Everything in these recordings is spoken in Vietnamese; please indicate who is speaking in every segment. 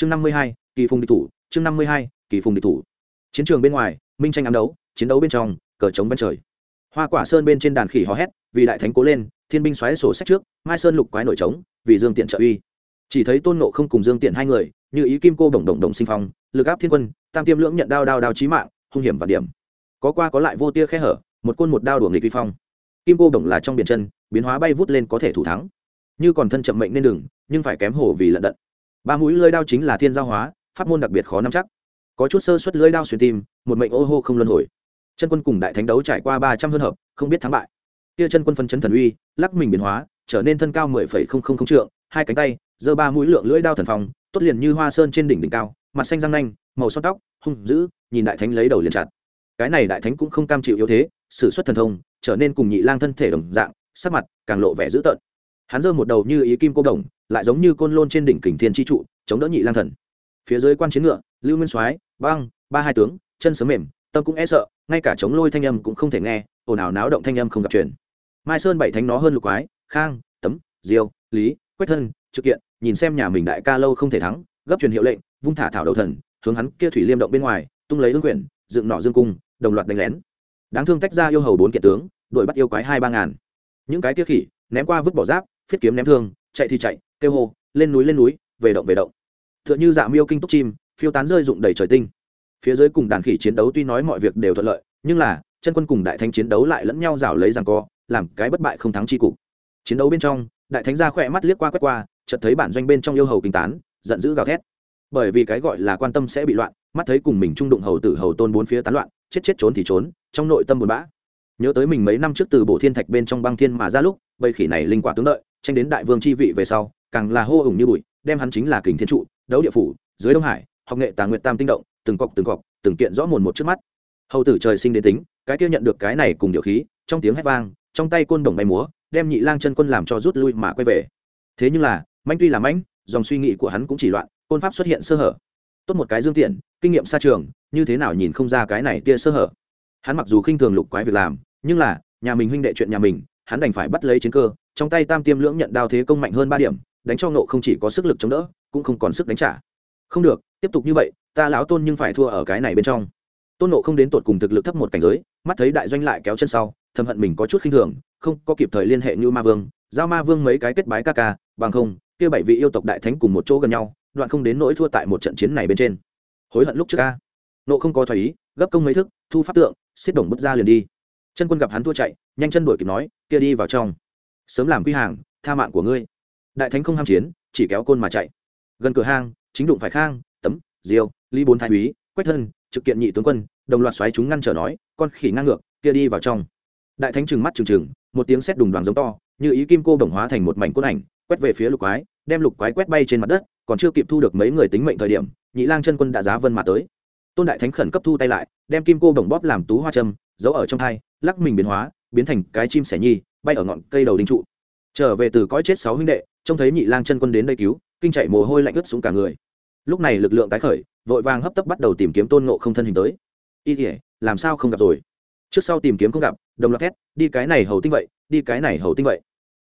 Speaker 1: chương năm mươi hai, kỳ phùng địch thủ, chương năm mươi hai, kỳ phùng địch thủ. Chiến trường bên ngoài, minh tranh ám đấu, chiến đấu bên trong, cờ trống ven trời. Hoa quả sơn bên trên đàn khỉ hò hét, vì đại thánh cố lên, thiên binh xoáy sổ sách trước, mai sơn lục quái nổi trống, vì dương tiện trợ uy. Chỉ thấy tôn nộ không cùng dương tiện hai người, như ý kim cô đồng đồng đồng sinh phong, lực áp thiên quân, tam tiêm lưỡng nhận đao đao đao chí mạng, hung hiểm và điểm. Có qua có lại vô tia khe hở, một côn một đao đuổi nghịch vi phong. Kim cô đồng là trong biển chân, biến hóa bay vút lên có thể thủ thắng. Như còn thân chậm mệnh nên đừng, nhưng phải kém hổ vì lận đận ba mũi lưỡi đao chính là thiên giao hóa, pháp môn đặc biệt khó nắm chắc. Có chút sơ suất lưỡi đao xuyên tim, một mệnh ô hô không luân hồi. Chân quân cùng đại thánh đấu trải qua ba trăm hơn hợp, không biết thắng bại. Kia chân quân phân chấn thần uy, lắc mình biến hóa, trở nên thân cao mười phẩy không không không trượng, hai cánh tay, giơ ba mũi lượng lưỡi đao thần phong, tốt liền như hoa sơn trên đỉnh đỉnh cao, mặt xanh răng nanh, màu son tóc, hung dữ, nhìn đại thánh lấy đầu liền chặt. Cái này đại thánh cũng không cam chịu yếu thế, sử xuất thần thông, trở nên cùng nhị lang thân thể đồng dạng, sắc mặt càng lộ vẻ dữ tợn hắn giơ một đầu như ý kim cô đồng, lại giống như côn lôn trên đỉnh kình thiên tri trụ, chống đỡ nhị lang thần. Phía dưới quan chiến ngựa, lưu nguyên soái, băng, ba hai tướng, chân sớm mềm, tâm cũng e sợ, ngay cả chống lôi thanh âm cũng không thể nghe, ồn ào náo động thanh âm không gặp truyền. Mai sơn bảy thánh nó hơn lục quái, khang, tấm, diêu, lý, quách thân, trực kiện, nhìn xem nhà mình đại ca lâu không thể thắng, gấp truyền hiệu lệnh, vung thả thảo đầu thần, hướng hắn kia thủy liêm động bên ngoài, tung lấy ương quyển, dựng nọ dương cung, đồng loạt đánh lén. Đáng thương tách ra yêu hầu bốn kiện tướng, đuổi bắt yêu quái hai ba ngàn. Những cái kia khỉ, ném qua vứt bỏ giáp phiết kiếm ném thương, chạy thì chạy, kêu hô, lên núi lên núi, về động về động. T h ư ợ n h ư dạ miêu kinh túc chim, phiêu tán rơi rụng đầy trời tinh. Phía dưới cùng đàn khỉ chiến đấu tuy nói mọi việc đều thuận lợi, nhưng là, chân quân cùng đại thánh chiến đấu lại lẫn nhau rào lấy rằng co, làm cái bất bại không thắng chi cục. Chiến đấu bên trong, đại thánh ra khỏe mắt liếc qua quét qua, chợt thấy bản doanh bên trong yêu hầu kinh tán, giận dữ gào thét. Bởi vì cái gọi là quan tâm sẽ bị loạn, mắt thấy cùng mình trung đụng hầu tử hầu tôn bốn phía tán loạn, chết chết trốn thì trốn, trong nội tâm buồn bã. Nhớ tới mình mấy năm trước từ bộ thiên thạch bên trong băng thiên mà ra lúc, bầy khỉ này linh quả tướng đợi tranh đến đại vương chi vị về sau, càng là hô ủng như bụi, đem hắn chính là kình thiên trụ, đấu địa phủ, dưới đông hải, học nghệ tà nguyện tam tinh động, từng cọc từng cọc, từng kiện rõ mồn một trước mắt. Hầu tử trời sinh đến tính, cái kia nhận được cái này cùng điều khí, trong tiếng hét vang, trong tay côn đồng bay múa, đem nhị lang chân quân làm cho rút lui mà quay về. Thế nhưng là, manh tuy là manh, dòng suy nghĩ của hắn cũng chỉ loạn, côn pháp xuất hiện sơ hở. Tốt một cái dương tiện, kinh nghiệm xa trường, như thế nào nhìn không ra cái này tia sơ hở. Hắn mặc dù khinh thường lục quái việc làm, nhưng là, nhà mình huynh đệ chuyện nhà mình hắn đành phải bắt lấy chiến cơ, trong tay tam tiêm lưỡng nhận đao thế công mạnh hơn ba điểm, đánh cho nộ không chỉ có sức lực chống đỡ, cũng không còn sức đánh trả. Không được, tiếp tục như vậy, ta lão tôn nhưng phải thua ở cái này bên trong. Tôn nộ không đến tột cùng thực lực thấp một cảnh giới, mắt thấy đại doanh lại kéo chân sau, thầm hận mình có chút khinh thường, không có kịp thời liên hệ như ma vương, giao ma vương mấy cái kết bái ca ca, bằng không, kia bảy vị yêu tộc đại thánh cùng một chỗ gần nhau, đoạn không đến nỗi thua tại một trận chiến này bên trên. Hối hận lúc trước ca. Nộ không có thoái ý, gấp công mấy thức, thu pháp tượng, xiết đồng bứt ra liền đi chân quân gặp hắn thua chạy, nhanh chân đuổi kịp nói, kia đi vào trong. Sớm làm quy hàng, tha mạng của ngươi. Đại thánh không ham chiến, chỉ kéo côn mà chạy. Gần cửa hang, chính đụng phải khang, tấm, diêu, ly bốn thái úy, quách thân, trực kiện nhị tướng quân, đồng loạt xoáy chúng ngăn trở nói, con khỉ ngang ngược, kia đi vào trong. Đại thánh trừng mắt trừng trừng, một tiếng sét đùng đoàn giống to, như ý kim cô đồng hóa thành một mảnh côn ảnh, quét về phía lục quái, đem lục quái quét bay trên mặt đất, còn chưa kịp thu được mấy người tính mệnh thời điểm, nhị lang chân quân đã giá vân mà tới. Tôn đại thánh khẩn cấp thu tay lại, đem kim cô đồng bóp làm tú hoa châm, giấu ở trong thai lắc mình biến hóa, biến thành cái chim sẻ nhi, bay ở ngọn cây đầu đinh trụ. Trở về từ cõi chết sáu huynh đệ, trông thấy nhị lang chân quân đến đây cứu, kinh chạy mồ hôi lạnh ướt xuống cả người. Lúc này lực lượng tái khởi, vội vàng hấp tấp bắt đầu tìm kiếm tôn ngộ không thân hình tới. Y thể làm sao không gặp rồi? Trước sau tìm kiếm không gặp, đồng loạt thét đi cái này hầu tinh vậy, đi cái này hầu tinh vậy.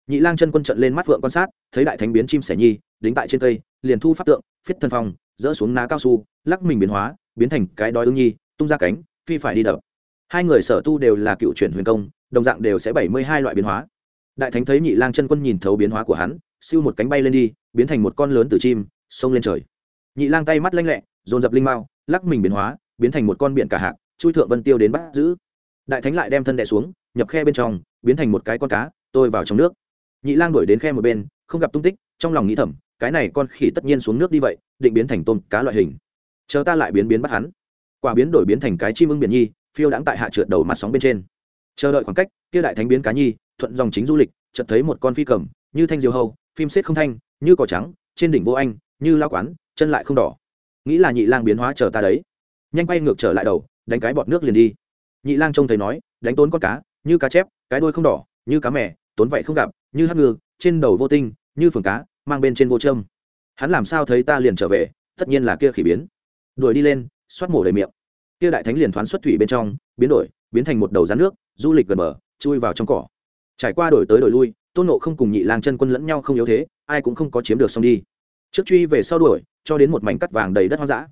Speaker 1: Nhị lang chân quân trận lên mắt vượng quan sát, thấy đại thánh biến chim sẻ nhi, đính tại trên cây, liền thu pháp tượng, phiết thân phong, dỡ xuống ná cao su, lắc mình biến hóa, biến thành cái đói ưng nhi, tung ra cánh, phi phải đi đập hai người sở tu đều là cựu chuyển huyền công, đồng dạng đều sẽ bảy mươi hai loại biến hóa. Đại thánh thấy nhị lang chân quân nhìn thấu biến hóa của hắn, siêu một cánh bay lên đi, biến thành một con lớn từ chim, xông lên trời. Nhị lang tay mắt lanh lẹ, dồn dập linh mao, lắc mình biến hóa, biến thành một con biển cả hạc, chui thượng vân tiêu đến bắt giữ. Đại thánh lại đem thân đẻ xuống, nhập khe bên trong, biến thành một cái con cá, tôi vào trong nước. Nhị lang đuổi đến khe một bên, không gặp tung tích, trong lòng nghĩ thầm, cái này con khỉ tất nhiên xuống nước đi vậy, định biến thành tôm cá loại hình. Chờ ta lại biến biến bắt hắn. Quả biến đổi biến thành cái chim ưng biển nhi phiêu đãng tại hạ trượt đầu mặt sóng bên trên. Chờ đợi khoảng cách, kia đại thánh biến cá nhi, thuận dòng chính du lịch, chợt thấy một con phi cầm, như thanh diều hầu phim xếp không thanh, như cỏ trắng, trên đỉnh vô anh, như lao quán, chân lại không đỏ. Nghĩ là nhị lang biến hóa chờ ta đấy. Nhanh quay ngược trở lại đầu, đánh cái bọt nước liền đi. Nhị lang trông thấy nói, đánh tốn con cá, như cá chép, cái đuôi không đỏ, như cá mè, tốn vậy không gặp, như hát ngư, trên đầu vô tinh, như phường cá, mang bên trên vô trâm hắn làm sao thấy ta liền trở về, tất nhiên là kia khỉ biến. Đuổi đi lên, xoát mổ đầy miệng kia đại thánh liền thoáng xuất thủy bên trong, biến đổi, biến thành một đầu rắn nước, du lịch gần bờ, chui vào trong cỏ. Trải qua đổi tới đổi lui, tôn nộ không cùng nhị lang chân quân lẫn nhau không yếu thế, ai cũng không có chiếm được xong đi. Trước truy về sau đuổi, cho đến một mảnh cắt vàng đầy đất hoang dã.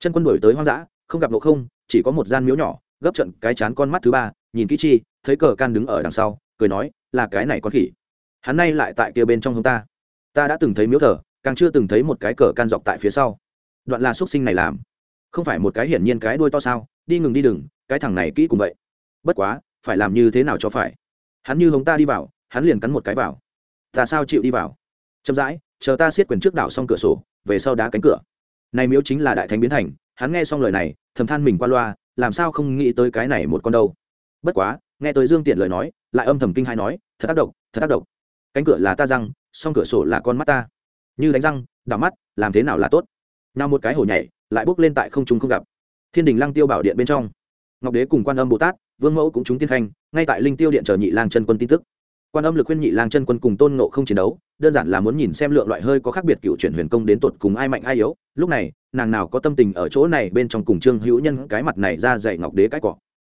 Speaker 1: Chân quân đuổi tới hoang dã, không gặp nộ không, chỉ có một gian miếu nhỏ, gấp trận cái chán con mắt thứ ba, nhìn kỹ chi, thấy cờ can đứng ở đằng sau, cười nói, là cái này con khỉ. Hắn nay lại tại kia bên trong hông ta. Ta đã từng thấy miếu thờ, càng chưa từng thấy một cái cờ can dọc tại phía sau. Đoạn là xuất sinh này làm không phải một cái hiển nhiên cái đuôi to sao, đi ngừng đi đừng, cái thằng này kỹ cùng vậy. Bất quá, phải làm như thế nào cho phải? Hắn như hống ta đi vào, hắn liền cắn một cái vào. Ta sao chịu đi vào? Chậm rãi, chờ ta siết quyền trước đảo xong cửa sổ, về sau đá cánh cửa. Này miếu chính là đại thánh biến thành, hắn nghe xong lời này, thầm than mình qua loa, làm sao không nghĩ tới cái này một con đâu. Bất quá, nghe tới dương tiện lời nói, lại âm thầm kinh hai nói, thật tác động thật tác động cánh cửa là ta răng, song cửa sổ là con mắt ta. Như đánh răng, đảo mắt, làm thế nào là tốt? Nào một cái hổ nhảy lại bốc lên tại không trung không gặp. Thiên đình lăng tiêu bảo điện bên trong, ngọc đế cùng quan âm bồ tát, vương mẫu cũng chúng tiên khanh, ngay tại linh tiêu điện chờ nhị lang chân quân tin tức. Quan âm lực khuyên nhị lang chân quân cùng tôn ngộ không chiến đấu, đơn giản là muốn nhìn xem lượng loại hơi có khác biệt cựu chuyển huyền công đến tột cùng ai mạnh ai yếu. Lúc này, nàng nào có tâm tình ở chỗ này bên trong cùng trương hữu nhân cái mặt này ra dạy ngọc đế cái cọ.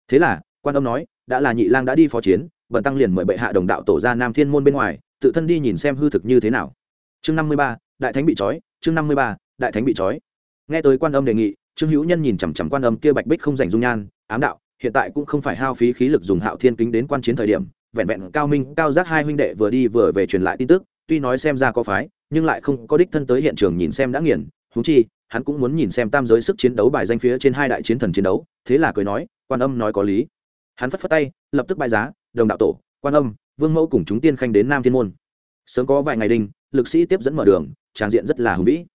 Speaker 1: Thế là, quan âm nói, đã là nhị lang đã đi phó chiến, bần tăng liền mời bệ hạ đồng đạo tổ ra nam thiên môn bên ngoài, tự thân đi nhìn xem hư thực như thế nào. Chương năm mươi ba, đại thánh bị trói, chương năm mươi ba, đại thánh bị trói nghe tới quan âm đề nghị, trương hữu nhân nhìn chằm chằm quan âm kia bạch bích không dành dung nhan, ám đạo, hiện tại cũng không phải hao phí khí lực dùng hạo thiên kính đến quan chiến thời điểm, vẹn vẹn cao minh, cao giác hai huynh đệ vừa đi vừa về truyền lại tin tức, tuy nói xem ra có phái, nhưng lại không có đích thân tới hiện trường nhìn xem đã nghiền húng chi, hắn cũng muốn nhìn xem tam giới sức chiến đấu bài danh phía trên hai đại chiến thần chiến đấu, thế là cười nói, quan âm nói có lý. Hắn phất phất tay, lập tức bài giá, đồng đạo tổ, quan âm, vương mẫu cùng chúng tiên khanh đến nam thiên môn. Sớm có vài ngày đinh lực sĩ tiếp dẫn mở đường tràng diện rất là hùng vĩ.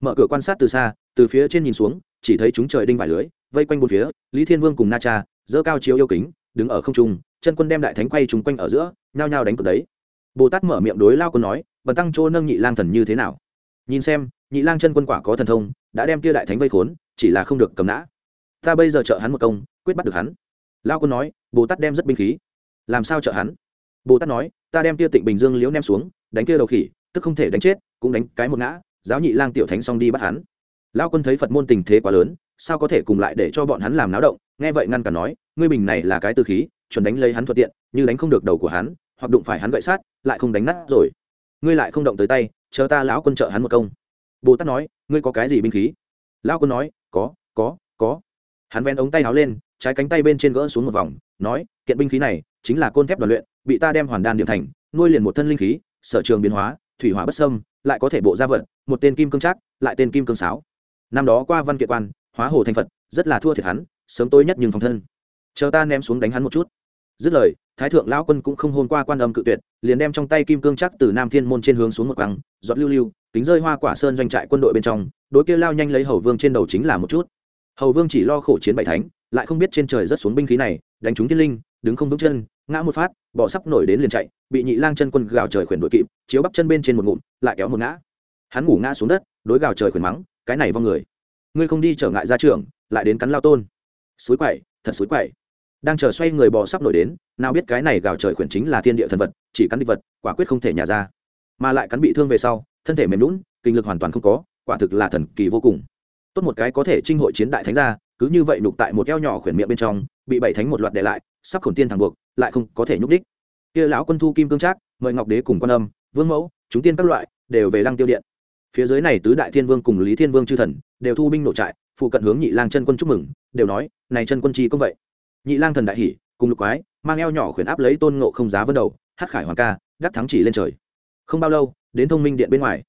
Speaker 1: Mở cửa quan sát từ xa từ phía trên nhìn xuống, chỉ thấy chúng trời đinh vải lưới, vây quanh bốn phía, lý thiên vương cùng na cha dỡ cao chiếu yêu kính, đứng ở không trung, chân quân đem đại thánh quay chúng quanh ở giữa, nhao nhao đánh cực đấy. Bồ tát mở miệng đối lao quân nói, bần tăng chỗ nâng nhị lang thần như thế nào? Nhìn xem, nhị lang chân quân quả có thần thông, đã đem kia đại thánh vây khốn, chỉ là không được cầm nã. Ta bây giờ trợ hắn một công, quyết bắt được hắn. Lao quân nói, bồ tát đem rất binh khí. Làm sao trợ hắn? Bồ tát nói, ta đem kia tịnh bình dương liễu nem xuống, đánh kia đầu khỉ, tức không thể đánh chết, cũng đánh cái một ngã, giáo nhị lang tiểu thánh xong đi bắt hắn lao quân thấy phật môn tình thế quá lớn, sao có thể cùng lại để cho bọn hắn làm náo động? Nghe vậy ngăn cản nói, ngươi bình này là cái tư khí, chuẩn đánh lấy hắn thuận tiện, như đánh không được đầu của hắn, hoặc đụng phải hắn gậy sát, lại không đánh nát rồi. Ngươi lại không động tới tay, chờ ta lão quân trợ hắn một công. Bồ tát nói, ngươi có cái gì binh khí? Lão quân nói, có có có. Hắn ven ống tay áo lên, trái cánh tay bên trên gỡ xuống một vòng, nói, kiện binh khí này chính là côn thép đoàn luyện, bị ta đem hoàn đan điểm thành, nuôi liền một thân linh khí, sở trường biến hóa, thủy hỏa bất sâm lại có thể bộ ra vật một tên kim cương trác, lại tên kim cương sáo năm đó qua văn kiện quan, hóa hồ thành phật, rất là thua thiệt hắn, sớm tối nhất nhưng phòng thân. Chờ ta ném xuống đánh hắn một chút. Dứt lời, thái thượng lão quân cũng không hôn qua quan âm cự tuyệt, liền đem trong tay kim cương chắc từ nam thiên môn trên hướng xuống một băng giọt lưu lưu tính rơi hoa quả sơn doanh trại quân đội bên trong, đối kia lao nhanh lấy hầu vương trên đầu chính là một chút. Hầu vương chỉ lo khổ chiến bảy thánh, lại không biết trên trời rất xuống binh khí này, đánh trúng thiên linh, đứng không vững chân, ngã một phát, bỏ sắp nổi đến liền chạy, bị nhị lang chân quân gào trời khuyển đội kịp, chiếu bắp chân bên trên một ngụm, lại kéo một ngã. Hắn ngủ ngã xuống đất, đối gào trời khuyển mắng cái này vong người. Ngươi không đi trở ngại ra trường lại đến cắn lao tôn. Suối quậy, thật suối quậy. Đang chờ xoay người bò sắp nổi đến, nào biết cái này gào trời khuyển chính là thiên địa thần vật, chỉ cắn địch vật, quả quyết không thể nhả ra. Mà lại cắn bị thương về sau, thân thể mềm lún kinh lực hoàn toàn không có, quả thực là thần kỳ vô cùng. Tốt một cái có thể trinh hội chiến đại thánh ra cứ như vậy nục tại một eo nhỏ khuyển miệng bên trong, bị bảy thánh một loạt để lại, sắp khổn tiên thẳng buộc, lại không có thể nhúc đích kia lão quân thu kim cương trác, mời ngọc đế cùng quan âm, vương mẫu, chúng tiên các loại, đều về lăng tiêu điện phía dưới này tứ đại thiên vương cùng lý thiên vương chư thần đều thu binh nổ trại, phụ cận hướng nhị lang chân quân chúc mừng, đều nói, này chân quân chi công vậy. Nhị lang thần đại hỉ, cùng lục quái, mang eo nhỏ khuyển áp lấy tôn ngộ không giá vân đầu hát khải hoàng ca, đắc thắng chỉ lên trời. Không bao lâu, đến thông minh điện bên ngoài.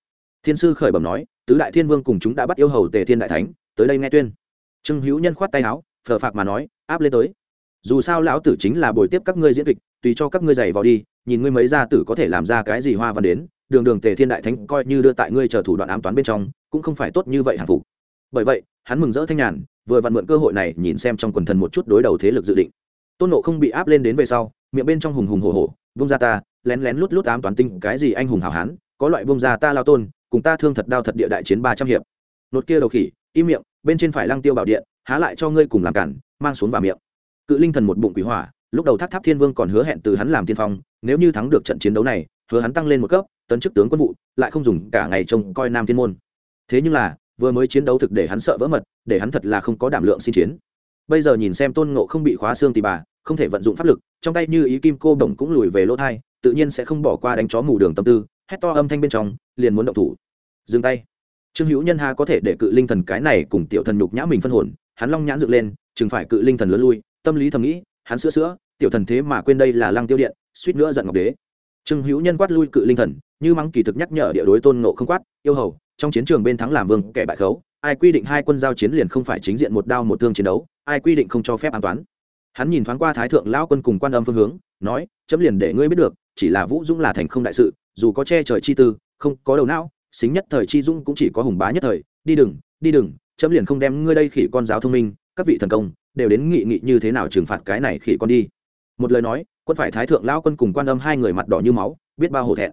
Speaker 1: Thiên sư khởi bẩm nói, tứ đại thiên vương cùng chúng đã bắt yêu hầu tề thiên đại thánh, tới đây nghe tuyên. Trương hữu nhân khoát tay áo, phờ phạc mà nói, áp lên tới. Dù sao lão tử chính là buổi tiếp các ngươi diễn kịch, tùy cho các ngươi giày vào đi, nhìn ngươi mấy gia tử có thể làm ra cái gì hoa văn đến đường đường tề thiên đại thánh coi như đưa tại ngươi chờ thủ đoạn ám toán bên trong, cũng không phải tốt như vậy hạng phục? Bởi vậy, hắn mừng rỡ thanh nhàn, vừa vặn mượn cơ hội này nhìn xem trong quần thần một chút đối đầu thế lực dự định. Tôn nộ không bị áp lên đến về sau, miệng bên trong hùng hùng hồ hồ vung ra ta, lén lén lút lút ám toán tinh cái gì anh hùng hảo hán, có loại vung ra ta lao tôn, cùng ta thương thật đao thật địa đại chiến ba trăm hiệp. Nốt kia đầu khỉ, im miệng, bên trên phải lăng tiêu bảo điện, há lại cho ngươi cùng làm cản, mang xuống vào miệng. Cự linh thần một bụng quỷ hỏa, lúc đầu tháp tháp thiên vương còn hứa hẹn từ hắn làm tiên phong, nếu như thắng được trận chiến đấu này, hứa hắn tăng lên một cấp tấn chức tướng quân vụ, lại không dùng cả ngày trông coi nam thiên môn. Thế nhưng là, vừa mới chiến đấu thực để hắn sợ vỡ mật, để hắn thật là không có đảm lượng xin chiến. Bây giờ nhìn xem tôn ngộ không bị khóa xương tì bà, không thể vận dụng pháp lực, trong tay như ý kim cô đồng cũng lùi về lỗ thai, tự nhiên sẽ không bỏ qua đánh chó mù đường tâm tư, hét to âm thanh bên trong, liền muốn động thủ. Dừng tay. Trương hữu nhân ha có thể để cự linh thần cái này cùng tiểu thần nhục nhã mình phân hồn, hắn long nhãn dựng lên, chừng phải cự linh thần lớn lui, tâm lý thầm nghĩ, hắn sữa sữa, tiểu thần thế mà quên đây là lăng tiêu điện, suýt nữa giận ngọc đế. Trương hữu nhân quát lui cự linh thần như mắng kỳ thực nhắc nhở địa đối tôn ngộ không quát, yêu hầu, trong chiến trường bên thắng làm vương kẻ bại khấu, ai quy định hai quân giao chiến liền không phải chính diện một đao một thương chiến đấu, ai quy định không cho phép an toán. Hắn nhìn thoáng qua thái thượng lão quân cùng quan âm phương hướng, nói, chấm liền để ngươi biết được, chỉ là vũ dũng là thành không đại sự, dù có che trời chi tư, không có đầu não, xính nhất thời chi dũng cũng chỉ có hùng bá nhất thời, đi đừng đi đừng, chấm liền không đem ngươi đây khỉ con giáo thông minh, các vị thần công, đều đến nghị nghị như thế nào trừng phạt cái này khỉ con đi. Một lời nói, quân phải thái thượng lão quân cùng quan âm hai người mặt đỏ như máu, biết bao hổ thẹn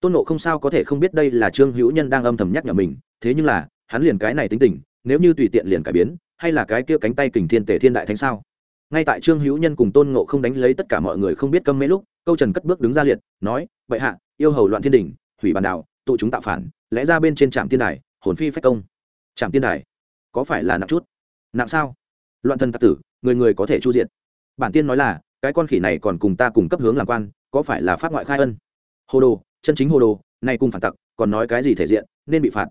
Speaker 1: tôn nộ không sao có thể không biết đây là trương hữu nhân đang âm thầm nhắc nhở mình, thế nhưng là, hắn liền cái này tính tình, nếu như tùy tiện liền cải biến, hay là cái kia cánh tay kình thiên tể thiên đại thánh sao? Ngay tại trương hữu nhân cùng tôn ngộ không đánh lấy tất cả mọi người không biết câm mấy lúc, câu trần cất bước đứng ra liệt, nói vậy hạ, yêu hầu loạn thiên đình, hủy bàn đảo tụ chúng tạo phản, lẽ ra bên trên trạm tiên đài, hồn phi phách công. Trạm tiên đài, có phải là nặng chút? Nặng sao? Loạn thần tặc tử, người người có thể chu diện bản tiên nói là, cái con khỉ này còn cùng ta cùng cấp hướng làm quan, có phải là pháp ngoại khai ân? Hồ đồ chân chính hồ đồ, nay cùng phản tặc, còn nói cái gì thể diện, nên bị phạt.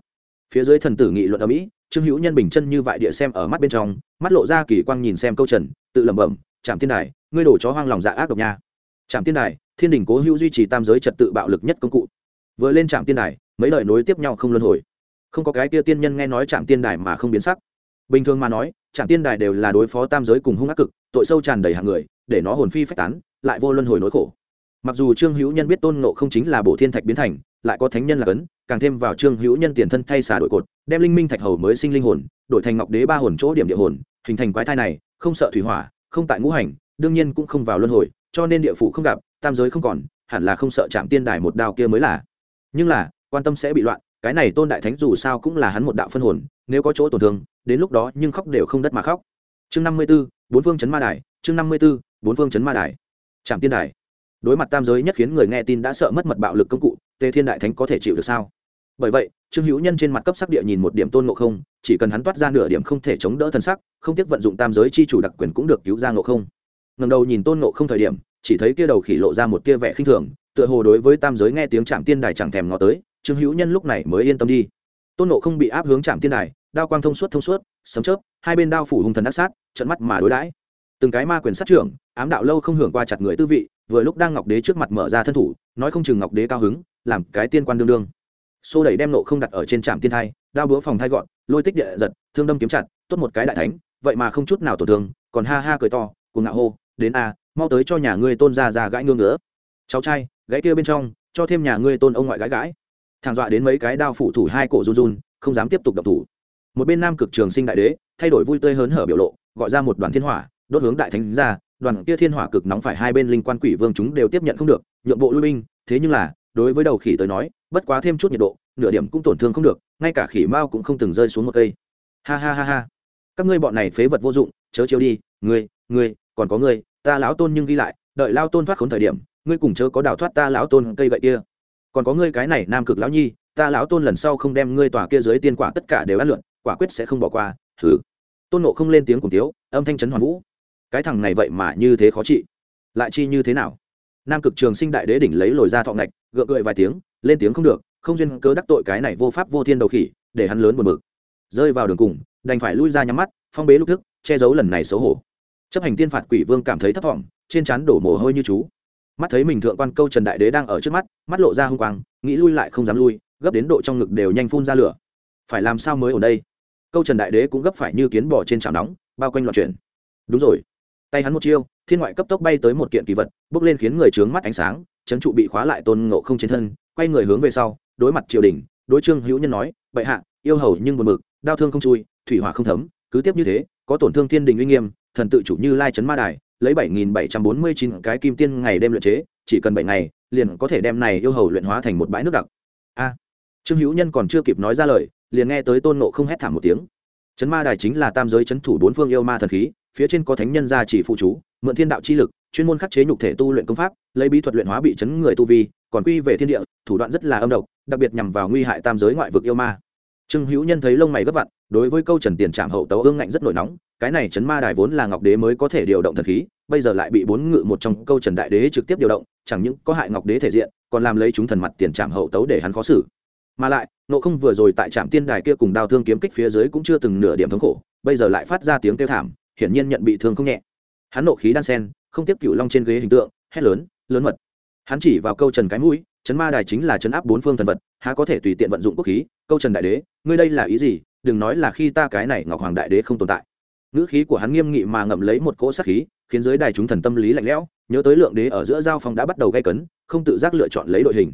Speaker 1: Phía dưới thần tử nghị luận ở mỹ, trương hữu nhân bình chân như vại địa xem ở mắt bên trong, mắt lộ ra kỳ quang nhìn xem câu trần, tự lẩm bẩm trạm tiên đài, ngươi đổ chó hoang lòng dạ ác độc nha. Trạm tiên đài, thiên đình cố hữu duy trì tam giới trật tự bạo lực nhất công cụ. Vừa lên trạm tiên đài, mấy lời nối tiếp nhau không luân hồi. Không có cái kia tiên nhân nghe nói trạm tiên đài mà không biến sắc. Bình thường mà nói trạm tiên đài đều là đối phó tam giới cùng hung ác cực, tội sâu tràn đầy hàng người, để nó hồn phi phách tán, lại vô luân hồi nỗi khổ mặc dù trương hữu nhân biết tôn ngộ không chính là bộ thiên thạch biến thành, lại có thánh nhân là cấn, càng thêm vào trương hữu nhân tiền thân thay xả đội cột, đem linh minh thạch hầu mới sinh linh hồn, đổi thành ngọc đế ba hồn chỗ điểm địa hồn, hình thành quái thai này, không sợ thủy hỏa, không tại ngũ hành, đương nhiên cũng không vào luân hồi, cho nên địa phủ không gặp, tam giới không còn, hẳn là không sợ chạm tiên đài một đao kia mới là. Nhưng là, quan tâm sẽ bị loạn, cái này tôn đại thánh dù sao cũng là hắn một đạo phân hồn, nếu có chỗ tổn thương, đến lúc đó nhưng khóc đều không đất mà khóc. Chương năm mươi b ố bốn phương chấn ma đài, chương năm mươi b ố bốn phương chấn ma đài. Trạm tiên đài đối mặt tam giới nhất khiến người nghe tin đã sợ mất mật bạo lực công cụ, tề thiên đại thánh có thể chịu được sao? Bởi vậy, trương hữu nhân trên mặt cấp sắc địa nhìn một điểm tôn ngộ không, chỉ cần hắn toát ra nửa điểm không thể chống đỡ thân sắc, không tiếc vận dụng tam giới chi chủ đặc quyền cũng được cứu ra ngộ không. Ngầm đầu nhìn tôn ngộ không thời điểm, chỉ thấy kia đầu khỉ lộ ra một tia vẻ khinh thường, tựa hồ đối với tam giới nghe tiếng trạm tiên đài chẳng thèm ngó tới, trương hữu nhân lúc này mới yên tâm đi. Tôn ngộ không bị áp hướng trạm tiên đài, đao quang thông suốt thông suốt, sấm chớp, hai bên đao phủ hung thần đắc sát trận mắt mà đối đãi. Từng cái ma quyền sát trưởng, ám đạo lâu không hưởng qua chặt người tư vị vừa lúc đang ngọc đế trước mặt mở ra thân thủ, nói không chừng ngọc đế cao hứng, làm cái tiên quan đương đương. Xô đẩy đem nộ không đặt ở trên trạm tiên thai, đao búa phòng thai gọn, lôi tích địa giật, thương đâm kiếm chặt, tốt một cái đại thánh, vậy mà không chút nào tổn thương, còn ha ha cười to cùng ngạo hô, đến a, mau tới cho nhà ngươi tôn ra ra gãi ngương nữa. Cháu trai, gãy kia bên trong, cho thêm nhà ngươi tôn ông ngoại gãi gãi. Thằng dọa đến mấy cái đao phụ thủ hai cổ run run, không dám tiếp tục đập thủ. Một bên nam cực trường sinh đại đế, thay đổi vui tươi hớn hở biểu lộ, gọi ra một đoàn thiên hỏa, đốt hướng đại thánh ra đoàn kia thiên hỏa cực nóng phải hai bên linh quan quỷ vương chúng đều tiếp nhận không được, nhượng bộ lui binh, thế nhưng là, đối với đầu khỉ tới nói, bất quá thêm chút nhiệt độ, nửa điểm cũng tổn thương không được, ngay cả khỉ mao cũng không từng rơi xuống một cây. Ha ha ha ha. Các ngươi bọn này phế vật vô dụng, chớ chiếu đi, ngươi ngươi, còn có ngươi, ta lão tôn nhưng ghi lại, đợi lao tôn thoát khốn thời điểm, ngươi cùng chớ có đào thoát ta lão tôn cây gậy kia. Còn có ngươi cái này nam cực lão nhi, ta lão tôn lần sau không đem ngươi tòa kia dưới tiên quả tất cả đều ăn lượn, quả quyết sẽ không bỏ qua thử tôn nộ không lên tiếng cùng tiếu âm thanh trấn hoàn vũ cái thằng này vậy mà như thế khó trị. Lại chi như thế nào? Nam cực trường sinh đại đế đỉnh lấy lồi ra thọ ngạch, gượng cười vài tiếng, lên tiếng không được, không duyên cớ đắc tội cái này vô pháp vô thiên đầu khỉ, để hắn lớn buồn bực. Rơi vào đường cùng, đành phải lui ra nhắm mắt, phong bế lúc thức, che giấu lần này xấu hổ. Chấp hành tiên phạt quỷ vương cảm thấy thất vọng, trên trán đổ mồ hôi như chú. Mắt thấy mình thượng quan câu trần đại đế đang ở trước mắt mắt lộ ra hung quang, nghĩ lui lại không dám lui, gấp đến độ trong ngực đều nhanh phun ra lửa. Phải làm sao mới ở đây? Câu trần đại đế cũng gấp phải như kiến bò trên chảo nóng, bao quanh loạn chuyển. Đúng rồi tay hắn một chiêu, thiên ngoại cấp tốc bay tới một kiện kỳ vật, bước lên khiến người trướng mắt ánh sáng, chấn trụ bị khóa lại tôn ngộ không trên thân, quay người hướng về sau, đối mặt triều đình, đối trương hữu nhân nói, bệ hạ, yêu hầu nhưng buồn mực đau thương không chui, thủy hỏa không thấm, cứ tiếp như thế, có tổn thương thiên đình uy nghiêm, thần tự chủ như lai chấn ma đài, lấy bảy nghìn bảy trăm bốn mươi chín cái kim tiên ngày đêm luyện chế, chỉ cần bảy ngày, liền có thể đem này yêu hầu luyện hóa thành một bãi nước đặc. A. Trương hữu nhân còn chưa kịp nói ra lời, liền nghe tới tôn nộ không hét thảm một tiếng. Chấn ma đài chính là tam giới chấn thủ bốn phương yêu ma thần khí phía trên có thánh nhân gia chỉ phụ chú, mượn thiên đạo chi lực, chuyên môn khắc chế nhục thể tu luyện công pháp, lấy bí thuật luyện hóa bị chấn người tu vi, còn quy về thiên địa, thủ đoạn rất là âm độc, đặc biệt nhằm vào nguy hại tam giới ngoại vực yêu ma. Trương hữu nhân thấy lông mày gấp vặn, đối với câu trần tiền trạm hậu tấu ương ngạnh rất nổi nóng, cái này chấn ma đài vốn là ngọc đế mới có thể điều động thần khí, bây giờ lại bị bốn ngự một trong câu trần đại đế trực tiếp điều động, chẳng những có hại ngọc đế thể diện, còn làm lấy chúng thần mặt tiền trạm hậu tấu để hắn khó xử. Mà lại, nộ không vừa rồi tại trạm tiên đài kia cùng đao thương kiếm kích phía dưới cũng chưa từng nửa điểm thống khổ, bây giờ lại phát ra tiếng kêu thảm hiển nhiên nhận bị thương không nhẹ. Hắn nộ khí đan sen, không tiếp cựu long trên ghế hình tượng, hét lớn lớn mật. Hắn chỉ vào câu trần cái mũi chấn ma đài chính là chấn áp bốn phương thần vật, há có thể tùy tiện vận dụng quốc khí. Câu trần đại đế, ngươi đây là ý gì? Đừng nói là khi ta cái này ngọc hoàng đại đế không tồn tại. Ngữ khí của hắn nghiêm nghị mà ngậm lấy một cỗ sát khí, khiến giới đài chúng thần tâm lý lạnh lẽo, nhớ tới lượng đế ở giữa giao phong đã bắt đầu gây cấn, không tự giác lựa chọn lấy đội hình.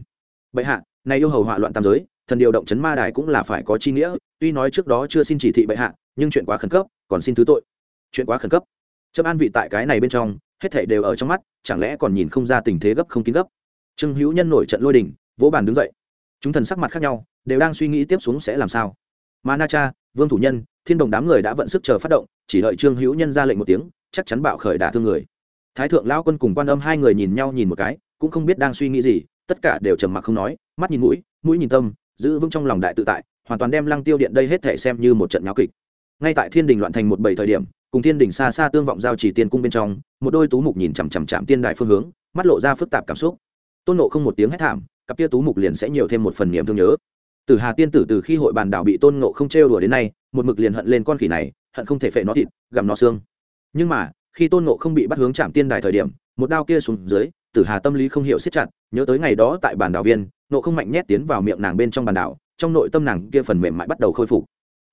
Speaker 1: Bệ hạ, này yêu hầu họa loạn tam giới, thần điều động chấn ma đài cũng là phải có chi nghĩa, tuy nói trước đó chưa xin chỉ thị bệ hạ, nhưng chuyện quá khẩn cấp, còn xin thứ tội chuyện quá khẩn cấp. Trâm an vị tại cái này bên trong, hết thảy đều ở trong mắt, chẳng lẽ còn nhìn không ra tình thế gấp không kín gấp. Trương hữu nhân nổi trận lôi đình, vỗ bàn đứng dậy. Chúng thần sắc mặt khác nhau, đều đang suy nghĩ tiếp xuống sẽ làm sao. Mà na cha, vương thủ nhân, thiên đồng đám người đã vận sức chờ phát động, chỉ đợi trương hữu nhân ra lệnh một tiếng, chắc chắn bạo khởi đả thương người. Thái thượng lao quân cùng quan âm hai người nhìn nhau nhìn một cái, cũng không biết đang suy nghĩ gì, tất cả đều trầm mặc không nói, mắt nhìn mũi mũi nhìn tâm, giữ vững trong lòng đại tự tại, hoàn toàn đem lăng tiêu điện đây hết thể xem như một trận nháo kịch. Ngay tại thiên đình loạn thành một bảy thời điểm cùng thiên đình xa xa tương vọng giao chỉ tiên cung bên trong, một đôi tú mục nhìn chằm chằm chạm tiên đại phương hướng, mắt lộ ra phức tạp cảm xúc. Tôn nộ không một tiếng hét thảm, cặp kia tú mục liền sẽ nhiều thêm một phần niềm thương nhớ. Từ hà tiên tử từ khi hội bàn đảo bị tôn nộ không trêu đùa đến nay, một mực liền hận lên con khỉ này, hận không thể phệ nó thịt, gặm nó xương. Nhưng mà, khi tôn nộ không bị bắt hướng chạm tiên đài thời điểm, một đao kia xuống dưới tử hà tâm lý không hiểu siết chặt, nhớ tới ngày đó tại bàn đảo viên nộ không mạnh nhét tiến vào miệng nàng bên trong bàn đảo, trong nội tâm nàng kia phần mềm mại bắt đầu khôi phục.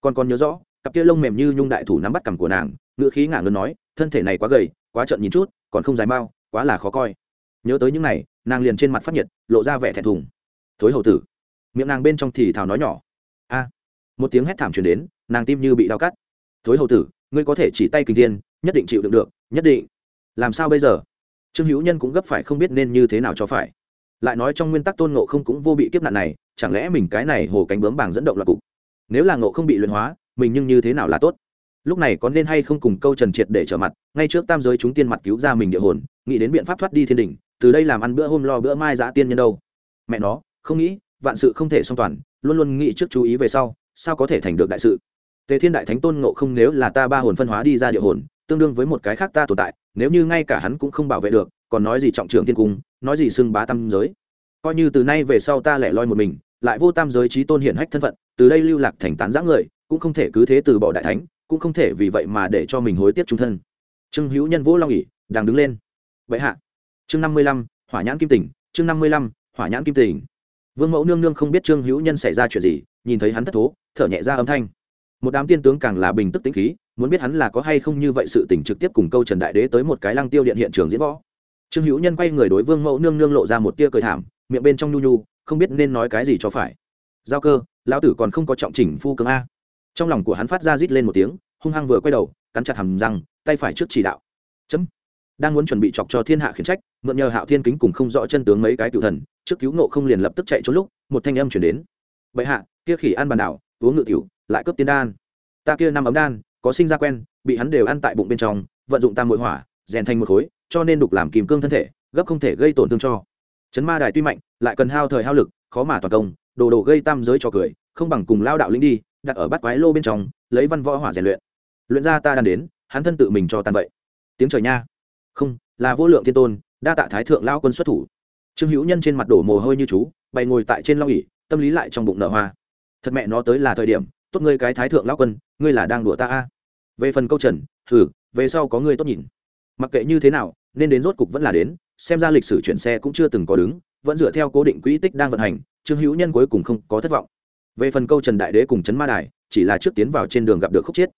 Speaker 1: Còn còn nhớ rõ, cặp kia lông mềm như nhung đại thủ nắm bắt cằm của nàng ngựa khí ngả ngân nói, thân thể này quá gầy, quá trợn nhìn chút, còn không dài mau, quá là khó coi. Nhớ tới những này, nàng liền trên mặt phát nhiệt, lộ ra vẻ thẹn thùng. Thối hầu tử. Miệng nàng bên trong thì thào nói nhỏ. A. Một tiếng hét thảm truyền đến, nàng tim như bị đau cắt. Thối hầu tử, ngươi có thể chỉ tay kinh thiên, nhất định chịu đựng được, nhất định. Làm sao bây giờ? Trương hữu nhân cũng gấp phải không biết nên như thế nào cho phải. Lại nói trong nguyên tắc tôn ngộ không cũng vô bị kiếp nạn này, chẳng lẽ mình cái này hồ cánh bướm bàng dẫn động là cục? Nếu là ngộ không bị luyện hóa, mình nhưng như thế nào là tốt? Lúc này có nên hay không cùng câu trần triệt để trở mặt, ngay trước tam giới chúng tiên mặt cứu ra mình địa hồn, nghĩ đến biện pháp thoát đi thiên đình từ đây làm ăn bữa hôm lo bữa mai giã tiên nhân đâu. Mẹ nó, không nghĩ, vạn sự không thể song toàn, luôn luôn nghĩ trước chú ý về sau, sao có thể thành được đại sự? Tề thiên đại thánh tôn ngộ không nếu là ta ba hồn phân hóa đi ra địa hồn, tương đương với một cái khác ta tồn tại, nếu như ngay cả hắn cũng không bảo vệ được, còn nói gì trọng trưởng thiên cung, nói gì xưng bá tam giới? Coi như từ nay về sau ta lẻ loi một mình, lại vô tam giới trí tôn hiển hách thân phận, từ đây lưu lạc thành tán giã người, cũng không thể cứ thế từ bỏ đại thánh cũng không thể vì vậy mà để cho mình hối tiếc trung thân. Trương hữu nhân vũ long ỉ đang đứng lên. Vậy hạ. Chương năm mươi lăm, hỏa nhãn kim tỉnh, chương năm mươi lăm, hỏa nhãn kim tỉnh. Vương mẫu nương nương không biết trương hữu nhân xảy ra chuyện gì, nhìn thấy hắn thất thố, thở nhẹ ra âm thanh. Một đám tiên tướng càng là bình tức tĩnh khí, muốn biết hắn là có hay không như vậy sự tình trực tiếp cùng câu trần đại đế tới một cái lăng tiêu điện hiện trường diễn võ. Trương hữu nhân quay người đối vương mẫu nương nương lộ ra một tia cười thảm, miệng bên trong nhu nhu, không biết nên nói cái gì cho phải. Giao cơ, lão tử còn không có trọng chỉnh phu cường a trong lòng của hắn phát ra rít lên một tiếng, hung hăng vừa quay đầu, cắn chặt hầm răng, tay phải trước chỉ đạo. Chấm. Đang muốn chuẩn bị chọc cho thiên hạ khiển trách, mượn nhờ hạo thiên kính cùng không rõ chân tướng mấy cái cựu thần, trước cứu nộ không liền lập tức chạy trốn lúc, một thanh âm chuyển đến. Bệ hạ, kia khỉ ăn bàn đảo, uống ngự tiểu, lại cướp tiên đan. Ta kia năm ấm đan, có sinh ra quen, bị hắn đều ăn tại bụng bên trong, vận dụng tam mội hỏa, rèn thành một khối, cho nên đục làm kìm cương thân thể, gấp không thể gây tổn thương cho. Chấn ma đài tuy mạnh, lại cần hao thời hao lực, khó mà toàn công, đồ đồ gây tam giới cho cười, không bằng cùng lao đạo linh đi đặt ở bát quái lô bên trong, lấy văn võ hỏa rèn luyện. Luyện ra ta đang đến, hắn thân tự mình cho tan vậy. Tiếng trời nha. Không, là vô lượng thiên tôn, đa tạ thái thượng lao quân xuất thủ. Trương hữu nhân trên mặt đổ mồ hôi như chú, bày ngồi tại trên long ỉ tâm lý lại trong bụng nở hoa. Thật mẹ nó tới là thời điểm, tốt ngươi cái thái thượng lao quân, ngươi là đang đùa ta a. Về phần câu trần thử về sau có ngươi tốt nhìn. Mặc kệ như thế nào, nên đến rốt cục vẫn là đến, xem ra lịch sử chuyển xe cũng chưa từng có đứng, vẫn dựa theo cố định quỹ tích đang vận hành, trương hữu nhân cuối cùng không có thất vọng về phần câu trần đại đế cùng trấn ma đài, chỉ là trước tiến vào trên đường gặp được khúc chiết.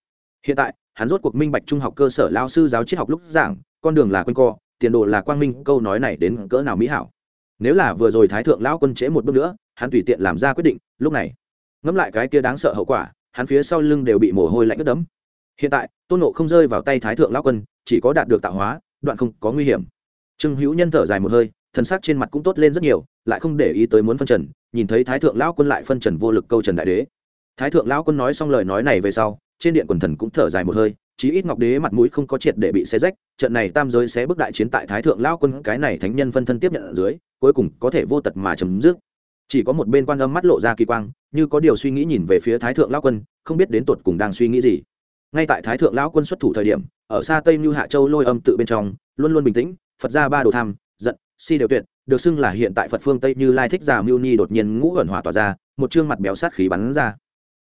Speaker 1: Hiện tại, hắn rốt cuộc minh bạch trung học cơ sở lao sư giáo triết học lúc giảng, con đường là q u a n co, tiền đồ là quang minh, câu nói này đến cỡ nào mỹ hảo. Nếu là vừa rồi thái thượng lão quân trễ một bước nữa, hắn tùy tiện làm ra quyết định, lúc này, ngẫm lại cái kia đáng sợ hậu quả, hắn phía sau lưng đều bị mồ hôi lạnh ướt đẫm. Hiện tại, tôn nộ không rơi vào tay thái thượng lão quân, chỉ có đạt được tạo hóa, đoạn không có nguy hiểm. Trương hữu nhân thở dài một hơi thần sắc trên mặt cũng tốt lên rất nhiều, lại không để ý tới muốn phân trần, nhìn thấy thái thượng lão quân lại phân trần vô lực câu trần đại đế. Thái thượng lão quân nói xong lời nói này về sau, trên điện quần thần cũng thở dài một hơi, chí ít ngọc đế mặt mũi không có triệt để bị xé rách, trận này tam giới sẽ bước đại chiến tại thái thượng lão quân cái này thánh nhân phân thân tiếp nhận ở dưới, cuối cùng có thể vô tật mà chấm dứt. Chỉ có một bên quan âm mắt lộ ra kỳ quang, như có điều suy nghĩ nhìn về phía thái thượng lão quân, không biết đến tột cùng đang suy nghĩ gì. Ngay tại thái thượng lão quân xuất thủ thời điểm, ở xa tây như hạ châu lôi âm tự bên trong, luôn luôn bình tĩnh, phật ra ba đồ tham si đều tuyệt, được xưng là hiện tại phật phương tây như lai thích già mưu ni đột nhiên ngũ ẩn hỏa tỏa ra, một chương mặt béo sát khí bắn ra.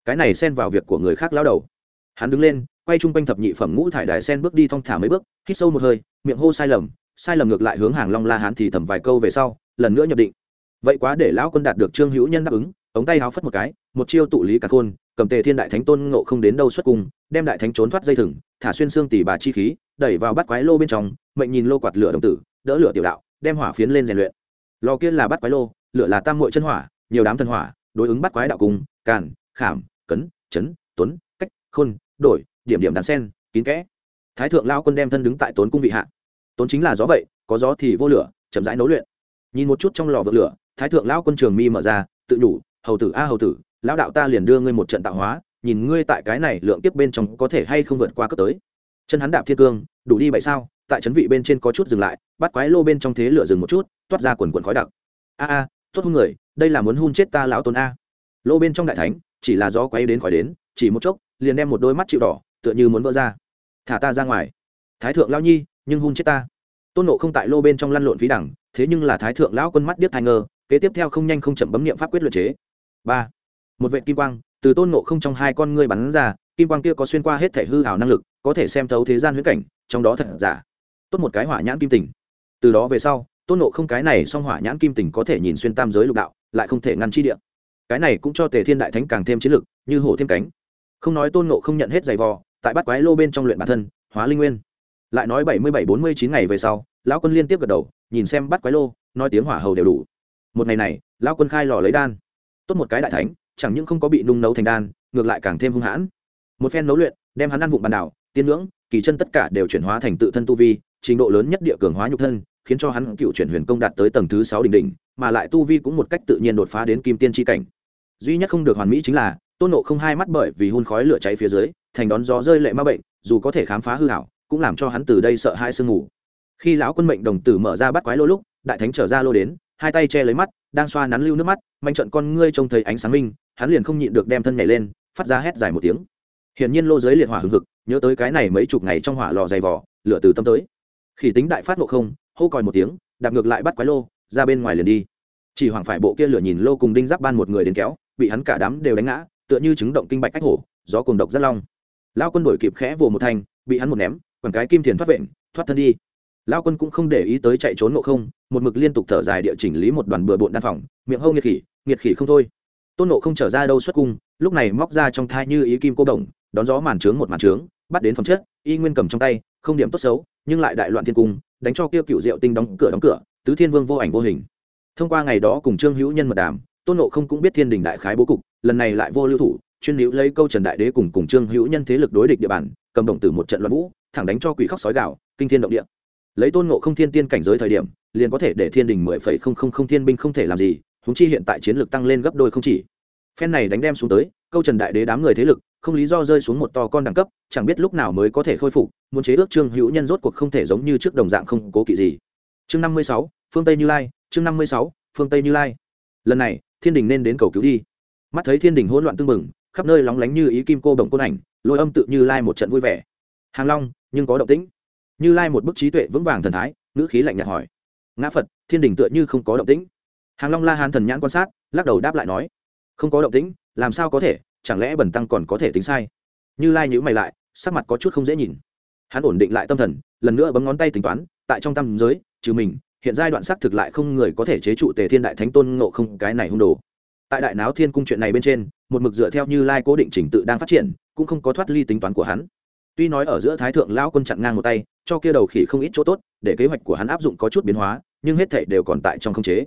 Speaker 1: Cái này xen vào việc của người khác lao đầu. Hắn đứng lên, quay chung quanh thập nhị phẩm ngũ thải đài sen bước đi thong thả mấy bước, hít sâu một hơi, miệng hô sai lầm sai lầm ngược lại hướng hàng long la hán thì thầm vài câu về sau, lần nữa nhập định. Vậy quá để lão quân đạt được trương hữu nhân đáp ứng, ống tay háo phất một cái, một chiêu tụ lý cả khôn cầm tề thiên đại thánh tôn ngộ không đến đâu xuất cùng đem đại thánh trốn thoát dây thừng, thả xuyên xương tỷ bà chi khí, đẩy vào bắt quái lô bên trong, mệnh nhìn lô quạt lửa đồng tử, đỡ lửa tiểu đạo đem hỏa phiến lên rèn luyện. Lò kia là bắt quái lô, lửa là tam muội chân hỏa, nhiều đám thần hỏa, đối ứng bắt quái đạo cung, càn, khảm, cấn, chấn, tuấn, cách, khôn, đổi, điểm điểm đàn sen, kín kẽ. Thái thượng lao quân đem thân đứng tại tốn cung vị hạ. Tốn chính là gió vậy, có gió thì vô lửa, chậm rãi nấu luyện. Nhìn một chút trong lò vượng lửa, thái thượng lao quân trường mi mở ra, tự đủ. hầu tử a hầu tử, lão đạo ta liền đưa ngươi một trận tạo hóa, nhìn ngươi tại cái này lượng tiếp bên trong có thể hay không vượt qua cấp tới. Chân hắn đạp thiên cương, đủ đi bảy sao? Tại trấn vị bên trên có chút dừng lại, bắt quái lô bên trong thế lửa dừng một chút, toát ra quần quần khói đặc. A a, tốt hung người, đây là muốn hun chết ta lão tôn a. Lô bên trong đại thánh, chỉ là gió quay đến khỏi đến, chỉ một chốc, liền đem một đôi mắt chịu đỏ, tựa như muốn vỡ ra. Thả ta ra ngoài. Thái thượng lao nhi, nhưng hun chết ta. Tôn nộ không tại lô bên trong lăn lộn phí đẳng, thế nhưng là thái thượng lão quân mắt điếc thai ngơ, kế tiếp theo không nhanh không chậm bấm nghiệm pháp quyết luật chế. Ba, một vệ kim quang, từ tôn nộ không trong hai con ngươi bắn ra, kim quang kia có xuyên qua hết thể hư hảo năng lực, có thể xem thấu thế gian huyễn cảnh, trong đó thật giả tốt một cái hỏa nhãn kim tình. Từ đó về sau, tôn nộ không cái này song hỏa nhãn kim tình có thể nhìn xuyên tam giới lục đạo, lại không thể ngăn chi địa. Cái này cũng cho tề thiên đại thánh càng thêm chiến lực, như hổ thêm cánh. Không nói tôn nộ không nhận hết giày vò, tại bắt quái lô bên trong luyện bản thân, hóa linh nguyên. Lại nói bảy mươi bảy bốn mươi chín ngày về sau, lão quân liên tiếp gật đầu, nhìn xem bắt quái lô, nói tiếng hỏa hầu đều đủ. Một ngày này, lão quân khai lò lấy đan. Tốt một cái đại thánh, chẳng những không có bị nung nấu thành đan, ngược lại càng thêm hung hãn. Một phen nấu luyện, đem hắn ăn vụng bàn đảo, tiên ngưỡng, kỳ chân tất cả đều chuyển hóa thành tự thân tu vi trình độ lớn nhất địa cường hóa nhục thân, khiến cho hắn cựu chuyển huyền công đạt tới tầng thứ sáu đỉnh đỉnh, mà lại tu vi cũng một cách tự nhiên đột phá đến kim tiên tri cảnh. Duy nhất không được hoàn mỹ chính là, tôn nộ không hai mắt bởi vì hun khói lửa cháy phía dưới, thành đón gió rơi lệ ma bệnh, dù có thể khám phá hư hảo, cũng làm cho hắn từ đây sợ hai sương ngủ khi lão quân mệnh đồng tử mở ra bắt quái lô lúc, đại thánh trở ra lô đến, hai tay che lấy mắt, đang xoa nắn lưu nước mắt, manh trận con ngươi trông thấy ánh sáng minh, hắn liền không nhịn được đem thân nhảy lên, phát ra hét dài một tiếng. Hiển nhiên lô giới liệt hỏa hừng hực, nhớ tới cái này mấy chục ngày trong hỏa lò dày vỏ lửa từ tâm tới khi tính đại phát nộ không, hô còi một tiếng, đạp ngược lại bắt quái lô, ra bên ngoài liền đi. Chỉ hoàng phải bộ kia lửa nhìn lô cùng đinh giáp ban một người đến kéo, bị hắn cả đám đều đánh ngã, tựa như chứng động kinh bạch ách hổ, gió cùng độc rất long. Lao quân đổi kịp khẽ vồ một thanh, bị hắn một ném, quẳng cái kim thiền thoát vện, thoát thân đi. Lao quân cũng không để ý tới chạy trốn ngộ không, một mực liên tục thở dài địa chỉnh lý một đoàn bừa bộn đan phòng, miệng hâu nghiệt khỉ nghiệt khỉ không thôi. Tôn nộ không trở ra đâu xuất cung, lúc này móc ra trong thai như ý kim cô đồng, đón gió màn trướng một màn trướng, bắt đến phòng chất, y nguyên cầm trong tay không điểm tốt xấu, nhưng lại đại loạn thiên cung, đánh cho kia cựu diệu tinh đóng cửa đóng cửa, tứ thiên vương vô ảnh vô hình. Thông qua ngày đó cùng trương hữu nhân mật đàm, tôn nộ không cũng biết thiên đình đại khái bố cục, lần này lại vô lưu thủ, chuyên hữu lấy câu trần đại đế cùng cùng trương hữu nhân thế lực đối địch địa bàn, cầm động từ một trận loạn vũ, thẳng đánh cho quỷ khóc sói gạo kinh thiên động địa. Lấy tôn ngộ không thiên tiên cảnh giới thời điểm, liền có thể để thiên đình mười phẩy không không không thiên binh không thể làm gì húng chi hiện tại chiến lược tăng lên gấp đôi không chỉ. Phen này đánh đem xuống tới, câu trần đại đế đám người thế lực không lý do rơi xuống một to con đẳng cấp, chẳng biết lúc nào mới có thể khôi phục, muốn chế ước trương hữu nhân rốt cuộc không thể giống như trước đồng dạng không cố kỵ gì. Chương năm mươi sáu, phương tây như lai, chương năm mươi sáu, phương tây như lai. Lần này, thiên đình nên đến cầu cứu đi. Mắt thấy thiên đình hỗn loạn tưng bừng, khắp nơi lóng lánh như ý kim cô đồng côn ảnh, lôi âm tự như lai một trận vui vẻ. Hàng long, nhưng có động tĩnh. Như lai một bức trí tuệ vững vàng thần thái, ngữ khí lạnh nhạt hỏi. Ngã phật, thiên đình tựa như không có động tĩnh. Hàng long la hàn thần nhãn quan sát, lắc đầu đáp lại nói. Không có động tĩnh, làm sao có thể? Chẳng lẽ bần tăng còn có thể tính sai? Như lai nhữ mày lại, sắc mặt có chút không dễ nhìn. Hắn ổn định lại tâm thần, lần nữa bấm ngón tay tính toán, tại trong tâm giới, trừ mình, hiện giai đoạn xác thực lại không người có thể chế trụ tề thiên đại thánh tôn ngộ không, cái này hung đồ. Tại đại náo thiên cung chuyện này bên trên, một mực dựa theo như lai cố định trình tự đang phát triển, cũng không có thoát ly tính toán của hắn. Tuy nói ở giữa thái thượng lão quân chặn ngang một tay, cho kia đầu khỉ không ít chỗ tốt, để kế hoạch của hắn áp dụng có chút biến hóa, nhưng hết thảy đều còn tại trong không chế.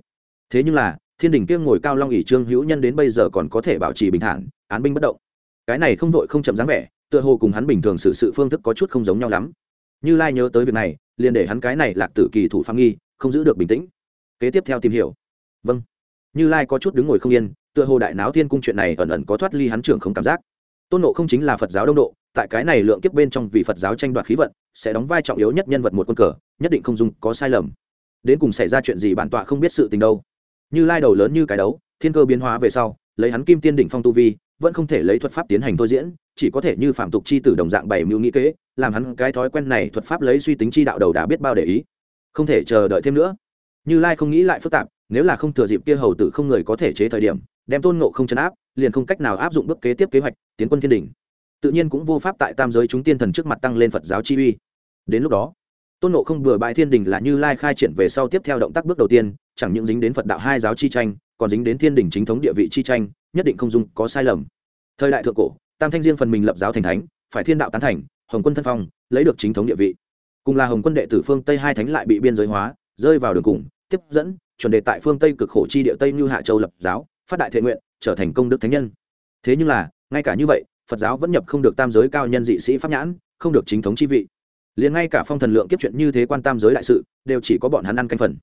Speaker 1: Thế nhưng là, thiên đình kia ngồi cao long ỷ trương hữu nhân đến bây giờ còn có thể bảo trì bình thản án binh bất động. Cái này không vội không chậm dáng vẻ, tựa hồ cùng hắn bình thường xử sự phương thức có chút không giống nhau lắm. Như lai nhớ tới việc này, liền để hắn cái này lạc tử kỳ thủ phạm nghi, không giữ được bình tĩnh. Kế tiếp theo tìm hiểu. Vâng. Như lai có chút đứng ngồi không yên, tựa hồ đại náo thiên cung chuyện này ẩn ẩn có thoát ly hắn trưởng không cảm giác. Tôn nộ không chính là phật giáo đông độ, tại cái này lượng kiếp bên trong vì phật giáo tranh đoạt khí vận, sẽ đóng vai trọng yếu nhất nhân vật một quân cờ, nhất định không dùng có sai lầm. Đến cùng xảy ra chuyện gì bản tọa không biết sự tình đâu. Như lai đầu lớn như cái đấu, thiên cơ biến hóa về sau, lấy hắn kim tiên đỉnh phong tu vi vẫn không thể lấy thuật pháp tiến hành thôi diễn, chỉ có thể như phạm tục chi tử đồng dạng bảy mưu nghĩ kế, làm hắn cái thói quen này thuật pháp lấy suy tính chi đạo đầu đã biết bao để ý. Không thể chờ đợi thêm nữa. Như lai không nghĩ lại phức tạp, nếu là không thừa dịp kia hầu tử không người có thể chế thời điểm, đem tôn ngộ không chấn áp, liền không cách nào áp dụng bước kế tiếp kế hoạch, tiến quân thiên đình tự nhiên cũng vô pháp tại tam giới chúng tiên thần trước mặt tăng lên phật giáo chi uy. Đến lúc đó, tôn ngộ không vừa bại thiên đình là như lai khai triển về sau tiếp theo động tác bước đầu tiên, chẳng những dính đến phật đạo hai giáo chi tranh, còn dính đến thiên đình chính thống địa vị chi tranh nhất định không dung có sai lầm. Thời đại thượng cổ, tam thanh riêng phần mình lập giáo thành thánh, phải thiên đạo tán thành, hồng quân thân phong, lấy được chính thống địa vị. Cùng là hồng quân đệ tử phương tây hai thánh lại bị biên giới hóa, rơi vào đường cùng, tiếp dẫn, chuẩn đề tại phương tây cực khổ chi địa tây như hạ châu lập giáo, phát đại thiện nguyện, trở thành công đức thánh nhân. Thế nhưng là, ngay cả như vậy, phật giáo vẫn nhập không được tam giới cao nhân dị sĩ pháp nhãn, không được chính thống chi vị. Liền ngay cả phong thần lượng kiếp chuyện như thế quan tam giới đại sự, đều chỉ có bọn hắn ăn canh phần.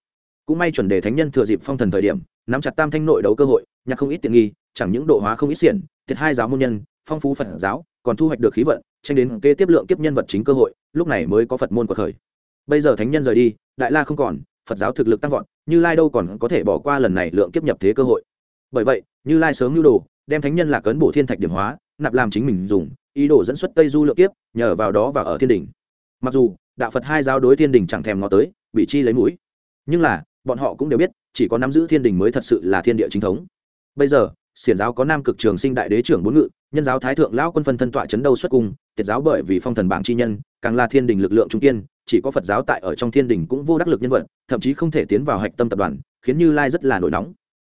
Speaker 1: Cũng may chuẩn đề thánh nhân thừa dịp phong thần thời điểm, nắm chặt tam thanh nội đấu cơ hội, nhặt không ít tiện nghi chẳng những độ hóa không ít xiển, thiệt hai giáo môn nhân, phong phú phật giáo, còn thu hoạch được khí vận, tranh đến kế tiếp lượng kiếp nhân vật chính cơ hội, lúc này mới có phật môn của khởi. Bây giờ thánh nhân rời đi, đại la không còn, phật giáo thực lực tăng vọt, như lai đâu còn có thể bỏ qua lần này lượng kiếp nhập thế cơ hội. Bởi vậy, như lai sớm nhu đồ, đem thánh nhân là cấn bổ thiên thạch điểm hóa, nạp làm chính mình dùng, ý đồ dẫn xuất tây du lượng kiếp, nhờ vào đó và ở thiên đình mặc dù, đạo phật hai giáo đối thiên đình chẳng thèm ngó tới, bị chi lấy mũi. Nhưng là, bọn họ cũng đều biết, chỉ có nắm giữ thiên đình mới thật sự là thiên địa chính thống. Bây giờ xiển giáo có nam cực trường sinh đại đế trưởng bốn ngự, nhân giáo thái thượng lão quân phân thân tọa chấn đâu xuất cung, tiệt giáo bởi vì phong thần bảng chi nhân, càng là thiên đình lực lượng trung kiên, chỉ có phật giáo tại ở trong thiên đình cũng vô đắc lực nhân vật, thậm chí không thể tiến vào hạch tâm tập đoàn, khiến như lai rất là nổi nóng.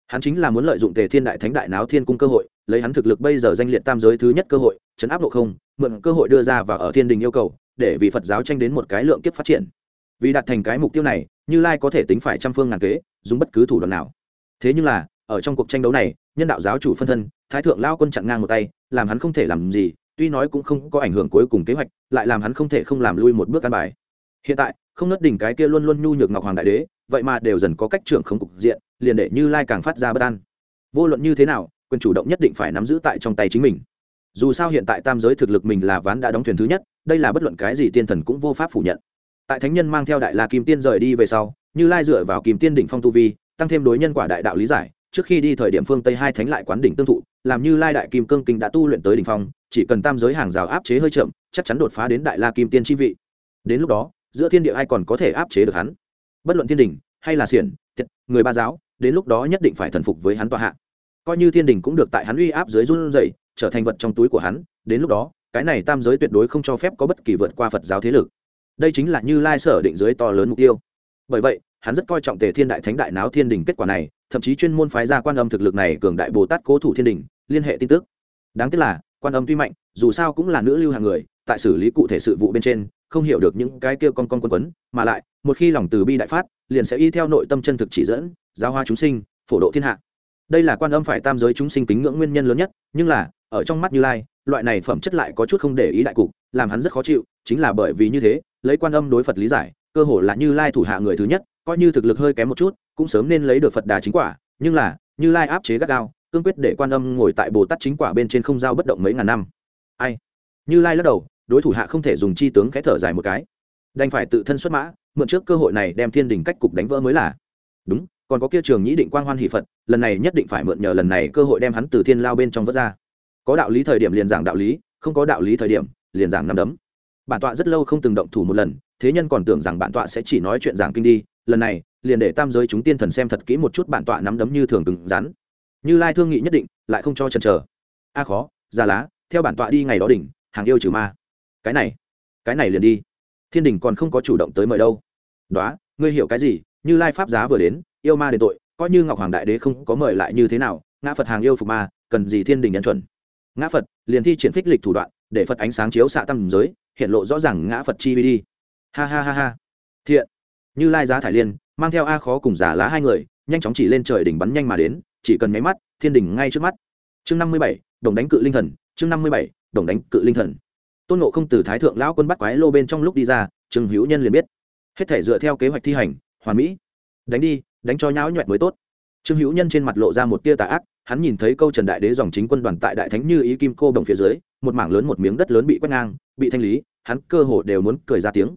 Speaker 1: Hắn chính là muốn lợi dụng tề thiên đại thánh đại náo thiên cung cơ hội, lấy hắn thực lực bây giờ danh liệt tam giới thứ nhất cơ hội, chấn áp độ không, mượn cơ hội đưa ra và ở thiên đình yêu cầu, để vì phật giáo tranh đến một cái lượng kiếp phát triển. Vì đạt thành cái mục tiêu này, như lai có thể tính phải trăm phương ngàn kế, dùng bất cứ thủ đoạn nào. Thế nhưng là, ở trong cuộc tranh đấu này nhân đạo giáo chủ phân thân, thái thượng lao quân chặn ngang một tay, làm hắn không thể làm gì, tuy nói cũng không có ảnh hưởng cuối cùng kế hoạch, lại làm hắn không thể không làm lui một bước căn bài. Hiện tại, không nớt đỉnh cái kia luôn luôn nhu nhược ngọc hoàng đại đế, vậy mà đều dần có cách trưởng không cục diện, liền để như lai càng phát ra bất an. Vô luận như thế nào, quyền chủ động nhất định phải nắm giữ tại trong tay chính mình. Dù sao hiện tại tam giới thực lực mình là ván đã đóng thuyền thứ nhất, đây là bất luận cái gì tiên thần cũng vô pháp phủ nhận. Tại thánh nhân mang theo đại la kim tiên rời đi về sau, như lai dựa vào kim tiên đỉnh phong tu vi, tăng thêm đối nhân quả đại đạo lý giải trước khi đi thời điểm phương tây hai thánh lại quán đỉnh tương thụ làm như lai đại kim cương kinh đã tu luyện tới đỉnh phong chỉ cần tam giới hàng rào áp chế hơi chậm chắc chắn đột phá đến đại la kim tiên chi vị. Đến lúc đó giữa thiên địa ai còn có thể áp chế được hắn? Bất luận thiên đình hay là xiển Tiện, người ba giáo đến lúc đó nhất định phải thần phục với hắn tọa hạ. Coi như thiên đình cũng được tại hắn uy áp dưới run dậy trở thành vật trong túi của hắn đến lúc đó cái này tam giới tuyệt đối không cho phép có bất kỳ vượt qua phật giáo thế lực. Đây chính là như lai sở định dưới to lớn mục tiêu. Bởi vậy hắn rất coi trọng tề thiên đại thánh đại náo thiên đình kết quả này thậm chí chuyên môn phái ra quan âm thực lực này cường đại bồ tát cố thủ thiên đình, liên hệ tin tức. Đáng tiếc là, quan âm tuy mạnh, dù sao cũng là nữ lưu hàng người, tại xử lý cụ thể sự vụ bên trên, không hiểu được những cái kia con con quân quấn, mà lại, một khi lòng từ bi đại phát, liền sẽ y theo nội tâm chân thực chỉ dẫn, giáo hoa chúng sinh, phổ độ thiên hạ. Đây là quan âm phải tam giới chúng sinh kính ngưỡng nguyên nhân lớn nhất, nhưng là, ở trong mắt như lai, loại này phẩm chất lại có chút không để ý đại cục, làm hắn rất khó chịu, chính là bởi vì như thế, lấy quan âm đối phật lý giải, cơ hồ là như lai thủ hạ người thứ nhất, coi như thực lực hơi kém một chút cũng sớm nên lấy được phật đà chính quả, nhưng là, như lai áp chế gắt gao, cương quyết để quan âm ngồi tại bồ tát chính quả bên trên không giao bất động mấy ngàn năm. Ai? Như lai lắc đầu, đối thủ hạ không thể dùng chi tướng khẽ thở dài một cái. Đành phải tự thân xuất mã, mượn trước cơ hội này đem thiên đình cách cục đánh vỡ mới là. Đúng, còn có kia trường nhĩ định quang hoan hỷ phật, lần này nhất định phải mượn nhờ lần này cơ hội đem hắn từ thiên lao bên trong vớt ra. Có đạo lý thời điểm liền giảng đạo lý, không có đạo lý thời điểm, liền giảng nằm đấm. Bản tọa rất lâu không từng động thủ một lần, thế nhân còn tưởng rằng bản tọa sẽ chỉ nói chuyện giảng kinh đi, lần này liền để tam giới chúng tiên thần xem thật kỹ một chút bản tọa nắm đấm như thường từng rắn. Như lai thương nghị nhất định, lại không cho chần chờ. A khó, già lá, theo bản tọa đi ngày đó đỉnh, hàng yêu trừ ma. Cái này cái này liền đi. Thiên đình còn không có chủ động tới mời đâu. Đó ngươi hiểu cái gì? Như lai pháp giá vừa đến, yêu ma đền tội, coi như ngọc hoàng đại đế không có mời lại như thế nào, ngã phật hàng yêu phục ma, cần gì thiên đình nhân chuẩn? Ngã phật, liền thi triển phích lịch thủ đoạn, để phật ánh sáng chiếu xạ tâm giới, hiện lộ rõ ràng ngã phật chi vi đi. Ha ha ha ha. Thiện. Như lai giá thải liên mang theo a khó cùng giả lá hai người, nhanh chóng chỉ lên trời đỉnh bắn nhanh mà đến, chỉ cần nháy mắt, thiên đỉnh ngay trước mắt. Chương năm mươi bảy, đồng đánh cự linh thần, chương năm mươi bảy, đồng đánh cự linh thần. Tôn nộ không từ thái thượng lão quân bắt quái lô bên trong lúc đi ra, trương hữu nhân liền biết. Hết thể dựa theo kế hoạch thi hành, hoàn mỹ. Đánh đi, đánh cho nháo nhuẹn mới tốt. Trương hữu nhân trên mặt lộ ra một tia tà ác, hắn nhìn thấy câu trần đại đế dòng chính quân đoàn tại đại thánh như ý kim cô đồng phía dưới, một mảng lớn một miếng đất lớn bị quét ngang, bị thanh lý, hắn cơ hồ đều muốn cười ra tiếng.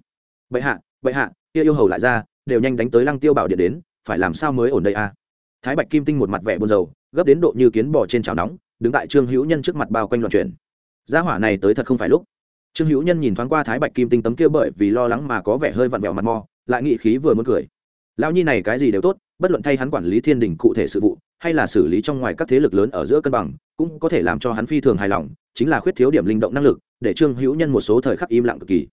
Speaker 1: Bệ hạ bệ hạ, kia yêu hầu lại ra đều nhanh đánh tới lăng tiêu bảo điện đến, phải làm sao mới ổn đây a thái bạch kim tinh một mặt vẻ buồn rầu, gấp đến độ như kiến bò trên chảo nóng, đứng tại trương hữu nhân trước mặt bao quanh loạn chuyển. Gia hỏa này tới thật không phải lúc. Trương hữu nhân nhìn thoáng qua thái bạch kim tinh tấm kia bởi vì lo lắng mà có vẻ hơi vặn vẹo mặt mò, lại nghị khí vừa muốn cười. Lão nhi này cái gì đều tốt, bất luận thay hắn quản lý thiên đình cụ thể sự vụ, hay là xử lý trong ngoài các thế lực lớn ở giữa cân bằng, cũng có thể làm cho hắn phi thường hài lòng, chính là khuyết thiếu điểm linh động năng lực, để trương hữu nhân một số thời khắc im lặng cực kỳ.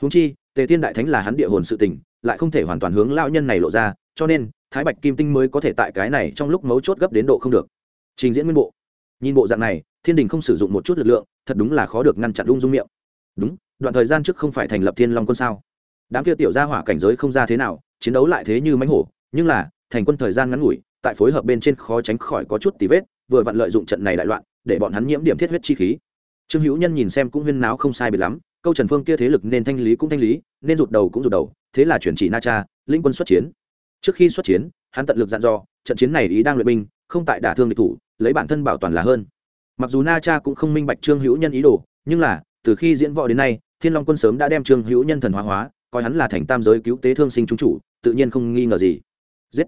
Speaker 1: Húng chi tề thiên đại thánh là hắn địa hồn sự tình, lại không thể hoàn toàn hướng lao nhân này lộ ra, cho nên, thái bạch kim tinh mới có thể tại cái này trong lúc mấu chốt gấp đến độ không được. Trình diễn nguyên bộ. Nhìn bộ dạng này, thiên đình không sử dụng một chút lực lượng, thật đúng là khó được ngăn chặn lung dung miệng. Đúng, đoạn thời gian trước không phải thành lập thiên long quân sao? Đám kia tiểu gia hỏa cảnh giới không ra thế nào, chiến đấu lại thế như mánh hổ, nhưng là, thành quân thời gian ngắn ngủi, tại phối hợp bên trên khó tránh khỏi có chút tí vết, vừa vặn lợi dụng trận này đại loạn, để bọn hắn nhiễm điểm thiết huyết chi khí. Trương hữu nhân nhìn xem cũng huyên náo không sai biệt lắm câu trần phương kia thế lực nên thanh lý cũng thanh lý, nên rụt đầu cũng rụt đầu, thế là chuyển chỉ na cha linh quân xuất chiến. Trước khi xuất chiến, hắn tận lực dặn dò, trận chiến này ý đang luyện binh, không tại đả thương địch thủ, lấy bản thân bảo toàn là hơn. Mặc dù na cha cũng không minh bạch trương hữu nhân ý đồ, nhưng là, từ khi diễn võ đến nay, thiên long quân sớm đã đem trương hữu nhân thần hóa hóa, coi hắn là thành tam giới cứu tế thương sinh chúng chủ, tự nhiên không nghi ngờ gì. Giết!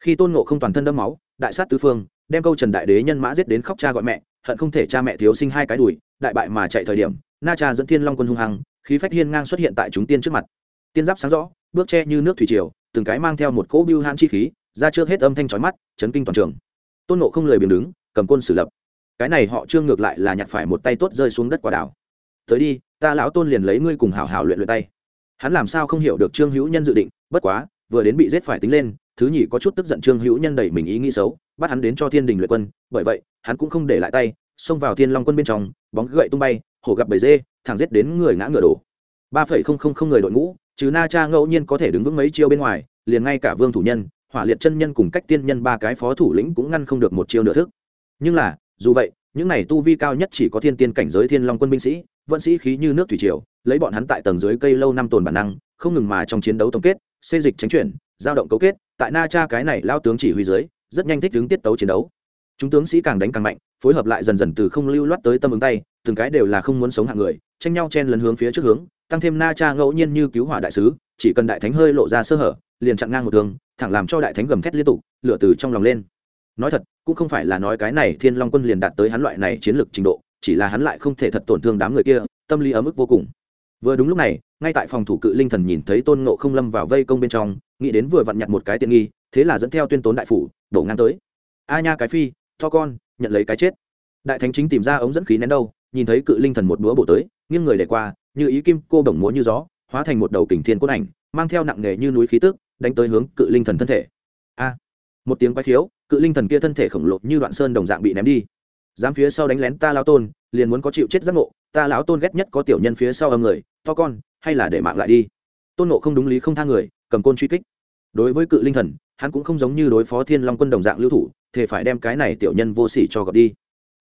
Speaker 1: Khi tôn ngộ không toàn thân đâm máu, đại sát tứ phương, đem câu trần đại đế nhân mã giết đến khóc cha gọi mẹ, hận không thể cha mẹ thiếu sinh hai cái đùi, đại bại mà chạy thời điểm na cha dẫn thiên long quân hung hăng, khí phách hiên ngang xuất hiện tại chúng tiên trước mặt. Tiên giáp sáng rõ, bước che như nước thủy triều, từng cái mang theo một cỗ biêu hãn chi khí, ra trước hết âm thanh trói mắt, chấn kinh toàn trường. Tôn nộ không lời biển đứng, cầm côn xử lập. Cái này họ trương ngược lại là nhặt phải một tay tốt rơi xuống đất quả đảo. Tới đi, ta lão tôn liền lấy ngươi cùng hảo hảo luyện luyện tay. Hắn làm sao không hiểu được trương hữu nhân dự định, bất quá, vừa đến bị giết phải tính lên, thứ nhì có chút tức giận trương hữu nhân đẩy mình ý nghĩ xấu, bắt hắn đến cho thiên đình luyện quân, bởi vậy, hắn cũng không để lại tay, xông vào thiên long quân bên trong, bóng gậy tung bay hổ gặp bầy dê, thẳng giết đến người ngã ngựa đổ. Ba phẩy không không không người đội ngũ, trừ na cha ngẫu nhiên có thể đứng vững mấy chiêu bên ngoài, liền ngay cả vương thủ nhân, hỏa liệt chân nhân cùng cách tiên nhân ba cái phó thủ lĩnh cũng ngăn không được một chiêu nửa thức. Nhưng là, dù vậy, những này tu vi cao nhất chỉ có thiên tiên cảnh giới thiên long quân binh sĩ vận sĩ khí như nước thủy triều, lấy bọn hắn tại tầng dưới cây lâu năm tồn bản năng, không ngừng mà trong chiến đấu tổng kết, xê dịch tránh chuyển, giao động cấu kết, tại na cha cái này lao tướng chỉ huy dưới, rất nhanh thích hướng tiết tấu chiến đấu. Chúng tướng sĩ càng đánh càng mạnh phối hợp lại dần dần từ không lưu loát tới tâm ứng tay, từng cái đều là không muốn sống hạng người, tranh nhau chen lấn hướng phía trước hướng, tăng thêm na cha ngẫu nhiên như cứu hỏa đại sứ, chỉ cần đại thánh hơi lộ ra sơ hở, liền chặn ngang một thương thẳng làm cho đại thánh gầm thét liên tục, lửa từ trong lòng lên. Nói thật, cũng không phải là nói cái này thiên long quân liền đạt tới hắn loại này chiến lược trình độ, chỉ là hắn lại không thể thật tổn thương đám người kia, tâm lý ở mức vô cùng. Vừa đúng lúc này, ngay tại phòng thủ cự linh thần nhìn thấy tôn ngộ không lâm vào vây công bên trong, nghĩ đến vừa vặn nhặt một cái tiện nghi, thế là dẫn theo tuyên tốn đại phủ, đổ ngang tới. A nha cái phi, to con nhận lấy cái chết. Đại thánh chính tìm ra ống dẫn khí nén đâu, nhìn thấy cự linh thần một búa bổ tới, nghiêng người để qua, như ý kim cô bổng múa như gió, hóa thành một đầu kình thiên cốt ảnh, mang theo nặng nề như núi khí tức, đánh tới hướng cự linh thần thân thể. A! Một tiếng quái khiếu, cự linh thần kia thân thể khổng lồ như đoạn sơn đồng dạng bị ném đi. Dám phía sau đánh lén ta lão tôn, liền muốn có chịu chết giác ngộ, ta lão tôn ghét nhất có tiểu nhân phía sau âm người, to con, hay là để mạng lại đi. Tôn nộ không đúng lý không tha người, cầm côn truy kích đối với cự linh thần, hắn cũng không giống như đối phó thiên long quân đồng dạng lưu thủ thể phải đem cái này tiểu nhân vô sỉ cho gọt đi.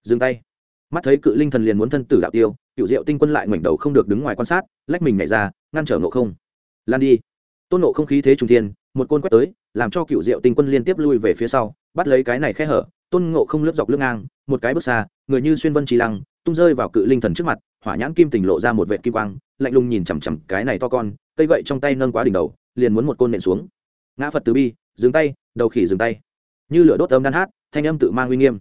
Speaker 1: Dừng tay. Mắt thấy cự linh thần liền muốn thân tử đạo tiêu cựu diệu tinh quân lại ngoảnh đầu không được đứng ngoài quan sát, lách mình nhảy ra, ngăn trở ngộ không. Lan đi. Tôn nộ không khí thế trung thiên, một côn quét tới, làm cho cựu diệu tinh quân liên tiếp lui về phía sau, bắt lấy cái này khe hở, tôn ngộ không lướt dọc lưng ngang, một cái bước xa, người như xuyên vân trí lăng, tung rơi vào cự linh thần trước mặt, hỏa nhãn kim tình lộ ra một vệ kim quang, lạnh lùng nhìn chằm chằm cái này to con, cây gậy trong tay nâng quá đỉnh đầu, liền muốn một côn nện xuống ngã phật từ bi dừng tay đầu khỉ dừng tay như lửa đốt âm đan hát thanh âm tự mang uy nghiêm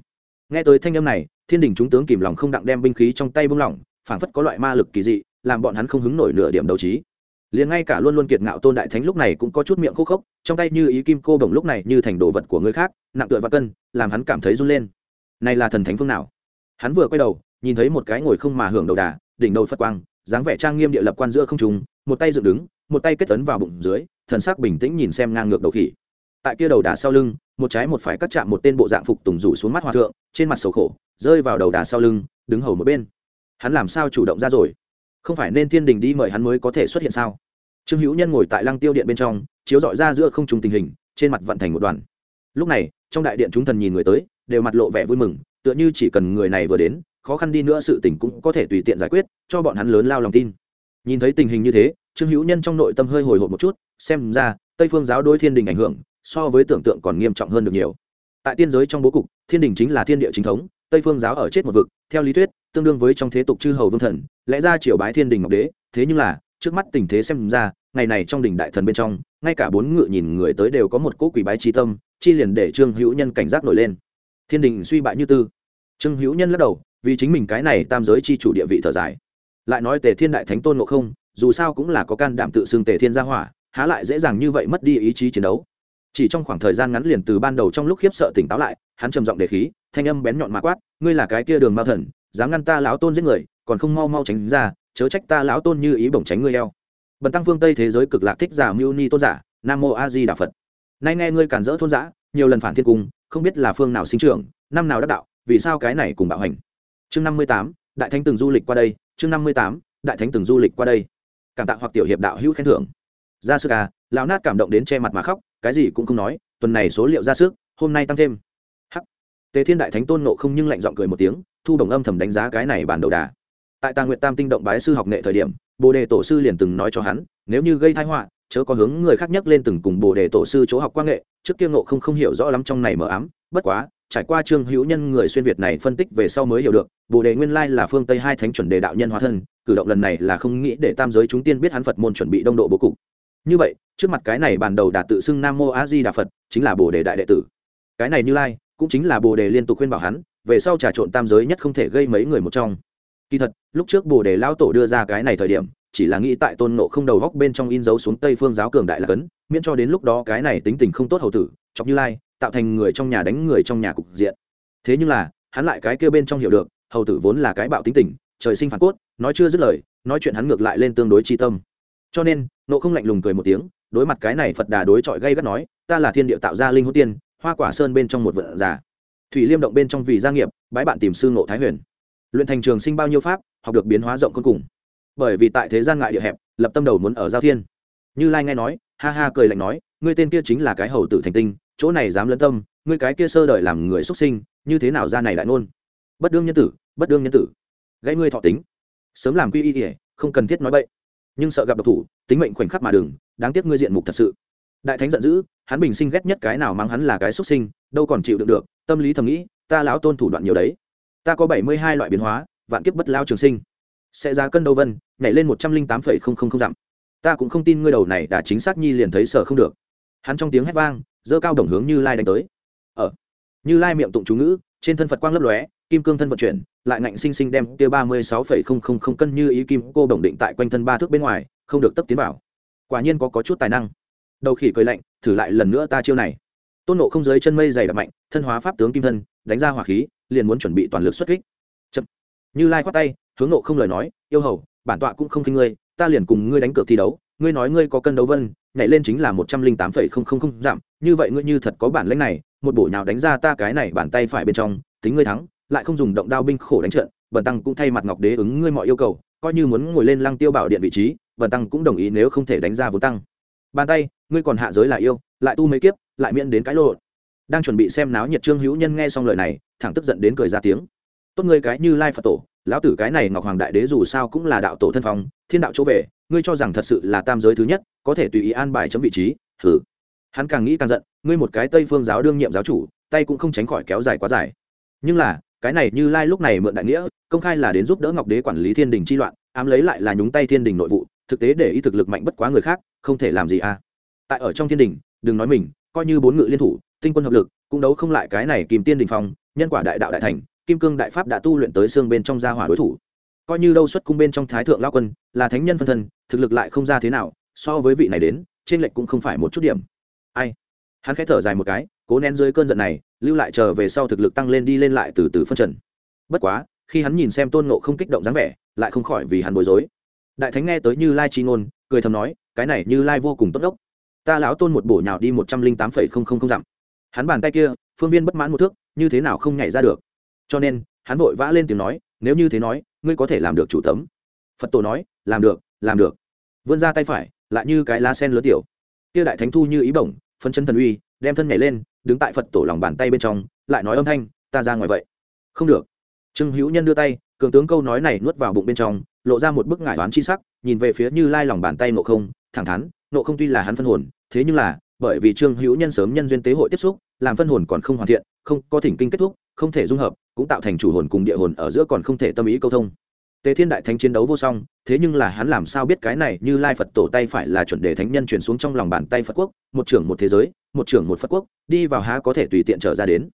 Speaker 1: nghe tới thanh âm này thiên đình chúng tướng kìm lòng không đặng đem binh khí trong tay bung lỏng phảng phất có loại ma lực kỳ dị làm bọn hắn không hứng nổi nửa điểm đầu trí liền ngay cả luôn luôn kiệt ngạo tôn đại thánh lúc này cũng có chút miệng khô khốc trong tay như ý kim cô bồng lúc này như thành đồ vật của người khác nặng tựa và cân làm hắn cảm thấy run lên này là thần thánh phương nào hắn vừa quay đầu nhìn thấy một cái ngồi không mà hưởng đầu đà đỉnh đầu phật quang dáng vẻ trang nghiêm địa lập quan giữa không trùng một tay dựng đứng một tay kết tấn vào bụng dưới thần sắc bình tĩnh nhìn xem ngang ngược đầu khỉ. Tại kia đầu đà sau lưng, một trái một phải cắt chạm một tên bộ dạng phục tùng rủ xuống mắt hòa thượng, trên mặt sầu khổ, rơi vào đầu đà sau lưng, đứng hầu một bên. Hắn làm sao chủ động ra rồi? Không phải nên thiên đình đi mời hắn mới có thể xuất hiện sao? Trương hữu nhân ngồi tại lăng tiêu điện bên trong, chiếu dọi ra giữa không trùng tình hình, trên mặt vận thành một đoàn. Lúc này, trong đại điện chúng thần nhìn người tới, đều mặt lộ vẻ vui mừng, tựa như chỉ cần người này vừa đến, khó khăn đi nữa sự tình cũng có thể tùy tiện giải quyết, cho bọn hắn lớn lao lòng tin. Nhìn thấy tình hình như thế trương hữu nhân trong nội tâm hơi hồi hộp một chút, xem ra, tây phương giáo đôi thiên đình ảnh hưởng, so với tưởng tượng còn nghiêm trọng hơn được nhiều. Tại tiên giới trong bố cục, thiên đình chính là thiên địa chính thống, tây phương giáo ở chết một vực, theo lý thuyết, tương đương với trong thế tục chư hầu vương thần, lẽ ra triều bái thiên đình ngọc đế, thế nhưng là, trước mắt tình thế xem ra, ngày này trong đình đại thần bên trong, ngay cả bốn ngự nhìn người tới đều có một cỗ quỷ bái trí tâm, chi liền để trương hữu nhân cảnh giác nổi lên. Thiên đình suy bại như tư. Trương hữu nhân lắc đầu, vì chính mình cái này tam giới chi chủ địa vị thở dài. Lại nói tề thiên đại thánh tôn ngộ không dù sao cũng là có can đảm tự xưng tề thiên gia hỏa, há lại dễ dàng như vậy mất đi ý chí chiến đấu. Chỉ trong khoảng thời gian ngắn liền từ ban đầu trong lúc khiếp sợ tỉnh táo lại, hắn trầm giọng đề khí, thanh âm bén nhọn mã quát, ngươi là cái kia đường mao thần, dám ngăn ta lão tôn giết người, còn không mau mau tránh ra, chớ trách ta lão tôn như ý bổng tránh ngươi eo. Bần tăng phương tây thế giới cực lạc thích giả mưu ni tôn giả, nam mô a di đà phật. Nay nghe ngươi cản rỡ thôn giã nhiều lần phản thiên cung, không biết là phương nào sinh trưởng, năm nào đắc đạo, vì sao cái này cùng bạo hành? Chương năm mươi tám, đại thánh từng du lịch qua đây, chương năm mươi tám, đại thánh từng du lịch qua đây cảm tạ hoặc tiểu hiệp đạo hữu khen thưởng. Ra sức à lão nát cảm động đến che mặt mà khóc, cái gì cũng không nói, tuần này số liệu ra sức, hôm nay tăng thêm. Hắc. Tề thiên đại thánh tôn nộ không nhưng lạnh giọng cười một tiếng, thu đồng âm thầm đánh giá cái này bản đầu đà. Tại Tàng nguyện tam tinh động bái sư học nghệ thời điểm, bồ đề tổ sư liền từng nói cho hắn, nếu như gây thái họa, chớ có hướng người khác nhắc lên từng cùng bồ đề tổ sư chỗ học quan nghệ, trước kia ngộ không không hiểu rõ lắm trong này mờ ám, bất quá trải qua trương hữu nhân người xuyên việt này phân tích về sau mới hiểu được, bồ đề nguyên lai là phương tây hai thánh chuẩn đề đạo nhân hóa thân, cử động lần này là không nghĩ để tam giới chúng tiên biết hắn phật môn chuẩn bị đông độ bố cục. Như vậy, trước mặt cái này bản đầu đạt tự xưng nam mô a di đà phật, chính là bồ đề đại đệ tử. Cái này như lai, cũng chính là bồ đề liên tục khuyên bảo hắn, về sau trà trộn tam giới nhất không thể gây mấy người một trong. Kỳ thật, lúc trước bồ đề lao tổ đưa ra cái này thời điểm, chỉ là nghĩ tại tôn nộ không đầu góc bên trong in dấu xuống tây phương giáo cường đại là cấn, miễn cho đến lúc đó cái này tính tình không tốt hầu tử, chọc như lai tạo thành người trong nhà đánh người trong nhà cục diện. Thế nhưng là, hắn lại cái kia bên trong hiểu được, hầu tử vốn là cái bạo tính tình, trời sinh phản cốt, nói chưa dứt lời, nói chuyện hắn ngược lại lên tương đối tri tâm. Cho nên, nộ không lạnh lùng cười một tiếng, đối mặt cái này phật đà đối chọi gây gắt nói, ta là thiên địa tạo ra linh hữu tiên, hoa quả sơn bên trong một vận già. Thủy liêm động bên trong vì gia nghiệp, bái bạn tìm sư ngộ thái huyền. Luyện thành trường sinh bao nhiêu pháp, học được biến hóa rộng cuối cùng. Bởi vì tại thế gian ngại địa hẹp, lập tâm đầu muốn ở giao thiên. Như lai nghe nói, ha ha cười lạnh nói, ngươi tên kia chính là cái hầu tử thành tinh chỗ này dám lấn tâm, ngươi cái kia sơ đời làm người xuất sinh, như thế nào ra này đại nôn bất đương nhân tử, bất đương nhân tử. Gãy ngươi thọ tính. Sớm làm quy y ỉa không cần thiết nói bậy. Nhưng sợ gặp độc thủ, tính mệnh khoảnh khắc mà đừng, đáng tiếc ngươi diện mục thật sự. Đại thánh giận dữ, hắn bình sinh ghét nhất cái nào mang hắn là cái xuất sinh, đâu còn chịu đựng được, tâm lý thầm nghĩ, ta lão tôn thủ đoạn nhiều đấy. Ta có bảy mươi hai loại biến hóa, vạn kiếp bất lao trường sinh. Sẽ ra cân đâu vân, nhảy lên một trăm linh tám phẩy không không không dặm. Ta cũng không tin ngươi đầu này đã chính xác nhi liền thấy sợ không được. Hắn trong tiếng hét vang dơ cao đồng hướng như lai đánh tới. Ở như lai miệng tụng chú ngữ, trên thân phật quang lấp lóe, kim cương thân vận chuyển, lại ngạnh sinh sinh đem kia ba mươi sáu phẩy không không không cân như ý kim cô đồng định tại quanh thân ba thước bên ngoài, không được tấp tiến vào. Quả nhiên có có chút tài năng. Đầu khỉ cười lạnh, thử lại lần nữa ta chiêu này. Tôn nộ không dưới chân mây dày đập mạnh, thân hóa pháp tướng kim thân, đánh ra hỏa khí, liền muốn chuẩn bị toàn lực xuất kích. Chậm. Như lai khoát tay, hướng nộ không lời nói, yêu hầu, bản tọa cũng không khinh ngươi, ta liền cùng ngươi đánh cược thi đấu ngươi nói ngươi có cân đấu vân, nhảy lên chính là một trăm linh tám phẩy không không không giảm, như vậy ngươi như thật có bản lãnh này, một bổ nào đánh ra ta cái này bàn tay phải bên trong, tính ngươi thắng, lại không dùng động đao binh khổ đánh trận bần tăng cũng thay mặt ngọc đế ứng ngươi mọi yêu cầu, coi như muốn ngồi lên lăng tiêu bảo điện vị trí bần tăng cũng đồng ý nếu không thể đánh ra vốn tăng. Bàn tay, ngươi còn hạ giới là yêu, lại tu mấy kiếp, lại miễn đến cái lộ đang chuẩn bị xem náo nhiệt trương hữu nhân nghe xong lời này, thẳng tức giận đến cười ra tiếng. Tốt ngươi cái như lai phật tổ lão tử cái này ngọc hoàng đại đế dù sao cũng là đạo tổ thân phong, thiên đạo chỗ về, ngươi cho rằng thật sự là tam giới thứ nhất, có thể tùy ý an bài chấm vị trí thử hắn càng nghĩ càng giận, ngươi một cái tây phương giáo đương nhiệm giáo chủ, tay cũng không tránh khỏi kéo dài quá dài. Nhưng là, cái này như lai lúc này mượn đại nghĩa, công khai là đến giúp đỡ ngọc đế quản lý thiên đình chi loạn, ám lấy lại là nhúng tay thiên đình nội vụ, thực tế để ý thực lực mạnh bất quá người khác, không thể làm gì à. Tại ở trong thiên đình, đừng nói mình, coi như bốn ngự liên thủ, tinh quân hợp lực, cũng đấu không lại cái này kìm tiên đình phong, nhân quả đại đạo đại thành kim cương đại pháp đã tu luyện tới xương bên trong gia hỏa đối thủ. Coi như đâu xuất cung bên trong thái thượng lao quân, là thánh nhân phân thân, thực lực lại không ra thế nào, so với vị này đến, trên lệnh cũng không phải một chút điểm. Ai? Hắn khẽ thở dài một cái, cố nén dưới cơn giận này, lưu lại chờ về sau thực lực tăng lên đi lên lại từ từ phân trần. Bất quá, khi hắn nhìn xem tôn nộ không kích động dáng vẻ, lại không khỏi vì hắn bối rối. Đại thánh nghe tới như lai chi ngôn, cười thầm nói, cái này như lai vô cùng tốt đốc. Ta lão tôn một bổ nhào đi một trăm linh tám phẩy không không không dặm. Hắn bàn tay kia, phương viên bất mãn một thước, như thế nào không nhảy ra được? Cho nên hắn vội vã lên tiếng nói, nếu như thế nói, ngươi có thể làm được chủ tấm. Phật tổ nói, làm được làm được. Vươn ra tay phải, lại như cái lá sen lớn tiểu. Kia đại thánh thu như ý bổng, phân chân thần uy, đem thân nhảy lên, đứng tại phật tổ lòng bàn tay bên trong, lại nói âm thanh, ta ra ngoài vậy. Không được. Trương hữu nhân đưa tay, cường tướng câu nói này nuốt vào bụng bên trong, lộ ra một bức ngải đoán chi sắc, nhìn về phía như lai lòng bàn tay nộ không, thẳng thắn nộ không tuy là hắn phân hồn, thế nhưng là, bởi vì trương hữu nhân sớm nhân duyên tế hội tiếp xúc, làm phân hồn còn không hoàn thiện, không có thỉnh kinh kết thúc không thể dung hợp, cũng tạo thành chủ hồn cùng địa hồn ở giữa còn không thể tâm ý câu thông. Tề thiên đại thánh chiến đấu vô song, thế nhưng là hắn làm sao biết cái này như lai phật tổ tay phải là chuẩn đề thánh nhân chuyển xuống trong lòng bàn tay phật quốc, một trưởng một thế giới, một trưởng một phật quốc, đi vào há có thể tùy tiện trở ra đến.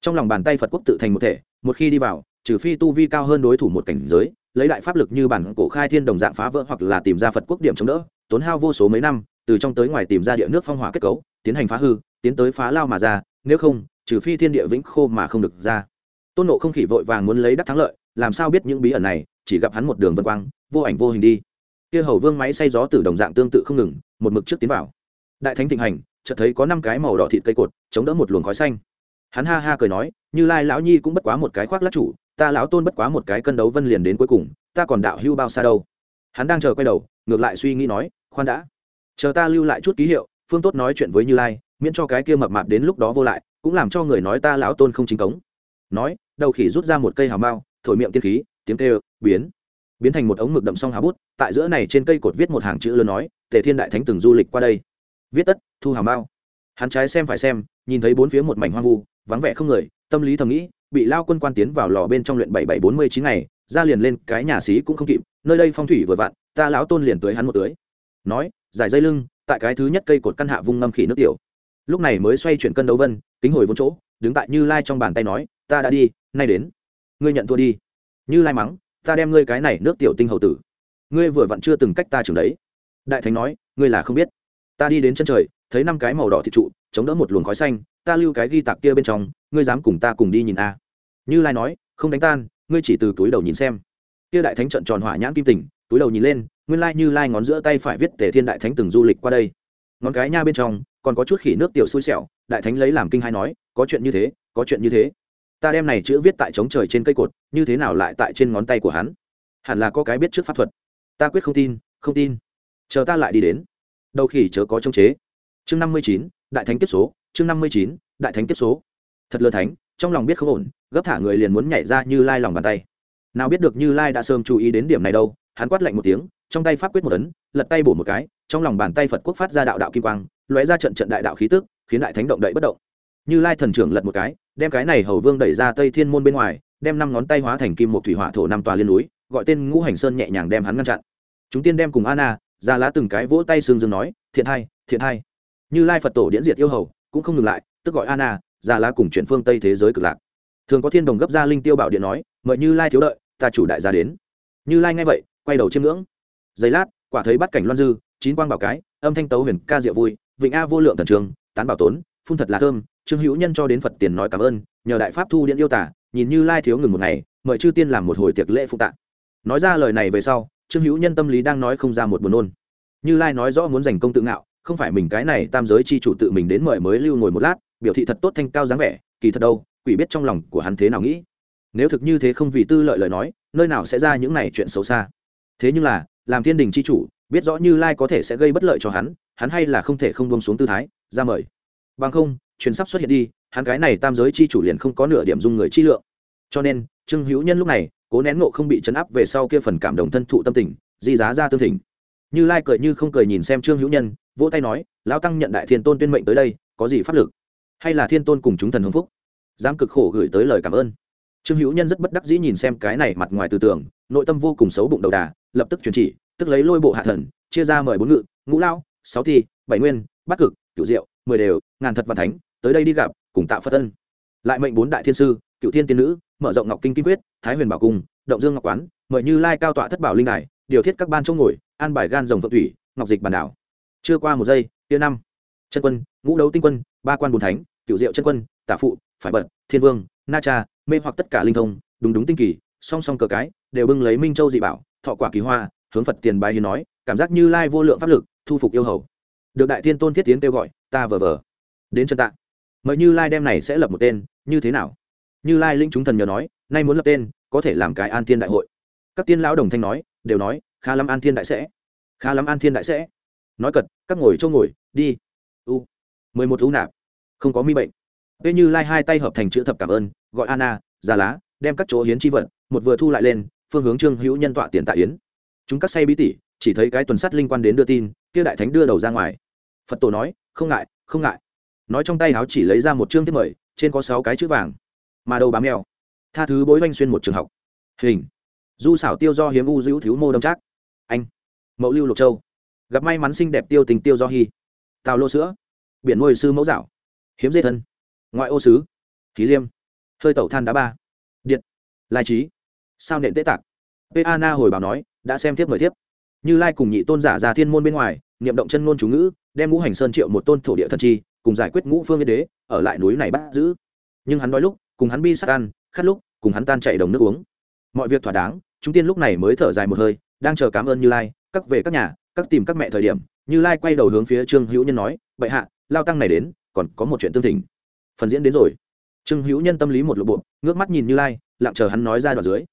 Speaker 1: Trong lòng bàn tay phật quốc tự thành một thể, một khi đi vào, trừ phi tu vi cao hơn đối thủ một cảnh giới, lấy đại pháp lực như bản cổ khai thiên đồng dạng phá vỡ hoặc là tìm ra phật quốc điểm chống đỡ, tốn hao vô số mấy năm, từ trong tới ngoài tìm ra địa nước phong hỏa kết cấu, tiến hành phá hư, tiến tới phá lao mà ra, nếu không trừ phi thiên địa vĩnh khô mà không được ra. Tôn nộ không khỉ vội vàng muốn lấy đắc thắng lợi, làm sao biết những bí ẩn này, chỉ gặp hắn một đường vân quang, vô ảnh vô hình đi. Kia hầu vương máy xay gió từ đồng dạng tương tự không ngừng, một mực trước tiến vào. Đại thánh thịnh hành, chợt thấy có năm cái màu đỏ thịt cây cột, chống đỡ một luồng khói xanh. Hắn ha ha cười nói, như lai lão nhi cũng bất quá một cái khoác lát chủ, ta lão tôn bất quá một cái cân đấu vân liền đến cuối cùng, ta còn đạo hưu bao xa đâu. Hắn đang chờ quay đầu, ngược lại suy nghĩ nói, khoan đã, chờ ta lưu lại chút ký hiệu, phương tốt nói chuyện với như lai, miễn cho cái kia mập mạp đến lúc đó vô lại cũng làm cho người nói ta lão tôn không chính cống. Nói, đầu khỉ rút ra một cây hào mao, thổi miệng tiên khí, tiếng kêu, biến. Biến thành một ống mực đậm song hào bút, tại giữa này trên cây cột viết một hàng chữ lớn nói, tề thiên đại thánh từng du lịch qua đây. Viết tất, thu hào mao. Hắn trái xem phải xem, nhìn thấy bốn phía một mảnh hoang vu, vắng vẻ không người, tâm lý thầm nghĩ, bị lao quân quan tiến vào lò bên trong luyện bảy bảy bốn mươi chín ngày, ra liền lên, cái nhà xí cũng không kịp, nơi đây phong thủy vừa vặn, ta lão tôn liền tới hắn một tưới. Nói, giải dây lưng, tại cái thứ nhất cây cột căn hạ vung ngâm khỉ nước tiểu lúc này mới xoay chuyển cân đấu vân, kính hồi vốn chỗ, đứng tại như lai trong bàn tay nói, ta đã đi, nay đến. Ngươi nhận thua đi. Như lai mắng, ta đem ngươi cái này nước tiểu tinh hậu tử. Ngươi vừa vặn chưa từng cách ta trường đấy. Đại thánh nói, ngươi là không biết. Ta đi đến chân trời, thấy năm cái màu đỏ thịt trụ, chống đỡ một luồng khói xanh, ta lưu cái ghi tạc kia bên trong, ngươi dám cùng ta cùng đi nhìn a? Như lai nói, không đánh tan, ngươi chỉ từ túi đầu nhìn xem. Kia đại thánh trận tròn hỏa nhãn kim tình, túi đầu nhìn lên, nguyên lai như lai ngón giữa tay phải viết tề thiên đại thánh từng du lịch qua đây ngón cái nha bên trong, còn có chút khỉ nước tiểu xui xẻo, đại thánh lấy làm kinh hai nói, có chuyện như thế, có chuyện như thế. Ta đem này chữ viết tại trống trời trên cây cột, như thế nào lại tại trên ngón tay của hắn? Hẳn là có cái biết trước pháp thuật. Ta quyết không tin không tin. Chờ ta lại đi đến. Đầu khỉ chớ có trông chế. Chương năm mươi chín, đại thánh kết số, chương năm mươi chín, đại thánh kết số. Thật lơ thánh, trong lòng biết không ổn, gấp thả người liền muốn nhảy ra như lai lòng bàn tay. Nào biết được như lai đã sớm chú ý đến điểm này đâu, hắn quát lạnh một tiếng trong tay pháp quyết một ấn, lật tay bổ một cái trong lòng bàn tay phật quốc phát ra đạo đạo kim quang lóe ra trận trận đại đạo khí tức khiến đại thánh động đậy bất động. Như lai thần trưởng lật một cái đem cái này hầu vương đẩy ra tây thiên môn bên ngoài đem năm ngón tay hóa thành kim một thủy hỏa thổ năm tòa liên núi gọi tên ngũ hành sơn nhẹ nhàng đem hắn ngăn chặn. Chúng tiên đem cùng anna ra lá từng cái vỗ tay sương dương nói thiện hai thiện hai. Như lai phật tổ điễn diệt yêu hầu cũng không ngừng lại tức gọi anna ra lá cùng chuyển phương tây thế giới cực lạc. Thường có thiên đồng gấp ra linh tiêu bảo điện nói mời như lai thiếu đợi ta chủ đại gia đến. Như lai nghe vậy quay đầu chiêm ngưỡng giây lát, quả thấy bắt cảnh loan dư, chín quang bảo cái, âm thanh tấu huyền ca diệu vui, vịnh a vô lượng thần trường, tán bảo tốn, phun thật là thơm, trương hữu nhân cho đến phật tiền nói cảm ơn, nhờ đại pháp thu điện yêu tả, nhìn như lai thiếu ngừng một ngày, mời chư tiên làm một hồi tiệc lễ phụ tạ. Nói ra lời này về sau, trương hữu nhân tâm lý đang nói không ra một buồn nôn. Như lai nói rõ muốn giành công tự ngạo, không phải mình cái này tam giới chi chủ tự mình đến mời mới lưu ngồi một lát, biểu thị thật tốt thanh cao dáng vẻ, kỳ thật đâu, quỷ biết trong lòng của hắn thế nào nghĩ. Nếu thực như thế không vì tư lợi lời nói, nơi nào sẽ ra những này chuyện xấu xa. Thế nhưng là làm thiên đình chi chủ, biết rõ như lai có thể sẽ gây bất lợi cho hắn hắn hay là không thể không buông xuống tư thái, ra mời. Bằng không chuyến sắp xuất hiện đi, hắn cái này tam giới chi chủ liền không có nửa điểm dung người chi lượng. Cho nên, trương hữu nhân lúc này, cố nén ngộ không bị chấn áp về sau kia phần cảm động thân thụ tâm tình, di giá ra tương thỉnh. Như lai cười như không cười nhìn xem trương hữu nhân, vỗ tay nói, lão tăng nhận đại thiên tôn tuyên mệnh tới đây, có gì pháp lực? Hay là thiên tôn cùng chúng thần hưng phúc? Dám cực khổ gửi tới lời cảm ơn trương hữu nhân rất bất đắc dĩ nhìn xem cái này mặt ngoài tư tưởng, nội tâm vô cùng xấu bụng đầu đà, lập tức truyền chỉ, tức lấy lôi bộ hạ thần, chia ra mời bốn ngự, ngũ lao, sáu thi, bảy nguyên bắc cực, cửu diệu, mười đều, ngàn thật và thánh, tới đây đi gặp, cùng tạo phật tân lại mệnh bốn đại thiên sư cựu thiên tiên nữ, mở rộng ngọc kinh kim quyết, thái huyền bảo cung, động dương ngọc quán, mời như lai cao tọa thất bảo linh đài, điều thiết các ban chỗ ngồi, an bài gan rồng phượng thủy, ngọc dịch bàn đảo chưa qua một giây tia năm, chân quân, ngũ đấu tinh quân, ba quan bùn thánh cựu diệu chân quân, tả phụ phải bật, thiên vương, na cha mê hoặc tất cả linh thông, đúng đúng tinh kỳ, song song cờ cái, đều bưng lấy minh châu dị bảo, thọ quả kỳ hoa, hướng phật tiền bài hiền nói, cảm giác như lai vô lượng pháp lực, thu phục yêu hầu. Được đại thiên tôn thiết tiến kêu gọi, ta vờ vờ. Đến chân tạ. Mời như lai đem này sẽ lập một tên, như thế nào? Như lai linh chúng thần nhờ nói, nay muốn lập tên, có thể làm cái an thiên đại hội. Các tiên lão đồng thanh nói, đều nói, khá lắm an thiên đại sẽ. Khá lắm an thiên đại sẽ. Nói cật, các ngồi châu ngồi, đi. U. Mười một thú nạp. Không có mi bệnh. Tê Như Lai hai tay hợp thành chữ thập cảm ơn, gọi Anna, Già Lá, đem các chỗ hiến chi vật một vừa thu lại lên, phương hướng Trương Hữu Nhân tọa tiền tại yến. Chúng các say bí tỉ, chỉ thấy cái tuần sắt linh quan đến đưa tin, kia đại thánh đưa đầu ra ngoài. Phật tổ nói, không ngại, không ngại. Nói trong tay áo chỉ lấy ra một chương tiếp mời, trên có sáu cái chữ vàng. Mà đầu bám mèo. Tha thứ bối vanh xuyên một trường học. Hình. Du xảo tiêu do hiếm u dữu thiếu mô đông trác. Anh. Mậu lưu lục châu. Gặp may mắn xinh đẹp tiêu tình tiêu do hy. Tào lô sữa. Biển nuôi sư mẫu dạo. Hiếm dê thân ngoại ô sứ khí liêm. Hơi tẩu than đá ba. Điện. Lai trí sao nện tế tạc. Pa na hồi báo nói, đã xem tiếp mời tiếp như lai cùng nhị tôn giả ra thiên môn bên ngoài, niệm động chân ngôn chú ngữ, đem ngũ hành sơn triệu một tôn thổ địa thần chi, cùng giải quyết ngũ phương yên đế, ở lại núi này bắt giữ. Nhưng hắn nói lúc, cùng hắn bi sát tan khát lúc, cùng hắn tan chạy đồng nước uống. Mọi việc thỏa đáng, chúng tiên lúc này mới thở dài một hơi, đang chờ cảm ơn như lai, các về các nhà, các tìm các mẹ thời điểm, như lai quay đầu hướng phía trương hữu nhân nói, bệ hạ, lao tăng này đến, còn có một chuyện tương thỉnh phần diễn đến rồi. Trương hữu nhân tâm lý một lộ bộ, ngước mắt nhìn như lai, lặng chờ hắn nói ra đoạn dưới.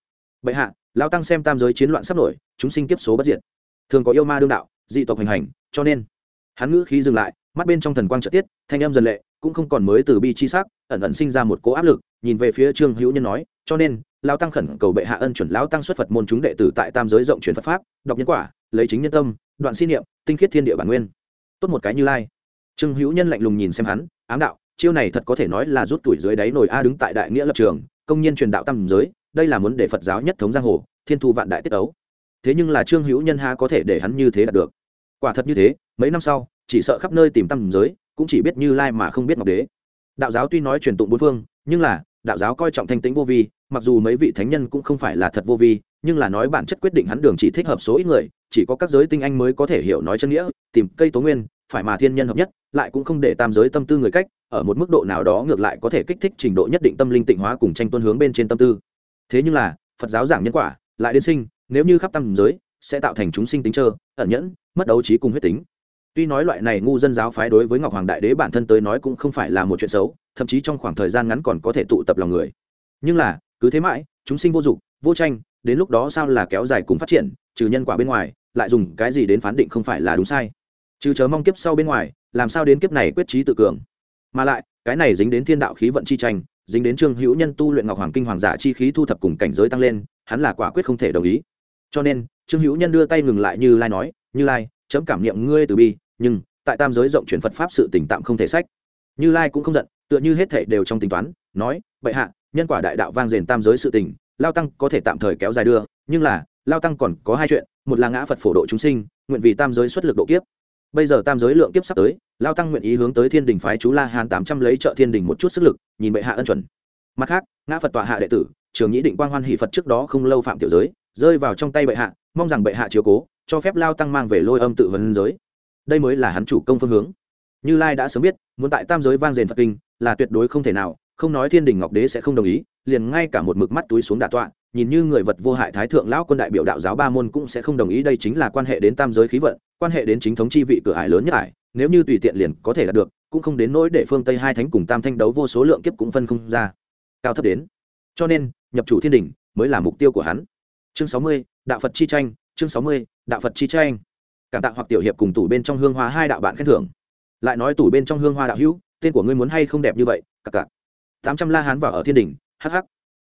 Speaker 1: Bệ hạ, lao tăng xem tam giới chiến loạn sắp nổi, chúng sinh kiếp số bất diệt. Thường có yêu ma đương đạo, dị tộc hành hành, cho nên hắn ngữ khí dừng lại, mắt bên trong thần quang trợ tiết, thanh em dần lệ, cũng không còn mới từ bi chi sắc, ẩn ẩn sinh ra một cố áp lực, nhìn về phía trương hữu nhân nói, cho nên, lao tăng khẩn cầu bệ hạ ân chuẩn lão tăng xuất phật môn chúng đệ tử tại tam giới rộng truyền phật pháp, đọc nhân quả, lấy chính nhân tâm, đoạn xin niệm, tinh khiết thiên địa bản nguyên. Tốt một cái như lai. Trương hữu nhân lạnh lùng nhìn xem hắn, ám đạo chiêu này thật có thể nói là rút tuổi dưới đáy nồi a đứng tại đại nghĩa lập trường, công nhân truyền đạo tam giới, đây là muốn để phật giáo nhất thống giang hồ, thiên thu vạn đại tiết ấu. Thế nhưng là trương hữu nhân ha có thể để hắn như thế đạt được. Quả thật như thế, mấy năm sau, chỉ sợ khắp nơi tìm tam giới, cũng chỉ biết như lai mà không biết ngọc đế. Đạo giáo tuy nói truyền tụng bốn phương, nhưng là, đạo giáo coi trọng thanh tĩnh vô vi, mặc dù mấy vị thánh nhân cũng không phải là thật vô vi, nhưng là nói bản chất quyết định hắn đường chỉ thích hợp số ít người, chỉ có các giới tinh anh mới có thể hiểu nói chân nghĩa, tìm cây tố nguyên phải mà thiên nhân hợp nhất, lại cũng không để tam giới tâm tư người cách, ở một mức độ nào đó ngược lại có thể kích thích trình độ nhất định tâm linh tịnh hóa cùng tranh tuân hướng bên trên tâm tư. Thế nhưng là, phật giáo giảng nhân quả, lại đến sinh, nếu như khắp tam giới, sẽ tạo thành chúng sinh tính trơ, ẩn nhẫn, mất đấu trí cùng huyết tính. Tuy nói loại này ngu dân giáo phái đối với ngọc hoàng đại đế bản thân tới nói cũng không phải là một chuyện xấu, thậm chí trong khoảng thời gian ngắn còn có thể tụ tập lòng người. Nhưng là, cứ thế mãi, chúng sinh vô dụng, vô tranh, đến lúc đó sao là kéo dài cùng phát triển, trừ nhân quả bên ngoài, lại dùng cái gì đến phán định không phải là đúng sai? Chứ chớ mong kiếp sau bên ngoài, làm sao đến kiếp này quyết trí tự cường. Mà lại, cái này dính đến thiên đạo khí vận chi tranh, dính đến trương hữu nhân tu luyện ngọc hoàng kinh hoàng giả chi khí thu thập cùng cảnh giới tăng lên, hắn là quả quyết không thể đồng ý. Cho nên, trương hữu nhân đưa tay ngừng lại như lai nói, như lai, chấm cảm niệm ngươi từ bi, nhưng tại tam giới rộng chuyển phật pháp sự tình tạm không thể sách. Như lai cũng không giận, tựa như hết thể đều trong tính toán, nói, bệ hạ, nhân quả đại đạo vang rền tam giới sự tình, lao tăng có thể tạm thời kéo dài đưa, nhưng là, lao tăng còn có hai chuyện, một là ngã phật phổ độ chúng sinh, nguyện vì tam giới xuất lực độ kiếp bây giờ tam giới lượng kiếp sắp tới, lao tăng nguyện ý hướng tới thiên đình phái chú la hàn tám trăm lấy trợ thiên đình một chút sức lực, nhìn bệ hạ ân chuẩn. Mặt khác, ngã phật tọa hạ đệ tử trường nhĩ định quang hoan hỷ phật trước đó không lâu phạm tiểu giới, rơi vào trong tay bệ hạ, mong rằng bệ hạ chiếu cố, cho phép lao tăng mang về lôi âm tự vân giới. Đây mới là hắn chủ công phương hướng. Như lai đã sớm biết, muốn tại tam giới vang rền phật kinh là tuyệt đối không thể nào, không nói thiên đình ngọc đế sẽ không đồng ý, liền ngay cả một mực mắt túi xuống đà tọa nhìn như người vật vô hại thái thượng lão quân đại biểu đạo giáo ba môn cũng sẽ không đồng ý, đây chính là quan hệ đến tam giới khí vận, quan hệ đến chính thống chi vị cửa ải lớn nhất ải, nếu như tùy tiện liền có thể đạt được, cũng không đến nỗi để phương tây hai thánh cùng tam thanh đấu vô số lượng kiếp cũng phân không ra. Cao thấp đến. Cho nên, nhập chủ thiên đình mới là mục tiêu của hắn. Chương sáu mươi, đạo phật chi tranh, chương sáu mươi, đạo phật chi tranh. Cảm tạ hoặc tiểu hiệp cùng tủ bên trong hương hoa hai đạo bạn khen thưởng. Lại nói tủ bên trong hương hoa đạo hữu, tên của ngươi muốn hay không đẹp như vậy? Cả cả. tám trăm la hán vào ở thiên đình hh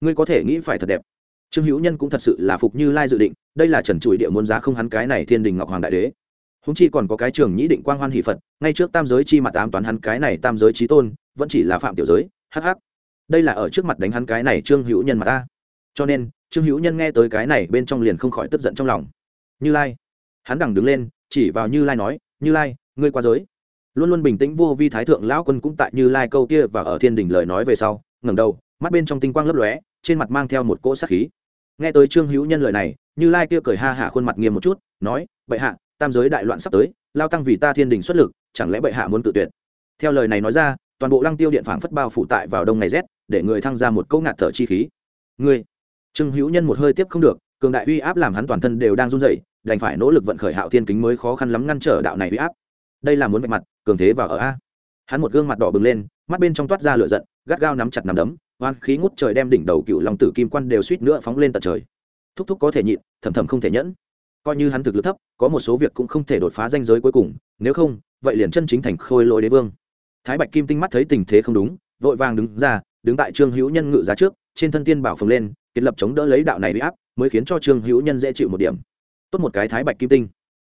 Speaker 1: ngươi có thể nghĩ phải thật đẹp trương hữu nhân cũng thật sự là phục như lai dự định, đây là trần trụi địa muốn giá không hắn cái này thiên đình ngọc hoàng đại đế. Húng chi còn có cái trường nhĩ định quang hoan hỷ phật, ngay trước tam giới chi mặt ám toán hắn cái này tam giới trí tôn, vẫn chỉ là phạm tiểu giới hh đây là ở trước mặt đánh hắn cái này trương hữu nhân mà ta. Cho nên, trương hữu nhân nghe tới cái này bên trong liền không khỏi tức giận trong lòng. Như lai. Hắn đằng đứng lên, chỉ vào như lai nói, như lai, ngươi qua giới. Luôn luôn bình tĩnh vô vi thái thượng lão quân cũng tại như lai câu kia và ở thiên đình lời nói về sau, ngẩng đầu, mắt bên trong tinh quang lấp lóe trên mặt mang theo một cỗ sát khí. Nghe tới trương hữu nhân lời này, như lai kia cười ha hả khuôn mặt nghiêm một chút, nói, bệ hạ, tam giới đại loạn sắp tới, lao tăng vì ta thiên đình xuất lực, chẳng lẽ bệ hạ muốn tự tuyệt? Theo lời này nói ra, toàn bộ lăng tiêu điện phảng phất bao phủ tại vào đông ngày rét, để người thăng ra một câu ngạt thở chi khí. Ngươi? Trương hữu nhân một hơi tiếp không được, cường đại uy áp làm hắn toàn thân đều đang run rẩy, đành phải nỗ lực vận khởi hạo thiên kính mới khó khăn lắm ngăn trở đạo này uy áp. Đây là muốn vạch mặt, cường thế vào ở a. Hắn một gương mặt đỏ bừng lên, mắt bên trong toát ra lửa giận, gắt gao nắm chặt nắm đấm oan khí ngút trời đem đỉnh đầu cựu long tử kim quan đều suýt nữa phóng lên tận trời. Thúc thúc có thể nhịn, thầm thầm không thể nhẫn. Coi như hắn thực lực thấp, có một số việc cũng không thể đột phá danh giới cuối cùng, nếu không, vậy liền chân chính thành khôi lỗi đế vương. Thái bạch kim tinh mắt thấy tình thế không đúng, vội vàng đứng ra, đứng tại trương hữu nhân ngự giá trước, trên thân tiên bảo phồng lên kiệt lập chống đỡ lấy đạo này bị áp, mới khiến cho trương hữu nhân dễ chịu một điểm. Tốt một cái thái bạch kim tinh.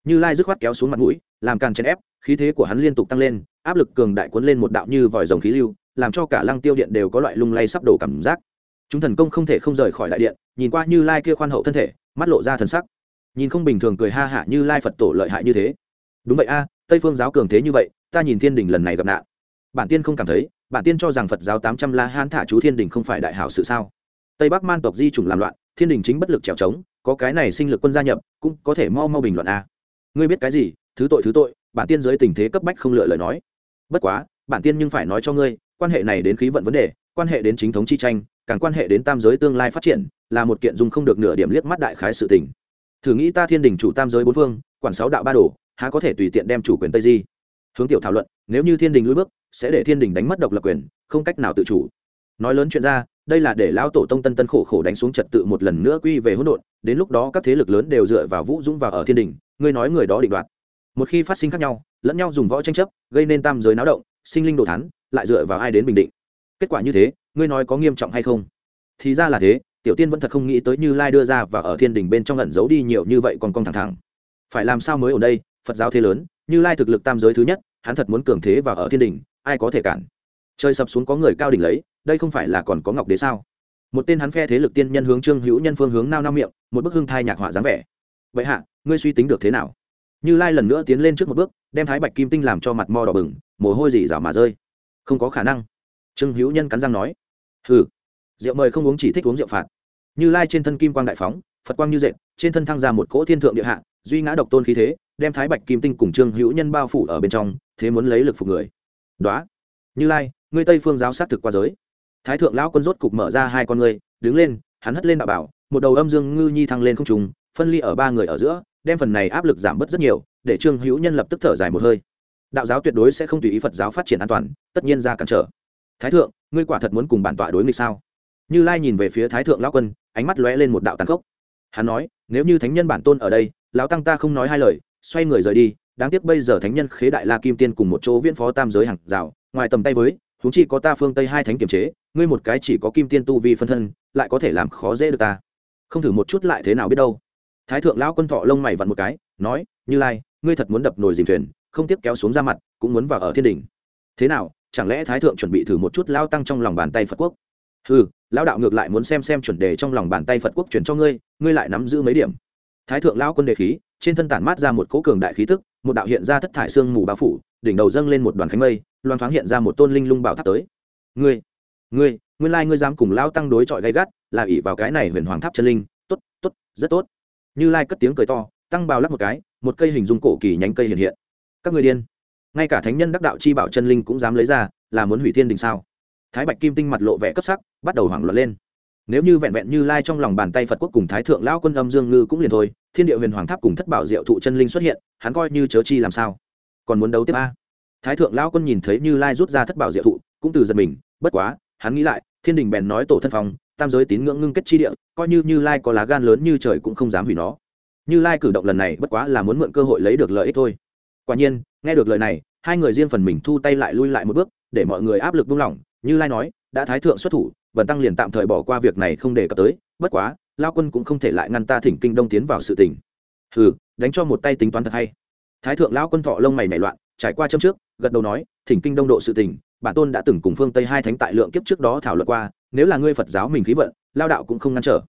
Speaker 1: Như lai dứt khoát kéo xuống mặt mũi, làm càng chèn ép, khí thế của hắn liên tục tăng lên, áp lực cường đại cuốn lên một đạo như vòi rồng khí lưu làm cho cả lăng tiêu điện đều có loại lung lay sắp đổ cảm giác. Chúng thần công không thể không rời khỏi đại điện, nhìn qua như lai kia khoan hậu thân thể, mắt lộ ra thần sắc. Nhìn không bình thường cười ha hạ như lai phật tổ lợi hại như thế. Đúng vậy a, tây phương giáo cường thế như vậy, ta nhìn thiên đình lần này gặp nạn. Bản tiên không cảm thấy, bản tiên cho rằng phật giáo tám trăm la hán thả chú thiên đình không phải đại hảo sự sao? Tây bắc man tộc di chủng làm loạn, thiên đình chính bất lực trèo trống, có cái này sinh lực quân gia nhập, cũng có thể mau mau bình luận a. Ngươi biết cái gì? Thứ tội thứ tội, bản tiên giới tình thế cấp bách không lựa lời nói. Bất quá, bản tiên nhưng phải nói cho ngươi quan hệ này đến khí vận vấn đề, quan hệ đến chính thống chi tranh, càng quan hệ đến tam giới tương lai phát triển, là một kiện dung không được nửa điểm liếc mắt đại khái sự tình. Thử nghĩ ta thiên đình chủ tam giới bốn phương, quản sáu đạo ba đồ, há có thể tùy tiện đem chủ quyền tây di? Hướng tiểu thảo luận, nếu như thiên đình lùi bước, sẽ để thiên đình đánh mất độc lập quyền, không cách nào tự chủ. Nói lớn chuyện ra, đây là để lão tổ tông tân tân khổ khổ đánh xuống trật tự một lần nữa quy về hỗn độn, đến lúc đó các thế lực lớn đều dựa vào vũ dũng vào ở thiên đình, ngươi nói người đó định đoạt. Một khi phát sinh khác nhau, lẫn nhau dùng võ tranh chấp, gây nên tam giới náo động, sinh linh đồ thán lại dựa vào ai đến bình định? Kết quả như thế, ngươi nói có nghiêm trọng hay không? Thì ra là thế, tiểu tiên vẫn thật không nghĩ tới như lai đưa ra và ở thiên đình bên trong lẩn giấu đi nhiều như vậy còn con thẳng thẳng. Phải làm sao mới ở đây? Phật giáo thế lớn, như lai thực lực tam giới thứ nhất, hắn thật muốn cường thế và ở thiên đình, ai có thể cản? Chơi sập xuống có người cao đỉnh lấy, đây không phải là còn có ngọc đế sao? Một tên hắn phe thế lực tiên nhân hướng trương hữu nhân phương hướng nao nao miệng, một bức hưng thai nhạc họa dáng vẻ. Vậy hạ, ngươi suy tính được thế nào? Như lai lần nữa tiến lên trước một bước, đem thái bạch kim tinh làm cho mặt mo đỏ bừng, mồ hôi dỉ rào mà rơi không có khả năng. Trương hữu nhân cắn răng nói, hừ, rượu mời không uống chỉ thích uống rượu phạt. Như lai trên thân kim quang đại phóng, phật quang như dệt trên thân thăng ra một cỗ thiên thượng địa hạ, duy ngã độc tôn khí thế, đem thái bạch kim tinh cùng trương hữu nhân bao phủ ở bên trong, thế muốn lấy lực phục người. Đó như lai, ngươi tây phương giáo sát thực qua giới. Thái thượng lão quân rốt cục mở ra hai con ngươi, đứng lên, hắn hất lên đạo bảo, một đầu âm dương ngư nhi thăng lên không trùng phân ly ở ba người ở giữa, đem phần này áp lực giảm bớt rất nhiều, để trương hữu nhân lập tức thở dài một hơi đạo giáo tuyệt đối sẽ không tùy ý phật giáo phát triển an toàn, tất nhiên ra cản trở. Thái thượng, ngươi quả thật muốn cùng bản tọa đối nghịch sao? Như lai nhìn về phía thái thượng lão quân, ánh mắt lóe lên một đạo tàn khốc. Hắn nói, nếu như thánh nhân bản tôn ở đây, lão tăng ta không nói hai lời, xoay người rời đi, đáng tiếc bây giờ thánh nhân khế đại la kim tiên cùng một chỗ viễn phó tam giới hàng rào, ngoài tầm tay với chúng chỉ có ta phương tây hai thánh kiềm chế, ngươi một cái chỉ có kim tiên tu vi phân thân, lại có thể làm khó dễ được ta. Không thử một chút lại thế nào biết đâu. Thái thượng lão quân thọ lông mày vặn một cái, nói, như lai, ngươi thật muốn đập nồi dìm thuyền không tiếp kéo xuống ra mặt, cũng muốn vào ở thiên đình. Thế nào, chẳng lẽ thái thượng chuẩn bị thử một chút lao tăng trong lòng bàn tay phật quốc? Ừ lão đạo ngược lại muốn xem xem chuẩn đề trong lòng bàn tay phật quốc chuyển cho ngươi ngươi lại nắm giữ mấy điểm. Thái thượng lao quân đề khí, trên thân tản mát ra một cỗ cường đại khí tức, một đạo hiện ra thất thải xương mù bao phủ, đỉnh đầu dâng lên một đoàn khánh mây loan thoáng hiện ra một tôn linh lung bảo tháp tới. Ngươi ngươi, nguyên lai ngươi dám cùng lao tăng đối chọi gay gắt, là ỷ vào cái này huyền hoàng tháp chân linh, tốt tốt, rất tốt. Như lai cất tiếng cười to, tăng bào lắc một cái, một cây hình dung cổ kỳ nhánh cây hiện hiện các người điên. Ngay cả thánh nhân đắc đạo chi bảo chân linh cũng dám lấy ra, là muốn hủy thiên đình sao? Thái bạch kim tinh mặt lộ vẻ cấp sắc, bắt đầu hoảng loạn lên. Nếu như vẹn vẹn như lai trong lòng bàn tay phật quốc cùng thái thượng lão quân âm dương ngư cũng liền thôi, thiên địa huyền hoàng tháp cùng thất bảo diệu thụ chân linh xuất hiện, hắn coi như chớ chi làm sao? Còn muốn đấu tiếp a? Thái thượng lão quân nhìn thấy như lai rút ra thất bảo diệu thụ, cũng từ giật mình, bất quá, hắn nghĩ lại, thiên đình bèn nói tổ thân phòng tam giới tín ngưỡng ngưng kết chi địa, coi như như lai có lá gan lớn như trời cũng không dám hủy nó. Như lai cử động lần này bất quá là muốn mượn cơ hội lấy được lợi ích thôi quả nhiên, nghe được lời này, hai người riêng phần mình thu tay lại lui lại một bước, để mọi người áp lực buông lỏng, như lai nói, đã thái thượng xuất thủ vần tăng liền tạm thời bỏ qua việc này không để cập tới, bất quá, lao quân cũng không thể lại ngăn ta thỉnh kinh đông tiến vào sự tình. Hừ, đánh cho một tay tính toán thật hay. Thái thượng lão quân thọ lông mày nảy loạn, trải qua châm trước, gật đầu nói, thỉnh kinh đông độ sự tình, bản tôn đã từng cùng phương tây hai thánh tại lượng kiếp trước đó thảo luận qua, nếu là ngươi phật giáo mình khí vận, lao đạo cũng không ngăn trở.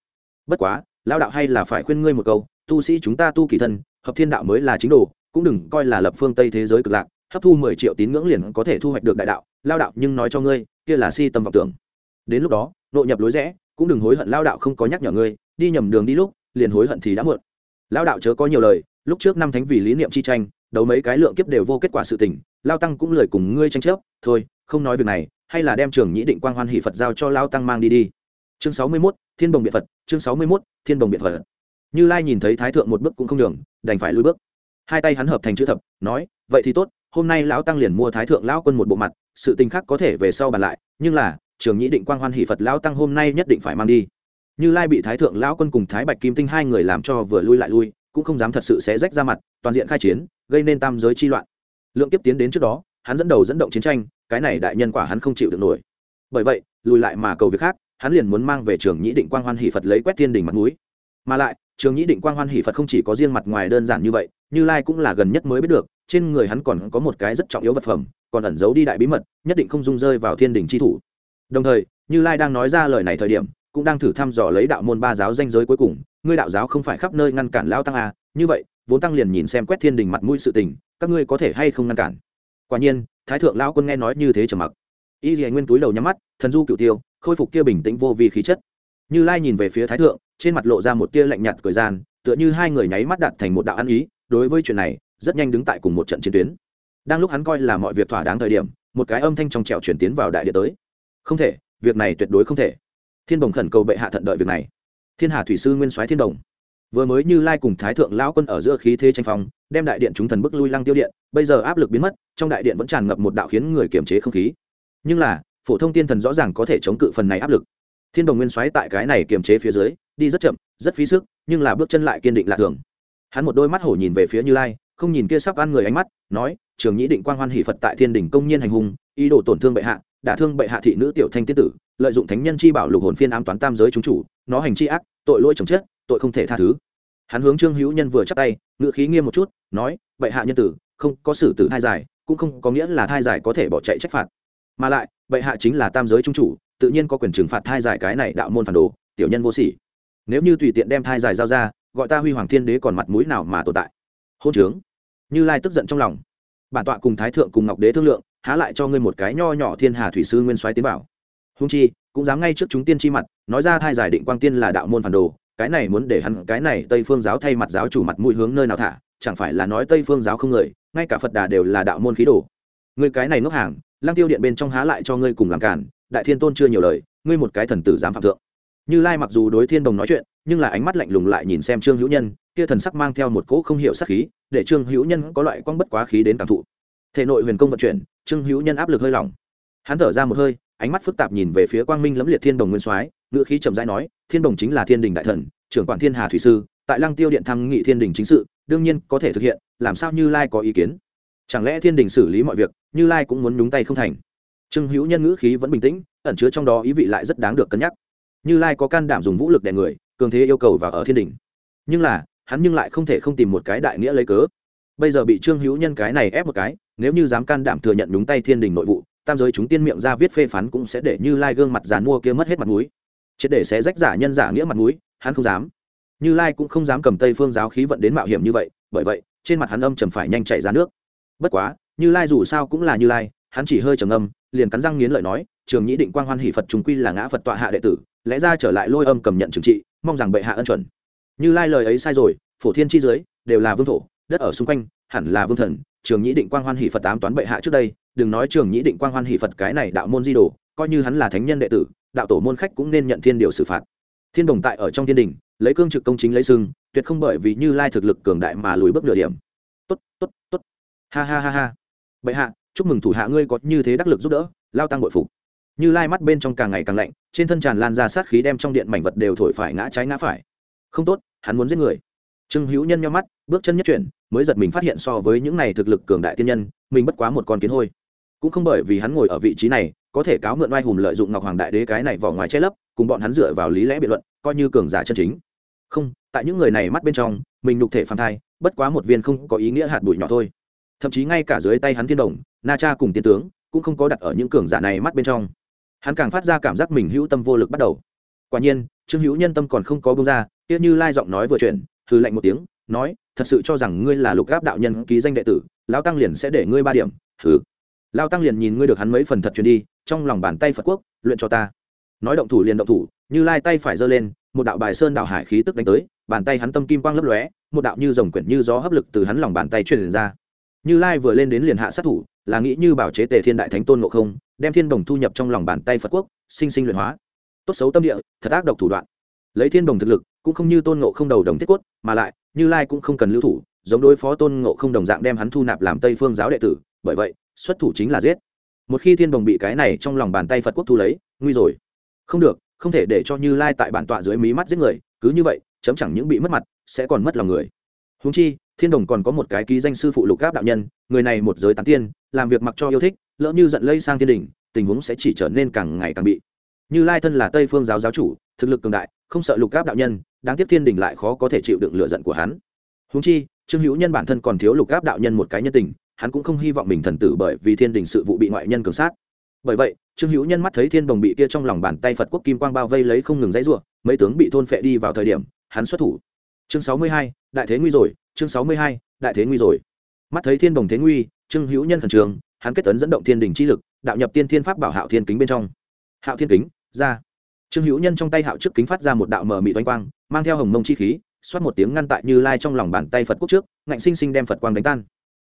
Speaker 1: Bất quá, lao đạo hay là phải khuyên ngươi một câu, tu sĩ chúng ta tu kỳ thân, hợp thiên đạo mới là chính đồ cũng đừng coi là lập phương tây thế giới cực lạc hấp thu mười triệu tín ngưỡng liền có thể thu hoạch được đại đạo lao đạo nhưng nói cho ngươi kia là si tâm vọng tưởng. Đến lúc đó nội nhập lối rẽ cũng đừng hối hận lao đạo không có nhắc nhở ngươi đi nhầm đường đi lúc liền hối hận thì đã muộn. Lao đạo chớ có nhiều lời lúc trước năm thánh vì lý niệm chi tranh đấu mấy cái lượng kiếp đều vô kết quả sự tình lao tăng cũng lời cùng ngươi tranh chấp thôi không nói việc này hay là đem trường nhĩ định quang hoan hỷ phật giao cho lao tăng mang đi đi. Chương sáu mươi 61, thiên đồng biện phật chương sáu mươi 61, thiên đồng biện phật. Như lai nhìn thấy thái thượng một bước cũng không đường đành phải lùi bước hai tay hắn hợp thành chữ thập, nói, vậy thì tốt, hôm nay lão tăng liền mua thái thượng lão quân một bộ mặt, sự tình khác có thể về sau bàn lại, nhưng là, trường nhĩ định quang hoan hỷ phật lão tăng hôm nay nhất định phải mang đi. Như lai bị thái thượng lão quân cùng thái bạch kim tinh hai người làm cho vừa lui lại lui, cũng không dám thật sự sẽ rách ra mặt, toàn diện khai chiến, gây nên tam giới chi loạn. Lượng tiếp tiến đến trước đó, hắn dẫn đầu dẫn động chiến tranh, cái này đại nhân quả hắn không chịu được nổi. Bởi vậy, lùi lại mà cầu việc khác, hắn liền muốn mang về trường nhĩ định quang hoan hỷ phật lấy quét thiên đình mặt núi mà lại, trường nhĩ định quang hoan hỷ phật không chỉ có riêng mặt ngoài đơn giản như vậy như lai cũng là gần nhất mới biết được trên người hắn còn có một cái rất trọng yếu vật phẩm còn ẩn giấu đi đại bí mật nhất định không dung rơi vào thiên đình chi thủ. Đồng thời như lai đang nói ra lời này thời điểm cũng đang thử thăm dò lấy đạo môn ba giáo danh giới cuối cùng ngươi đạo giáo không phải khắp nơi ngăn cản lao tăng à, như vậy vốn tăng liền nhìn xem quét thiên đình mặt mũi sự tình các ngươi có thể hay không ngăn cản? Quả nhiên thái thượng lao quân nghe nói như thế trầm mặc. Y dì nguyên túi đầu nhắm mắt thần du cựu tiêu khôi phục kia bình tĩnh vô vi khí chất. Như lai nhìn về phía thái thượng trên mặt lộ ra một tia lạnh nhạt cười gian tựa như hai người nháy mắt đặt thành một đạo ăn ý đối với chuyện này, rất nhanh đứng tại cùng một trận chiến tuyến. Đang lúc hắn coi là mọi việc thỏa đáng thời điểm, một cái âm thanh trong trẻo chuyển tiến vào đại địa tới. Không thể, việc này tuyệt đối không thể. Thiên đồng khẩn cầu bệ hạ thận đợi việc này. Thiên hà thủy sư nguyên soái thiên đồng. Vừa mới như lai cùng thái thượng lão quân ở giữa khí thế tranh phong, đem đại điện chúng thần bức lui lăng tiêu điện, bây giờ áp lực biến mất, trong đại điện vẫn tràn ngập một đạo khiến người kiềm chế không khí. Nhưng là, phổ thông tiên thần rõ ràng có thể chống cự phần này áp lực. Thiên đồng nguyên soái tại cái này kiềm chế phía dưới, đi rất chậm, rất phí sức, nhưng là bước chân lại kiên định lạ thường hắn một đôi mắt hổ nhìn về phía như lai, không nhìn kia sắp ăn người ánh mắt, nói, trường nhĩ định quang hoan hỷ phật tại thiên đình công nhiên hành hung, ý đồ tổn thương bệ hạ, đả thương bệ hạ thị nữ tiểu thanh tiên tử, lợi dụng thánh nhân chi bảo lục hồn phiên ám toán tam giới chúng chủ, nó hành chi ác, tội lỗi chồng chết, tội không thể tha thứ. Hắn hướng trương hữu nhân vừa chắp tay ngự khí nghiêm một chút, nói, bệ hạ nhân tử, không có xử tử thai giải cũng không có nghĩa là thai giải có thể bỏ chạy trách phạt. Mà lại, bệ hạ chính là tam giới trung chủ, tự nhiên có quyền trừng phạt thai giải cái này đạo môn phản đồ, tiểu nhân vô sỉ. Nếu như tùy tiện đem thai giải giao ra gọi ta huy hoàng thiên đế còn mặt mũi nào mà tồn tại? Hôn trướng. Như lai tức giận trong lòng. Bản tọa cùng thái thượng cùng ngọc đế thương lượng, há lại cho ngươi một cái nho nhỏ thiên hà thủy sư nguyên soái tiến bảo hung chi, cũng dám ngay trước chúng tiên chi mặt, nói ra thai giải định quang tiên là đạo môn phản đồ, cái này muốn để hắn, cái này tây phương giáo thay mặt giáo chủ mặt mũi hướng nơi nào thả, chẳng phải là nói tây phương giáo không người, ngay cả phật đà đều là đạo môn khí đồ. Ngươi cái này ngốc hàng lang tiêu điện bên trong há lại cho ngươi cùng làm cản đại thiên tôn chưa nhiều lời, ngươi một cái thần tử dám phạm thượng như lai mặc dù đối thiên đồng nói chuyện, nhưng là ánh mắt lạnh lùng lại nhìn xem trương hữu nhân, kia thần sắc mang theo một cỗ không hiểu sắc khí, để trương hữu nhân có loại quang bất quá khí đến cảm thụ. Thể nội huyền công vận chuyển, trương hữu nhân áp lực hơi lỏng. Hắn thở ra một hơi, ánh mắt phức tạp nhìn về phía quang minh lẫm liệt thiên đồng nguyên soái, ngữ khí trầm rãi nói, thiên đồng chính là thiên đình đại thần, trưởng quản thiên hà thủy sư, tại lăng tiêu điện thăm nghị thiên đình chính sự, đương nhiên có thể thực hiện, làm sao như lai có ý kiến? Chẳng lẽ thiên đình xử lý mọi việc, như lai cũng muốn nhúng tay không thành? Trương hữu nhân ngữ khí vẫn bình tĩnh, ẩn chứa trong đó ý vị lại rất đáng được cân nhắc như lai có can đảm dùng vũ lực đè người, cường thế yêu cầu vào ở thiên đình nhưng là, hắn nhưng lại không thể không tìm một cái đại nghĩa lấy cớ. Bây giờ bị trương hữu nhân cái này ép một cái, nếu như dám can đảm thừa nhận đúng tay thiên đình nội vụ, tam giới chúng tiên miệng ra viết phê phán cũng sẽ để như lai gương mặt dàn mua kia mất hết mặt mũi. Chết để sẽ rách giả nhân giả nghĩa mặt mũi, hắn không dám. Như lai cũng không dám cầm tây phương giáo khí vận đến mạo hiểm như vậy, bởi vậy, trên mặt hắn âm trầm phải nhanh chạy ra nước. Bất quá, như lai dù sao cũng là như lai, hắn chỉ hơi trầm âm liền cắn răng nghiến lợi nói, trường nhĩ định quang hoan hỷ phật chúng quy là ngã phật tọa hạ đệ tử lẽ ra trở lại lôi âm cầm nhận trừng trị, mong rằng bệ hạ ân chuẩn. Như lai lời ấy sai rồi, phổ thiên chi dưới, đều là vương thổ, đất ở xung quanh, hẳn là vương thần, trường nhĩ định quang hoan hỷ phật tám toán bệ hạ trước đây, đừng nói trường nhĩ định quang hoan hỷ phật cái này đạo môn di đồ, coi như hắn là thánh nhân đệ tử, đạo tổ môn khách cũng nên nhận thiên điều xử phạt. Thiên đồng tại ở trong thiên đình, lấy cương trực công chính lấy sưng tuyệt không bởi vì như lai thực lực cường đại mà lùi bước nửa điểm. Tốt tốt tốt. Ha ha ha ha. Bệ hạ, chúc mừng thủ hạ ngươi có như thế đắc lực giúp đỡ, lao tăng bội phục như lai mắt bên trong càng ngày càng lạnh, trên thân tràn lan ra sát khí đem trong điện mảnh vật đều thổi phải ngã trái ngã phải. Không tốt, hắn muốn giết người. Trương hữu nhân nhau mắt, bước chân nhất chuyển, mới giật mình phát hiện so với những này thực lực cường đại tiên nhân, mình bất quá một con kiến hôi. Cũng không bởi vì hắn ngồi ở vị trí này, có thể cáo mượn oai hùng lợi dụng ngọc hoàng đại đế cái này vỏ ngoài che lấp, cùng bọn hắn dựa vào lý lẽ biện luận, coi như cường giả chân chính. Không, tại những người này mắt bên trong, mình nhục thể phàm thai, bất quá một viên không có ý nghĩa hạt bụi nhỏ thôi. Thậm chí ngay cả dưới tay hắn thiên đồng, na cha cùng tiên tướng, cũng không có đặt ở những cường giả này mắt bên trong hắn càng phát ra cảm giác mình hữu tâm vô lực bắt đầu. Quả nhiên, trương hữu nhân tâm còn không có bông ra, kia như lai giọng nói vừa chuyển hư lạnh một tiếng, nói, thật sự cho rằng ngươi là lục gáp đạo nhân ký danh đệ tử, lão tăng liền sẽ để ngươi ba điểm thử lao tăng liền nhìn ngươi được hắn mấy phần thật truyền đi, trong lòng bàn tay phật quốc, luyện cho ta. Nói động thủ liền động thủ, như lai tay phải giơ lên, một đạo bài sơn đạo hải khí tức đánh tới, bàn tay hắn tâm kim quang lấp lóe, một đạo như rồng quyển như gió hấp lực từ hắn lòng bàn tay truyền ra. Như lai vừa lên đến liền hạ sát thủ là nghĩ như bảo chế tề thiên đại thánh tôn ngộ không, đem thiên đồng thu nhập trong lòng bàn tay phật quốc, sinh sinh luyện hóa. Tốt xấu tâm địa, thật ác độc thủ đoạn. Lấy thiên đồng thực lực, cũng không như tôn ngộ không đầu đồng thiết quất mà lại, như lai cũng không cần lưu thủ, giống đối phó tôn ngộ không đồng dạng đem hắn thu nạp làm tây phương giáo đệ tử, bởi vậy, xuất thủ chính là giết. Một khi thiên đồng bị cái này trong lòng bàn tay phật quốc thu lấy, nguy rồi. Không được, không thể để cho như lai tại bản tọa dưới mí mắt giết người, cứ như vậy, chấm chẳng những bị mất mặt, sẽ còn mất lòng người. Húng chi, thiên đồng còn có một cái ký danh sư phụ lục gáp đạo nhân, người này một giới tán tiên làm việc mặc cho yêu thích, lỡ như giận lây sang thiên đình, tình huống sẽ chỉ trở nên càng ngày càng bị. Như lai thân là tây phương giáo giáo chủ, thực lực cường đại, không sợ lục gáp đạo nhân, đáng tiếc thiên đình lại khó có thể chịu đựng lựa giận của hắn. Húng chi, trương hữu nhân bản thân còn thiếu lục gáp đạo nhân một cái nhân tình, hắn cũng không hy vọng mình thần tử bởi vì thiên đình sự vụ bị ngoại nhân cường sát. Bởi vậy, trương hữu nhân mắt thấy thiên đồng bị kia trong lòng bàn tay phật quốc kim quang bao vây lấy không ngừng dãy ruộng mấy tướng bị thôn phệ đi vào thời điểm, hắn xuất thủ. Chương sáu mươi hai, đại thế nguy rồi, chương sáu mươi hai, đại thế nguy rồi. Mắt thấy thiên đồng thế nguy trương hữu nhân khẩn trường hắn kết tấn dẫn động thiên đình chi lực, đạo nhập tiên thiên pháp bảo hạo thiên kính bên trong. Hạo thiên kính, ra. Trương hữu nhân trong tay hạo trước kính phát ra một đạo mờ mị oanh quang, mang theo hồng mông chi khí, xoát một tiếng ngăn tại như lai trong lòng bàn tay phật quốc trước, ngạnh sinh sinh đem phật quang đánh tan.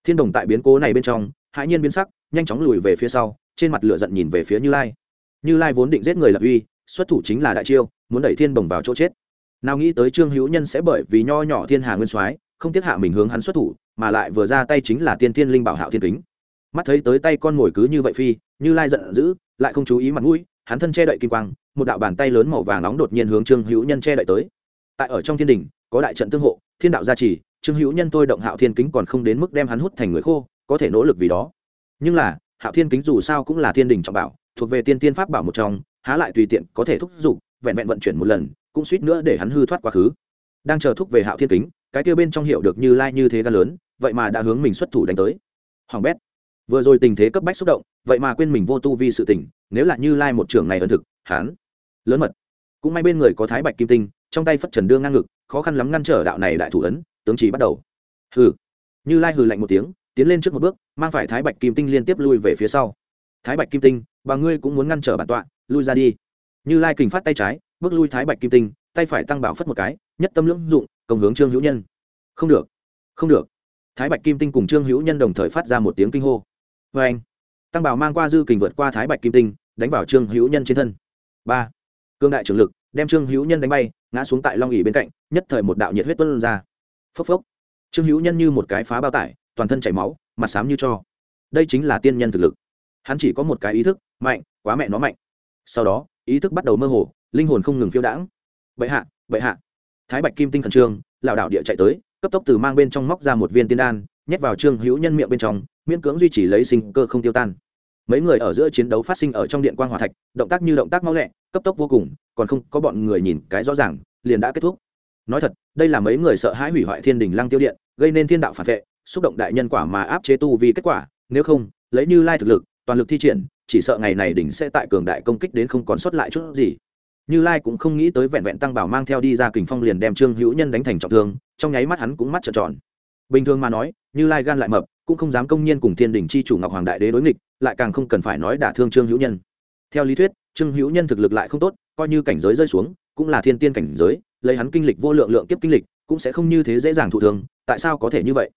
Speaker 1: Thiên đồng tại biến cố này bên trong, hãi nhiên biến sắc, nhanh chóng lùi về phía sau, trên mặt lửa giận nhìn về phía như lai. Như lai vốn định giết người lập uy, xuất thủ chính là đại chiêu, muốn đẩy thiên đồng vào chỗ chết. Nào nghĩ tới trương hữu nhân sẽ bởi vì nho nhỏ thiên hà nguyên soái, không tiết hạ mình hướng hắn xuất thủ mà lại vừa ra tay chính là tiên thiên linh bảo hạo thiên kính. Mắt thấy tới tay con ngồi cứ như vậy phi, như lai giận dữ, lại không chú ý mặt mũi, hắn thân che đậy kim quang, một đạo bàn tay lớn màu vàng nóng đột nhiên hướng trương hữu nhân che đậy tới. Tại ở trong thiên đình, có đại trận tương hộ, thiên đạo gia trì, trương hữu nhân thôi động hạo thiên kính còn không đến mức đem hắn hút thành người khô, có thể nỗ lực vì đó. Nhưng là, hạo thiên kính dù sao cũng là thiên đình trọng bảo, thuộc về tiên tiên pháp bảo một trong, há lại tùy tiện có thể thúc giục, vẹn vẹn vận chuyển một lần, cũng suýt nữa để hắn hư thoát quá khứ. Đang chờ thúc về hạo thiên kính, cái kia bên trong hiệu được như lai như thế gan lớn vậy mà đã hướng mình xuất thủ đánh tới. Hoàng bét, vừa rồi tình thế cấp bách xúc động, vậy mà quên mình vô tu vi sự tình, nếu là như lai một trưởng này ẩn thực hán lớn mật. Cũng may bên người có thái bạch kim tinh, trong tay phất trần đương ngang ngực, khó khăn lắm ngăn trở đạo này đại thủ ấn, tướng chỉ bắt đầu. Hừ. Như lai hừ lạnh một tiếng, tiến lên trước một bước, mang phải thái bạch kim tinh liên tiếp lui về phía sau. Thái bạch kim tinh, và ngươi cũng muốn ngăn trở bản tọa, lui ra đi. Như lai kình phát tay trái, bước lui thái bạch kim tinh, tay phải tăng bảo phất một cái, nhất tâm lưỡng dụng, công hướng trương hữu nhân. Không được. Không được thái bạch kim tinh cùng trương hữu nhân đồng thời phát ra một tiếng kinh hô. Vê anh, tăng bảo mang qua dư kình vượt qua thái bạch kim tinh, đánh vào trương hữu nhân trên thân. Ba, cương đại trưởng lực, đem trương hữu nhân đánh bay, ngã xuống tại long ỉ bên cạnh, nhất thời một đạo nhiệt huyết tuân ra. Phốc phốc. Trương hữu nhân như một cái phá bao tải, toàn thân chảy máu, mặt xám như cho. Đây chính là tiên nhân thực lực. Hắn chỉ có một cái ý thức, mạnh, quá mẹ nó mạnh. Sau đó, ý thức bắt đầu mơ hồ, linh hồn không ngừng phiêu đãng. Bệ hạ bệ hạ. Thái bạch kim tinh khẩn trương, lảo đảo địa chạy tới cấp tốc từ mang bên trong móc ra một viên tiên đan, nhét vào trương hữu nhân miệng bên trong, miễn cưỡng duy trì lấy sinh cơ không tiêu tan. Mấy người ở giữa chiến đấu phát sinh ở trong điện quan hòa thạch, động tác như động tác mau lẹ, cấp tốc vô cùng, còn không có bọn người nhìn cái rõ ràng, liền đã kết thúc. Nói thật, đây là mấy người sợ hãi hủy hoại thiên đình lăng tiêu điện, gây nên thiên đạo phản vệ, xúc động đại nhân quả mà áp chế tu vì kết quả, nếu không, lấy như lai thực lực, toàn lực thi triển, chỉ sợ ngày này đỉnh sẽ tại cường đại công kích đến không còn sót lại chút gì như lai cũng không nghĩ tới vẹn vẹn tăng bảo mang theo đi ra kình phong liền đem trương hữu nhân đánh thành trọng thương, trong nháy mắt hắn cũng mắt trợn tròn. Bình thường mà nói, như lai gan lại mập, cũng không dám công nhiên cùng thiên đình chi chủ ngọc hoàng đại đế đối nghịch, lại càng không cần phải nói đả thương trương hữu nhân. Theo lý thuyết, trương hữu nhân thực lực lại không tốt, coi như cảnh giới rơi xuống, cũng là thiên tiên cảnh giới, lấy hắn kinh lịch vô lượng lượng kiếp kinh lịch, cũng sẽ không như thế dễ dàng thụ thường tại sao có thể như vậy?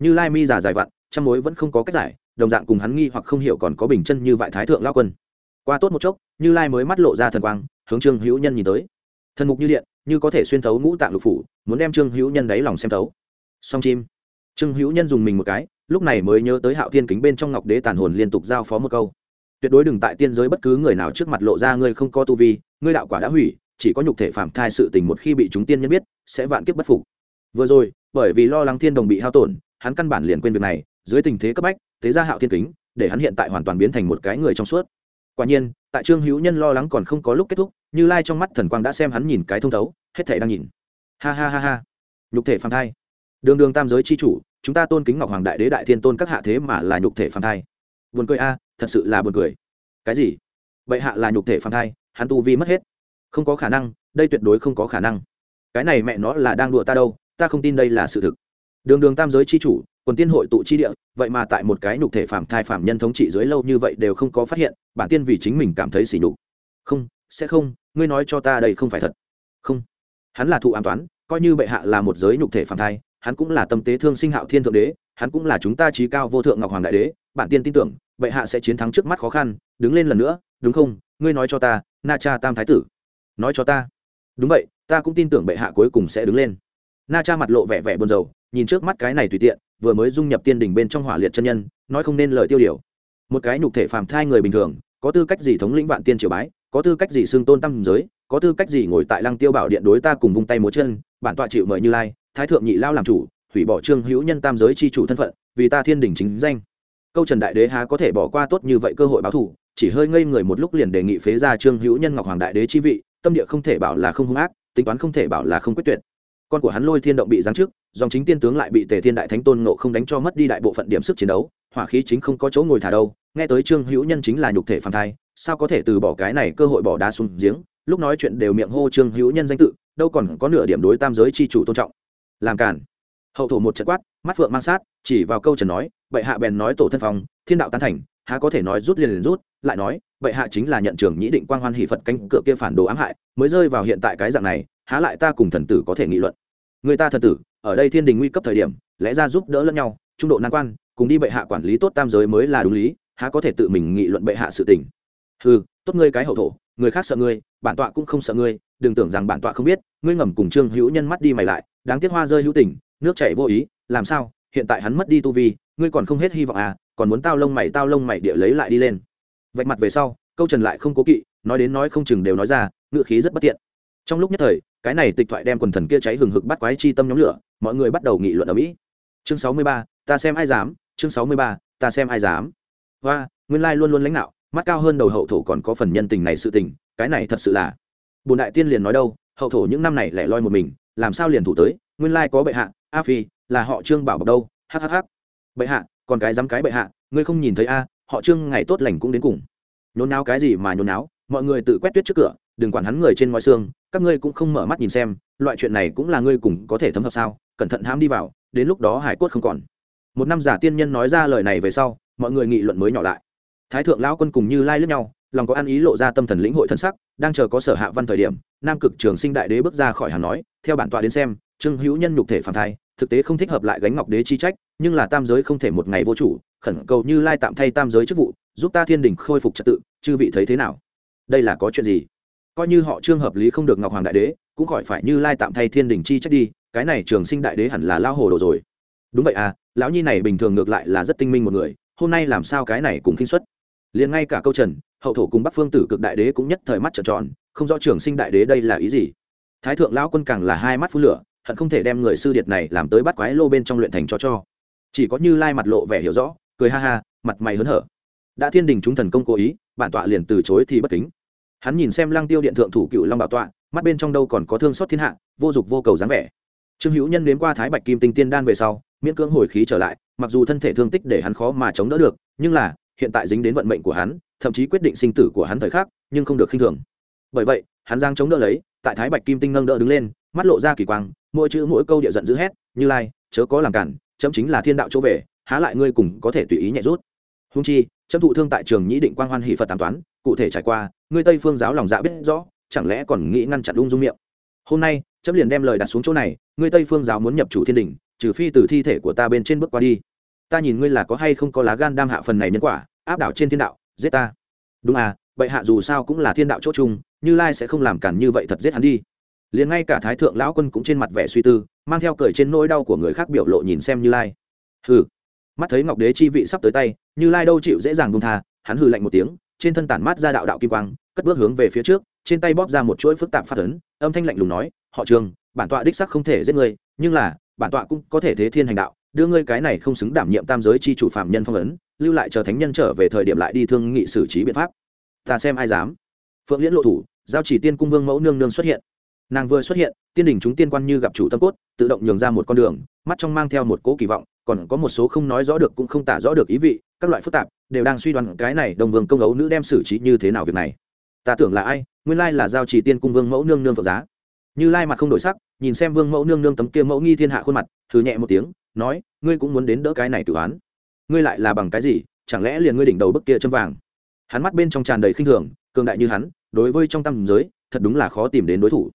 Speaker 1: Như lai mi già dài vặn, trăm mối vẫn không có cách giải, đồng dạng cùng hắn nghi hoặc không hiểu còn có bình chân như vại thái thượng lao quân. Qua tốt một chốc, như lai mới mắt lộ ra thần quang hướng trương hữu nhân nhìn tới. Thần mục như điện, như có thể xuyên thấu ngũ tạng lục phủ, muốn đem trương hữu nhân đáy lòng xem thấu. Song chim. Trương hữu nhân dùng mình một cái, lúc này mới nhớ tới hạo thiên kính bên trong ngọc đế tàn hồn liên tục giao phó một câu. Tuyệt đối đừng tại tiên giới bất cứ người nào trước mặt lộ ra ngươi không có tu vi, ngươi đạo quả đã hủy, chỉ có nhục thể phạm thai sự tình một khi bị chúng tiên nhân biết, sẽ vạn kiếp bất phục. Vừa rồi, bởi vì lo lắng thiên đồng bị hao tổn, hắn căn bản liền quên việc này, dưới tình thế cấp bách, thế ra hạo thiên kính, để hắn hiện tại hoàn toàn biến thành một cái người trong suốt. Quả nhiên, tại trương hữu nhân lo lắng còn không có lúc kết thúc như lai trong mắt thần quang đã xem hắn nhìn cái thông thấu, hết thể đang nhìn. Ha ha ha ha. Nhục thể phàm thai. Đường đường tam giới c h i chủ, chúng ta tôn kính ngọc hoàng đại đế đại thiên tôn các hạ thế mà là nhục thể phàm thai. Buồn cười a, thật sự là buồn cười. Cái gì? Bệ hạ là nhục thể phàm thai, hắn tu vi mất hết. Không có khả năng, đây tuyệt đối không có khả năng. Cái này mẹ nó là đang đùa ta đâu, ta không tin đây là sự thực. Đường đường tam giới c h i chủ, quần tiên hội tụ chi địa, vậy mà tại một cái nhục thể phàm thai phàm nhân thống trị dưới lâu như vậy đều không có phát hiện, bản tiên vì chính mình cảm thấy sỉ nhục. Không sẽ không, ngươi nói cho ta đây không phải thật. Không. Hắn là thụ an toán, coi như bệ hạ là một giới nhục thể phản thai, hắn cũng là tâm tế thương sinh hạo thiên thượng đế, hắn cũng là chúng ta trí cao vô thượng ngọc hoàng đại đế, bản tiên tin tưởng, bệ hạ sẽ chiến thắng trước mắt khó khăn, đứng lên lần nữa, đúng không? Ngươi nói cho ta, na cha tam thái tử. Nói cho ta. Đúng vậy, ta cũng tin tưởng bệ hạ cuối cùng sẽ đứng lên. Na cha mặt lộ vẻ vẻ buồn rầu, nhìn trước mắt cái này tùy tiện, vừa mới dung nhập tiên đỉnh bên trong hỏa liệt chân nhân, nói không nên lời tiêu điều. Một cái nhục thể phàm thai người bình thường, có tư cách gì thống lĩnh vạn tiên triều bái? Có tư cách gì xưng tôn tâm giới, có tư cách gì ngồi tại lăng tiêu bảo điện đối ta cùng vung tay múa chân, bản tọa chịu mời như lai, thái thượng nhị lao làm chủ, hủy bỏ trương hữu nhân tam giới chi chủ thân phận, vì ta thiên đình chính danh. Câu trần đại đế há có thể bỏ qua tốt như vậy cơ hội báo thù chỉ hơi ngây người một lúc liền đề nghị phế ra trương hữu nhân ngọc hoàng đại đế chi vị, tâm địa không thể bảo là không hung ác, tính toán không thể bảo là không quyết tuyệt. Con của hắn lôi thiên động bị giáng trước dòng chính tiên tướng lại bị tề thiên đại thánh tôn nộ không đánh cho mất đi đại bộ phận điểm sức chiến đấu, hỏa khí chính không có chỗ ngồi thả đâu, nghe tới trương hữu nhân chính là nhục thể phàm thai sao có thể từ bỏ cái này cơ hội bỏ đá xuống giếng? Lúc nói chuyện đều miệng hô trương hữu nhân danh tự, đâu còn có nửa điểm đối tam giới chi chủ tôn trọng. Làm cản hậu thổ một trận quát, mắt phượng mang sát, chỉ vào câu trần nói, bệ hạ bèn nói tổ thân phòng thiên đạo tán thành, há có thể nói rút liền liền rút, lại nói, bệ hạ chính là nhận trưởng nhĩ định quang hoan hỷ phật cánh cửa kia phản đồ ám hại, mới rơi vào hiện tại cái dạng này, há lại ta cùng thần tử có thể nghị luận. Người ta thần tử, ở đây thiên đình nguy cấp thời điểm, lẽ ra giúp đỡ lẫn nhau, trung độ nan quan, cùng đi bệ hạ quản lý tốt tam giới mới là đúng lý, há có thể tự mình nghị luận bệ hạ sự tình ừ tốt ngươi cái hậu thổ, người khác sợ ngươi, bản tọa cũng không sợ ngươi, đừng tưởng rằng bản tọa không biết, ngươi ngầm cùng trương hữu nhân mắt đi mày lại, đáng tiếc hoa rơi hữu tình, nước chảy vô ý, làm sao, hiện tại hắn mất đi tu vi, ngươi còn không hết hy vọng à còn muốn tao lông mày tao lông mày địa lấy lại đi lên. Vạch mặt về sau, câu trần lại không cố kỵ, nói đến nói không chừng đều nói ra, ngựa khí rất bất tiện. Trong lúc nhất thời, cái này tịch thoại đem quần thần kia cháy hừng hực bắt quái chi tâm nhóm lửa, mọi người bắt đầu nghị luận ở mỹ. Chương sáu mươi ba, ta xem ai dám, chương sáu mươi ba, ta xem ai dám. Hoa, nguyên lai luôn luôn lãnh đạo mắt cao hơn đầu hậu thổ còn có phần nhân tình này sự tình, cái này thật sự là. Bùn đại tiên liền nói đâu, hậu thổ những năm này lẻ loi một mình, làm sao liền thủ tới, nguyên lai có bệ hạ, a phi, là họ trương bảo bọc đâu hhh bệ hạ, còn cái dám cái bệ hạ, ngươi không nhìn thấy a, họ trương ngày tốt lành cũng đến cùng. Nhốn náo cái gì mà nhốn náo mọi người tự quét tuyết trước cửa, đừng quản hắn người trên mọi xương, các ngươi cũng không mở mắt nhìn xem, loại chuyện này cũng là ngươi cùng có thể thấm hợp sao, cẩn thận hãm đi vào, đến lúc đó hải cốt không còn. Một năm giả tiên nhân nói ra lời này về sau, mọi người nghị luận mới nhỏ lại thái thượng lão quân cùng như lai lướt nhau, lòng có ăn ý lộ ra tâm thần lĩnh hội thân sắc, đang chờ có sở hạ văn thời điểm, nam cực trường sinh đại đế bước ra khỏi hàng nói, theo bản tọa đến xem, trương hữu nhân nhục thể phản thai, thực tế không thích hợp lại gánh ngọc đế chi trách, nhưng là tam giới không thể một ngày vô chủ, khẩn cầu như lai tạm thay tam giới chức vụ, giúp ta thiên đình khôi phục trật tự, chư vị thấy thế nào? Đây là có chuyện gì? Coi như họ trương hợp lý không được ngọc hoàng đại đế, cũng khỏi phải như lai tạm thay thiên đình chi trách đi, cái này trường sinh đại đế hẳn là lao hồ đồ rồi. Đúng vậy à lão nhi này bình thường ngược lại là rất tinh minh một người, hôm nay làm sao cái này cũng khinh xuất liền ngay cả câu trần, hậu thổ cùng bắc phương tử cực đại đế cũng nhất thời mắt trợn tròn, không rõ trường sinh đại đế đây là ý gì. Thái thượng lão quân càng là hai mắt phun lửa, hận không thể đem người sư điệt này làm tới bắt quái lô bên trong luyện thành cho cho. Chỉ có như lai mặt lộ vẻ hiểu rõ, cười ha ha, mặt mày hớn hở. Đã thiên đình chúng thần công cố ý, bản tọa liền từ chối thì bất kính. Hắn nhìn xem lăng tiêu điện thượng thủ cựu long bảo tọa, mắt bên trong đâu còn có thương xót thiên hạ, vô dục vô cầu dáng vẻ. Trương hữu nhân đến qua thái bạch kim tinh tiên đan về sau, miễn cưỡng hồi khí trở lại, mặc dù thân thể thương tích để hắn khó mà chống đỡ được, nhưng là hiện tại dính đến vận mệnh của hắn, thậm chí quyết định sinh tử của hắn thời khắc, nhưng không được khinh thường. Bởi vậy, hắn giang chống đỡ lấy, tại thái bạch kim tinh nâng đỡ đứng lên, mắt lộ ra kỳ quang, mỗi chữ mỗi câu địa giận dữ hét, như lai, chớ có làm cản, chấm chính là thiên đạo chỗ về, há lại ngươi cùng có thể tùy ý nhẹ rút. Hung chi, chấm thụ thương tại trường nhĩ định quang hoan hỷ phật tám toán, cụ thể trải qua, ngươi tây phương giáo lòng dạ biết rõ, chẳng lẽ còn nghĩ ngăn chặn ung dung miệng? Hôm nay, chấm liền đem lời đặt xuống chỗ này, ngươi tây phương giáo muốn nhập chủ thiên đình trừ phi từ thi thể của ta bên trên bước qua đi ta nhìn ngươi là có hay không có lá gan đam hạ phần này nhân quả, áp đảo trên thiên đạo, giết ta. Đúng à bệ hạ dù sao cũng là thiên đạo chỗ chung như lai sẽ không làm cản như vậy thật giết hắn đi. Liền ngay cả thái thượng lão quân cũng trên mặt vẻ suy tư, mang theo cười trên nỗi đau của người khác biểu lộ nhìn xem như lai. Hừ. Mắt thấy ngọc đế chi vị sắp tới tay, như lai đâu chịu dễ dàng buông tha, hắn hừ lạnh một tiếng, trên thân tản mát ra đạo đạo kim quang, cất bước hướng về phía trước, trên tay bóp ra một chuỗi phức tạp phát ấn, âm thanh lạnh lùng nói, họ trường, bản tọa đích sắc không thể giết ngươi, nhưng là, bản tọa cũng có thể thế thiên hành đạo đưa ngươi cái này không xứng đảm nhiệm tam giới chi chủ phạm nhân phong ấn, lưu lại chờ thánh nhân trở về thời điểm lại đi thương nghị xử trí biện pháp. Ta xem ai dám. Phượng liễn lộ thủ, giao chỉ tiên cung vương mẫu nương nương xuất hiện. Nàng vừa xuất hiện, tiên đình chúng tiên quan như gặp chủ tâm cốt, tự động nhường ra một con đường, mắt trong mang theo một cỗ kỳ vọng, còn có một số không nói rõ được cũng không tả rõ được ý vị, các loại phức tạp, đều đang suy đoán cái này đồng vương công ấu nữ đem xử trí như thế nào việc này. Ta tưởng là ai, nguyên lai là giao chỉ tiên cung vương mẫu nương nương phật giá. Như lai mặt không đổi sắc, nhìn xem vương mẫu nương nương tấm kia mẫu nghi thiên hạ khuôn mặt, thử nhẹ một tiếng nói, ngươi cũng muốn đến đỡ cái này tử oán. Ngươi lại là bằng cái gì? Chẳng lẽ liền ngươi đỉnh đầu bức kia châm vàng? Hắn mắt bên trong tràn đầy khinh thường, cường đại như hắn, đối với trong tâm giới, thật đúng là khó tìm đến đối thủ.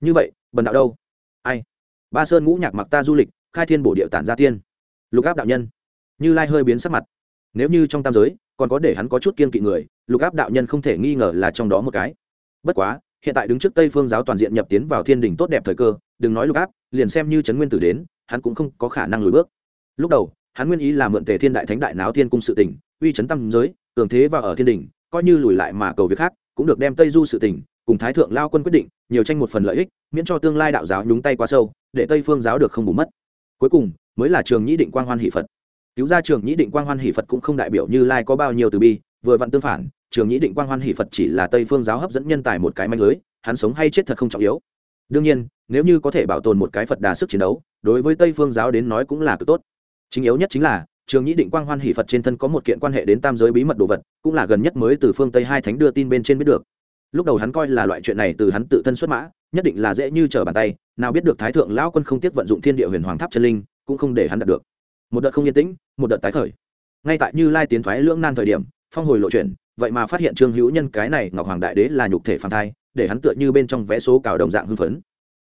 Speaker 1: Như vậy, bần đạo đâu? Ai? Ba sơn ngũ nhạc mặc ta du lịch, khai thiên bổ địa tản gia tiên. Lục áp đạo nhân. Như lai hơi biến sắc mặt. Nếu như trong tam giới, còn có để hắn có chút kiên kỵ người, lục áp đạo nhân không thể nghi ngờ là trong đó một cái. Bất quá, hiện tại đứng trước tây phương giáo toàn diện nhập tiến vào thiên đình tốt đẹp thời cơ, đừng nói lục áp, liền xem như trấn nguyên tử đến hắn cũng không có khả năng lùi bước. Lúc đầu, hắn nguyên ý là mượn tề thiên đại thánh đại náo thiên cung sự tỉnh uy chấn tâm giới, cường thế và ở thiên đình, coi như lùi lại mà cầu việc khác, cũng được đem tây du sự tỉnh cùng thái thượng lao quân quyết định, nhiều tranh một phần lợi ích, miễn cho tương lai đạo giáo nhúng tay quá sâu, để tây phương giáo được không bù mất. Cuối cùng, mới là trường nhĩ định quang hoan hỷ phật. Cứu ra trường nhĩ định quang hoan hỷ phật cũng không đại biểu như lai có bao nhiêu từ bi, vừa vặn tương phản, trường nhĩ định quang hoan hỷ phật chỉ là tây phương giáo hấp dẫn nhân tài một cái manh lưới, hắn sống hay chết thật không trọng yếu. Đương nhiên, nếu như có thể bảo tồn một cái phật đà sức chiến đấu đối với tây phương giáo đến nói cũng là cực tốt. Chính yếu nhất chính là, trường nhĩ định quang hoan hỷ phật trên thân có một kiện quan hệ đến tam giới bí mật đồ vật, cũng là gần nhất mới từ phương tây hai thánh đưa tin bên trên biết được. Lúc đầu hắn coi là loại chuyện này từ hắn tự thân xuất mã, nhất định là dễ như trở bàn tay, nào biết được thái thượng lão quân không tiếc vận dụng thiên địa huyền hoàng tháp chân linh, cũng không để hắn đạt được. Một đợt không yên tĩnh, một đợt tái khởi. Ngay tại như lai tiến thoái lưỡng nan thời điểm, phong hồi lộ chuyển, vậy mà phát hiện trương hữu nhân cái này ngọc hoàng đại đế là nhục thể phản thai, để hắn tựa như bên trong vẽ số cào đồng dạng hưng phấn.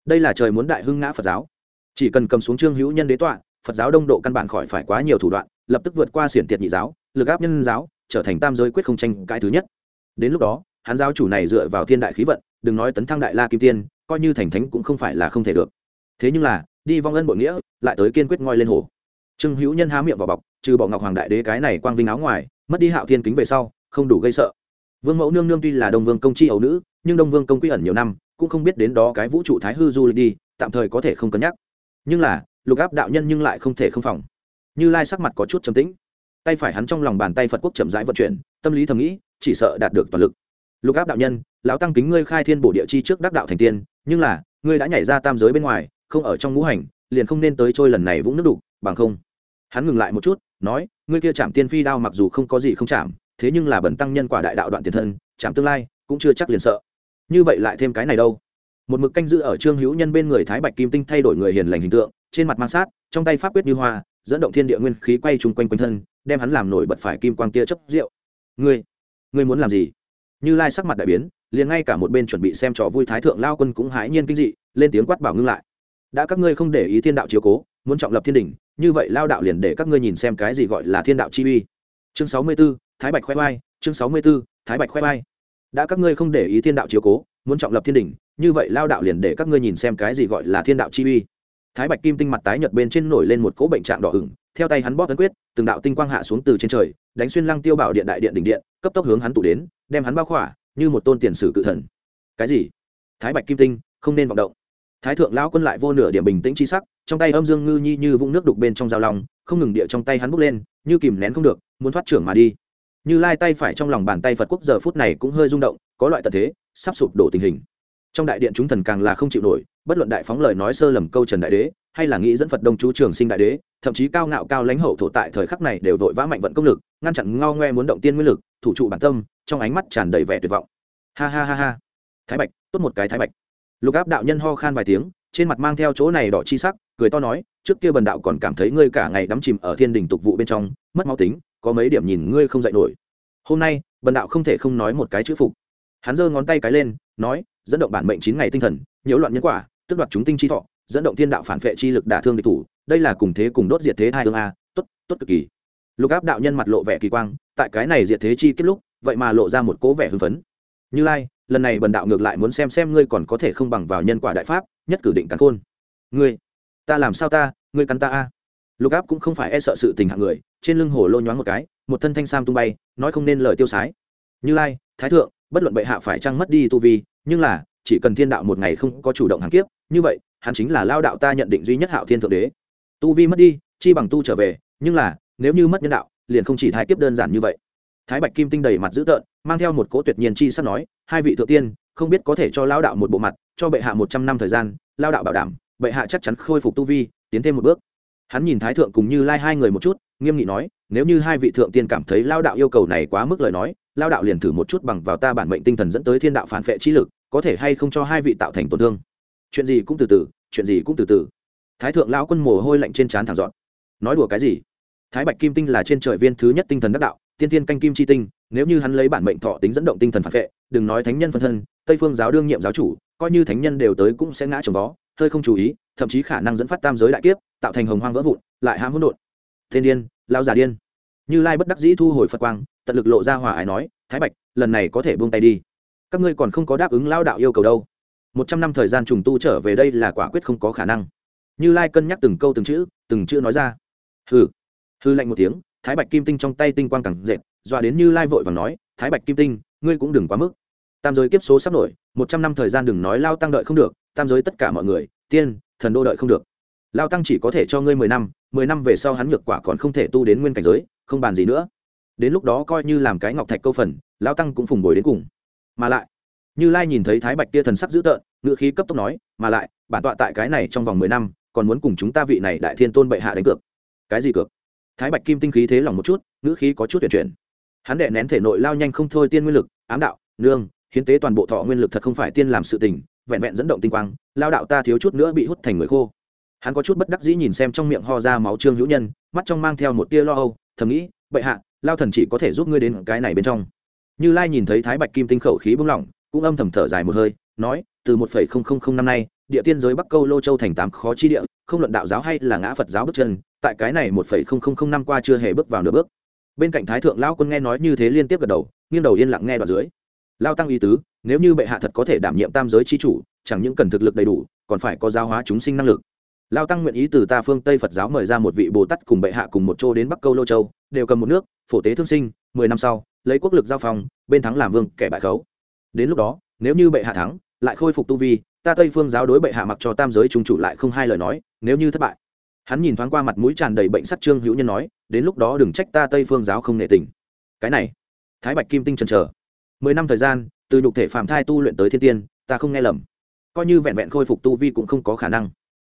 Speaker 1: Đây là trời muốn đại hưng ngã phật giáo chỉ cần cầm xuống trương hữu nhân đế tọa, phật giáo đông độ căn bản khỏi phải quá nhiều thủ đoạn, lập tức vượt qua xiển tiệt nhị giáo, lực áp nhân giáo, trở thành tam giới quyết không tranh cãi thứ nhất. Đến lúc đó, hắn giáo chủ này dựa vào thiên đại khí vận, đừng nói tấn thăng đại la kim tiên, coi như thành thánh cũng không phải là không thể được. Thế nhưng là, đi vong ân bội nghĩa, lại tới kiên quyết ngoi lên hồ. Trương hữu nhân há miệng vào bọc, trừ bỏ ngọc hoàng đại đế cái này quang vinh áo ngoài, mất đi hạo thiên kính về sau, không đủ gây sợ. Vương mẫu nương nương tuy là đông vương công chi ấu nữ, nhưng đông vương công quy ẩn nhiều năm, cũng không biết đến đó cái vũ trụ thái hư du lịch đi, tạm thời có thể không cân nhắc nhưng là, lục áp đạo nhân nhưng lại không thể không phòng. Như lai sắc mặt có chút trầm tĩnh. Tay phải hắn trong lòng bàn tay phật quốc chậm rãi vận chuyển, tâm lý thầm nghĩ, chỉ sợ đạt được toàn lực. Lục áp đạo nhân, lão tăng kính ngươi khai thiên bổ địa chi trước đắc đạo thành tiên, nhưng là, ngươi đã nhảy ra tam giới bên ngoài, không ở trong ngũ hành, liền không nên tới trôi lần này vũng nước đục, bằng không. Hắn ngừng lại một chút, nói, ngươi kia chạm tiên phi đao mặc dù không có gì không chạm, thế nhưng là bẩn tăng nhân quả đại đạo đoạn tiền thân, chạm tương lai, cũng chưa chắc liền sợ. Như vậy lại thêm cái này đâu? Một mực canh giữ ở trương hữu nhân bên người thái bạch kim tinh thay đổi người hiền lành hình tượng trên mặt mang sát trong tay pháp quyết như hoa dẫn động thiên địa nguyên khí quay chung quanh quanh thân đem hắn làm nổi bật phải kim quang tia chấp rượu. Ngươi ngươi muốn làm gì? Như lai sắc mặt đại biến liền ngay cả một bên chuẩn bị xem trò vui thái thượng lao quân cũng hãi nhiên kinh dị lên tiếng quát bảo ngưng lại. Đã các ngươi không để ý thiên đạo chiếu cố muốn trọng lập thiên đình như vậy lao đạo liền để các ngươi nhìn xem cái gì gọi là thiên đạo chi uy. Chương sáu mươi 64, thái bạch khoe vai chương sáu mươi 64, thái bạch khoe vai. Đã các ngươi không để ý thiên đạo chiếu cố muốn trọng lập thiên đình như vậy lao đạo liền để các ngươi nhìn xem cái gì gọi là thiên đạo chi uy. Thái bạch kim tinh mặt tái nhợt bên trên nổi lên một cỗ bệnh trạng đỏ ửng, theo tay hắn bóp ấn quyết, từng đạo tinh quang hạ xuống từ trên trời, đánh xuyên lăng tiêu bảo điện đại điện đỉnh điện, cấp tốc hướng hắn tụ đến, đem hắn bao khỏa, như một tôn tiền sử cự thần. Cái gì? Thái bạch kim tinh, không nên vọng động. Thái thượng lão quân lại vô nửa điểm bình tĩnh chi sắc, trong tay âm dương ngư nhi như vũng nước đục bên trong dao lòng không ngừng địa trong tay hắn bốc lên, như kìm nén không được, muốn thoát trưởng mà đi. Như lai tay phải trong lòng bàn tay phật quốc giờ phút này cũng hơi rung động, có loại tật thế, sắp sụp đổ tình hình trong đại điện chúng thần càng là không chịu nổi, bất luận đại phóng lời nói sơ lầm câu trần đại đế, hay là nghĩ dẫn phật đông chú trường sinh đại đế, thậm chí cao ngạo cao lãnh hậu thổ tại thời khắc này đều vội vã mạnh vận công lực, ngăn chặn ngao ngoe muốn động tiên nguyên lực, thủ trụ bản tâm, trong ánh mắt tràn đầy vẻ tuyệt vọng. Ha ha ha ha. Thái bạch, tốt một cái thái bạch. Lục áp đạo nhân ho khan vài tiếng, trên mặt mang theo chỗ này đỏ chi sắc, cười to nói, trước kia bần đạo còn cảm thấy ngươi cả ngày đắm chìm ở thiên đình tục vụ bên trong, mất máu tính, có mấy điểm nhìn ngươi không dạy nổi. Hôm nay, bần đạo không thể không nói một cái chữ phục hắn giơ ngón tay cái lên, nói, dẫn động bản mệnh chín ngày tinh thần, nhiễu loạn nhân quả tức đoạt chúng tinh chi thọ, dẫn động thiên đạo phản vệ chi lực đả thương địch thủ, đây là cùng thế cùng đốt diệt thế hai tương a, tốt tốt cực kỳ. Lục áp đạo nhân mặt lộ vẻ kỳ quang, tại cái này diệt thế chi kết lúc, vậy mà lộ ra một cố vẻ hưng phấn. Như lai, lần này bần đạo ngược lại muốn xem xem ngươi còn có thể không bằng vào nhân quả đại pháp, nhất cử định cắn khôn. Ngươi, ta làm sao ta, ngươi cắn ta a? Lục áp cũng không phải e sợ sự tình hạng người, trên lưng hồ lô nhoáng một cái, một thân thanh sam tung bay, nói không nên lời tiêu sái. Như lai, thái thượng bất luận bệ hạ phải trăng mất đi tu vi, nhưng là, chỉ cần thiên đạo một ngày không có chủ động hàng kiếp, như vậy, hắn chính là lao đạo ta nhận định duy nhất hạo thiên thượng đế. Tu vi mất đi, chi bằng tu trở về, nhưng là, nếu như mất nhân đạo, liền không chỉ thái kiếp đơn giản như vậy. Thái bạch kim tinh đầy mặt dữ tợn, mang theo một cỗ tuyệt nhiên chi sắp nói, hai vị thượng tiên, không biết có thể cho lao đạo một bộ mặt, cho bệ hạ một trăm năm thời gian, lao đạo bảo đảm, bệ hạ chắc chắn khôi phục tu vi, tiến thêm một bước. Hắn nhìn thái thượng cùng như lai hai người một chút, nghiêm nghị nói, nếu như hai vị thượng tiên cảm thấy lao đạo yêu cầu này quá mức lời nói lao đạo liền thử một chút bằng vào ta bản mệnh tinh thần dẫn tới thiên đạo phản vệ trí lực, có thể hay không cho hai vị tạo thành tổn thương. Chuyện gì cũng từ từ, chuyện gì cũng từ từ. Thái thượng lão quân mồ hôi lạnh trên trán thẳng dọn. Nói đùa cái gì? Thái bạch kim tinh là trên trời viên thứ nhất tinh thần đắc đạo, tiên tiên canh kim chi tinh, nếu như hắn lấy bản mệnh thọ tính dẫn động tinh thần phản vệ, đừng nói thánh nhân phân thân, tây phương giáo đương nhiệm giáo chủ, coi như thánh nhân đều tới cũng sẽ ngã trồng vó, hơi không chú ý, thậm chí khả năng dẫn phát tam giới đại kiếp, tạo thành hồng hoang vỡ vụn, lại hãm hỗn độn. Thiên điên lao giả điên như lai bất đắc dĩ thu hồi phật quang, tận lực lộ ra hòa ái nói, thái bạch, lần này có thể buông tay đi. Các ngươi còn không có đáp ứng lao đạo yêu cầu đâu. Một trăm năm thời gian trùng tu trở về đây là quả quyết không có khả năng. Như lai cân nhắc từng câu từng chữ từng chữ nói ra. Hừ. Hư lạnh một tiếng, thái bạch kim tinh trong tay tinh quang càng dệt dọa đến như lai vội và nói, thái bạch kim tinh, ngươi cũng đừng quá mức. Tam giới kiếp số sắp nổi, một trăm năm thời gian đừng nói lao tăng đợi không được, tam giới tất cả mọi người, tiên, thần đô đợi không được. Lao tăng chỉ có thể cho ngươi mười năm mười năm về sau hắn nhược quả còn không thể tu đến nguyên cảnh giới không bàn gì nữa. Đến lúc đó coi như làm cái ngọc thạch câu phần lao tăng cũng phùng bồi đến cùng. Mà lại, như lai nhìn thấy thái bạch kia thần sắc dữ tợn ngự khí cấp tốc nói, mà lại, bản tọa tại cái này trong vòng mười năm, còn muốn cùng chúng ta vị này đại thiên tôn bệ hạ đánh cược. Cái gì cược? Thái bạch kim tinh khí thế lòng một chút, ngữ khí có chút tuyển chuyển. Hắn đệ nén thể nội lao nhanh không thôi tiên nguyên lực, ám đạo, nương, hiến tế toàn bộ thọ nguyên lực thật không phải tiên làm sự tình, vẹn vẹn dẫn động tinh quang, lao đạo ta thiếu chút nữa bị hút thành người khô. Hắn có chút bất đắc dĩ nhìn xem trong miệng ho ra máu trương hữu nhân, mắt trong mang theo một tia lo âu thầm nghĩ, bệ hạ, lao thần chỉ có thể giúp ngươi đến cái này bên trong. Như lai nhìn thấy thái bạch kim tinh khẩu khí bung lỏng, cũng âm thầm thở dài một hơi, nói, từ một phẩy không không không năm nay, địa tiên giới bắc câu lô châu thành tám khó chi địa, không luận đạo giáo hay là ngã phật giáo bước chân, tại cái này một phẩy không không không năm qua chưa hề bước vào nửa bước. Bên cạnh thái thượng lao quân nghe nói như thế liên tiếp gật đầu, nghiêng đầu yên lặng nghe đoạn dưới. Lao tăng ý tứ, nếu như bệ hạ thật có thể đảm nhiệm tam giới chi chủ, chẳng những cần thực lực đầy đủ, còn phải có giáo hóa chúng sinh năng lực lao tăng nguyện ý từ ta phương tây phật giáo mời ra một vị bồ tát cùng bệ hạ cùng một chỗ đến bắc câu lô châu, đều cầm một nước, phổ tế thương sinh, mười năm sau, lấy quốc lực giao phòng bên thắng làm vương, kẻ bại khấu. Đến lúc đó, nếu như bệ hạ thắng, lại khôi phục tu vi, ta tây phương giáo đối bệ hạ mặc cho tam giới trung chủ lại không hai lời nói, nếu như thất bại. Hắn nhìn thoáng qua mặt mũi tràn đầy bệnh sắc trương hữu nhân nói, đến lúc đó đừng trách ta tây phương giáo không nệ tình. Cái này, thái bạch kim tinh trần trờ mười năm thời gian, từ nhục thể phạm thai tu luyện tới thiên tiên, ta không nghe lầm. Coi như vẹn vẹn khôi phục tu vi cũng không có khả năng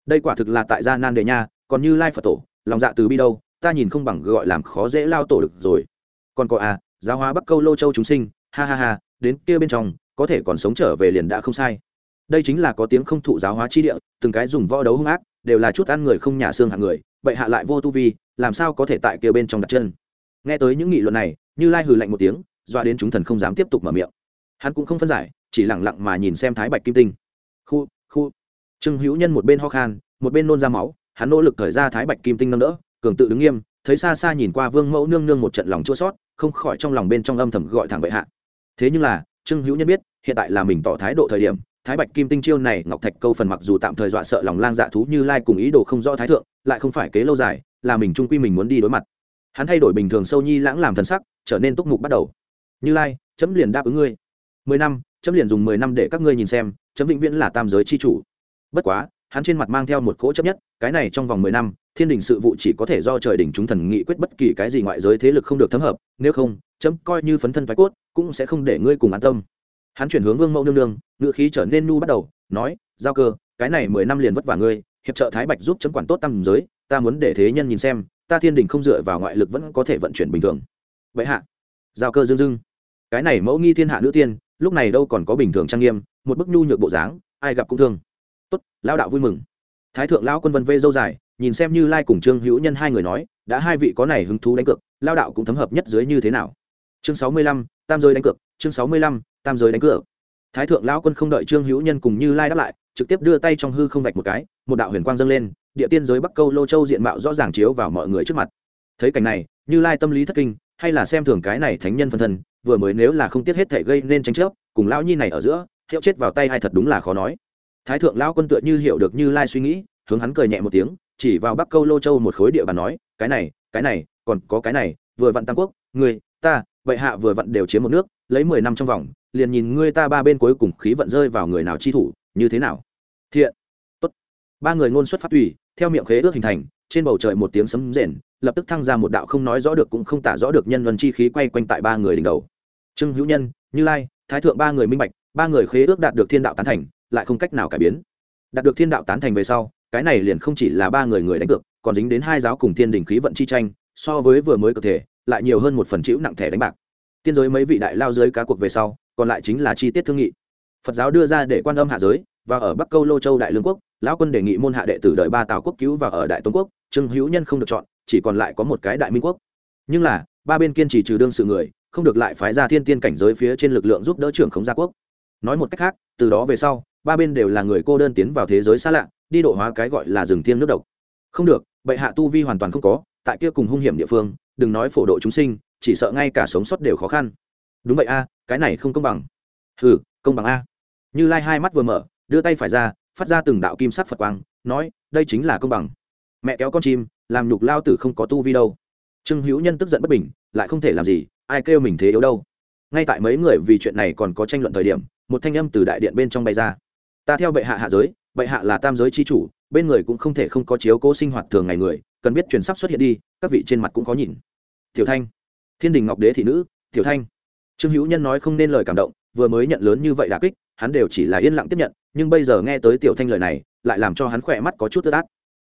Speaker 1: đây quả thực là tại gia nan đề nha, còn như lai phật tổ, lòng dạ từ bi đâu, ta nhìn không bằng gọi làm khó dễ lao tổ được rồi. Còn có à giáo hóa bắc câu lô châu chúng sinh, ha ha ha, đến kia bên trong, có thể còn sống trở về liền đã không sai. Đây chính là có tiếng không thụ giáo hóa chi địa, từng cái dùng võ đấu hung ác, đều là chút ăn người không nhà xương hạng người vậy hạ lại vô tu vi, làm sao có thể tại kia bên trong đặt chân? Nghe tới những nghị luận này, như lai hừ lạnh một tiếng doa đến chúng thần không dám tiếp tục mở miệng. Hắn cũng không phân giải, chỉ lẳng lặng mà nhìn xem thái bạch kim tinh. Khu khu trương hữu nhân một bên ho khan, một bên nôn ra máu, hắn nỗ lực thời ra thái bạch kim tinh nâng đỡ, cường tự đứng nghiêm, thấy xa xa nhìn qua vương mẫu nương nương một trận lòng chua sót không khỏi trong lòng bên trong âm thầm gọi thẳng bệ hạ. Thế nhưng là, trương hữu nhân biết, hiện tại là mình tỏ thái độ thời điểm, thái bạch kim tinh chiêu này, ngọc thạch câu phần mặc dù tạm thời dọa sợ lòng lang dạ thú như lai cùng ý đồ không rõ thái thượng, lại không phải kế lâu dài, là mình trung quy mình muốn đi đối mặt. Hắn thay đổi bình thường sâu nhi lãng làm thần sắc, trở nên túc mục bắt đầu. Như lai, chấm liền đáp ứng ngươi. Mười năm, chấm liền dùng mười năm để các ngươi nhìn xem, chấm vĩnh viễn là tam giới c h i chủ bất quá, hắn trên mặt mang theo một cỗ chấp nhất, cái này trong vòng mười năm, thiên đình sự vụ chỉ có thể do trời đình chúng thần nghị quyết bất kỳ cái gì ngoại giới thế lực không được thấm hợp, nếu không, chấm coi như phấn thân thoái cốt, cũng sẽ không để ngươi cùng an tâm. Hắn chuyển hướng vương mẫu nương nương, ngựa khí trở nên nu bắt đầu, nói, giao cơ, cái này mười năm liền vất vả ngươi, hiệp trợ thái bạch giúp chấm quản tốt tam giới, ta muốn để thế nhân nhìn xem, ta thiên đình không dựa vào ngoại lực vẫn có thể vận chuyển bình thường. Vậy hạ. Giao cơ dương dưng cái này mẫu nghi thiên hạ nữ tiên, lúc này đâu còn có bình thường trang nghiêm, một bức nhu nhược bộ dáng, ai gặp cũng thương tốt lao đạo vui mừng. Thái thượng lao quân vân vê dâu dài, nhìn xem như lai cùng trương hữu nhân hai người nói, đã hai vị có này hứng thú đánh cược lao đạo cũng thấm hợp nhất dưới như thế nào? Chương sáu mươi lăm, tam giới đánh cược, chương sáu mươi lăm, tam giới đánh cược. Thái thượng lao quân không đợi trương hữu nhân cùng như lai đáp lại, trực tiếp đưa tay trong hư không vạch một cái, một đạo huyền quang dâng lên, địa tiên giới bắc câu lô châu diện mạo rõ ràng chiếu vào mọi người trước mặt. Thấy cảnh này, như lai tâm lý thất kinh, hay là xem thường cái này thánh nhân phân thân, vừa mới nếu là không tiếc hết thể gây nên tranh chấp, cùng lão nhi này ở giữa, hiệu chết vào tay hay thật đúng là khó nói thái thượng lão quân tựa như hiểu được như lai suy nghĩ, hướng hắn cười nhẹ một tiếng, chỉ vào bắc câu lô châu một khối địa bàn nói, cái này cái này, còn có cái này, vừa vặn tam quốc người ta vậy hạ vừa vặn đều chiếm một nước, lấy mười năm trong vòng, liền nhìn ngươi ta ba bên cuối cùng khí vận rơi vào người nào chi thủ, như thế nào? Thiện. Tốt. Ba người ngôn xuất phát tùy, theo miệng khế ước hình thành, trên bầu trời một tiếng sấm rền, lập tức thăng ra một đạo không nói rõ được cũng không tả rõ được nhân luân chi khí quay quanh tại ba người đỉnh đầu. Trương hữu nhân, như lai, thái thượng ba người minh bạch, ba người khế ước đạt được thiên đạo tán thành lại không cách nào cải biến. Đạt được thiên đạo tán thành về sau, cái này liền không chỉ là ba người người đánh cược, còn dính đến hai giáo cùng thiên đình khí vận chi tranh, so với vừa mới cơ thể, lại nhiều hơn một phần chữ nặng thẻ đánh bạc. Tiên giới mấy vị đại lao dưới cá cuộc về sau, còn lại chính là chi tiết thương nghị. Phật giáo đưa ra để quan âm hạ giới, và ở bắc câu lô châu đại lương quốc, lão quân đề nghị môn hạ đệ tử đợi ba tào quốc cứu và ở đại tống quốc, trương hữu nhân không được chọn, chỉ còn lại có một cái đại minh quốc. Nhưng là, ba bên kiên trì trừ đương sự người, không được lại phái ra thiên tiên cảnh giới phía trên lực lượng giúp đỡ trưởng khống gia quốc. Nói một cách khác, từ đó về sau ba bên đều là người cô đơn tiến vào thế giới xa lạ, đi độ hóa cái gọi là rừng thiêng nước độc. Không được, bệ hạ tu vi hoàn toàn không có, tại kia cùng hung hiểm địa phương, đừng nói phổ độ chúng sinh, chỉ sợ ngay cả sống sót đều khó khăn. Đúng vậy a, cái này không công bằng. Hừ, công bằng a. Như lai hai mắt vừa mở, đưa tay phải ra, phát ra từng đạo kim sắc phật quang, nói, đây chính là công bằng. Mẹ kéo con chim, làm nhục lao tử không có tu vi đâu. Trương hữu nhân tức giận bất bình, lại không thể làm gì, ai kêu mình thế yếu đâu. Ngay tại mấy người vì chuyện này còn có tranh luận thời điểm, một thanh âm từ đại điện bên trong bay ra ta theo bệ hạ hạ giới, bệ hạ là tam giới c h i chủ, bên người cũng không thể không có chiếu cố sinh hoạt thường ngày người, cần biết truyền sắp xuất hiện đi, các vị trên mặt cũng có nhìn. Tiểu thanh, thiên đình ngọc đế thị nữ, tiểu thanh. Trương hữu nhân nói không nên lời cảm động, vừa mới nhận lớn như vậy đà kích, hắn đều chỉ là yên lặng tiếp nhận, nhưng bây giờ nghe tới tiểu thanh lời này, lại làm cho hắn khỏe mắt có chút tơ át.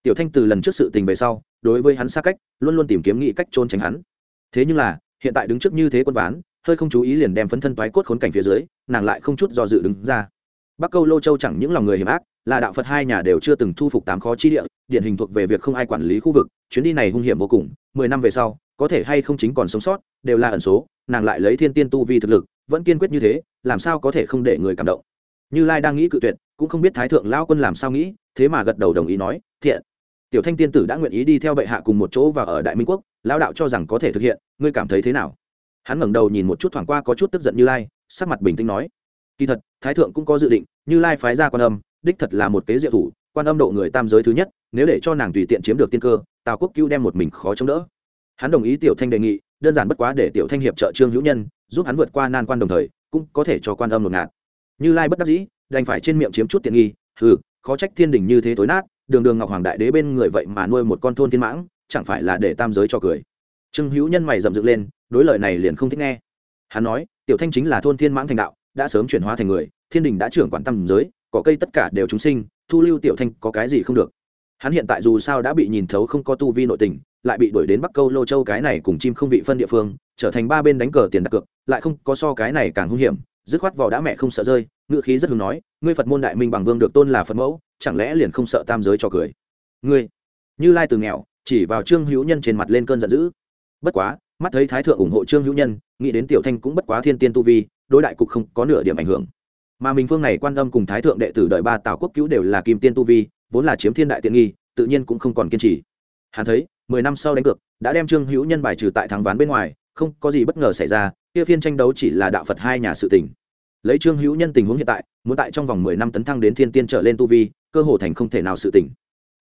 Speaker 1: Tiểu thanh từ lần trước sự tình về sau, đối với hắn xa cách, luôn luôn tìm kiếm nghĩ cách trôn tránh hắn. Thế nhưng là, hiện tại đứng trước như thế quân ván, hơi không chú ý liền đem phấn thân toái cốt khốn cảnh phía dưới, nàng lại không chút do dự đứng ra bắc câu lô châu chẳng những lòng người hiểm ác, là đạo phật hai nhà đều chưa từng thu phục tám khó chi địa, điển hình thuộc về việc không ai quản lý khu vực, chuyến đi này hung hiểm vô cùng, mười năm về sau, có thể hay không chính còn sống sót, đều là ẩn số, nàng lại lấy thiên tiên tu vi thực lực, vẫn kiên quyết như thế, làm sao có thể không để người cảm động. Như lai đang nghĩ cự tuyệt, cũng không biết thái thượng lao quân làm sao nghĩ, thế mà gật đầu đồng ý nói, thiện. Tiểu thanh tiên tử đã nguyện ý đi theo bệ hạ cùng một chỗ và ở đại minh quốc lao đạo cho rằng có thể thực hiện, ngươi cảm thấy thế nào? Hắn ngẩng đầu nhìn một chút thoảng qua có chút tức giận như lai, sắc mặt bình tĩnh nói kỳ thật, thái thượng cũng có dự định, như lai phái ra quan âm, đích thật là một kế diệu thủ, quan âm độ người tam giới thứ nhất, nếu để cho nàng tùy tiện chiếm được tiên cơ, tào quốc cứu đem một mình khó chống đỡ. Hắn đồng ý tiểu thanh đề nghị, đơn giản bất quá để tiểu thanh hiệp trợ trương hữu nhân, giúp hắn vượt qua nan quan đồng thời, cũng có thể cho quan âm nột ngạt như lai bất đắc dĩ, đành phải trên miệng chiếm chút tiện nghi, hừ, khó trách thiên đình như thế tối nát, đường đường ngọc hoàng đại đế bên người vậy mà nuôi một con thôn thiên mãng, chẳng phải là để tam giới cho cười. Trương hữu nhân mày dậm dựng lên, đối lời này liền không thích nghe. Hắn nói, tiểu thanh chính là thôn thiên mãng thành đạo đã sớm chuyển hóa thành người, thiên đình đã trưởng quản tam giới, cỏ cây tất cả đều chúng sinh, thu lưu tiểu thanh có cái gì không được. Hắn hiện tại dù sao đã bị nhìn thấu không có tu vi nội tình, lại bị đuổi đến bắc câu lô châu cái này cùng chim không vị phân địa phương, trở thành ba bên đánh cờ tiền đặt cược, lại không có so cái này càng hung hiểm, dứt khoát vỏ đã mẹ không sợ rơi, ngựa khí rất hứng nói, ngươi phật môn đại minh bằng vương được tôn là phật mẫu, chẳng lẽ liền không sợ tam giới cho cười? Ngươi? Như lai từ nghèo, chỉ vào trương hữu nhân trên mặt lên cơn giận dữ. Bất quá, mắt thấy thái thượng ủng hộ trương hữu nhân, nghĩ đến tiểu thanh cũng bất quá thiên tiên tu vi đối đại cục không có nửa điểm ảnh hưởng. Mà mình phương này quan âm cùng thái thượng đệ tử đợi ba tào quốc cứu đều là kim tiên tu vi, vốn là chiếm thiên đại tiện nghi, tự nhiên cũng không còn kiên trì. Hắn thấy, mười năm sau đánh cược, đã đem trương hữu nhân bài trừ tại thắng ván bên ngoài, không có gì bất ngờ xảy ra, kia phiên tranh đấu chỉ là đạo phật hai nhà sự tỉnh. lấy trương hữu nhân tình huống hiện tại, muốn tại trong vòng mười năm tấn thăng đến thiên tiên trở lên tu vi, cơ hồ thành không thể nào sự tỉnh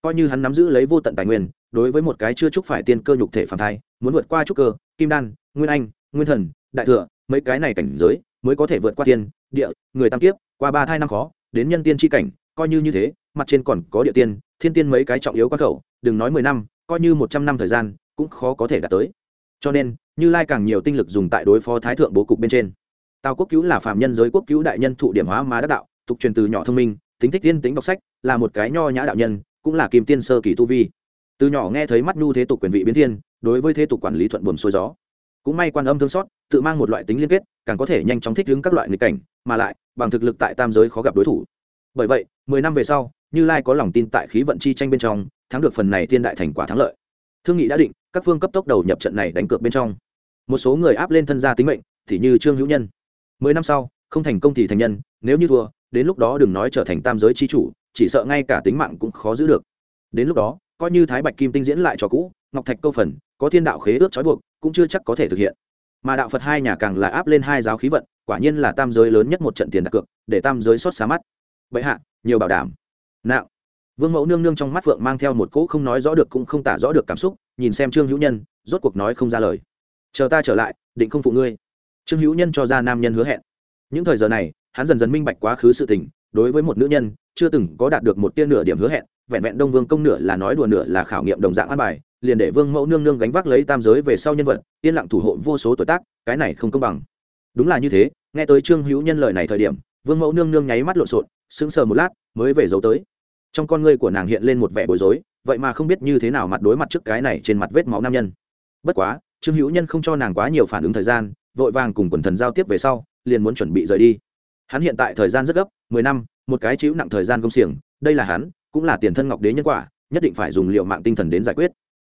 Speaker 1: coi như hắn nắm giữ lấy vô tận tài nguyên, đối với một cái chưa chúc phải tiên cơ nhục thể phàm thai, muốn vượt qua trúc cơ, kim đan, nguyên anh, nguyên thần, đại thừa, mấy cái này cảnh giới mới có thể vượt qua tiên địa, người tam kiếp, qua ba thai năm khó, đến nhân tiên tri cảnh, coi như như thế, mặt trên còn có địa tiên, thiên tiên mấy cái trọng yếu quan khẩu, đừng nói mười năm, coi như một trăm năm thời gian, cũng khó có thể đạt tới. Cho nên, như lai càng nhiều tinh lực dùng tại đối phó thái thượng bố cục bên trên. Tào quốc cứu là phạm nhân giới quốc cứu đại nhân thụ điểm hóa mà đắc đạo, tục truyền từ nhỏ thông minh, tính thích tiên tính đọc sách, là một cái nho nhã đạo nhân, cũng là kim tiên sơ kỳ tu vi. Từ nhỏ nghe thấy mắt nhu thế tục quyền vị biến thiên, đối với thế tục quản lý thuận buồm xuôi gió cũng may quan âm thương xót, tự mang một loại tính liên kết, càng có thể nhanh chóng thích ứng các loại nghịch cảnh, mà lại, bằng thực lực tại tam giới khó gặp đối thủ. Bởi vậy, mười năm về sau, như lai có lòng tin tại khí vận chi tranh bên trong, thắng được phần này thiên đại thành quả thắng lợi. Thương nghị đã định, các phương cấp tốc đầu nhập trận này đánh cược bên trong. Một số người áp lên thân gia tính mệnh, thì như trương hữu nhân. Mười năm sau, không thành công thì thành nhân, nếu như thua, đến lúc đó đừng nói trở thành tam giới chi chủ, chỉ sợ ngay cả tính mạng cũng khó giữ được. Đến lúc đó, coi như thái bạch kim tinh diễn lại cho cũ, ngọc thạch câu phần có thiên đạo khế ước trói buộc, cũng chưa chắc có thể thực hiện. Mà đạo phật hai nhà càng là áp lên hai giáo khí vận, quả nhiên là tam giới lớn nhất một trận tiền đặt cược, để tam giới xót xa mắt. Bệ hạ, nhiều bảo đảm. Nạo. Vương mẫu nương nương trong mắt phượng mang theo một cỗ không nói rõ được cũng không tả rõ được cảm xúc, nhìn xem trương hữu nhân, rốt cuộc nói không ra lời. Chờ ta trở lại, định không phụ ngươi. Trương hữu nhân cho ra nam nhân hứa hẹn. Những thời giờ này, hắn dần dần minh bạch quá khứ sự tình, đối với một nữ nhân, chưa từng có đạt được một tia nửa điểm hứa hẹn vẹn vẹn đông vương công nửa là nói đùa nửa là khảo nghiệm đồng dạng an bài, liền để vương mẫu nương nương gánh vác lấy tam giới về sau nhân vật, yên lặng thủ hộ vô số tuổi tác, cái này không công bằng. Đúng là như thế, nghe tới trương hữu nhân lời này thời điểm, vương mẫu nương nương nháy mắt lộn xộn, sững sờ một lát, mới về giấu tới. Trong con ngươi của nàng hiện lên một vẻ bối rối, vậy mà không biết như thế nào mặt đối mặt trước cái này trên mặt vết máu nam nhân. Bất quá, trương hữu nhân không cho nàng quá nhiều phản ứng thời gian, vội vàng cùng quần thần giao tiếp về sau, liền muốn chuẩn bị rời đi. Hắn hiện tại thời gian rất gấp, mười năm, một cái chịu nặng thời gian công xiềng, đây là hắn cũng là tiền thân ngọc đế nhân quả, nhất định phải dùng liệu mạng tinh thần đến giải quyết.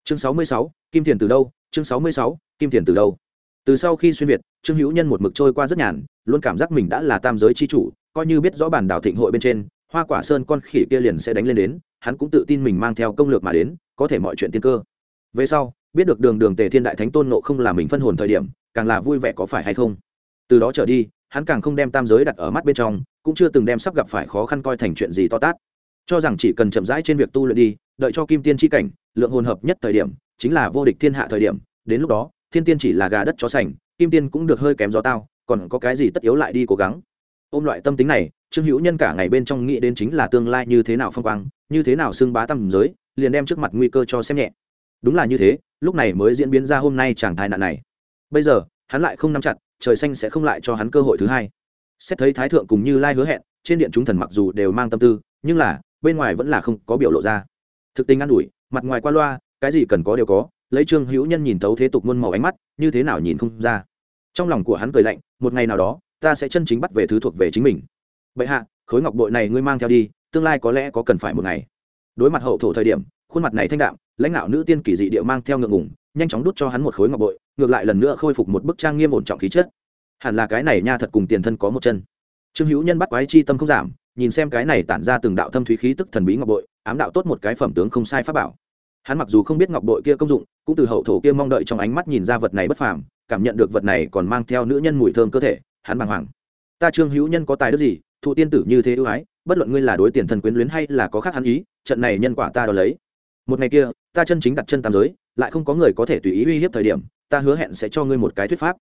Speaker 1: Chương sáu mươi sáu, kim tiền từ đâu? Chương sáu mươi sáu, kim tiền từ đâu? Từ sau khi xuyên việt, trương hữu nhân một mực trôi qua rất nhàn, luôn cảm giác mình đã là tam giới c h i chủ, coi như biết rõ bản đảo thịnh hội bên trên, hoa quả sơn con khỉ kia liền sẽ đánh lên đến, hắn cũng tự tin mình mang theo công lược mà đến, có thể mọi chuyện tiên cơ. Về sau, biết được đường đường tề thiên đại thánh tôn nộ không là mình phân hồn thời điểm, càng là vui vẻ có phải hay không? Từ đó trở đi, hắn càng không đem tam giới đặt ở mắt bên trong, cũng chưa từng đem sắp gặp phải khó khăn coi thành chuyện gì to tát cho rằng chỉ cần chậm rãi trên việc tu luyện đi, đợi cho kim tiên tri cảnh, lượng hồn hợp nhất thời điểm, chính là vô địch thiên hạ thời điểm, đến lúc đó, thiên tiên chỉ là gà đất chó sành, kim tiên cũng được hơi kém gió tao, còn có cái gì tất yếu lại đi cố gắng. Ôm loại tâm tính này, trương hữu nhân cả ngày bên trong nghĩ đến chính là tương lai như thế nào phong quang, như thế nào xưng bá tầm giới, liền đem trước mặt nguy cơ cho xem nhẹ. Đúng là như thế, lúc này mới diễn biến ra hôm nay chẳng thai nạn này. Bây giờ, hắn lại không nắm chặt, trời xanh sẽ không lại cho hắn cơ hội thứ hai. Xét thấy thái thượng cùng như lai hứa hẹn, trên điện chúng thần mặc dù đều mang tâm tư, nhưng là bên ngoài vẫn là không có biểu lộ ra. Thực tình an ủi, mặt ngoài qua loa, cái gì cần có đều có, lấy trương hữu nhân nhìn thấu thế tục muôn màu ánh mắt, như thế nào nhìn không ra. Trong lòng của hắn cười lạnh, một ngày nào đó, ta sẽ chân chính bắt về thứ thuộc về chính mình. Bệ hạ, khối ngọc bội này ngươi mang theo đi, tương lai có lẽ có cần phải một ngày. Đối mặt hậu thổ thời điểm, khuôn mặt này thanh đạm, lãnh đạo nữ tiên kỳ dị địa mang theo ngượng ngùng, nhanh chóng đút cho hắn một khối ngọc bội, ngược lại lần nữa khôi phục một bức trang nghiêm ổn trọng khí chất. Hẳn là cái này nha thật cùng tiền thân có một chân. Trương hữu nhân bắt quái chi tâm không giảm nhìn xem cái này tản ra từng đạo thâm thúy khí tức thần bí ngọc bội, ám đạo tốt một cái phẩm tướng không sai pháp bảo. Hắn mặc dù không biết ngọc bội kia công dụng, cũng từ hậu thổ kia mong đợi trong ánh mắt nhìn ra vật này bất phàm, cảm nhận được vật này còn mang theo nữ nhân mùi thơm cơ thể, hắn bàng hoàng. Ta trương hữu nhân có tài đức gì? Thụ tiên tử như thế ưu ái, bất luận ngươi là đối tiền thần quyến luyến hay là có khác hắn ý, trận này nhân quả ta đ lấy. Một ngày kia, ta chân chính đặt chân tam giới, lại không có người có thể tùy ý uy hiếp thời điểm, ta hứa hẹn sẽ cho ngươi một cái thuyết pháp.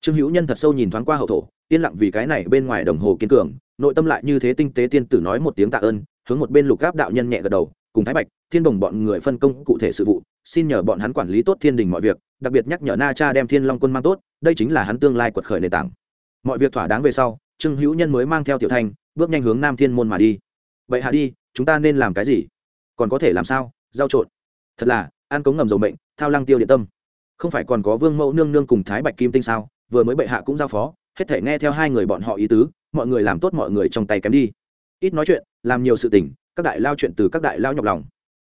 Speaker 1: Trương hữu nhân thật sâu nhìn thoáng qua hậu thổ, yên lặng vì cái này bên ngoài đồng hồ kiên cường nội tâm lại như thế tinh tế tiên tử nói một tiếng tạ ơn, hướng một bên lục gáp đạo nhân nhẹ gật đầu, cùng thái bạch, thiên đồng bọn người phân công cụ thể sự vụ, xin nhờ bọn hắn quản lý tốt thiên đình mọi việc, đặc biệt nhắc nhở na cha đem thiên long quân mang tốt, đây chính là hắn tương lai quật khởi nền tảng. Mọi việc thỏa đáng về sau, trương hữu nhân mới mang theo tiểu thanh, bước nhanh hướng nam thiên môn mà đi. Vậy hạ đi, chúng ta nên làm cái gì? Còn có thể làm sao? Giao trộn. Thật là, ăn cống ngầm dầu mệnh, thao lăng tiêu điện tâm. Không phải còn có vương mẫu nương nương cùng thái bạch kim tinh sao? Vừa mới bệ hạ cũng giao phó, hết thể nghe theo hai người bọn họ ý tứ mọi người làm tốt mọi người trong tay kém đi. Ít nói chuyện, làm nhiều sự tình, các đại lao chuyện từ các đại lao nhọc lòng.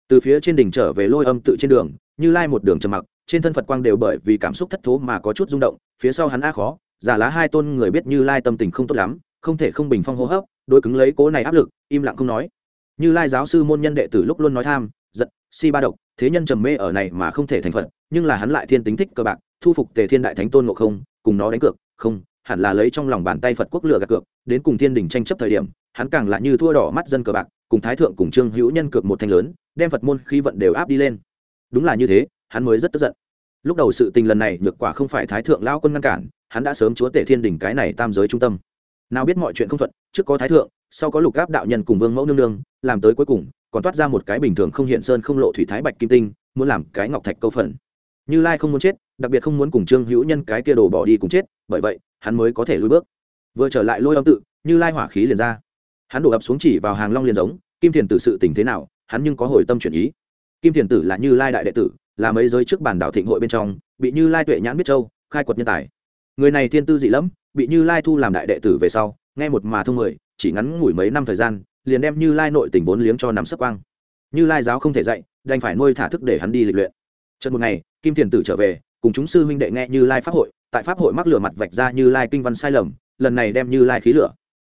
Speaker 1: Từ phía trên đỉnh trở về lôi âm tự trên đường, như lai một đường trầm mặc, trên thân phật quang đều bởi vì cảm xúc thất thố mà có chút rung động, phía sau hắn a khó, giả lá hai tôn người biết như lai tâm tình không tốt lắm, không thể không bình phong hô hấp đôi cứng lấy cố này áp lực, im lặng không nói. Như lai giáo sư môn nhân đệ tử lúc luôn nói tham, giận, si ba độc, thế nhân trầm mê ở này mà không thể thành phật, nhưng là hắn lại thiên tính thích cơ bạc, thu phục tề thiên đại thánh tôn ngộ không, cùng nó đánh cược, không, hẳn là lấy trong lòng bàn tay phật quốc lửa gạt cược đến cùng thiên đình tranh chấp thời điểm, hắn càng lại như thua đỏ mắt dân cờ bạc, cùng thái thượng cùng trương hữu nhân cược một thanh lớn, đem phật môn khí vận đều áp đi lên. Đúng là như thế, hắn mới rất tức giận. Lúc đầu sự tình lần này nhược quả không phải thái thượng lao quân ngăn cản, hắn đã sớm chúa tể thiên đình cái này tam giới trung tâm. Nào biết mọi chuyện không thuận, trước có thái thượng, sau có lục gáp đạo nhân cùng vương mẫu nương nương, làm tới cuối cùng, còn toát ra một cái bình thường không hiện sơn không lộ thủy thái bạch kim tinh, muốn làm cái ngọc thạch câu phần. Như lai không muốn chết, đặc biệt không muốn cùng trương hữu nhân cái kia đổ bỏ đi cùng chết, bởi vậy, hắn mới có thể lùi bước vừa trở lại lôi âm tự, như lai hỏa khí liền ra. Hắn đổ ập xuống chỉ vào hàng long liền giống, kim thiền tử sự tình thế nào, hắn nhưng có hồi tâm chuyển ý. Kim thiền tử là như lai đại đệ tử, là mấy giới trước bản đảo thịnh hội bên trong, bị như lai tuệ nhãn biết châu, khai quật nhân tài. Người này thiên tư dị lẫm, bị như lai thu làm đại đệ tử về sau, nghe một mà thông mười, chỉ ngắn ngủi mấy năm thời gian, liền đem như lai nội tình vốn liếng cho nằm sấp quang. Như lai giáo không thể dạy, đành phải nuôi thả thức để hắn đi lịch luyện. Trận một ngày, kim thiền tử trở về, cùng chúng sư huynh đệ nghe như lai pháp hội, tại pháp hội mắc lửa mặt vạch ra như lai kinh văn sai lầm lần này đem như lai khí lửa.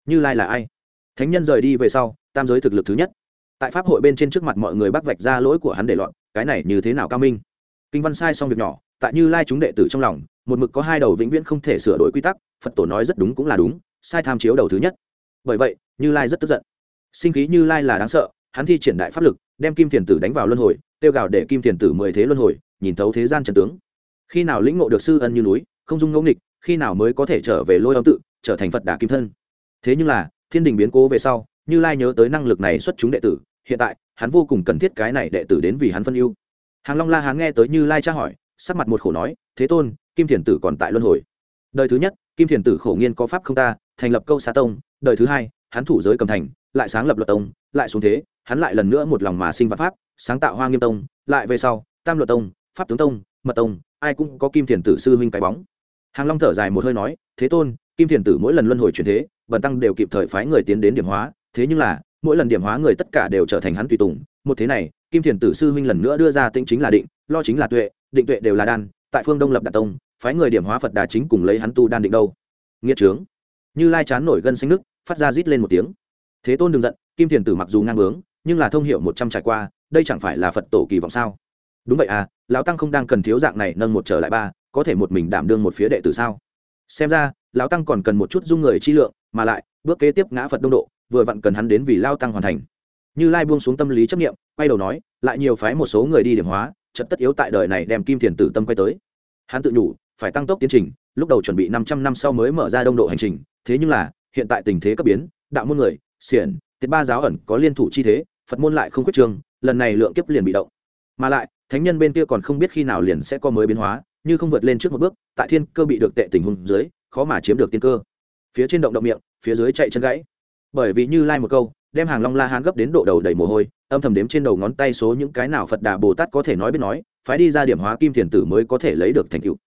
Speaker 1: Như lai là ai? Thánh nhân rời đi về sau, tam giới thực lực thứ nhất. Tại pháp hội bên trên trước mặt mọi người bắt vạch ra lỗi của hắn để loạn, cái này như thế nào cao minh? Kinh văn sai xong việc nhỏ, tại như lai chúng đệ tử trong lòng, một mực có hai đầu vĩnh viễn không thể sửa đổi quy tắc, phật tổ nói rất đúng cũng là đúng, sai tham chiếu đầu thứ nhất. Bởi vậy, như lai rất tức giận. Sinh khí như lai là đáng sợ, hắn thi triển đại pháp lực, đem kim thiền tử đánh vào luân hồi, tiêu gào để kim thiền tử mười thế luân hồi, nhìn thấu thế gian trần tướng. Khi nào lĩnh ngộ được sư ân như núi, không dung ngẫu nghịch khi nào mới có thể trở về lôi âm tự, trở thành phật đà kim thân. Thế nhưng là, thiên đình biến cố về sau, như lai nhớ tới năng lực này xuất chúng đệ tử, hiện tại, hắn vô cùng cần thiết cái này đệ tử đến vì hắn phân ưu. Hàng long la hán nghe tới như lai tra hỏi, sắc mặt một khổ nói, thế tôn, kim thiền tử còn tại luân hồi. Đời thứ nhất, kim thiền tử khổ nghiên có pháp không ta, thành lập câu xá tông. Đời thứ hai, hắn thủ giới cầm thành, lại sáng lập luật tông, lại xuống thế, hắn lại lần nữa một lòng mà sinh văn pháp, sáng tạo hoa nghiêm tông. Lại về sau, tam luật tông, pháp tướng tông, mật tông, ai cũng có kim thiền tử sư huynh cái bóng hàng long thở dài một hơi nói, thế tôn, kim thiền tử mỗi lần luân hồi chuyển thế, bần tăng đều kịp thời phái người tiến đến điểm hóa. Thế nhưng là, mỗi lần điểm hóa người tất cả đều trở thành hắn tùy tùng. Một thế này, kim thiền tử sư huynh lần nữa đưa ra tinh chính là định, lo chính là tuệ, định tuệ đều là đan. Tại phương đông lập đạt tông, phái người điểm hóa phật đà chính cùng lấy hắn tu đan định đâu. Nghĩa trướng. Như lai chán nổi gân xanh nước, phát ra rít lên một tiếng. Thế tôn đừng giận, kim thiền tử mặc dù ngang bướng nhưng là thông hiểu một trăm trải qua, đây chẳng phải là phật tổ kỳ vọng sao? Đúng vậy à lão tăng không đang cần thiếu dạng này, nâng một trở lại ba có thể một mình đảm đương một phía đệ tử sao? Xem ra, lão tăng còn cần một chút dung người chi lượng, mà lại, bước kế tiếp ngã phật đông độ, vừa vặn cần hắn đến vì lao tăng hoàn thành. Như lai buông xuống tâm lý chấp nghiệm quay đầu nói, lại nhiều phái một số người đi điểm hóa trận tất yếu tại đời này đem kim thiền tử tâm quay tới. Hắn tự nhủ, phải tăng tốc tiến trình, lúc đầu chuẩn bị năm trăm năm sau mới mở ra đông độ hành trình, thế nhưng là, hiện tại tình thế cấp biến, đạo môn người, xiển tiết ba giáo ẩn có liên thủ chi thế, phật môn lại không quyết trường lần này lượng kiếp liền bị động. Mà lại, thánh nhân bên kia còn không biết khi nào liền sẽ có mới biến hóa như không vượt lên trước một bước, tại thiên cơ bị được tệ tình huống dưới, khó mà chiếm được tiên cơ. Phía trên động động miệng, phía dưới chạy chân gãy. Bởi vì như lai một câu, đem hàng long la hán gấp đến độ đầu đầy mồ hôi, âm thầm đếm trên đầu ngón tay số những cái nào phật đà bồ tát có thể nói biết nói phải đi ra điểm hóa kim thiền tử mới có thể lấy được thành tựu.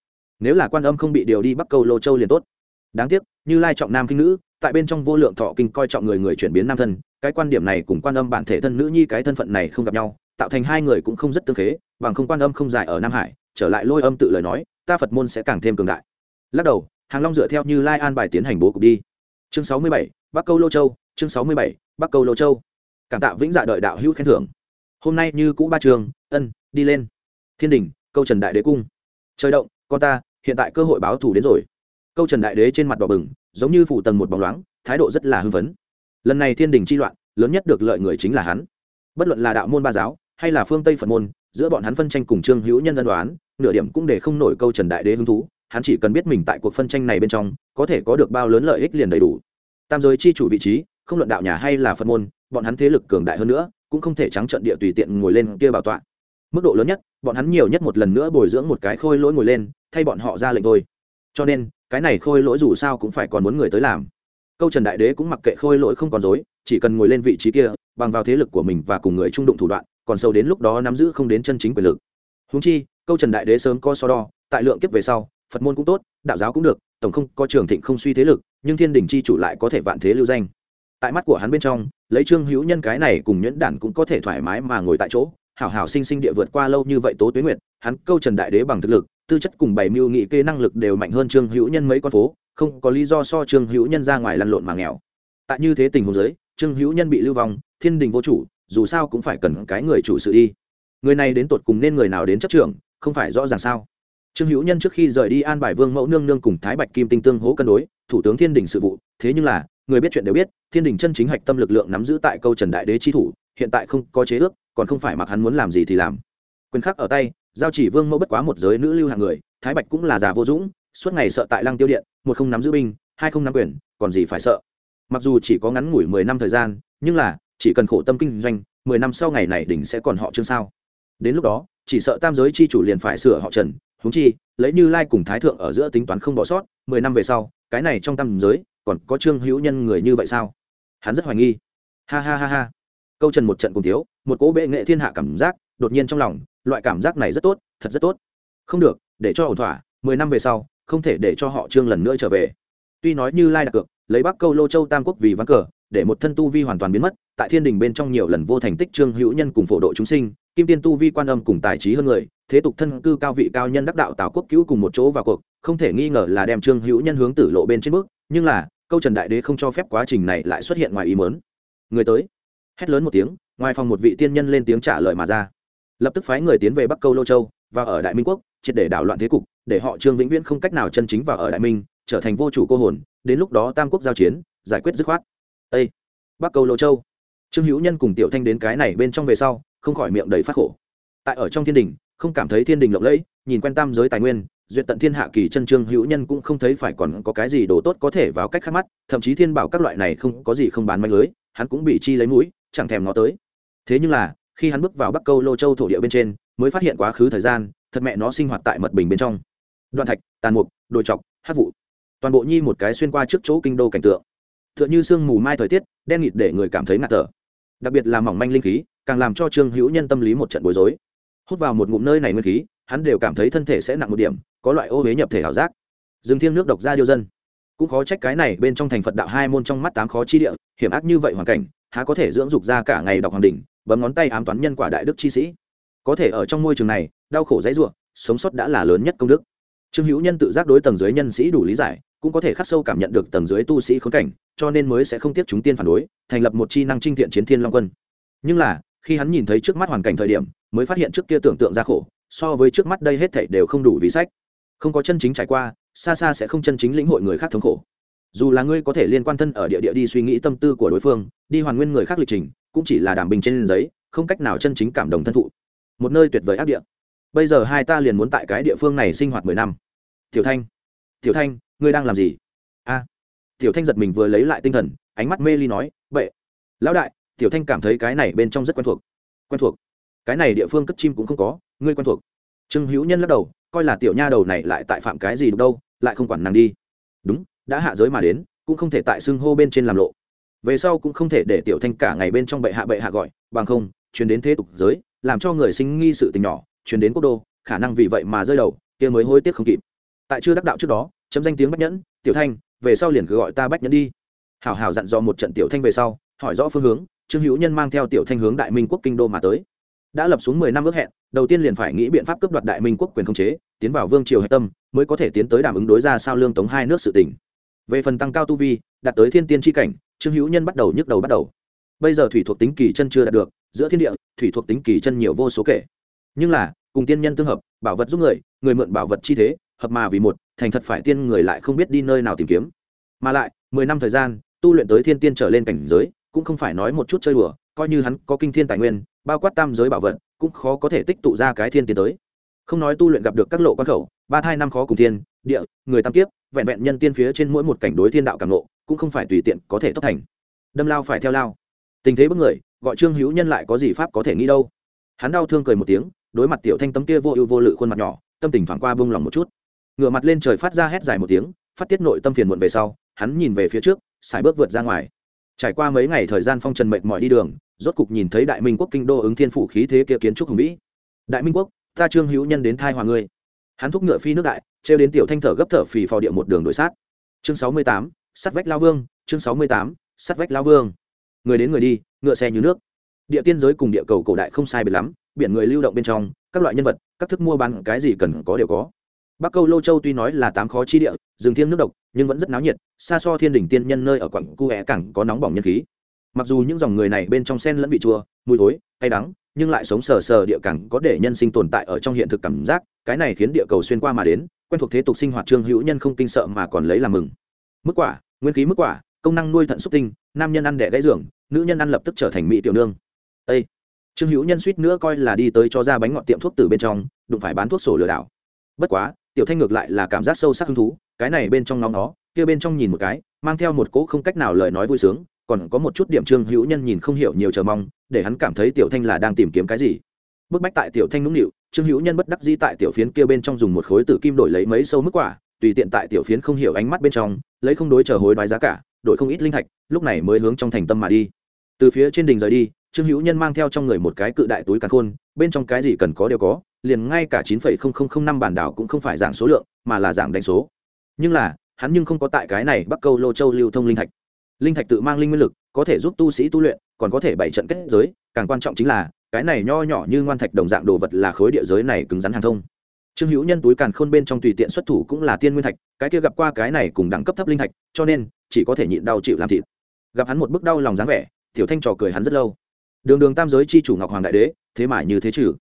Speaker 1: Nếu là quan âm không bị điều đi bắc câu lô châu liền tốt. Đáng tiếc, như lai trọng nam kinh nữ, tại bên trong vô lượng thọ kinh coi trọng người người chuyển biến nam thân, cái quan điểm này cùng quan âm bản thể thân nữ nhi cái thân phận này không gặp nhau, tạo thành hai người cũng không rất tương khế, bằng không quan âm không dài ở nam hải trở lại lôi âm tự lời nói, ta phật môn sẽ càng thêm cường đại. Lắc đầu, hàng long dựa theo như lai an bài tiến hành bố cục đi. Chương sáu mươi bảy, bắc câu lô châu, chương sáu mươi bảy, bắc câu lô châu. Cảm tạ vĩnh dạ đợi đạo hữu khen thưởng. Hôm nay như cũ ba trường, ân, đi lên. Thiên đình, câu trần đại đế cung. Trời động, con ta, hiện tại cơ hội báo thù đến rồi. Câu trần đại đế trên mặt đỏ bừng, giống như phủ tầng một bóng loáng, thái độ rất là hưng phấn. Lần này thiên đình chi loạn, lớn nhất được lợi người chính là hắn. Bất luận là đạo môn ba giáo, hay là phương tây phật môn, giữa bọn hắn phân tranh cùng trương hữu nhân ân đoán nửa điểm cũng để không nổi câu trần đại đế hứng thú, hắn chỉ cần biết mình tại cuộc phân tranh này bên trong, có thể có được bao lớn lợi ích liền đầy đủ. Tam giới chi chủ vị trí, không luận đạo nhà hay là phật môn, bọn hắn thế lực cường đại hơn nữa, cũng không thể trắng trận địa tùy tiện ngồi lên kia bảo tọa. Mức độ lớn nhất, bọn hắn nhiều nhất một lần nữa bồi dưỡng một cái khôi lỗi ngồi lên, thay bọn họ ra lệnh thôi. Cho nên, cái này khôi lỗi dù sao cũng phải còn muốn người tới làm. Câu trần đại đế cũng mặc kệ khôi lỗi không còn dối, chỉ cần ngồi lên vị trí kia, bằng vào thế lực của mình và cùng người trung đụng thủ đoạn, còn sâu đến lúc đó nắm giữ không đến chân chính quyền lực. Húng chi câu trần đại đế sớm co so đo, tại lượng kiếp về sau, phật môn cũng tốt, đạo giáo cũng được, tổng không có trường thịnh không suy thế lực, nhưng thiên đình chi chủ lại có thể vạn thế lưu danh. Tại mắt của hắn bên trong, lấy trương hữu nhân cái này cùng nhuyễn đản cũng có thể thoải mái mà ngồi tại chỗ, hảo hảo sinh sinh địa vượt qua lâu như vậy tố tuyến nguyệt, hắn câu trần đại đế bằng thực lực, tư chất cùng bảy mưu nghị kê năng lực đều mạnh hơn trương hữu nhân mấy con phố, không có lý do so trương hữu nhân ra ngoài lăn lộn mà nghèo. Tại như thế tình huống giới trương hữu nhân bị lưu vong, thiên đình vô chủ, dù sao cũng phải cần cái người chủ sự đi. Người này đến tột cùng nên người nào đến chấp trưởng không phải rõ ràng sao? Trương hữu nhân trước khi rời đi an bài vương mẫu nương nương cùng thái bạch kim tinh tương hỗ cân đối, thủ tướng thiên đình sự vụ, thế nhưng là, người biết chuyện đều biết, thiên đình chân chính hạch tâm lực lượng nắm giữ tại câu trần đại đế chi thủ, hiện tại không có chế ước, còn không phải mặc hắn muốn làm gì thì làm. Quyền khắc ở tay, giao chỉ vương mẫu bất quá một giới nữ lưu hạng người, thái bạch cũng là già vô dũng, suốt ngày sợ tại lăng tiêu điện, một không nắm giữ binh, hai không nắm quyền, còn gì phải sợ. Mặc dù chỉ có ngắn ngủi mười năm thời gian, nhưng là, chỉ cần khổ tâm kinh doanh, mười năm sau ngày này đỉnh sẽ còn họ chương sao? Đến lúc đó chỉ sợ tam giới chi chủ liền phải sửa họ trần húng chi, lấy như lai cùng thái thượng ở giữa tính toán không bỏ sót, mười năm về sau, cái này trong tam giới, còn có trương hữu nhân người như vậy sao? Hắn rất hoài nghi. Ha ha ha ha. Câu trần một trận cùng thiếu, một cỗ bệ nghệ thiên hạ cảm giác, đột nhiên trong lòng, loại cảm giác này rất tốt, thật rất tốt. Không được, để cho ổn thỏa, mười năm về sau, không thể để cho họ trương lần nữa trở về. Tuy nói như lai đặt cược, lấy bắc câu lô châu tam quốc vì ván cờ, để một thân tu vi hoàn toàn biến mất, tại thiên đình bên trong nhiều lần vô thành tích trương hữu nhân cùng phổ độ chúng sinh kim tiên tu vi quan âm cùng tài trí hơn người, thế tục thân cư cao vị cao nhân đắc đạo tào quốc cứu cùng một chỗ vào cuộc, không thể nghi ngờ là đem trương hữu nhân hướng tử lộ bên trên bước, nhưng là, câu trần đại đế không cho phép quá trình này lại xuất hiện ngoài ý mớn người tới. Hét lớn một tiếng, ngoài phòng một vị tiên nhân lên tiếng trả lời mà ra. Lập tức phái người tiến về bắc câu lô châu, và ở đại minh quốc, triệt để đảo loạn thế cục, để họ trương vĩnh viễn không cách nào chân chính vào ở đại minh, trở thành vô chủ cô hồn, đến lúc đó tam quốc giao chiến, giải quyết dứt khoát. Ây bắc câu lô châu. Trương hữu nhân cùng tiểu thanh đến cái này bên trong về sau không khỏi miệng đầy phát khổ. Tại ở trong thiên đình, không cảm thấy thiên đình lộng lẫy, nhìn quen tam giới tài nguyên, duyệt tận thiên hạ kỳ chân trương hữu nhân cũng không thấy phải còn có cái gì đồ tốt có thể vào cách khác mắt, thậm chí thiên bảo các loại này không có gì không bán manh lưới, hắn cũng bị chi lấy mũi, chẳng thèm nó tới. Thế nhưng là, khi hắn bước vào bắc câu lô châu thổ địa bên trên, mới phát hiện quá khứ thời gian, thật mẹ nó sinh hoạt tại mật bình bên trong. Đoạn thạch, tàn mục, đồi chọc hát vụ. Toàn bộ nhi một cái xuyên qua trước chỗ kinh đô cảnh tượng. T h ư ợ n h ư sương mù mai thời tiết, đen nghịt để người cảm thấy ngạt thở. Đặc biệt là mỏng manh linh khí càng làm cho trương hữu nhân tâm lý một trận bối rối. Hút vào một ngụm nơi này nguyên khí, hắn đều cảm thấy thân thể sẽ nặng một điểm, có loại ô huế nhập thể ảo giác. Rừng thiêng nước độc ra điêu dân. Cũng khó trách cái này bên trong thành phật đạo hai môn trong mắt tám khó chi địa, hiểm ác như vậy hoàn cảnh, há có thể dưỡng dục ra cả ngày đọc hoàng đỉnh, bấm ngón tay ám toán nhân quả đại đức chi sĩ. Có thể ở trong môi trường này, đau khổ dãy ruộng, sống sót đã là lớn nhất công đức. Trương hữu nhân tự giác đối tầng dưới nhân sĩ đủ lý giải, cũng có thể khắc sâu cảm nhận được tầng dưới tu sĩ khốn cảnh, cho nên mới sẽ không tiếp chúng tiên phản đối, thành lập một chi năng trinh thiện chiến thiên long quân. Nhưng là khi hắn nhìn thấy trước mắt hoàn cảnh thời điểm, mới phát hiện trước kia tưởng tượng ra khổ, so với trước mắt đây hết thảy đều không đủ vì sách. Không có chân chính trải qua, xa xa sẽ không chân chính lĩnh hội người khác thống khổ. Dù là ngươi có thể liên quan thân ở địa địa đi suy nghĩ tâm tư của đối phương, đi hoàn nguyên người khác lịch trình, cũng chỉ là đảm bình trên giấy, không cách nào chân chính cảm động thân thụ. Một nơi tuyệt vời ác địa. Bây giờ hai ta liền muốn tại cái địa phương này sinh hoạt mười năm. Tiểu thanh. Tiểu thanh, ngươi đang làm gì? A. Tiểu thanh giật mình vừa lấy lại tinh thần, ánh mắt mê ly nói vậy lão đại tiểu thanh cảm thấy cái này bên trong rất quen thuộc. Quen thuộc? Cái này địa phương cất chim cũng không có, ngươi quen thuộc. Trương hữu nhân lắc đầu, coi là tiểu nha đầu này lại tại phạm cái gì đâu, lại không quản nàng đi. Đúng, đã hạ giới mà đến, cũng không thể tại xưng hô bên trên làm lộ. Về sau cũng không thể để tiểu thanh cả ngày bên trong bệ hạ bệ hạ gọi, bằng không chuyển đến thế tục giới, làm cho người sinh nghi sự tình nhỏ chuyển đến quốc đô, khả năng vì vậy mà rơi đầu, kia mới hối tiếc không kịp. Tại chưa đắc đạo trước đó, chấm danh tiếng bách nhẫn, tiểu thanh, về sau liền cứ gọi ta bách nhẫn đi. Hảo hảo dặn dò một trận tiểu thanh về sau, hỏi rõ phương hướng trương hữu nhân mang theo tiểu thanh hướng đại minh quốc kinh đô mà tới. Đã lập xuống mười năm ước hẹn, đầu tiên liền phải nghĩ biện pháp cướp đoạt đại minh quốc quyền khống chế, tiến vào vương triều hạch tâm, mới có thể tiến tới đảm ứng đối ra sao lương tống hai nước sự tỉnh về phần tăng cao tu vi, đạt tới thiên tiên tri cảnh, trương hữu nhân bắt đầu nhức đầu bắt đầu. Bây giờ thủy thuộc tính kỳ chân chưa đạt được, giữa thiên địa, thủy thuộc tính kỳ chân nhiều vô số kể. Nhưng là, cùng tiên nhân tương hợp, bảo vật giúp người người mượn bảo vật chi thế, hợp mà vì một, thành thật phải tiên người lại không biết đi nơi nào tìm kiếm. Mà lại, mười năm thời gian, tu luyện tới thiên tiên trở lên cảnh giới cũng không phải nói một chút chơi đùa, coi như hắn có kinh thiên tài nguyên, bao quát tam giới bảo vật, cũng khó có thể tích tụ ra cái thiên tiến tới. Không nói tu luyện gặp được các lộ quan khẩu, ba thai năm khó cùng thiên, địa, người tam kiếp, vẹn vẹn nhân tiên phía trên mỗi một cảnh đối thiên đạo càng lộ cũng không phải tùy tiện có thể tốc thành. Đâm lao phải theo lao. Tình thế bức người, gọi trương hữu nhân lại có gì pháp có thể nghĩ đâu. Hắn đau thương cười một tiếng, đối mặt tiểu thanh tấm kia vô ưu vô lự khuôn mặt nhỏ, tâm tình thoảng qua bông lòng một chút. Ngửa mặt lên trời phát ra hét dài một tiếng, phát tiết nội tâm phiền muộn về sau, hắn nhìn về phía trước xài bước vượt ra ngoài trải qua mấy ngày thời gian phong trần mệnh mọi đi đường, rốt cục nhìn thấy đại minh quốc kinh đô ứng thiên phủ khí thế kia kiến trúc hùng vĩ. Đại minh quốc, ta trương hữu nhân đến thai hòa ngươi. Hắn thúc ngựa phi nước đại, trêu đến tiểu thanh thở gấp thở phì phò địa một đường đội sát. Chương sáu mươi tám sắt vách lao vương, chương sáu mươi tám sắt vách lao vương. Người đến người đi, ngựa xe như nước. Địa tiên giới cùng địa cầu cổ đại không sai biệt lắm, biển người lưu động bên trong, các loại nhân vật, các thức mua bán cái gì cần có đều có bắc câu lô châu tuy nói là tám khó chi địa rừng thiêng nước độc nhưng vẫn rất náo nhiệt xa so thiên đỉnh tiên nhân nơi ở quặng cu é cảng có nóng bỏng nhân khí. Mặc dù những dòng người này bên trong sen lẫn vị chua mùi thối cay đắng nhưng lại sống sờ sờ địa cảng có để nhân sinh tồn tại ở trong hiện thực cảm giác cái này khiến địa cầu xuyên qua mà đến quen thuộc thế tục sinh hoạt trương hữu nhân không kinh sợ mà còn lấy làm mừng. Mức quả nguyên khí mức quả công năng nuôi thận xúc tinh nam nhân ăn đẻ gãy giường, nữ nhân ăn lập tức trở thành mỹ tiểu nương. Ê! trương hữu nhân suýt nữa coi là đi tới cho ra bánh ngọt tiệm thuốc từ bên trong đụng phải bán thuốc sổ lừa đảo. Bất quá tiểu thanh ngược lại là cảm giác sâu sắc hứng thú, cái này bên trong nóng nó, kia bên trong nhìn một cái, mang theo một cỗ không cách nào lời nói vui sướng, còn có một chút điểm trương hữu nhân nhìn không hiểu nhiều chờ mong, để hắn cảm thấy tiểu thanh là đang tìm kiếm cái gì. Bức bách tại tiểu thanh nũng nịu, trương hữu nhân bất đắc di tại tiểu phiến kia bên trong dùng một khối tử kim đổi lấy mấy sâu mức quả, tùy tiện tại tiểu phiến không hiểu ánh mắt bên trong, lấy không đối chờ hối đoái giá cả, đổi không ít linh thạch, lúc này mới hướng trong thành tâm mà đi. Từ phía trên đình rời đi trương hữu nhân mang theo trong người một cái cự đại túi càn khôn, bên trong cái gì cần có đều có, liền ngay cả chín phẩy không không không năm bản đảo cũng không phải dạng số lượng, mà là dạng đánh số. Nhưng là, hắn nhưng không có tại cái này bắc câu lô châu lưu thông linh thạch. Linh thạch tự mang linh nguyên lực, có thể giúp tu sĩ tu luyện, còn có thể bảy trận kết giới, càng quan trọng chính là, cái này nho nhỏ như ngoan thạch đồng dạng đồ vật là khối địa giới này cứng rắn hàng thông. Trương hữu nhân túi càn khôn bên trong tùy tiện xuất thủ cũng là tiên nguyên thạch, cái kia gặp qua cái này cùng đẳng cấp thấp linh thạch, cho nên, chỉ có thể nhịn đau chịu làm thịt. Gặp hắn một bức đau lòng dáng vẻ, tiểu thanh trò cười hắn rất lâu đường đường tam giới chi chủ ngọc hoàng đại đế, thế mà như thế trừ.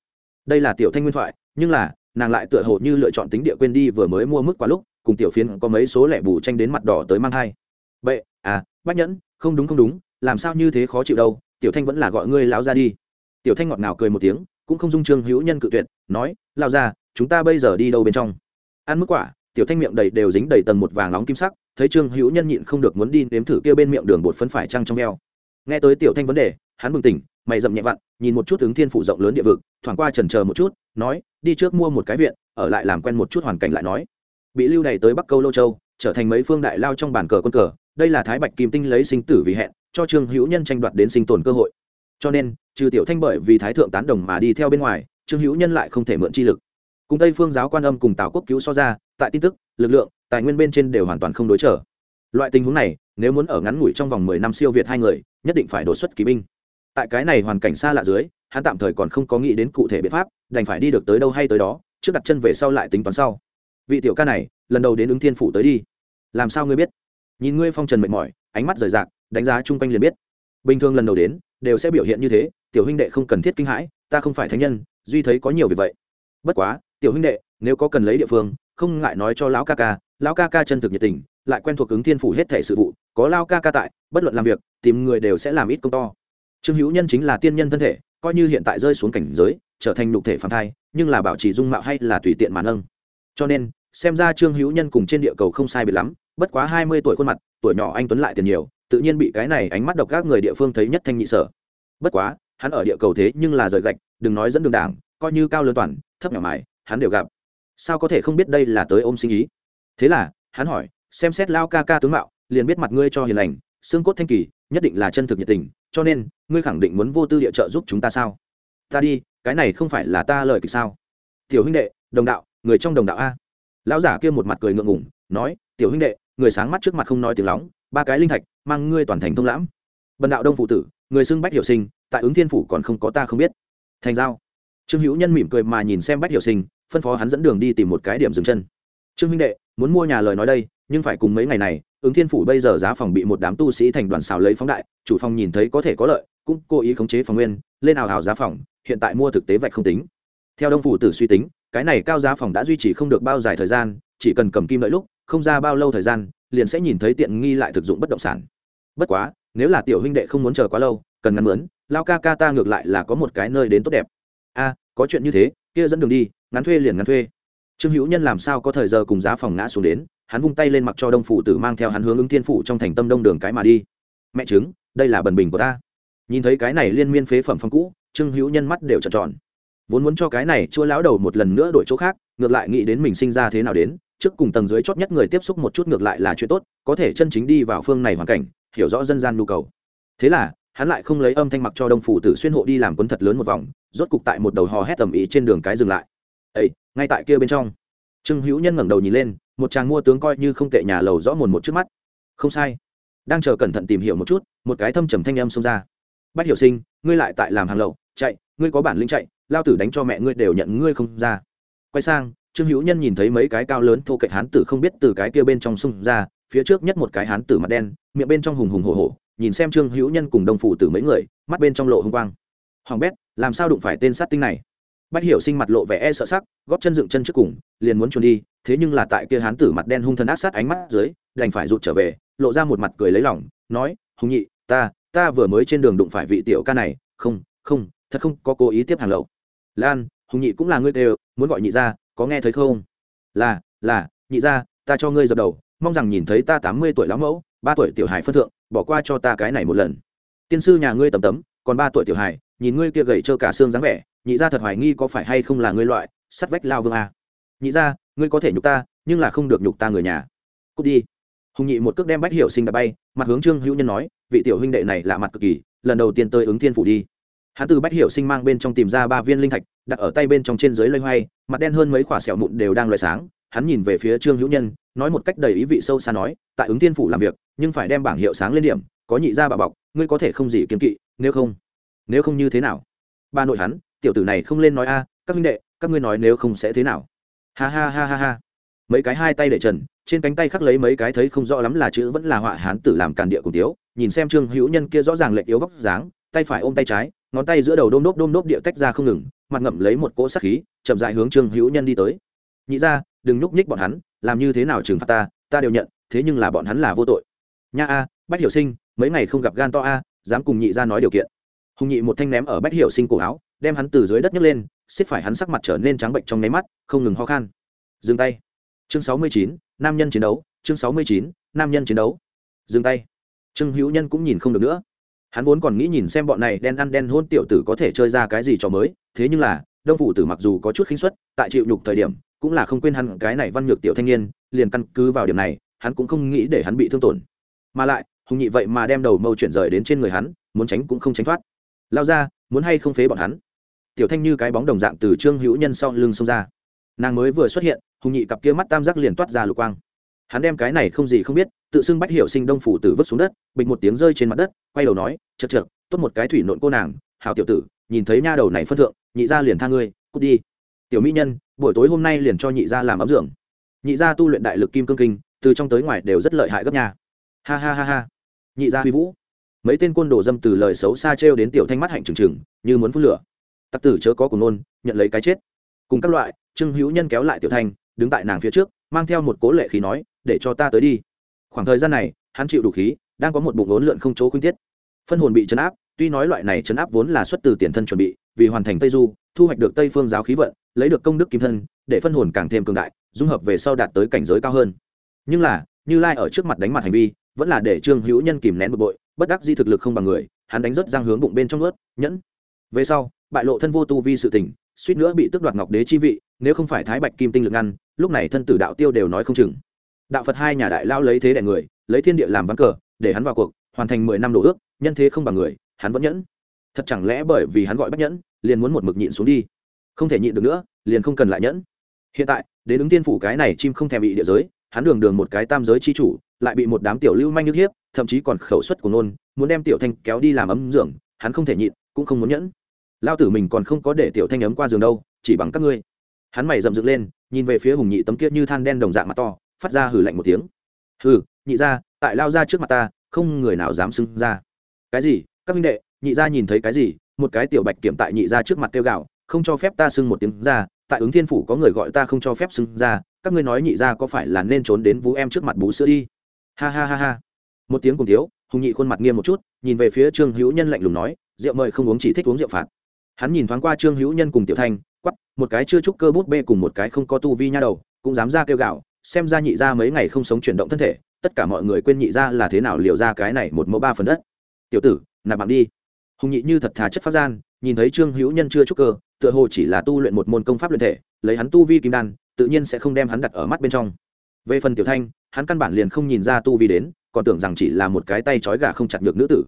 Speaker 1: Đây là tiểu thanh nguyên thoại, nhưng là, nàng lại tựa hồ như lựa chọn tính địa quên đi vừa mới mua mức quá lúc, cùng tiểu phiến có mấy số lẻ bù tranh đến mặt đỏ tới mang thai. Vậy à bách nhẫn, không đúng không đúng, làm sao như thế khó chịu đâu, tiểu thanh vẫn là gọi ngươi lão ra đi. Tiểu thanh ngọt ngào cười một tiếng, cũng không dung trương hữu nhân cự tuyệt, nói lao ra chúng ta bây giờ đi đâu bên trong? Ăn mức quả, tiểu thanh miệng đầy đều dính đầy tầng một vàng nóng kim sắc, thấy trương hữu nhân nhịn không được muốn đi nếm thử kia bên miệng đường bột phấn phải trăng trong eo. Nghe tới tiểu thanh vấn đề, hắn bừng tỉnh mày dậm nhẹ vặn, nhìn một chút ứng thiên phủ rộng lớn địa vực, thoảng qua trần chờ một chút, nói, đi trước mua một cái viện, ở lại làm quen một chút hoàn cảnh lại nói. Bị lưu đày tới bắc câu lô châu, trở thành mấy phương đại lao trong bàn cờ quân cờ, đây là thái bạch kim tinh lấy sinh tử vì hẹn, cho trương hữu nhân tranh đoạt đến sinh tồn cơ hội. Cho nên, trừ tiểu thanh bởi vì thái thượng tán đồng mà đi theo bên ngoài, trương hữu nhân lại không thể mượn chi lực. Cùng tây phương giáo quan âm cùng tào quốc cứu so ra, tại tin tức, lực lượng, tài nguyên bên trên đều hoàn toàn không đối trở. Loại tình huống này, nếu muốn ở ngắn ngủi trong vòng mười năm siêu việt hai người, nhất định phải đột xuất kỳ binh tại cái này hoàn cảnh xa lạ dưới, hắn tạm thời còn không có nghĩ đến cụ thể biện pháp, đành phải đi được tới đâu hay tới đó, trước đặt chân về sau lại tính toán sau. Vị tiểu ca này, lần đầu đến ứng thiên phủ tới đi. Làm sao ngươi biết? Nhìn ngươi phong trần mệt mỏi, ánh mắt rời rạc, đánh giá chung quanh liền biết. Bình thường lần đầu đến, đều sẽ biểu hiện như thế, tiểu huynh đệ không cần thiết kinh hãi, ta không phải thánh nhân, duy thấy có nhiều việc vậy. Bất quá, tiểu huynh đệ, nếu có cần lấy địa phương, không ngại nói cho lão ca ca, lão ca ca chân thực nhiệt tình, lại quen thuộc ứng thiên phủ hết thể sự vụ, có lao ca ca tại, bất luận làm việc, tìm người đều sẽ làm ít công to trương hữu nhân chính là tiên nhân thân thể, coi như hiện tại rơi xuống cảnh giới, trở thành nhục thể phạm thai, nhưng là bảo trì dung mạo hay là tùy tiện mà nâng. Cho nên, xem ra trương hữu nhân cùng trên địa cầu không sai biệt lắm, bất quá hai mươi tuổi khuôn mặt, tuổi nhỏ anh tuấn lại tiền nhiều, tự nhiên bị cái này ánh mắt độc các người địa phương thấy nhất thanh nhị sở. Bất quá, hắn ở địa cầu thế nhưng là rời gạch, đừng nói dẫn đường đảng, coi như cao lớn toàn, thấp nhỏ mài, hắn đều gặp. Sao có thể không biết đây là tới ôm sinh ý? Thế là, hắn hỏi, xem xét lao ca ca tướng mạo, liền biết mặt ngươi cho hiền lành, xương cốt thanh kỳ nhất định là chân thực nhiệt tình, cho nên, ngươi khẳng định muốn vô tư địa trợ giúp chúng ta sao? Ta đi, cái này không phải là ta lời kịch sao? Tiểu huynh đệ, đồng đạo, người trong đồng đạo a. Lão giả kia một mặt cười ngượng ngủng nói, tiểu huynh đệ, người sáng mắt trước mặt không nói tiếng lóng, ba cái linh thạch, mang ngươi toàn thành thông lãm. Bần đạo đông phụ tử, người xưng bách hiểu sinh, tại ứng thiên phủ còn không có ta không biết. Thành giao. Trương hữu nhân mỉm cười mà nhìn xem bách hiểu sinh, phân phó hắn dẫn đường đi tìm một cái điểm dừng chân. Trương huynh đệ, muốn mua nhà lời nói đây, nhưng phải cùng mấy ngày này ứng thiên phủ bây giờ giá phòng bị một đám tu sĩ thành đoàn xào lấy phóng đại, chủ phòng nhìn thấy có thể có lợi, cũng cố ý khống chế phòng nguyên, lên ảo hảo giá phòng, hiện tại mua thực tế vạch không tính. Theo đông phủ tử suy tính, cái này cao giá phòng đã duy trì không được bao dài thời gian, chỉ cần cầm kim lợi lúc, không ra bao lâu thời gian, liền sẽ nhìn thấy tiện nghi lại thực dụng bất động sản. Bất quá, nếu là tiểu huynh đệ không muốn chờ quá lâu, cần ngắn mướn, lao ca ca ta ngược lại là có một cái nơi đến tốt đẹp. A, có chuyện như thế, kia dẫn đường đi, ngắn thuê liền ngắn thuê. Trương hữu nhân làm sao có thời giờ cùng giá phòng ngã xuống đến? Hắn vung tay lên mặc cho đông phủ tử mang theo hắn hướng ứng thiên phủ trong thành tâm đông đường cái mà đi. Mẹ chứng đây là bần bình của ta. Nhìn thấy cái này liên miên phế phẩm phong cũ, trương hữu nhân mắt đều trợn tròn. Vốn muốn cho cái này chua lão đầu một lần nữa đổi chỗ khác, ngược lại nghĩ đến mình sinh ra thế nào đến, trước cùng tầng dưới chót nhất người tiếp xúc một chút ngược lại là chuyện tốt, có thể chân chính đi vào phương này hoàn cảnh, hiểu rõ dân gian nhu cầu. Thế là, hắn lại không lấy âm thanh mặc cho đông phủ tử xuyên hộ đi làm cuốn thật lớn một vòng, rốt cục tại một đầu hò hét tầm ý trên đường cái dừng lại. Ấy ngay tại kia bên trong. Trương hữu nhân ngẩng đầu nhìn lên một chàng mua tướng coi như không tệ nhà lầu rõ mồn một trước mắt. Không sai. Đang chờ cẩn thận tìm hiểu một chút, một cái thâm trầm thanh âm xông ra. Bắt hiểu sinh, ngươi lại tại làm hàng lậu, chạy, ngươi có bản lĩnh chạy, lao tử đánh cho mẹ ngươi đều nhận ngươi không ra. Quay sang, trương hữu nhân nhìn thấy mấy cái cao lớn thô kệch hán tử không biết từ cái kia bên trong xông ra, phía trước nhất một cái hán tử mặt đen, miệng bên trong hùng hùng hổ hổ, nhìn xem trương hữu nhân cùng đồng phụ tử mấy người, mắt bên trong lộ hung quang. Hoàng bét, làm sao đụng phải tên sát tinh này? Bắt hiểu sinh mặt lộ vẻ e sợ sắc, góp chân dựng chân trước cùng, liền muốn trốn đi thế nhưng là tại kia hán tử mặt đen hung thần ác sát ánh mắt dưới đành phải rụt trở về lộ ra một mặt cười lấy lòng, nói hùng nhị ta ta vừa mới trên đường đụng phải vị tiểu ca này không không thật không có cố ý tiếp hàng lậu. Lan hùng nhị cũng là ngươi đều muốn gọi nhị ra có nghe thấy không? Là là nhị ra ta cho ngươi dập đầu mong rằng nhìn thấy ta tám mươi tuổi lão mẫu ba tuổi tiểu hài phân thượng bỏ qua cho ta cái này một lần. Tiên sư nhà ngươi tầm tấm còn ba tuổi tiểu hài nhìn ngươi kia gầy trơ cả xương dáng vẻ nhị ra thật hoài nghi có phải hay không là ngươi loại sắt vách lao vương a nhị ra, ngươi có thể nhục ta, nhưng là không được nhục ta người nhà. Cút đi. Hùng nhị một cước đem bách hiểu sinh đã bay, mặt hướng trương hữu nhân nói, vị tiểu huynh đệ này lạ mặt cực kỳ, lần đầu tiên tới ứng thiên phủ đi. Hắn từ bách hiểu sinh mang bên trong tìm ra ba viên linh thạch, đặt ở tay bên trong trên dưới lây hoay, mặt đen hơn mấy quả sẹo mụn đều đang loay sáng. Hắn nhìn về phía trương hữu nhân, nói một cách đầy ý vị sâu xa nói, tại ứng thiên phủ làm việc, nhưng phải đem bảng hiệu sáng lên điểm, có nhị ra bà bọc, ngươi có thể không gì kiên kỵ, nếu không nếu không như thế nào? Ba nội hắn, tiểu tử này không lên nói a, các huynh đệ, các ngươi nói nếu không sẽ thế nào? Ha ha ha ha ha. Mấy cái hai tay để trần, trên cánh tay khắc lấy mấy cái thấy không rõ lắm là chữ vẫn là họa hán tử làm càn địa cùng tiếu, nhìn xem trương hữu nhân kia rõ ràng lệch yếu vóc dáng, tay phải ôm tay trái, ngón tay giữa đầu đôm đốp đôm đốp địa tách ra không ngừng, mặt ngậm lấy một cỗ sắc khí, chậm dại hướng trương hữu nhân đi tới. Nhị ra đừng nhúc nhích bọn hắn, làm như thế nào trừng phạt ta ta đều nhận, thế nhưng là bọn hắn là vô tội. Nha a, bách hiểu sinh, mấy ngày không gặp gan to a, dám cùng nhị ra nói điều kiện. Hùng nhị một thanh ném ở bách hiểu sinh cổ áo, đem hắn từ dưới đất nhấc lên xiết phải hắn sắc mặt trở nên trắng bệnh trong nháy mắt, không ngừng ho khan. Dừng tay. Chương sáu mươi chín, nam nhân chiến đấu. Chương sáu mươi chín, nam nhân chiến đấu. Dừng tay. Trương hữu nhân cũng nhìn không được nữa. Hắn vốn còn nghĩ nhìn xem bọn này đen ăn đen hôn tiểu tử có thể chơi ra cái gì trò mới, thế nhưng là, đông phủ tử mặc dù có chút khinh suất, tại chịu nhục thời điểm, cũng là không quên hắn cái này văn nhược tiểu thanh niên, liền căn cứ vào điểm này, hắn cũng không nghĩ để hắn bị thương tổn. Mà lại, hùng nhị vậy mà đem đầu mâu chuyển rời đến trên người hắn, muốn tránh cũng không tránh thoát. Lao ra, muốn hay không phế bọn hắn? Tiểu thanh như cái bóng đồng dạng từ trương hữu nhân sau lưng xông ra. Nàng mới vừa xuất hiện, hùng nhị cặp kia mắt tam giác liền toát ra lục quang. Hắn đem cái này không gì không biết, tự xưng bách hiệu sinh đông phủ tử vứt xuống đất, bịch một tiếng rơi trên mặt đất, quay đầu nói chật chật tốt một cái thủy nộn cô nàng hào tiểu tử, nhìn thấy nha đầu này phân thượng, nhị ra liền tha ngươi, cút đi. Tiểu mỹ nhân, buổi tối hôm nay liền cho nhị ra làm ấm dưỡng nhị ra tu luyện đại lực kim cương kinh, từ trong tới ngoài đều rất lợi hại gấp nhà ha ha ha ha. Nhị ra huy vũ. Mấy tên côn đồ dâm từ lời xấu xa trêu đến tiểu thanh mắt hạnh trừng trừng, như muốn phun lửa tặc tử chớ có cùng nôn, nhận lấy cái chết. Cùng các loại, trương hữu nhân kéo lại tiểu thanh, đứng tại nàng phía trước, mang theo một cố lệ khí nói, để cho ta tới đi. Khoảng thời gian này, hắn chịu đủ khí, đang có một bụng ốn lượn không chỗ khuyên tiết. Phân hồn bị chấn áp, tuy nói loại này chấn áp vốn là xuất từ tiền thân chuẩn bị, vì hoàn thành tây du, thu hoạch được tây phương giáo khí vận, lấy được công đức kim thân, để phân hồn càng thêm cường đại, dung hợp về sau đạt tới cảnh giới cao hơn. Nhưng là, như lai ở trước mặt đánh mặt hành vi, vẫn là để trương hữu nhân kìm nén bực bội, bất đắc di thực lực không bằng người, hắn đánh rất giang hướng bụng bên trong ướt, nhẫn. Về sau bại lộ thân vô tu vi sự tình, suýt nữa bị tước đoạt ngọc đế chi vị, nếu không phải thái bạch kim tinh lực ngăn, lúc này thân tử đạo tiêu đều nói không chừng. Đạo phật hai nhà đại lao lấy thế đại người, lấy thiên địa làm ván cờ, để hắn vào cuộc, hoàn thành mười năm độ ước, nhân thế không bằng người, hắn vẫn nhẫn. Thật chẳng lẽ bởi vì hắn gọi bất nhẫn, liền muốn một mực nhịn xuống đi? Không thể nhịn được nữa, liền không cần lại nhẫn. Hiện tại đến ứng tiên phủ cái này chim không thèm bị địa giới, hắn đường đường một cái tam giới chi chủ, lại bị một đám tiểu lưu manh nhức hiếp, thậm chí còn khẩu suất của nôn, muốn đem tiểu thanh kéo đi làm ấm dưỡng, hắn không thể nhịn, cũng không muốn nhẫn lao tử mình còn không có để tiểu thanh ấm qua giường đâu, chỉ bằng các ngươi. Hắn mày rậm dựng lên, nhìn về phía hùng nhị tấm kiết như than đen đồng dạng mặt to, phát ra hử lạnh một tiếng. Hừ, nhị ra tại lao ra trước mặt ta, không người nào dám xưng ra. Cái gì? Các minh đệ, nhị gia nhìn thấy cái gì? Một cái tiểu bạch kiểm tại nhị gia trước mặt kêu gạo không cho phép ta xưng một tiếng ra, tại ứng thiên phủ có người gọi ta không cho phép xưng ra, các ngươi nói nhị gia có phải là nên trốn đến vú em trước mặt bú sữa đi? Ha ha ha ha. Một tiếng cùng thiếu, hùng nhị khuôn mặt nghiêm một chút, nhìn về phía trương hữu nhân lạnh lùng nói, rượu mời không uống, chỉ thích uống rượu phạt hắn nhìn thoáng qua trương hữu nhân cùng tiểu thanh, quắp, một cái chưa trúc cơ bút bê cùng một cái không có tu vi nha đầu, cũng dám ra kêu gạo, xem ra nhị ra mấy ngày không sống chuyển động thân thể, tất cả mọi người quên nhị ra là thế nào liều ra cái này một mẫu ba phần đất. Tiểu tử, nạp bạn đi. Hùng nhị như thật thà chất phát gian, nhìn thấy trương hữu nhân chưa trúc cơ, tựa hồ chỉ là tu luyện một môn công pháp luyện thể, lấy hắn tu vi kim đan, tự nhiên sẽ không đem hắn đặt ở mắt bên trong. Về phần tiểu thanh, hắn căn bản liền không nhìn ra tu vi đến, còn tưởng rằng chỉ là một cái tay trói gà không chặt được nữ tử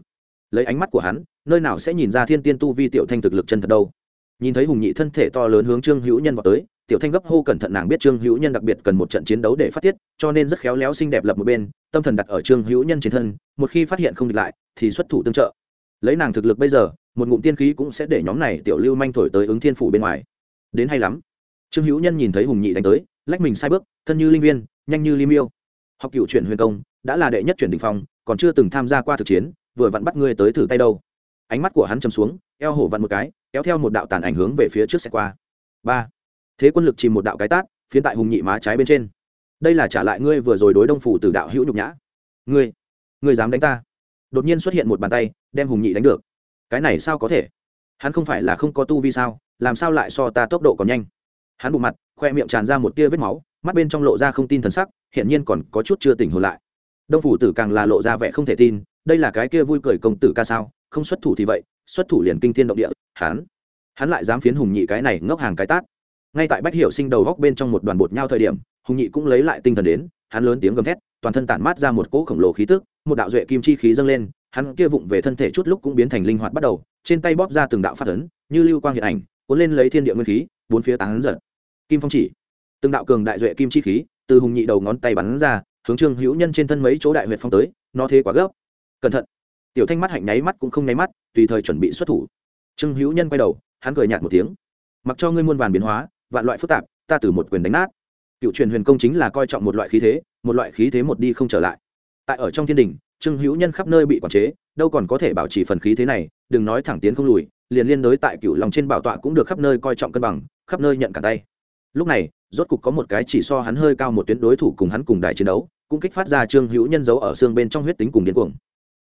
Speaker 1: lấy ánh mắt của hắn, nơi nào sẽ nhìn ra thiên tiên tu vi tiểu thanh thực lực chân thật đâu. Nhìn thấy hùng nhị thân thể to lớn hướng trương hữu nhân vào tới, tiểu thanh gấp hô cẩn thận nàng biết trương hữu nhân đặc biệt cần một trận chiến đấu để phát tiết, cho nên rất khéo léo xinh đẹp lập một bên, tâm thần đặt ở trương hữu nhân trên thân, một khi phát hiện không địch lại, thì xuất thủ tương trợ. Lấy nàng thực lực bây giờ, một ngụm tiên khí cũng sẽ để nhóm này tiểu lưu manh thổi tới ứng thiên phủ bên ngoài. Đến hay lắm. Trương hữu nhân nhìn thấy hùng nhị đánh tới, lách mình sai bước, thân như linh viên, nhanh như lim yêu học cựu chuyển huyền công, đã là đệ nhất chuyển đình phong, còn chưa từng tham gia qua thực chiến vừa vặn bắt ngươi tới thử tay đâu. Ánh mắt của hắn chầm xuống, eo hổ vặn một cái, kéo theo một đạo tàn ảnh hướng về phía trước xe qua. Ba. Thế quân lực chìm một đạo cái tát, phiến tại hùng nhị má trái bên trên. Đây là trả lại ngươi vừa rồi đối đông phủ từ đạo hữu nhục nhã. Ngươi ngươi dám đánh ta? Đột nhiên xuất hiện một bàn tay, đem hùng nhị đánh được. Cái này sao có thể? Hắn không phải là không có tu vi sao? Làm sao lại so ta tốc độ còn nhanh? Hắn bụng mặt, khoe miệng tràn ra một tia vết máu, mắt bên trong lộ ra không tin thần sắc hiện nhiên còn có chút chưa tỉnh hồn lại. Đông phủ tử càng là lộ ra vẻ không thể tin đây là cái kia vui cười công tử ca sao, không xuất thủ thì vậy, xuất thủ liền kinh thiên động địa, hắn hắn lại dám phiến hùng nhị cái này ngốc hàng cái tát. Ngay tại bách hiểu sinh đầu góc bên trong một đoàn bột nhau thời điểm, hùng nhị cũng lấy lại tinh thần đến, hắn lớn tiếng gầm thét, toàn thân tản mát ra một cỗ khổng lồ khí tức, một đạo duệ kim chi khí dâng lên, hắn kia vụng về thân thể chút lúc cũng biến thành linh hoạt bắt đầu, trên tay bóp ra từng đạo phát ấn, như lưu quang hiện ảnh, cuốn lên lấy thiên địa nguyên khí, bốn phía tán giật. Kim phong chỉ, từng đạo cường đại duệ kim chi khí, từ hùng nhị đầu ngón tay bắn ra, hướng trương hữu nhân trên thân mấy chỗ đại huyệt phong tới, nó thế quá gấp cẩn thận. Tiểu thanh mắt hạnh nháy mắt cũng không nháy mắt, tùy thời chuẩn bị xuất thủ. Trương hữu nhân quay đầu, hắn cười nhạt một tiếng. Mặc cho ngươi muôn vàn biến hóa, vạn loại phức tạp, ta từ một quyền đánh nát. Cựu truyền huyền công chính là coi trọng một loại khí thế, một loại khí thế một đi không trở lại. Tại ở trong thiên đình, trương hữu nhân khắp nơi bị quản chế, đâu còn có thể bảo trì phần khí thế này, đừng nói thẳng tiến không lùi, liền liên đối tại cựu lòng trên bảo tọa cũng được khắp nơi coi trọng cân bằng, khắp nơi nhận cả tay. Lúc này, rốt cục có một cái chỉ so hắn hơi cao một tuyến đối thủ cùng hắn cùng đài chiến đấu, cũng kích phát ra trương hữu nhân giấu ở xương bên trong huyết tính cùng điên cuồng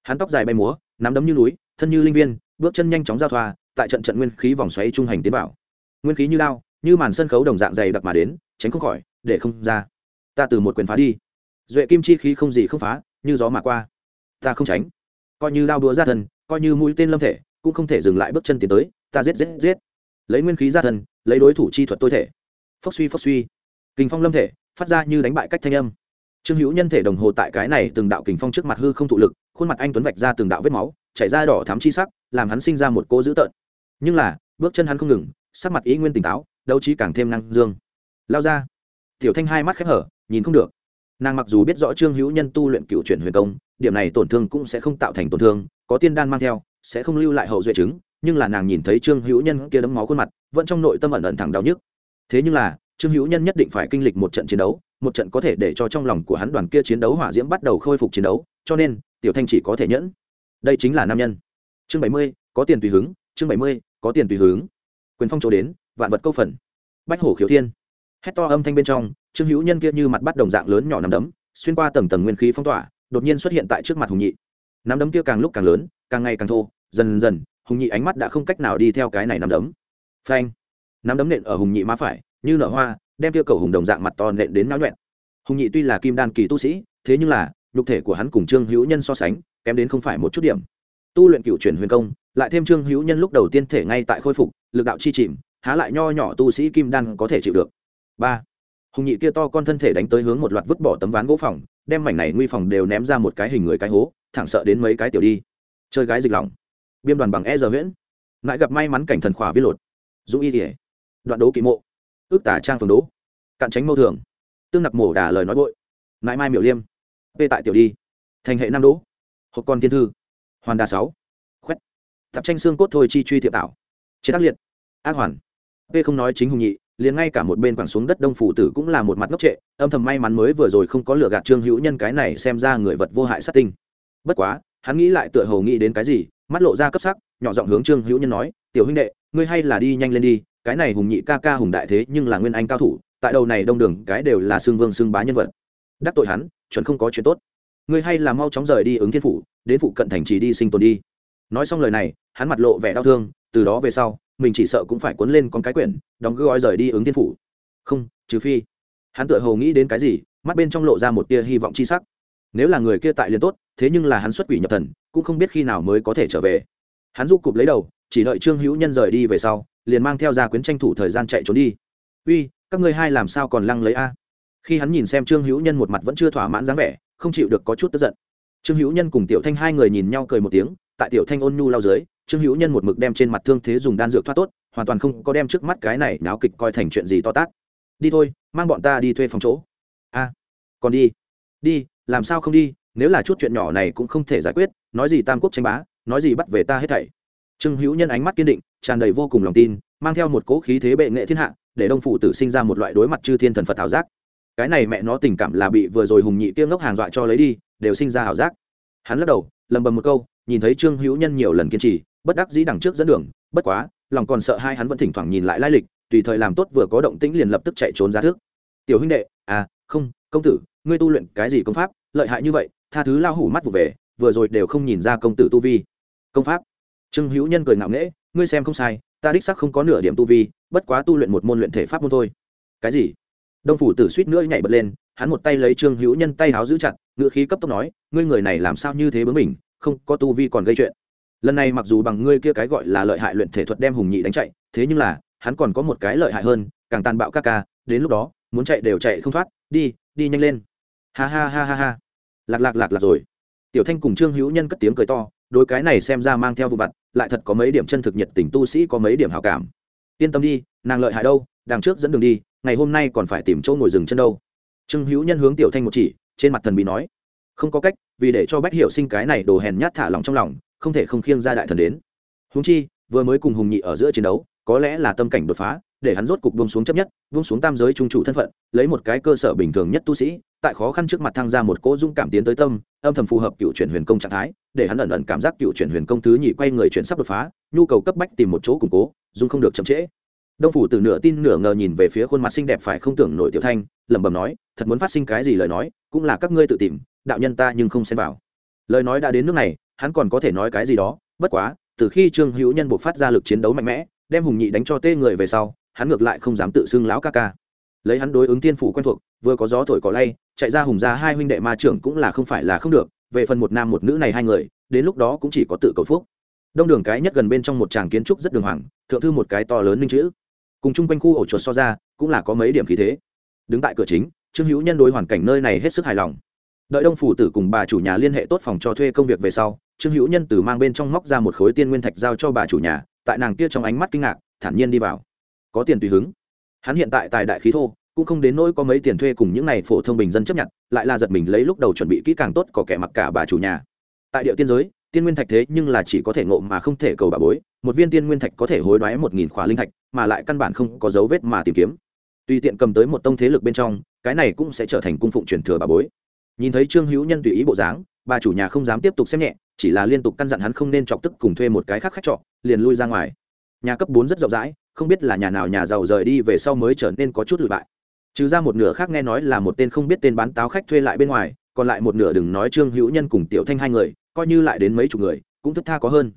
Speaker 1: hắn tóc dài bay múa, nắm đấm như núi, thân như linh viên, bước chân nhanh chóng giao thoa, tại trận trận nguyên khí vòng xoáy trung hành tiến vào. Nguyên khí như lao như màn sân khấu đồng dạng dày đặc mà đến, tránh không khỏi, để không ra. Ta từ một quyền phá đi. Duệ kim chi khí không gì không phá, như gió mà qua. Ta không tránh. Coi như đao đúa ra thân, coi như mũi tên lâm thể, cũng không thể dừng lại bước chân tiến tới, ta giết giết giết. Lấy nguyên khí ra thân, lấy đối thủ chi thuật tôi thể. Phốc suy phốc suy. Kình phong lâm thể, phát ra như đánh bại cách thanh âm trương hữu nhân thể đồng hồ tại cái này từng đạo kình phong trước mặt hư không thụ lực, khuôn mặt anh tuấn vạch ra từng đạo vết máu, chảy ra đỏ thám chi sắc, làm hắn sinh ra một cô dữ tợn. Nhưng là, bước chân hắn không ngừng, sắc mặt ý nguyên tỉnh táo, đấu trí càng thêm năng dương. Lao ra. Tiểu thanh hai mắt khép hở, nhìn không được. Nàng mặc dù biết rõ trương hữu nhân tu luyện cựu chuyển huyền công, điểm này tổn thương cũng sẽ không tạo thành tổn thương, có tiên đan mang theo, sẽ không lưu lại hậu duệ chứng, nhưng là nàng nhìn thấy trương hữu nhân kia đấm máu khuôn mặt, vẫn trong nội tâm ẩn ẩn thẳng đau nhức. Thế nhưng là, trương hữu nhân nhất định phải kinh lịch một trận chiến đấu một trận có thể để cho trong lòng của hắn đoàn kia chiến đấu hỏa diễm bắt đầu khôi phục chiến đấu, cho nên, tiểu thanh chỉ có thể nhẫn. Đây chính là nam nhân. Chương bảy mươi, có tiền tùy hứng, chương bảy mươi, có tiền tùy hướng quyền phong chỗ đến, vạn vật câu phần. Bách hổ khiếu thiên. Hét to âm thanh bên trong, trương hữu nhân kia như mặt bắt đồng dạng lớn nhỏ nằm đấm, xuyên qua tầng tầng nguyên khí phong tỏa, đột nhiên xuất hiện tại trước mặt hùng nhị. Nắm đấm kia càng lúc càng lớn, càng ngày càng thô, dần dần, hùng nhị ánh mắt đã không cách nào đi theo cái này nắm đấm. Phanh. Nắm đấm nện ở hùng nhị má phải, như nở hoa đem tiêu cầu hùng đồng dạng mặt to nện đến náo nhuẹn. Hùng nhị tuy là kim đan kỳ tu sĩ thế nhưng là nhục thể của hắn cùng trương hữu nhân so sánh kém đến không phải một chút điểm. Tu luyện cựu chuyển huyền công lại thêm trương hữu nhân lúc đầu tiên thể ngay tại khôi phục lực đạo chi chìm há lại nho nhỏ tu sĩ kim đan có thể chịu được. Ba. Hùng nhị kia to con thân thể đánh tới hướng một loạt vứt bỏ tấm ván gỗ phòng đem mảnh này nguy phòng đều ném ra một cái hình người cái hố thẳng sợ đến mấy cái tiểu đi. Chơi gái dịch lỏng, biêm đoàn bằng e giờ huyễn. Lại gặp may mắn cảnh thần khỏa vi lột. Dũng y thể đoạn đấu kỵ mộ ước tả trang phường đố. Cạn tránh mâu thường. Tương nặc mổ đà lời nói bội. Mãi mai miểu liêm. P tại tiểu đi. Thành hệ nam đỗ hộp con thiên thư. Hoàn đà sáu. Khoét. Tập tranh xương cốt thôi chi truy thiệp tạo. Chế tác liệt. Ác hoàn. P không nói chính hùng nhị, liền ngay cả một bên quẳng xuống đất đông phủ tử cũng là một mặt ngốc trệ, âm thầm may mắn mới vừa rồi không có lửa gạt trương hữu nhân cái này xem ra người vật vô hại sát tinh. Bất quá, hắn nghĩ lại tựa hồ nghĩ đến cái gì, mắt lộ ra cấp sắc, nhỏ giọng hướng trương hữu nhân nói, tiểu huynh đệ, ngươi hay là đi nhanh lên đi cái này hùng nhị ca ca hùng đại thế nhưng là nguyên anh cao thủ, tại đầu này đông đường cái đều là xương vương xương bá nhân vật. Đắc tội hắn, chuẩn không có chuyện tốt. Ngươi hay là mau chóng rời đi ứng thiên phủ, đến phụ cận thành trì đi sinh tồn đi. Nói xong lời này, hắn mặt lộ vẻ đau thương, từ đó về sau, mình chỉ sợ cũng phải cuốn lên con cái quyển, đóng gói rời đi ứng thiên phủ. Không, trừ phi. Hắn tựa hồ nghĩ đến cái gì, mắt bên trong lộ ra một tia hy vọng c h i sắc. Nếu là người kia tại liền tốt, thế nhưng là hắn xuất quỷ nhập thần, cũng không biết khi nào mới có thể trở về. Hắn giúp cụp lấy đầu, chỉ đợi trương hữu nhân rời đi về sau liền mang theo gia quyến tranh thủ thời gian chạy trốn đi. Uy, các ngươi hai làm sao còn lăng lấy a? Khi hắn nhìn xem trương hữu nhân một mặt vẫn chưa thỏa mãn dáng vẻ, không chịu được có chút tức giận. Trương hữu nhân cùng tiểu thanh hai người nhìn nhau cười một tiếng, tại tiểu thanh ôn nhu lao dưới, trương hữu nhân một mực đem trên mặt thương thế dùng đan dược thoát tốt, hoàn toàn không có đem trước mắt cái này náo kịch coi thành chuyện gì to tát. Đi thôi, mang bọn ta đi thuê phòng chỗ. A, còn đi. Đi, làm sao không đi? Nếu là chút chuyện nhỏ này cũng không thể giải quyết, nói gì tam quốc tranh bá, nói gì bắt về ta hết thảy trương hữu nhân ánh mắt kiên định, tràn đầy vô cùng lòng tin, mang theo một cỗ khí thế bệ nghệ thiên hạ, để đông phụ tử sinh ra một loại đối mặt chư thiên thần phật hảo giác. Cái này mẹ nó tình cảm là bị vừa rồi hùng nhị tiêm ngốc hàng dọa cho lấy đi, đều sinh ra ảo giác. Hắn lắc đầu, lầm bầm một câu, nhìn thấy trương hữu nhân nhiều lần kiên trì, bất đắc dĩ đằng trước dẫn đường, bất quá, lòng còn sợ hai hắn vẫn thỉnh thoảng nhìn lại lai lịch, tùy thời làm tốt vừa có động tĩnh liền lập tức chạy trốn ra thước. Tiểu huynh đệ à không, công tử, ngươi tu luyện cái gì công pháp? Lợi hại như vậy, tha thứ lao hủ mắt vụ về, vừa rồi đều không nhìn ra công tử tu vi. Công pháp? Trương hữu nhân cười ngạo nghễ, ngươi xem không sai, ta đích sắc không có nửa điểm tu vi, bất quá tu luyện một môn luyện thể pháp môn thôi. Cái gì? Đông phủ tử suýt nữa nhảy bật lên, hắn một tay lấy trương hữu nhân tay háo giữ chặt ngựa khí cấp tốc nói, ngươi người này làm sao như thế bướng mình không có tu vi còn gây chuyện. Lần này mặc dù bằng ngươi kia cái gọi là lợi hại luyện thể thuật đem hùng nhị đánh chạy, thế nhưng là, hắn còn có một cái lợi hại hơn, càng tàn bạo ca ca, đến lúc đó, muốn chạy đều chạy không thoát, đi đi nhanh lên. Ha ha ha ha ha. Lạc lạc lạc lạc rồi. Tiểu thanh cùng trương hữu nhân cất tiếng cười to đôi cái này xem ra mang theo vụ vặt, lại thật có mấy điểm chân thực nhiệt tình tu sĩ có mấy điểm hảo cảm. Yên tâm đi, nàng lợi hại đâu, đằng trước dẫn đường đi, ngày hôm nay còn phải tìm chỗ ngồi dừng chân đâu. Trương hữu nhân hướng tiểu thanh một chỉ, trên mặt thần bị nói, không có cách, vì để cho bách Hiểu sinh cái này đồ hèn nhát thả lòng trong lòng, không thể không khiêng ra đại thần đến. Húng chi, vừa mới cùng hùng nhị ở giữa chiến đấu, có lẽ là tâm cảnh đột phá, để hắn rốt cục buông xuống chấp nhất, buông xuống tam giới trung chủ thân phận, lấy một cái cơ sở bình thường nhất tu sĩ, tại khó khăn trước mặt thăng ra một cỗ dung cảm tiến tới tâm, âm thầm phù hợp cựu chuyển huyền công trạng thái để hắn ẩn ẩn cảm giác cựu chuyển huyền công thứ nhị quay người chuyển sắp đột phá, nhu cầu cấp bách tìm một chỗ củng cố dung không được chậm trễ. Đông phủ từ nửa tin nửa ngờ nhìn về phía khuôn mặt xinh đẹp phải không tưởng nổi tiểu thanh, lẩm bẩm nói, thật muốn phát sinh cái gì lời nói, cũng là các ngươi tự tìm, đạo nhân ta nhưng không xen vào. Lời nói đã đến nước này, hắn còn có thể nói cái gì đó, bất quá, từ khi trương hữu nhân buộc phát ra lực chiến đấu mạnh mẽ, đem hùng nhị đánh cho tê người về sau, hắn ngược lại không dám tự xưng lão ca ca. Lấy hắn đối ứng tiên phủ quen thuộc, vừa có gió thổi cỏ lay, chạy ra hùng ra hai huynh đệ ma trưởng cũng là không phải là không được về phần một nam một nữ này hai người, đến lúc đó cũng chỉ có tự cầu phúc. Đông đường cái nhất gần bên trong một tràng kiến trúc rất đường hoàng, thượng thư một cái to lớn ninh chữ. Cùng chung quanh khu ổ chuột so ra, cũng là có mấy điểm khí thế. Đứng tại cửa chính, trương hữu nhân đối hoàn cảnh nơi này hết sức hài lòng. Đợi đông phủ tử cùng bà chủ nhà liên hệ tốt phòng cho thuê công việc về sau, trương hữu nhân từ mang bên trong móc ra một khối tiên nguyên thạch giao cho bà chủ nhà, tại nàng kia trong ánh mắt kinh ngạc, thản nhiên đi vào. Có tiền tùy hứng. Hắn hiện tại tài đại khí thô, cũng không đến nỗi có mấy tiền thuê cùng những này phổ thông bình dân chấp nhận lại là giật mình lấy lúc đầu chuẩn bị kỹ càng tốt có kẻ mặc cả bà chủ nhà. Tại địa tiên giới, tiên nguyên thạch thế nhưng là chỉ có thể ngộ mà không thể cầu bà bối, một viên tiên nguyên thạch có thể hối đoái một nghìn khóa linh thạch, mà lại căn bản không có dấu vết mà tìm kiếm. Tùy tiện cầm tới một tông thế lực bên trong, cái này cũng sẽ trở thành cung phụng truyền thừa bà bối. Nhìn thấy trương hữu nhân tùy ý bộ dáng, bà chủ nhà không dám tiếp tục xem nhẹ, chỉ là liên tục căn dặn hắn không nên chọc tức cùng thuê một cái khác khách trọ, liền lui ra ngoài. Nhà cấp bốn rất rộng rãi, không biết là nhà nào nhà giàu rời đi về sau mới trở nên có chút lụi bại trừ ra một nửa khác nghe nói là một tên không biết tên bán táo khách thuê lại bên ngoài, còn lại một nửa đừng nói trương hữu nhân cùng tiểu thanh hai người, coi như lại đến mấy chục người, cũng thức tha có hơn.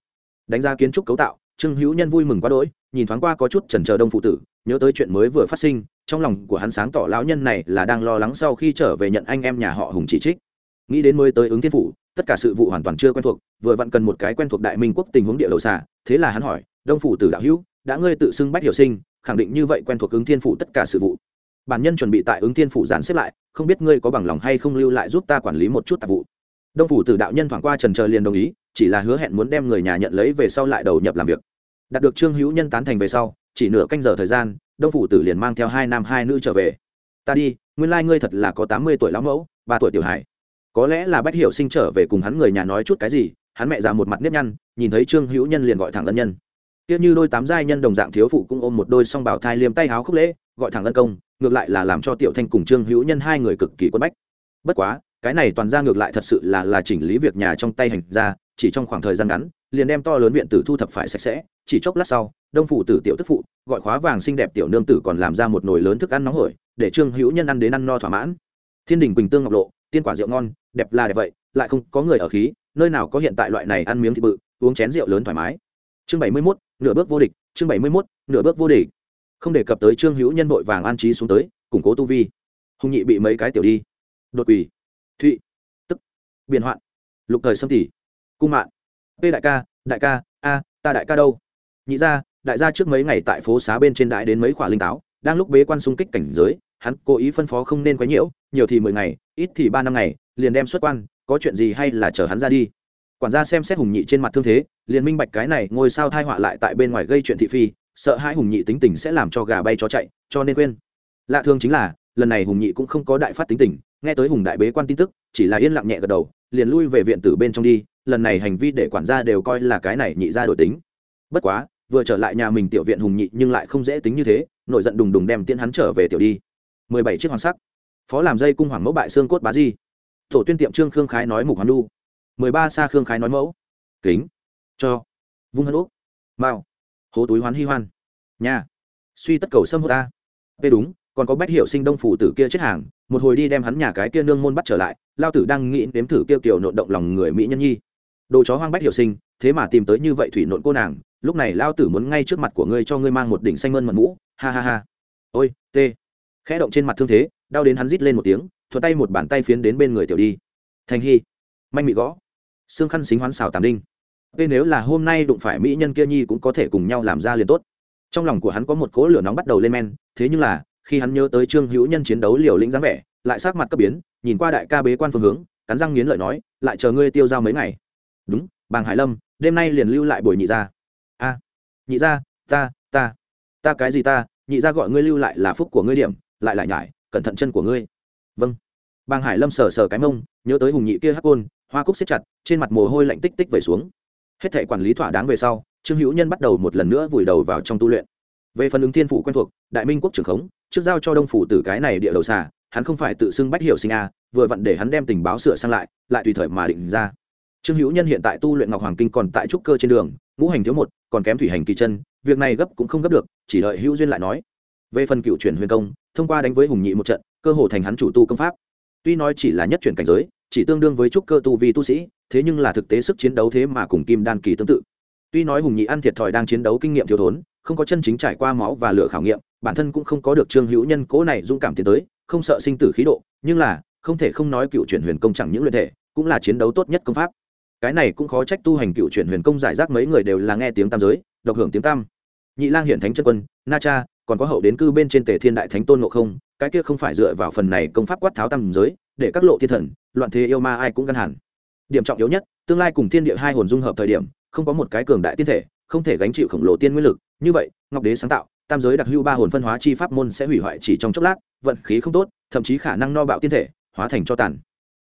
Speaker 1: Đánh ra kiến trúc cấu tạo, trương hữu nhân vui mừng quá đỗi, nhìn thoáng qua có chút trần chờ đông phụ tử, nhớ tới chuyện mới vừa phát sinh, trong lòng của hắn sáng tỏ lão nhân này là đang lo lắng sau khi trở về nhận anh em nhà họ hùng chỉ trích. Nghĩ đến mới tới ứng thiên phủ, tất cả sự vụ hoàn toàn chưa quen thuộc, vừa vặn cần một cái quen thuộc đại minh quốc tình huống địa đầu xà, thế là hắn hỏi, đông phủ tử đạo hữu, đã ngươi tự xưng bách hiểu sinh, khẳng định như vậy quen thuộc ứng thiên phủ tất cả sự vụ? Bản nhân chuẩn bị tại ứng thiên phủ dàn xếp lại, không biết ngươi có bằng lòng hay không lưu lại giúp ta quản lý một chút tạp vụ. Đông phủ tử đạo nhân thoảng qua trần chờ liền đồng ý, chỉ là hứa hẹn muốn đem người nhà nhận lấy về sau lại đầu nhập làm việc. Đạt được trương hữu nhân tán thành về sau, chỉ nửa canh giờ thời gian, đông phủ tử liền mang theo hai nam hai nữ trở về. Ta đi, nguyên lai、like、ngươi thật là có tám mươi tuổi lão mẫu, ba tuổi tiểu hải có lẽ là bách hiểu sinh trở về cùng hắn người nhà nói chút cái gì, hắn mẹ già một mặt nếp nhăn, nhìn thấy trương hữu nhân liền gọi thẳng ân nhân. Tiếc như đôi tám giai nhân đồng dạng thiếu phụ cũng ôm một đôi song bảo thai liêm tay háo khúc lễ gọi thẳng lân công ngược lại là làm cho tiểu thanh cùng trương hữu nhân hai người cực kỳ quân bách. Bất quá cái này toàn ra ngược lại thật sự là là chỉnh lý việc nhà trong tay hành ra chỉ trong khoảng thời gian ngắn liền đem to lớn viện tử thu thập phải sạch sẽ chỉ chốc lát sau đông phủ tử tiểu tức phụ gọi khóa vàng xinh đẹp tiểu nương tử còn làm ra một nồi lớn thức ăn nóng hổi để trương hữu nhân ăn đến ăn no thỏa mãn. Thiên đình quỳnh tương ngọc lộ tiên quả rượu ngon đẹp là đẹp vậy lại không có người ở khí nơi nào có hiện tại loại này ăn miếng thịt bự uống chén rượu lớn thoải mái. Chương bảy mươi 71, nửa bước vô địch chương bảy mươi 71, nửa bước vô địch không đề cập tới trương hữu nhân vội vàng an trí xuống tới, củng cố tu vi. Hùng nhị bị mấy cái tiểu đi. Đột quỷ thụy. Tức. Biện hoạn. Lục thời xâm tỷ cung mạng p đại ca đại ca, a, ta đại ca đâu? Nhị ra đại gia trước mấy ngày tại phố xá bên trên đại đến mấy khoả linh táo, đang lúc bế quan xung kích cảnh giới, hắn cố ý phân phó không nên quấy nhiễu, nhiều thì mười ngày, ít thì ba năm ngày, liền đem xuất quan, có chuyện gì hay là chờ hắn ra đi. Quản gia xem xét hùng nhị trên mặt thương thế, liền minh bạch cái này ngôi sao thai họa lại tại bên ngoài gây chuyện thị phi sợ hai hùng nhị tính tình sẽ làm cho gà bay chó chạy, cho nên quên. Lạ thường chính là, lần này hùng nhị cũng không có đại phát tính tình, nghe tới hùng đại bế quan tin tức, chỉ là yên lặng nhẹ gật đầu, liền lui về viện tử bên trong đi, lần này hành vi để quản gia đều coi là cái này nhị ra đổi tính. Bất quá, vừa trở lại nhà mình tiểu viện hùng nhị nhưng lại không dễ tính như thế, nổi giận đùng đùng đem tiễn hắn trở về tiểu đi. Mười bảy chiếc hoàng sắc. Phó làm dây cung hoàng mẫu bại xương cốt bá di. Tổ tuyên tiệm trương khương khái nói mục hoàn lu mười ba xa khương khái nói mẫu. Kính. Cho. Vung hân úc mao hố túi hoán hy hoan. Nhà suy tất cầu xâm hô ta. P đúng, còn có bách hiệu sinh đông phủ tử kia chết hàng, một hồi đi đem hắn nhà cái kia nương môn bắt trở lại, lao tử đang nghĩ đếm thử kêu kiểu nộn động lòng người mỹ nhân nhi. Đồ chó hoang bách hiệu sinh, thế mà tìm tới như vậy thủy nộn cô nàng, lúc này lao tử muốn ngay trước mặt của ngươi cho ngươi mang một đỉnh xanh mơn mật mũ, ha ha ha. Ôi, tê. Khẽ động trên mặt thương thế, đau đến hắn rít lên một tiếng thuật tay một bàn tay phiến đến bên người tiểu đi. Thành hy. Manh mị gõ. Xương khăn xính hoán xào tàm đinh. Ê nếu là hôm nay đụng phải mỹ nhân kia nhi cũng có thể cùng nhau làm ra liền tốt. Trong lòng của hắn có một cỗ lửa nóng bắt đầu lên men, thế nhưng là, khi hắn nhớ tới trương hữu nhân chiến đấu liều lĩnh dáng vẻ, lại sắc mặt cấp biến, nhìn qua đại ca bế quan phương hướng, cắn răng nghiến lợi nói, lại chờ ngươi tiêu dao mấy ngày. Đúng, bàng hải lâm, đêm nay liền lưu lại buổi nhị gia. A, nhị gia, ta ta ta cái gì ta? Nhị gia gọi ngươi lưu lại là phúc của ngươi điểm, lại lại nhải, cẩn thận chân của ngươi. Vâng. Bàng hải lâm sờ sờ cái mông, nhớ tới hùng nhị kia hắc côn, hoa cúc siết chặt, trên mặt mồ hôi lạnh tích tích về xuống hết thể quản lý thỏa đáng về sau, trương hữu nhân bắt đầu một lần nữa vùi đầu vào trong tu luyện. Về phần ứng thiên phủ quen thuộc, đại minh quốc trưởng khống, trước giao cho đông phủ tử cái này địa đầu xà, hắn không phải tự xưng bách hiểu sinh a, vừa vặn để hắn đem tình báo sửa sang lại lại tùy thời mà định ra. Trương hữu nhân hiện tại tu luyện ngọc hoàng kinh còn tại trúc cơ trên đường, ngũ hành thiếu một, còn kém thủy hành kỳ chân, việc này gấp cũng không gấp được, chỉ đợi hữu duyên lại nói. Về phần cựu chuyển huyền công, thông qua đánh với hùng nhị một trận, cơ hồ thành hắn chủ tu công pháp. Tuy nói chỉ là nhất chuyển cảnh giới, chỉ tương đương với trúc cơ tu vi tu sĩ thế nhưng là thực tế sức chiến đấu thế mà cùng kim đan kỳ tương tự. Tuy nói hùng nhị ăn thiệt thòi đang chiến đấu kinh nghiệm thiếu thốn, không có chân chính trải qua máu và lửa khảo nghiệm, bản thân cũng không có được trương hữu nhân cố này dũng cảm tiến tới, không sợ sinh tử khí độ, nhưng là, không thể không nói cựu chuyển huyền công chẳng những luyện thể, cũng là chiến đấu tốt nhất công pháp. Cái này cũng khó trách tu hành cựu chuyển huyền công giải rác mấy người đều là nghe tiếng tam giới, độc hưởng tiếng tam. Nhị lang hiện thánh chân quân, na cha, còn có hậu đến cư bên trên tề thiên đại thánh tôn ngộ không, cái kia không phải dựa vào phần này công pháp quát tháo tam giới, để các lộ thiên thần, loạn thế yêu ma ai cũng ngăn hẳn điểm trọng yếu nhất, tương lai cùng thiên địa hai hồn dung hợp thời điểm, không có một cái cường đại tiên thể, không thể gánh chịu khổng lồ tiên nguyên lực. Như vậy, ngọc đế sáng tạo, tam giới đặc hữu ba hồn phân hóa chi pháp môn sẽ hủy hoại chỉ trong chốc lát, vận khí không tốt, thậm chí khả năng no bạo tiên thể, hóa thành cho tàn.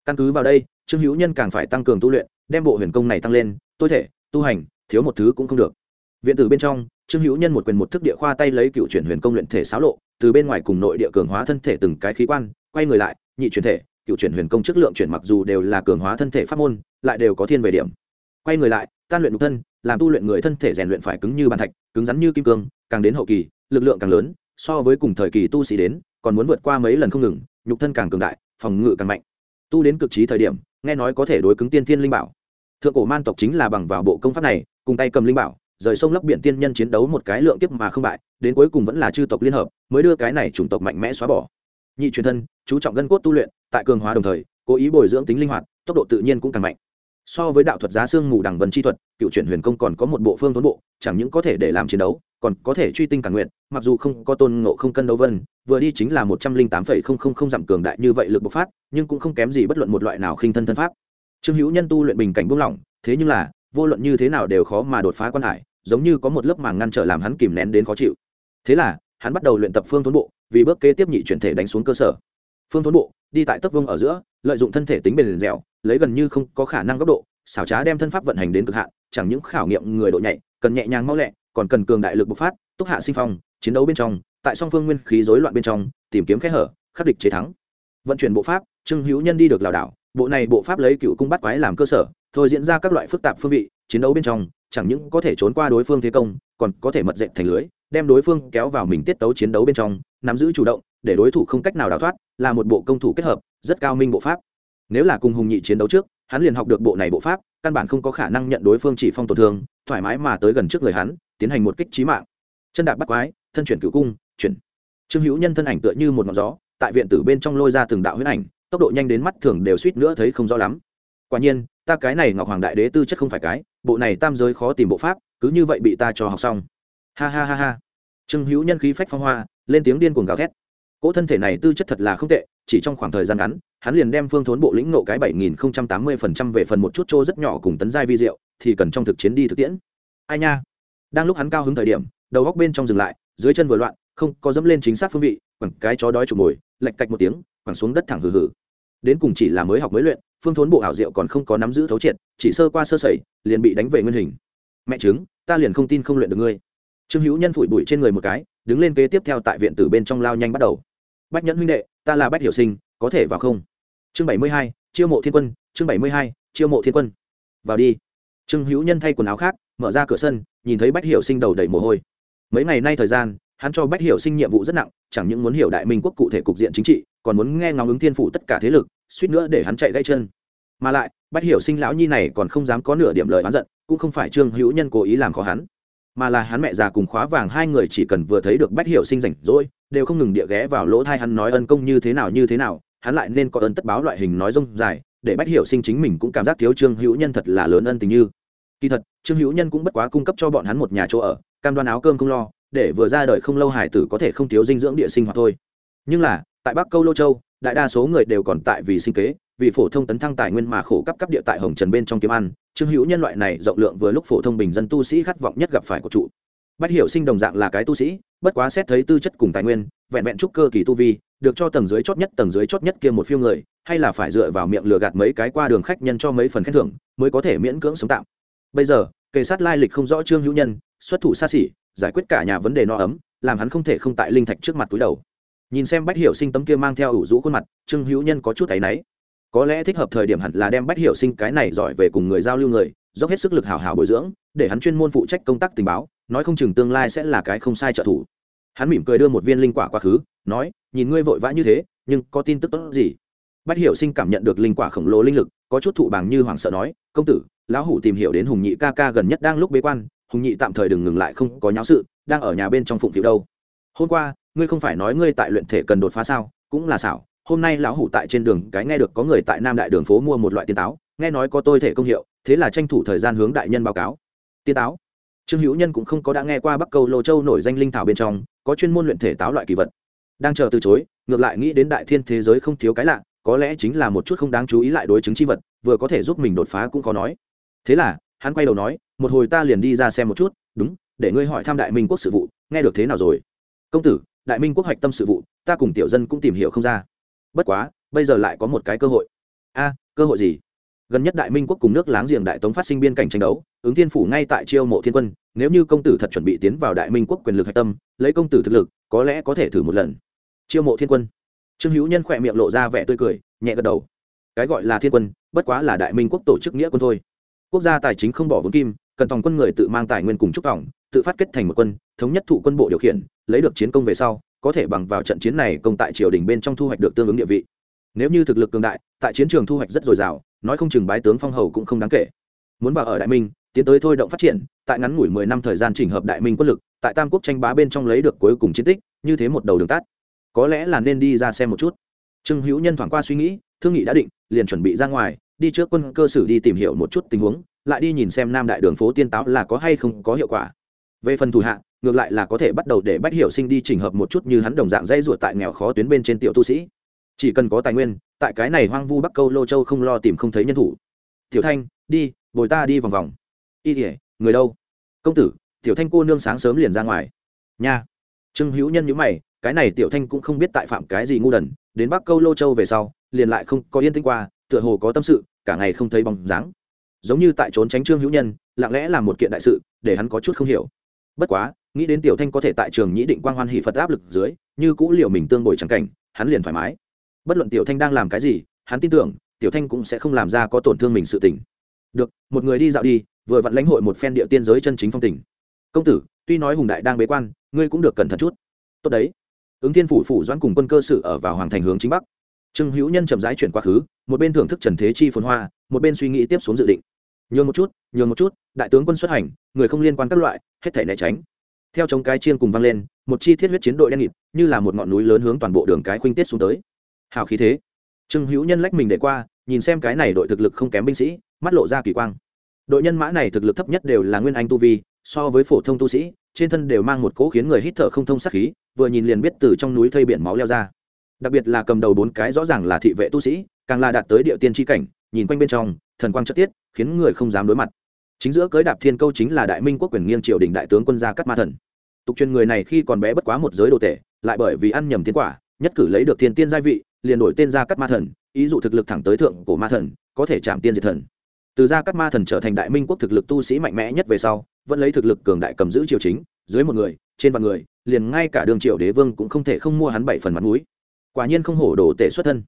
Speaker 1: Căn cứ vào đây, trương hữu nhân càng phải tăng cường tu luyện, đem bộ huyền công này tăng lên, tôi thể, tu hành, thiếu một thứ cũng không được. Viện tử bên trong, trương hữu nhân một quyền một thức địa khoa tay lấy cựu chuyển huyền công luyện thể xáo lộ, từ bên ngoài cùng nội địa cường hóa thân thể từng cái khí quan, quay người lại, nhị chuyển thể cựu chuyển huyền công chất lượng chuyển mặc dù đều là cường hóa thân thể pháp môn, lại đều có thiên về điểm. Quay người lại, tan luyện nhục thân, làm tu luyện người thân thể rèn luyện phải cứng như bàn thạch, cứng rắn như kim cương, càng đến hậu kỳ, lực lượng càng lớn, so với cùng thời kỳ tu sĩ đến, còn muốn vượt qua mấy lần không ngừng, nhục thân càng cường đại, phòng ngự càng mạnh. Tu đến cực trí thời điểm, nghe nói có thể đối cứng tiên thiên linh bảo. Thượng cổ man tộc chính là bằng vào bộ công pháp này, cùng tay cầm linh bảo, rời sông lấp biển tiên nhân chiến đấu một cái lượng kiếp mà không bại, đến cuối cùng vẫn là chư tộc liên hợp, mới đưa cái này chủng tộc mạnh mẽ xóa bỏ nhị truyền thân, chú trọng gân cốt tu luyện, tại cường hóa đồng thời, cố ý bồi dưỡng tính linh hoạt, tốc độ tự nhiên cũng càng mạnh. So với đạo thuật giá xương mù đằng vân chi thuật, cựu chuyển huyền công còn có một bộ phương tuấn bộ, chẳng những có thể để làm chiến đấu, còn có thể truy tinh cản nguyện, mặc dù không có tôn ngộ không cân đấu vân, vừa đi chính là một trăm linh tám phẩy không không không dặm cường đại như vậy lực bộc phát, nhưng cũng không kém gì bất luận một loại nào khinh thân thân pháp. Trương hữu nhân tu luyện bình cảnh buông lỏng, thế nhưng là, vô luận như thế nào đều khó mà đột phá quan hải, giống như có một lớp màng ngăn trở làm hắn kìm nén đến khó chịu. Thế là, hắn bắt đầu luyện tập phương tuấn bộ vì bước kế tiếp nhị chuyển thể đánh xuống cơ sở. Phương thốn bộ, đi tại tấc vương ở giữa, lợi dụng thân thể tính bền dẻo, lấy gần như không có khả năng góc độ, xảo trá đem thân pháp vận hành đến cực hạn, chẳng những khảo nghiệm người độ nhạy, cần nhẹ nhàng mau lẹ, còn cần cường đại lực bộc phát, túc hạ sinh phong, chiến đấu bên trong, tại song phương nguyên khí rối loạn bên trong, tìm kiếm kẽ hở, khắc địch chế thắng. Vận chuyển bộ pháp, trương hữu nhân đi được lảo đảo, bộ này bộ pháp lấy cựu cung bắt quái làm cơ sở, thôi diễn ra các loại phức tạp phương vị, chiến đấu bên trong, chẳng những có thể trốn qua đối phương thế công, còn có thể mật dệt thành lưới đem đối phương kéo vào mình tiết tấu chiến đấu bên trong, nắm giữ chủ động, để đối thủ không cách nào đào thoát, là một bộ công thủ kết hợp, rất cao minh bộ pháp. Nếu là cùng hùng nhị chiến đấu trước, hắn liền học được bộ này bộ pháp, căn bản không có khả năng nhận đối phương chỉ phong tổn thương, thoải mái mà tới gần trước người hắn, tiến hành một kích trí mạng. Chân đạp bắt quái, thân chuyển cửu cung, chuyển. Trương hữu nhân thân ảnh tựa như một ngọn gió, tại viện tử bên trong lôi ra từng đạo huyết ảnh, tốc độ nhanh đến mắt thường đều suýt nữa thấy không rõ lắm. Quả nhiên, ta cái này ngọc hoàng đại đế tư chất không phải cái, bộ này tam giới khó tìm bộ pháp, cứ như vậy bị ta cho học xong. Ha ha ha ha trương hữu nhân khí phách phong hoa, lên tiếng điên cuồng gào thét. Cỗ thân thể này tư chất thật là không tệ, chỉ trong khoảng thời gian ngắn, hắn liền đem phương thốn bộ lĩnh nộ cái bảy nghìn không trăm tám mươi phần trăm về phần một chút trô rất nhỏ cùng tấn giai vi diệu, thì cần trong thực chiến đi thực tiễn. Ai nha? Đang lúc hắn cao hứng thời điểm, đầu góc bên trong dừng lại, dưới chân vừa loạn, không có dẫm lên chính xác phương vị, quẳng cái chó đói chụp mồi lạch cạch một tiếng, quẳng xuống đất thẳng hừ hừ. Đến cùng chỉ là mới học mới luyện, phương thốn bộ ảo diệu còn không có nắm giữ thấu triệt, chỉ sơ qua sơ sẩy, liền bị đánh về nguyên hình. Mẹ chứng ta liền không tin không luyện được ngươi trương hữu nhân phủi bụi trên người một cái, đứng lên kế tiếp theo tại viện tử bên trong lao nhanh bắt đầu. Bách nhẫn huynh đệ, ta là bách hiểu sinh, có thể vào không? Chương bảy mươi hai, chiêu mộ thiên quân, chương bảy mươi hai, chiêu mộ thiên quân. Vào đi. Trương hữu nhân thay quần áo khác, mở ra cửa sân, nhìn thấy bách hiểu sinh đầu đầy mồ hôi. Mấy ngày nay thời gian, hắn cho bách hiểu sinh nhiệm vụ rất nặng, chẳng những muốn hiểu đại minh quốc cụ thể cục diện chính trị, còn muốn nghe ngóng ứng thiên phụ tất cả thế lực, suýt nữa để hắn chạy gãy chân. Mà lại, bách hiểu sinh lão nhi này còn không dám có nửa điểm lời oán giận, cũng không phải trương hữu nhân cố ý làm khó hắn mà là hắn mẹ già cùng khóa vàng hai người chỉ cần vừa thấy được bách hiểu sinh rảnh rỗi, đều không ngừng địa ghé vào lỗ thai hắn nói ân công như thế nào, như thế nào. Hắn lại nên có ơn tất báo loại hình nói rông dài, để bách hiểu sinh chính mình cũng cảm giác thiếu trương hữu nhân thật là lớn ân tình như. Kỳ thật, trương hữu nhân cũng bất quá cung cấp cho bọn hắn một nhà chỗ ở, cam đoan áo cơm không lo, để vừa ra đời không lâu hải tử có thể không thiếu dinh dưỡng địa sinh hoạt thôi. Nhưng là, tại bắc câu lô châu, đại đa số người đều còn tại vì sinh kế vì phổ thông tấn thăng tài nguyên mà khổ cấp cấp địa tại hồng trần bên trong kiếm ăn, trương hữu nhân loại này rộng lượng vừa lúc phổ thông bình dân tu sĩ khát vọng nhất gặp phải của trụ bách hiểu sinh đồng dạng là cái tu sĩ, bất quá xét thấy tư chất cùng tài nguyên, vẹn vẹn trúc cơ kỳ tu vi, được cho tầng dưới chót nhất, tầng dưới chót nhất kia một phiêu người, hay là phải dựa vào miệng lừa gạt mấy cái qua đường khách nhân cho mấy phần khen thưởng, mới có thể miễn cưỡng sống tạm. Bây giờ, kề sát lai lịch không rõ trương hữu nhân, xuất thủ xa xỉ, giải quyết cả nhà vấn đề no ấm, làm hắn không thể không tại linh thạch trước mặt túi đầu. Nhìn xem bách hiểu sinh tấm kia mang theo ủ rũ khuôn mặt, trương hữu nhân có chút thấy náy có lẽ thích hợp thời điểm hẳn là đem bách hiểu sinh cái này giỏi về cùng người giao lưu người, dốc hết sức lực hào hào bồi dưỡng, để hắn chuyên môn phụ trách công tác tình báo, nói không chừng tương lai sẽ là cái không sai trợ thủ. Hắn mỉm cười đưa một viên linh quả quá khứ, nói, nhìn ngươi vội vã như thế, nhưng có tin tức tốt gì? Bách hiểu sinh cảm nhận được linh quả khổng lồ linh lực, có chút thụ bằng như hoàng sợ nói, công tử, lão hủ tìm hiểu đến hùng nhị ca ca gần nhất đang lúc bế quan, hùng nhị tạm thời đừng ngừng lại không có nháo sự, đang ở nhà bên trong phụng phiệu đâu. Hôm qua, ngươi không phải nói ngươi tại luyện thể cần đột phá sao, cũng là xảo hôm nay lão hủ tại trên đường, cái nghe được có người tại nam đại đường phố mua một loại tiên táo, nghe nói có tôi thể công hiệu, thế là tranh thủ thời gian hướng đại nhân báo cáo. Tiên táo? Trương hữu nhân cũng không có đã nghe qua bắc câu lô châu nổi danh linh thảo bên trong, có chuyên môn luyện thể táo loại kỳ vật. Đang chờ từ chối, ngược lại nghĩ đến đại thiên thế giới không thiếu cái lạ, có lẽ chính là một chút không đáng chú ý lại đối chứng chi vật, vừa có thể giúp mình đột phá cũng khó nói. Thế là, hắn quay đầu nói, một hồi ta liền đi ra xem một chút, đúng, để ngươi hỏi thăm đại minh quốc sự vụ, nghe được thế nào rồi? Công tử, đại minh quốc hoạch tâm sự vụ, ta cùng tiểu dân cũng tìm hiểu không ra bất quá, bây giờ lại có một cái cơ hội. A, cơ hội gì? Gần nhất đại minh quốc cùng nước láng giềng đại tống phát sinh biên cảnh tranh đấu, ứng thiên phủ ngay tại chiêu mộ thiên quân, nếu như công tử thật chuẩn bị tiến vào đại minh quốc quyền lực hạch tâm, lấy công tử thực lực, có lẽ có thể thử một lần. Chiêu mộ thiên quân. Trương hữu nhân khỏe miệng lộ ra vẻ tươi cười, nhẹ gật đầu. Cái gọi là thiên quân, bất quá là đại minh quốc tổ chức nghĩa quân thôi. Quốc gia tài chính không bỏ vốn kim, cần tòng quân người tự mang tài nguyên cùng trúc vọng tự phát kết thành một quân, thống nhất thụ quân bộ điều khiển, lấy được chiến công về sau có thể bằng vào trận chiến này công tại triều đình bên trong thu hoạch được tương ứng địa vị. Nếu như thực lực cường đại, tại chiến trường thu hoạch rất dồi dào, nói không chừng bái tướng phong hầu cũng không đáng kể. Muốn vào ở đại minh, tiến tới thôi động phát triển, tại ngắn ngủi mười năm thời gian chỉnh hợp đại minh quân lực, tại tam quốc tranh bá bên trong lấy được cuối cùng chiến tích, như thế một đầu đường tắt. Có lẽ là nên đi ra xem một chút. Trương hữu nhân thoảng qua suy nghĩ, thương nghị đã định, liền chuẩn bị ra ngoài, đi trước quân cơ sử đi tìm hiểu một chút tình huống, lại đi nhìn xem nam đại đường phố tiên táo là có hay không có hiệu quả. Về phần thủ hạ ngược lại là có thể bắt đầu để bách hiểu sinh đi chỉnh hợp một chút như hắn đồng dạng dây ruột tại nghèo khó tuyến bên trên tiểu tu sĩ. Chỉ cần có tài nguyên, tại cái này hoang vu bắc câu lô châu không lo tìm không thấy nhân thủ. Tiểu thanh, đi, bồi ta đi vòng vòng. Y thể người đâu? Công tử, tiểu thanh cô nương sáng sớm liền ra ngoài. Nha. Trương hữu nhân nhữ mày, cái này tiểu thanh cũng không biết tại phạm cái gì ngu đần, đến bắc câu lô châu về sau, liền lại không có yên tĩnh qua, tựa hồ có tâm sự, cả ngày không thấy bóng dáng. Giống như tại trốn tránh trương hữu nhân, lặng lẽ làm một kiện đại sự, để hắn có chút không hiểu. Bất quá nghĩ đến tiểu thanh có thể tại trường nhĩ định quang hoan hỷ phật áp lực dưới, như cũ liệu mình tương bồi trắng cảnh, hắn liền thoải mái. Bất luận tiểu thanh đang làm cái gì, hắn tin tưởng, tiểu thanh cũng sẽ không làm ra có tổn thương mình sự tỉnh được, một người đi dạo đi, vừa vặn lãnh hội một phen địa tiên giới chân chính phong tỉnh công tử, tuy nói hùng đại đang bế quan, ngươi cũng được cẩn thận chút. Tốt đấy. Ứng thiên phủ phủ doãn cùng quân cơ sự ở vào hoàng thành hướng chính bắc. Trương hữu nhân chậm rãi chuyển quá khứ, một bên thưởng thức trần thế chi phồn hoa, một bên suy nghĩ tiếp xuống dự định. Nhường một chút, nhường một chút, đại tướng quân xuất hành, người không liên quan các loại, hết thể né tránh theo chống cái chiên cùng vang lên, một chi thiết huyết chiến đội đen nghịt, như là một ngọn núi lớn hướng toàn bộ đường cái khuynh tiết xuống tới. Hào khí thế. Trương hữu nhân lách mình để qua, nhìn xem cái này đội thực lực không kém binh sĩ, mắt lộ ra kỳ quang. Đội nhân mã này thực lực thấp nhất đều là nguyên anh tu vi, so với phổ thông tu sĩ, trên thân đều mang một cỗ khiến người hít thở không thông sát khí, vừa nhìn liền biết từ trong núi thây biển máu leo ra. Đặc biệt là cầm đầu bốn cái rõ ràng là thị vệ tu sĩ, càng là đạt tới địa tiên tri cảnh, nhìn quanh bên trong, thần quang chất tiết, khiến người không dám đối mặt chính giữa cưới đạp thiên câu chính là đại minh quốc quyền nghiêng triều đình đại tướng quân gia cắt ma thần. Tục truyền người này khi còn bé bất quá một giới đồ tể, lại bởi vì ăn nhầm thiên quả, nhất cử lấy được thiên tiên gia vị, liền đổi tên gia cắt ma thần, ý dụ thực lực thẳng tới thượng của ma thần, có thể chạm tiên diệt thần. Từ gia cắt ma thần trở thành đại minh quốc thực lực tu sĩ mạnh mẽ nhất về sau, vẫn lấy thực lực cường đại cầm giữ triều chính, dưới một người, trên vạn người, liền ngay cả đường triều đế vương cũng không thể không mua hắn bảy phần mặt mũi. Quả nhiên không hổ đồ tể xuất thân.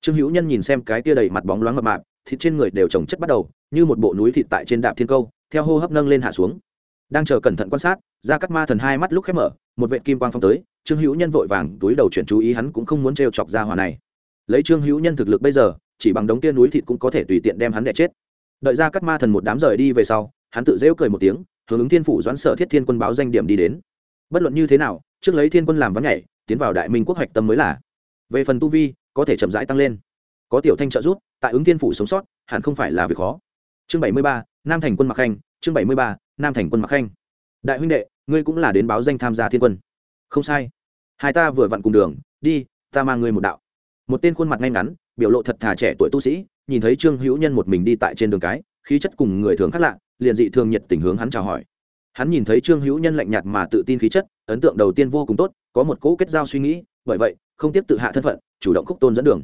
Speaker 1: Trương hữu nhân nhìn xem cái tia đầy mặt bóng loáng mập mạp, thịt trên người đều trồng chất bắt đầu như một bộ núi thịt tại trên đạp thiên câu, theo hô hấp nâng lên hạ xuống. Đang chờ cẩn thận quan sát ra cắt ma thần hai mắt lúc khép mở, một vệ kim quang phong tới, trương hữu nhân vội vàng túi đầu chuyển chú ý hắn cũng không muốn trêu chọc ra hòa này. Lấy trương hữu nhân thực lực bây giờ, chỉ bằng đống tia núi thịt cũng có thể tùy tiện đem hắn đẻ chết. Đợi ra cắt ma thần một đám rời đi về sau, hắn tự rêu cười một tiếng, hướng ứng thiên phủ doãn sở thiết thiên quân báo danh điểm đi đến. Bất luận như thế nào, trước lấy thiên quân làm vắng nhảy, tiến vào đại minh quốc hoạch tâm mới là. Về phần tu vi, có thể chậm rãi tăng lên. Có tiểu thanh trợ giúp, tại ứng thiên phủ sống sót, hẳn không phải là việc khó chương bảy mươi ba, nam thành quân mặc khanh, chương bảy mươi ba, nam thành quân mặc khanh. Đại huynh đệ, ngươi cũng là đến báo danh tham gia thiên quân. Không sai. Hai ta vừa vặn cùng đường, đi, ta mang ngươi một đạo. Một tên khuôn mặt ngay ngắn, biểu lộ thật thà trẻ tuổi tu sĩ, nhìn thấy trương hữu nhân một mình đi tại trên đường cái, khí chất cùng người thường khác lạ, liền dị thường nhiệt tình hướng hắn chào hỏi. Hắn nhìn thấy trương hữu nhân lạnh nhạt mà tự tin khí chất, ấn tượng đầu tiên vô cùng tốt, có một cỗ kết giao suy nghĩ, bởi vậy, không tiếp tự hạ thân phận, chủ động khúc tôn dẫn đường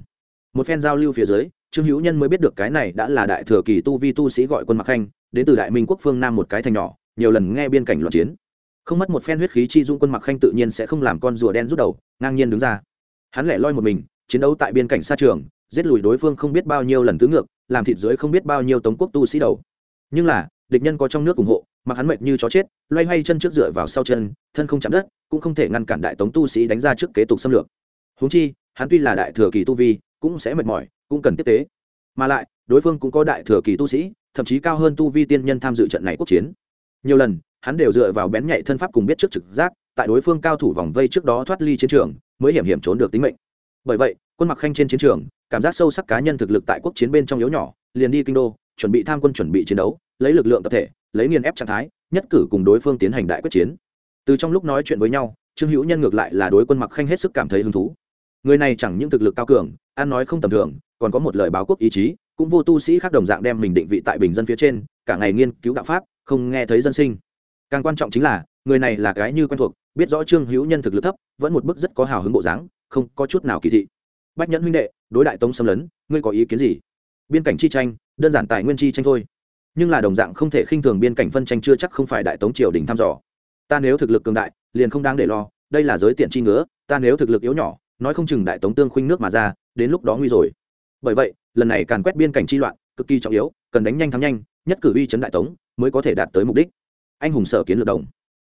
Speaker 1: một phen giao lưu phía dưới, trương hữu nhân mới biết được cái này đã là đại thừa kỳ tu vi tu sĩ gọi quân mặc khanh, đến từ đại minh quốc phương nam một cái thành nhỏ, nhiều lần nghe biên cảnh loạn chiến. Không mất một phen huyết khí chi dung quân mặc khanh tự nhiên sẽ không làm con rùa đen rút đầu, ngang nhiên đứng ra. Hắn lẻ loi một mình, chiến đấu tại biên cảnh xa trường, giết lùi đối phương không biết bao nhiêu lần tứ ngược, làm thịt dưới không biết bao nhiêu tống quốc tu sĩ đầu. Nhưng là, địch nhân có trong nước ủng hộ mặc hắn mệt như chó chết, loay hoay chân trước dựa vào sau chân, thân không chạm đất, cũng không thể ngăn cản đại tống tu sĩ đánh ra trước kế tục xâm lược. Húng chi, hắn tuy là đại thừa kỳ tu vi cũng sẽ mệt mỏi, cũng cần tiếp tế. Mà lại, đối phương cũng có đại thừa kỳ tu sĩ, thậm chí cao hơn tu vi tiên nhân tham dự trận này quốc chiến. Nhiều lần, hắn đều dựa vào bén nhạy thân pháp cùng biết trước trực giác, tại đối phương cao thủ vòng vây trước đó thoát ly chiến trường, mới hiểm hiểm trốn được tính mệnh. Bởi vậy, quân mặc khanh trên chiến trường, cảm giác sâu sắc cá nhân thực lực tại quốc chiến bên trong yếu nhỏ, liền đi kinh đô, chuẩn bị tham quân chuẩn bị chiến đấu, lấy lực lượng tập thể, lấy nghiền ép trạng thái, nhất cử cùng đối phương tiến hành đại quyết chiến. Từ trong lúc nói chuyện với nhau, trương hữu nhân ngược lại là đối quân mặc khanh hết sức cảm thấy hứng thú người này chẳng những thực lực cao cường, ăn nói không tầm thường, còn có một lời báo quốc ý chí, cũng vô tu sĩ khác đồng dạng đem mình định vị tại bình dân phía trên, cả ngày nghiên cứu đạo pháp, không nghe thấy dân sinh. Càng quan trọng chính là, người này là cái như quen thuộc, biết rõ trương hữu nhân thực lực thấp, vẫn một bức rất có hào hứng bộ dáng, không có chút nào kỳ thị. Bách nhẫn huynh đệ, đối đại tống xâm lấn, ngươi có ý kiến gì? Biên cảnh chi tranh, đơn giản tài nguyên chi tranh thôi. Nhưng là đồng dạng không thể khinh thường biên cảnh phân tranh chưa chắc không phải đại tống triều đình thăm dò. Ta nếu thực lực cường đại, liền không đáng để lo, đây là giới tiện chi ngứa, ta nếu thực lực yếu nhỏ nói không chừng đại tống tương khuynh nước mà ra, đến lúc đó nguy rồi. Bởi vậy, lần này càn quét biên cảnh chi loạn, cực kỳ trọng yếu, cần đánh nhanh thắng nhanh, nhất cử uy chấn đại tống, mới có thể đạt tới mục đích. Anh hùng sở kiến lược đồng.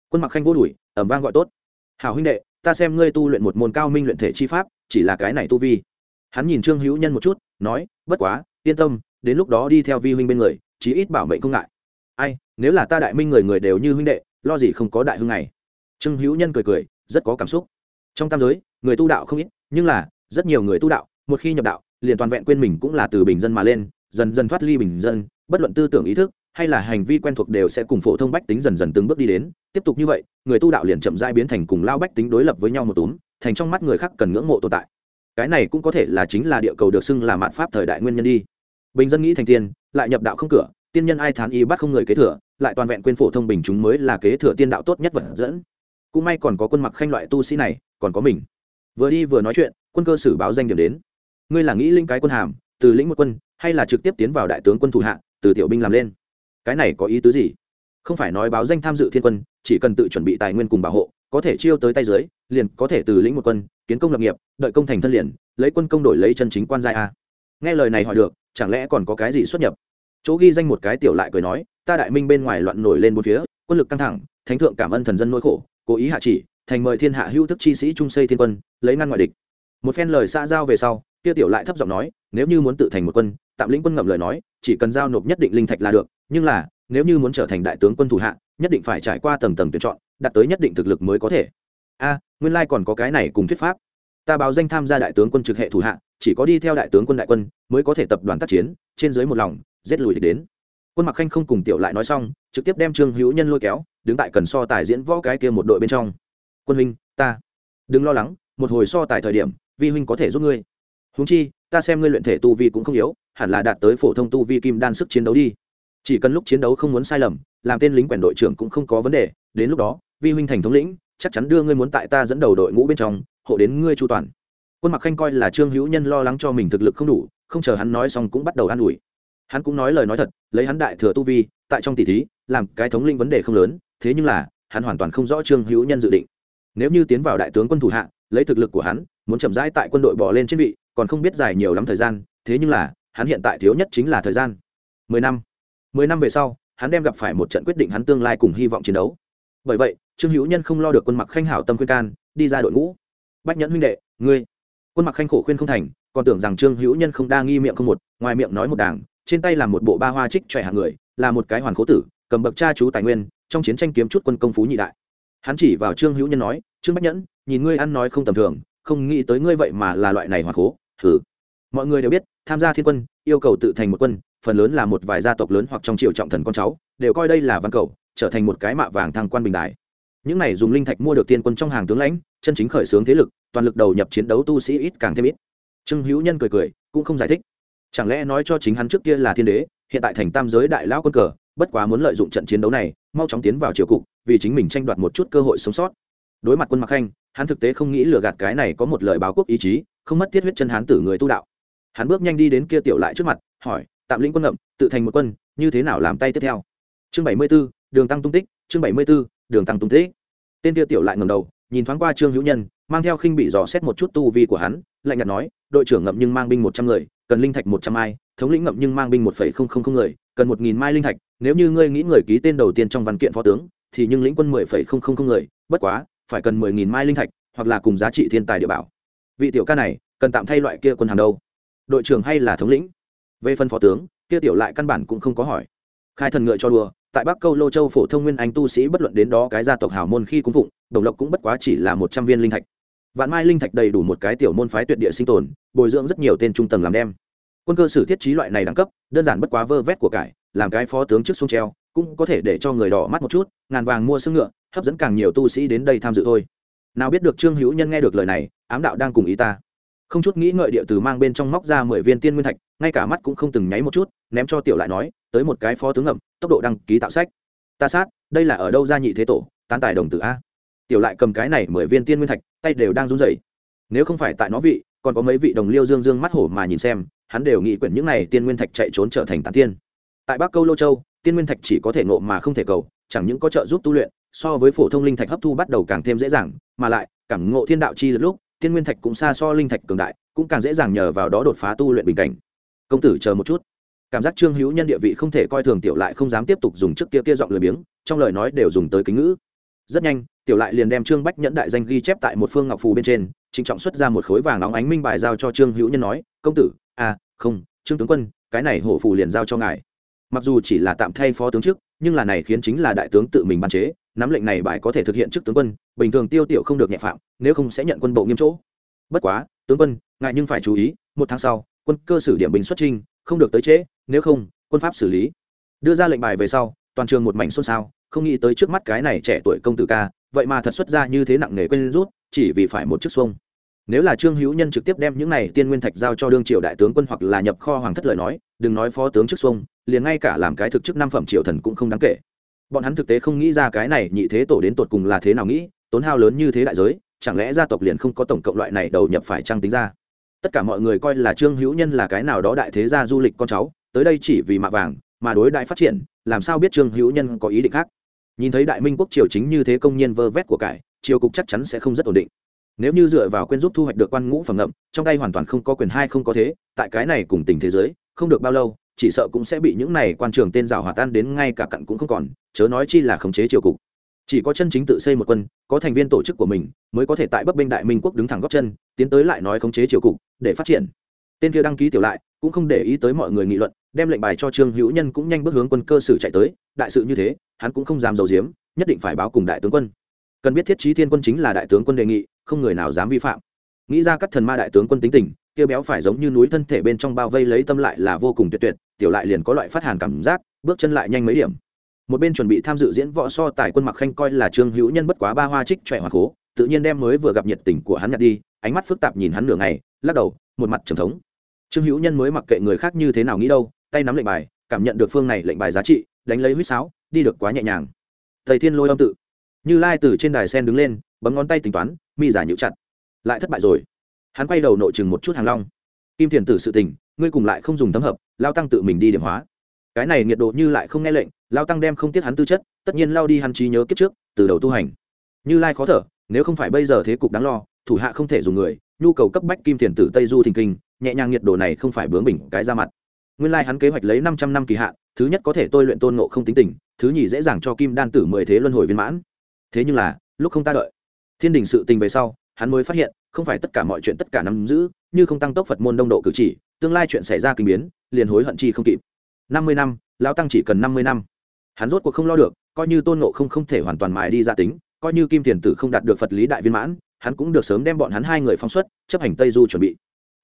Speaker 1: Quân mặc khanh vô đùi ẩm vang gọi tốt. Hào huynh đệ, ta xem ngươi tu luyện một môn cao minh luyện thể chi pháp, chỉ là cái này tu vi. Hắn nhìn trương hữu nhân một chút, nói, bất quá, yên tâm, đến lúc đó đi theo vi huynh bên người, chí ít bảo mệnh không ngại. Ai, nếu là ta đại minh người người đều như huynh đệ, lo gì không có đại hưng này? Trương hữu nhân cười cười, rất có cảm xúc. Trong tam giới người tu đạo không ít, nhưng là, rất nhiều người tu đạo, một khi nhập đạo, liền toàn vẹn quên mình cũng là từ bình dân mà lên, dần dần thoát ly bình dân, bất luận tư tưởng ý thức, hay là hành vi quen thuộc đều sẽ cùng phổ thông bách tính dần dần từng bước đi đến. Tiếp tục như vậy, người tu đạo liền chậm dai biến thành cùng lao bách tính đối lập với nhau một túm, thành trong mắt người khác cần ngưỡng mộ tồn tại. Cái này cũng có thể là chính là địa cầu được xưng là mạn pháp thời đại nguyên nhân đi. Bình dân nghĩ thành tiên, lại nhập đạo không cửa, tiên nhân ai thán y bắt không người kế thừa, lại toàn vẹn quên phổ thông bình chúng mới là kế thừa tiên đạo tốt nhất vật dẫn. Cũng may còn có quân mặc khanh loại tu sĩ này, còn có mình vừa đi vừa nói chuyện, quân cơ sử báo danh điểm đến. Ngươi là nghĩ linh cái quân hàm, từ lĩnh một quân, hay là trực tiếp tiến vào đại tướng quân thủ hạ, từ tiểu binh làm lên? Cái này có ý tứ gì? Không phải nói báo danh tham dự thiên quân, chỉ cần tự chuẩn bị tài nguyên cùng bảo hộ, có thể chiêu tới tay dưới, liền có thể từ lĩnh một quân, kiến công lập nghiệp, đợi công thành thân liền, lấy quân công đổi lấy chân chính quan giai a. Nghe lời này hỏi được, chẳng lẽ còn có cái gì xuất nhập? Chỗ ghi danh một cái tiểu lại cười nói, ta đại minh bên ngoài loạn nổi lên bốn phía, quân lực căng thẳng, thánh thượng cảm ơn thần dân nỗi khổ, cố ý hạ chỉ thành mời thiên hạ hữu thức chi sĩ trung xây thiên quân, lấy ngăn ngoại địch. Một phen lời xã giao về sau, kia tiểu lại thấp giọng nói, nếu như muốn tự thành một quân, tạm lĩnh quân ngậm lời nói, chỉ cần giao nộp nhất định linh thạch là được, nhưng là, nếu như muốn trở thành đại tướng quân thủ hạ, nhất định phải trải qua tầng tầng tuyển chọn, đạt tới nhất định thực lực mới có thể. A, nguyên lai còn có cái này cùng thuyết pháp. Ta báo danh tham gia đại tướng quân trực hệ thủ hạ, chỉ có đi theo đại tướng quân đại quân, mới có thể tập đoàn tác chiến, trên dưới một lòng, giết lùi địch đến. Quân mặc khanh không cùng tiểu lại nói xong, trực tiếp đem trương hữu nhân lôi kéo, đứng tại cần so tài diễn võ cái kia một đội bên trong quân huynh, ta. Đừng lo lắng, một hồi so tài thời điểm, vi huynh có thể giúp ngươi. Húng chi, ta xem ngươi luyện thể tu vi cũng không yếu, hẳn là đạt tới phổ thông tu vi kim đan sức chiến đấu đi. Chỉ cần lúc chiến đấu không muốn sai lầm, làm tên lính quèn đội trưởng cũng không có vấn đề, đến lúc đó, vi huynh thành thống lĩnh, chắc chắn đưa ngươi muốn tại ta dẫn đầu đội ngũ bên trong, hộ đến ngươi chu toàn. Quân mặc khanh coi là trương hữu nhân lo lắng cho mình thực lực không đủ, không chờ hắn nói xong cũng bắt đầu an ủi. Hắn cũng nói lời nói thật, lấy hắn đại thừa tu vi, tại trong tỷ thí, làm cái thống lĩnh vấn đề không lớn, thế nhưng là, hắn hoàn toàn không rõ trương hữu nhân dự định nếu như tiến vào đại tướng quân thủ hạ, lấy thực lực của hắn, muốn chậm rãi tại quân đội bỏ lên trên vị, còn không biết dài nhiều lắm thời gian, thế nhưng là, hắn hiện tại thiếu nhất chính là thời gian. Mười năm. Mười năm về sau, hắn đem gặp phải một trận quyết định hắn tương lai cùng hy vọng chiến đấu. Bởi vậy, trương hữu nhân không lo được quân mặc khanh hảo tâm khuyên can, đi ra đội ngũ. Bách nhẫn huynh đệ, ngươi. Quân mặc khanh khổ khuyên không thành, còn tưởng rằng trương hữu nhân không đa nghi miệng không một, ngoài miệng nói một đảng trên tay là một bộ ba hoa trích trẻ hàng người, là một cái hoàn cố tử, cầm bậc cha chú tài nguyên, trong chiến tranh kiếm chút quân công phú nhị đại. Hắn chỉ vào trương hữu nhân nói trương bách nhẫn, nhìn ngươi ăn nói không tầm thường, không nghĩ tới ngươi vậy mà là loại này hoàn cố thử mọi người đều biết, tham gia thiên quân, yêu cầu tự thành một quân, phần lớn là một vài gia tộc lớn hoặc trong triều trọng thần con cháu, đều coi đây là văn cầu, trở thành một cái mạ vàng thăng quan bình đại. Những này dùng linh thạch mua được tiên quân trong hàng tướng lãnh, chân chính khởi xướng thế lực, toàn lực đầu nhập chiến đấu tu sĩ ít càng thêm ít. Trương hữu nhân cười cười, cũng không giải thích. Chẳng lẽ nói cho chính hắn trước kia là thiên đế, hiện tại thành tam giới đại lão quân cờ, bất quá muốn lợi dụng trận chiến đấu này, mau chóng tiến vào triều cục, vì chính mình tranh đoạt một chút cơ hội sống sót đối mặt quân mặc khanh, hắn thực tế không nghĩ lừa gạt cái này có một lời báo quốc ý chí, không mất thiết huyết chân hán tử người tu đạo. Hắn bước nhanh đi đến kia tiểu lại trước mặt, hỏi, tạm lĩnh quân ngậm, tự thành một quân, như thế nào làm tay tiếp theo? Chương bảy mươi b ố đường tăng tung tích, chương bảy mươi b ố đường tăng tung tích. Tên kia tiểu lại ngầm đầu, nhìn thoáng qua trương hữu nhân, mang theo khinh bị dò xét một chút tu vi của hắn, lạnh nhạt nói, đội trưởng ngậm nhưng mang binh một trăm người, cần linh thạch một trăm ai, thống lĩnh ngậm nhưng mang binh một phẩy không không không người, cần một nghìn mai linh thạch, nếu như ngươi nghĩ người ký tên đầu tiên trong văn kiện phó tướng, thì nhưng lĩnh quân mười phẩy không không không người, bất quá phải cần mười nghìn mai linh thạch, hoặc là cùng giá trị thiên tài địa bảo. Vị tiểu ca này, cần tạm thay loại kia quân hàng đâu? Đội trưởng hay là thống lĩnh? Về phần phó tướng, kia tiểu lại căn bản cũng không có hỏi. Khai thần ngựa cho đùa, tại bắc câu lô châu phổ thông nguyên anh tu sĩ bất luận đến đó cái gia tộc hào môn khi cúng phụng, đồng lộc cũng bất quá chỉ là một trăm viên linh thạch. Vạn mai linh thạch đầy đủ một cái tiểu môn phái tuyệt địa sinh tồn, bồi dưỡng rất nhiều tên trung tầng làm đem. Quân cơ sử thiết trí loại này đẳng cấp, đơn giản bất quá vơ vét của cải, làm cái phó tướng trước xuống treo, cũng có thể để cho người đỏ mắt một chút, ngàn vàng mua xương ngựa hấp dẫn càng nhiều tu sĩ đến đây tham dự thôi. Nào biết được trương hữu nhân nghe được lời này, ám đạo đang cùng ý ta. Không chút nghĩ ngợi địa từ mang bên trong móc ra mười viên tiên nguyên thạch, ngay cả mắt cũng không từng nháy một chút, ném cho tiểu lại nói, tới một cái phó tướng ngậm, tốc độ đăng ký tạo sách. Ta sát, đây là ở đâu ra nhị thế tổ, tán tài đồng tử a. Tiểu lại cầm cái này mười viên tiên nguyên thạch, tay đều đang run rẩy. Nếu không phải tại nó vị, còn có mấy vị đồng liêu dương dương mắt hổ mà nhìn xem, hắn đều nghĩ quyển những này tiên nguyên thạch chạy trốn trở thành tán tiên. Tại bắc câu lô châu, tiên nguyên thạch chỉ có thể ngộ mà không thể cầu, chẳng những có trợ giúp tu luyện so với phổ thông linh thạch hấp thu bắt đầu càng thêm dễ dàng, mà lại, cảm ngộ thiên đạo chi lực lúc, tiên nguyên thạch cũng xa so linh thạch cường đại, cũng càng dễ dàng nhờ vào đó đột phá tu luyện bình cảnh. Công tử chờ một chút. Cảm giác trương hữu nhân địa vị không thể coi thường tiểu lại không dám tiếp tục dùng trước kia kia giọng lười biếng, trong lời nói đều dùng tới kính ngữ. Rất nhanh, tiểu lại liền đem trương bách nhẫn đại danh ghi chép tại một phương ngọc phù bên trên, trịnh trọng xuất ra một khối vàng nóng ánh minh bài giao cho trương hữu nhân nói, công tử à không, trương tướng quân, cái này hổ phù liền giao cho ngài. Mặc dù chỉ là tạm thay phó tướng trước, nhưng là này khiến chính là đại tướng tự mình ban chế nắm lệnh này bài có thể thực hiện trước tướng quân, bình thường tiêu tiểu không được nhẹ phạm, nếu không sẽ nhận quân bộ nghiêm chỗ. Bất quá, tướng quân ngại nhưng phải chú ý, một tháng sau, quân cơ sử điểm bình xuất trinh không được tới trễ, nếu không, quân pháp xử lý. Đưa ra lệnh bài về sau, toàn trường một mảnh xôn xao, không nghĩ tới trước mắt cái này trẻ tuổi công tử ca, vậy mà thật xuất ra như thế nặng nề quên rút, chỉ vì phải một chiếc xuông. Nếu là trương hữu nhân trực tiếp đem những này tiên nguyên thạch giao cho đương triều đại tướng quân hoặc là nhập kho hoàng thất lời nói, đừng nói phó tướng trước xuông, liền ngay cả làm cái thực chức năm phẩm triều thần cũng không đáng kể bọn hắn thực tế không nghĩ ra cái này nhị thế tổ đến tột cùng là thế nào nghĩ, tốn hao lớn như thế đại giới, chẳng lẽ gia tộc liền không có tổng cộng loại này đầu nhập phải trăng tính ra? Tất cả mọi người coi là trương hữu nhân là cái nào đó đại thế gia du lịch con cháu, tới đây chỉ vì mạ vàng, mà đối đại phát triển, làm sao biết trương hữu nhân có ý định khác? Nhìn thấy đại minh quốc triều chính như thế công nhiên vơ vét của cải, triều cục chắc chắn sẽ không rất ổn định. Nếu như dựa vào quên giúp thu hoạch được quan ngũ phẩm ngậm, trong tay hoàn toàn không có quyền hai không có thế, tại cái này cùng tình thế giới, không được bao lâu chỉ sợ cũng sẽ bị những này quan trường tên rào hòa tan đến ngay cả cặn cũng không còn, chớ nói chi là khống chế triều cục. Chỉ có chân chính tự xây một quân, có thành viên tổ chức của mình, mới có thể tại bắc bên đại minh quốc đứng thẳng góc chân, tiến tới lại nói khống chế triều cục, để phát triển. Tên kia đăng ký tiểu lại, cũng không để ý tới mọi người nghị luận, đem lệnh bài cho trương hữu nhân cũng nhanh bước hướng quân cơ sử chạy tới, đại sự như thế, hắn cũng không dám giấu giếm, nhất định phải báo cùng đại tướng quân. Cần biết thiết trí thiên quân chính là đại tướng quân đề nghị, không người nào dám vi phạm. Nghĩ ra các thần ma đại tướng quân tính tình, kia béo phải giống như núi thân thể bên trong bao vây lấy tâm lại là vô cùng tuyệt tuyệt tiểu lại liền có loại phát hàn cảm giác, bước chân lại nhanh mấy điểm. Một bên chuẩn bị tham dự diễn võ so tài quân mặc khanh coi là trương hữu nhân bất quá ba hoa trích trẻ hoặc hố tự nhiên đem mới vừa gặp nhiệt tình của hắn nhặt đi, ánh mắt phức tạp nhìn hắn nửa ngày, lắc đầu, một mặt trầm thống. Trương hữu nhân mới mặc kệ người khác như thế nào nghĩ đâu, tay nắm lệnh bài, cảm nhận được phương này lệnh bài giá trị, đánh lấy huýt sáo, đi được quá nhẹ nhàng. Thầy thiên lôi âm tự. Như lai từ trên đài sen đứng lên, bấm ngón tay tính toán, mi giả nhịu chặt. Lại thất bại rồi. Hắn quay đầu nội chừng một chút hàng long. Kim thiền tử sự tình ngươi cùng lại không dùng thấm hợp, lao tăng tự mình đi điểm hóa. Cái này nhiệt độ như lại không nghe lệnh, lao tăng đem không tiếc hắn tư chất, tất nhiên lao đi hắn trí nhớ kiếp trước, từ đầu tu hành. Như lai khó thở, nếu không phải bây giờ thế cục đáng lo, thủ hạ không thể dùng người, nhu cầu cấp bách kim thiền tử tây du thình kinh, nhẹ nhàng nhiệt độ này không phải bướng bỉnh cái ra mặt. Nguyên lai hắn kế hoạch lấy năm trăm năm kỳ hạn, thứ nhất có thể tôi luyện tôn ngộ không tính tình, thứ nhì dễ dàng cho kim đan tử mười thế luân hồi viên mãn. Thế nhưng là, lúc không ta đợi. Thiên đình sự tình về sau, hắn mới phát hiện, không phải tất cả mọi chuyện tất cả nắm giữ, như không tăng tốc phật môn đông độ cử chỉ tương lai chuyện xảy ra kinh biến, liền hối hận chi không kịp. Năm mươi năm, lão tăng chỉ cần năm mươi năm. Hắn rốt cuộc không lo được, coi như tôn nộ không không thể hoàn toàn mài đi ra tính, coi như kim tiền tử không đạt được phật lý đại viên mãn, hắn cũng được sớm đem bọn hắn hai người phóng xuất, chấp hành tây du chuẩn bị.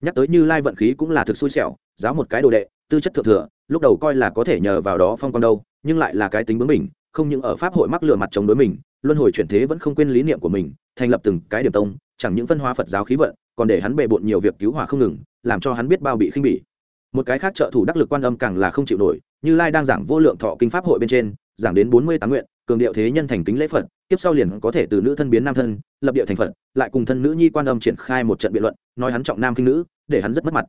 Speaker 1: Nhắc tới như lai vận khí cũng là thực xui xẻo, giáo một cái đồ đệ, tư chất thượng thừa, lúc đầu coi là có thể nhờ vào đó phong con đâu, nhưng lại là cái tính bướng mình không những ở pháp hội mắc lừa mặt chống đối mình, luân hồi chuyển thế vẫn không quên lý niệm của mình, thành lập từng cái điểm tông, chẳng những phân hóa phật giáo khí vận còn để hắn bề bộn nhiều việc cứu hỏa không ngừng, làm cho hắn biết bao bị khinh bỉ. Một cái khác trợ thủ đắc lực quan âm càng là không chịu nổi, như lai đang giảng vô lượng thọ kinh pháp hội bên trên, giảng đến bốn mươi tám nguyện, cường điệu thế nhân thành kính lễ phật, tiếp sau liền có thể từ nữ thân biến nam thân, lập điệu thành phật, lại cùng thân nữ nhi quan âm triển khai một trận biện luận, nói hắn trọng nam kinh nữ, để hắn rất mất mặt.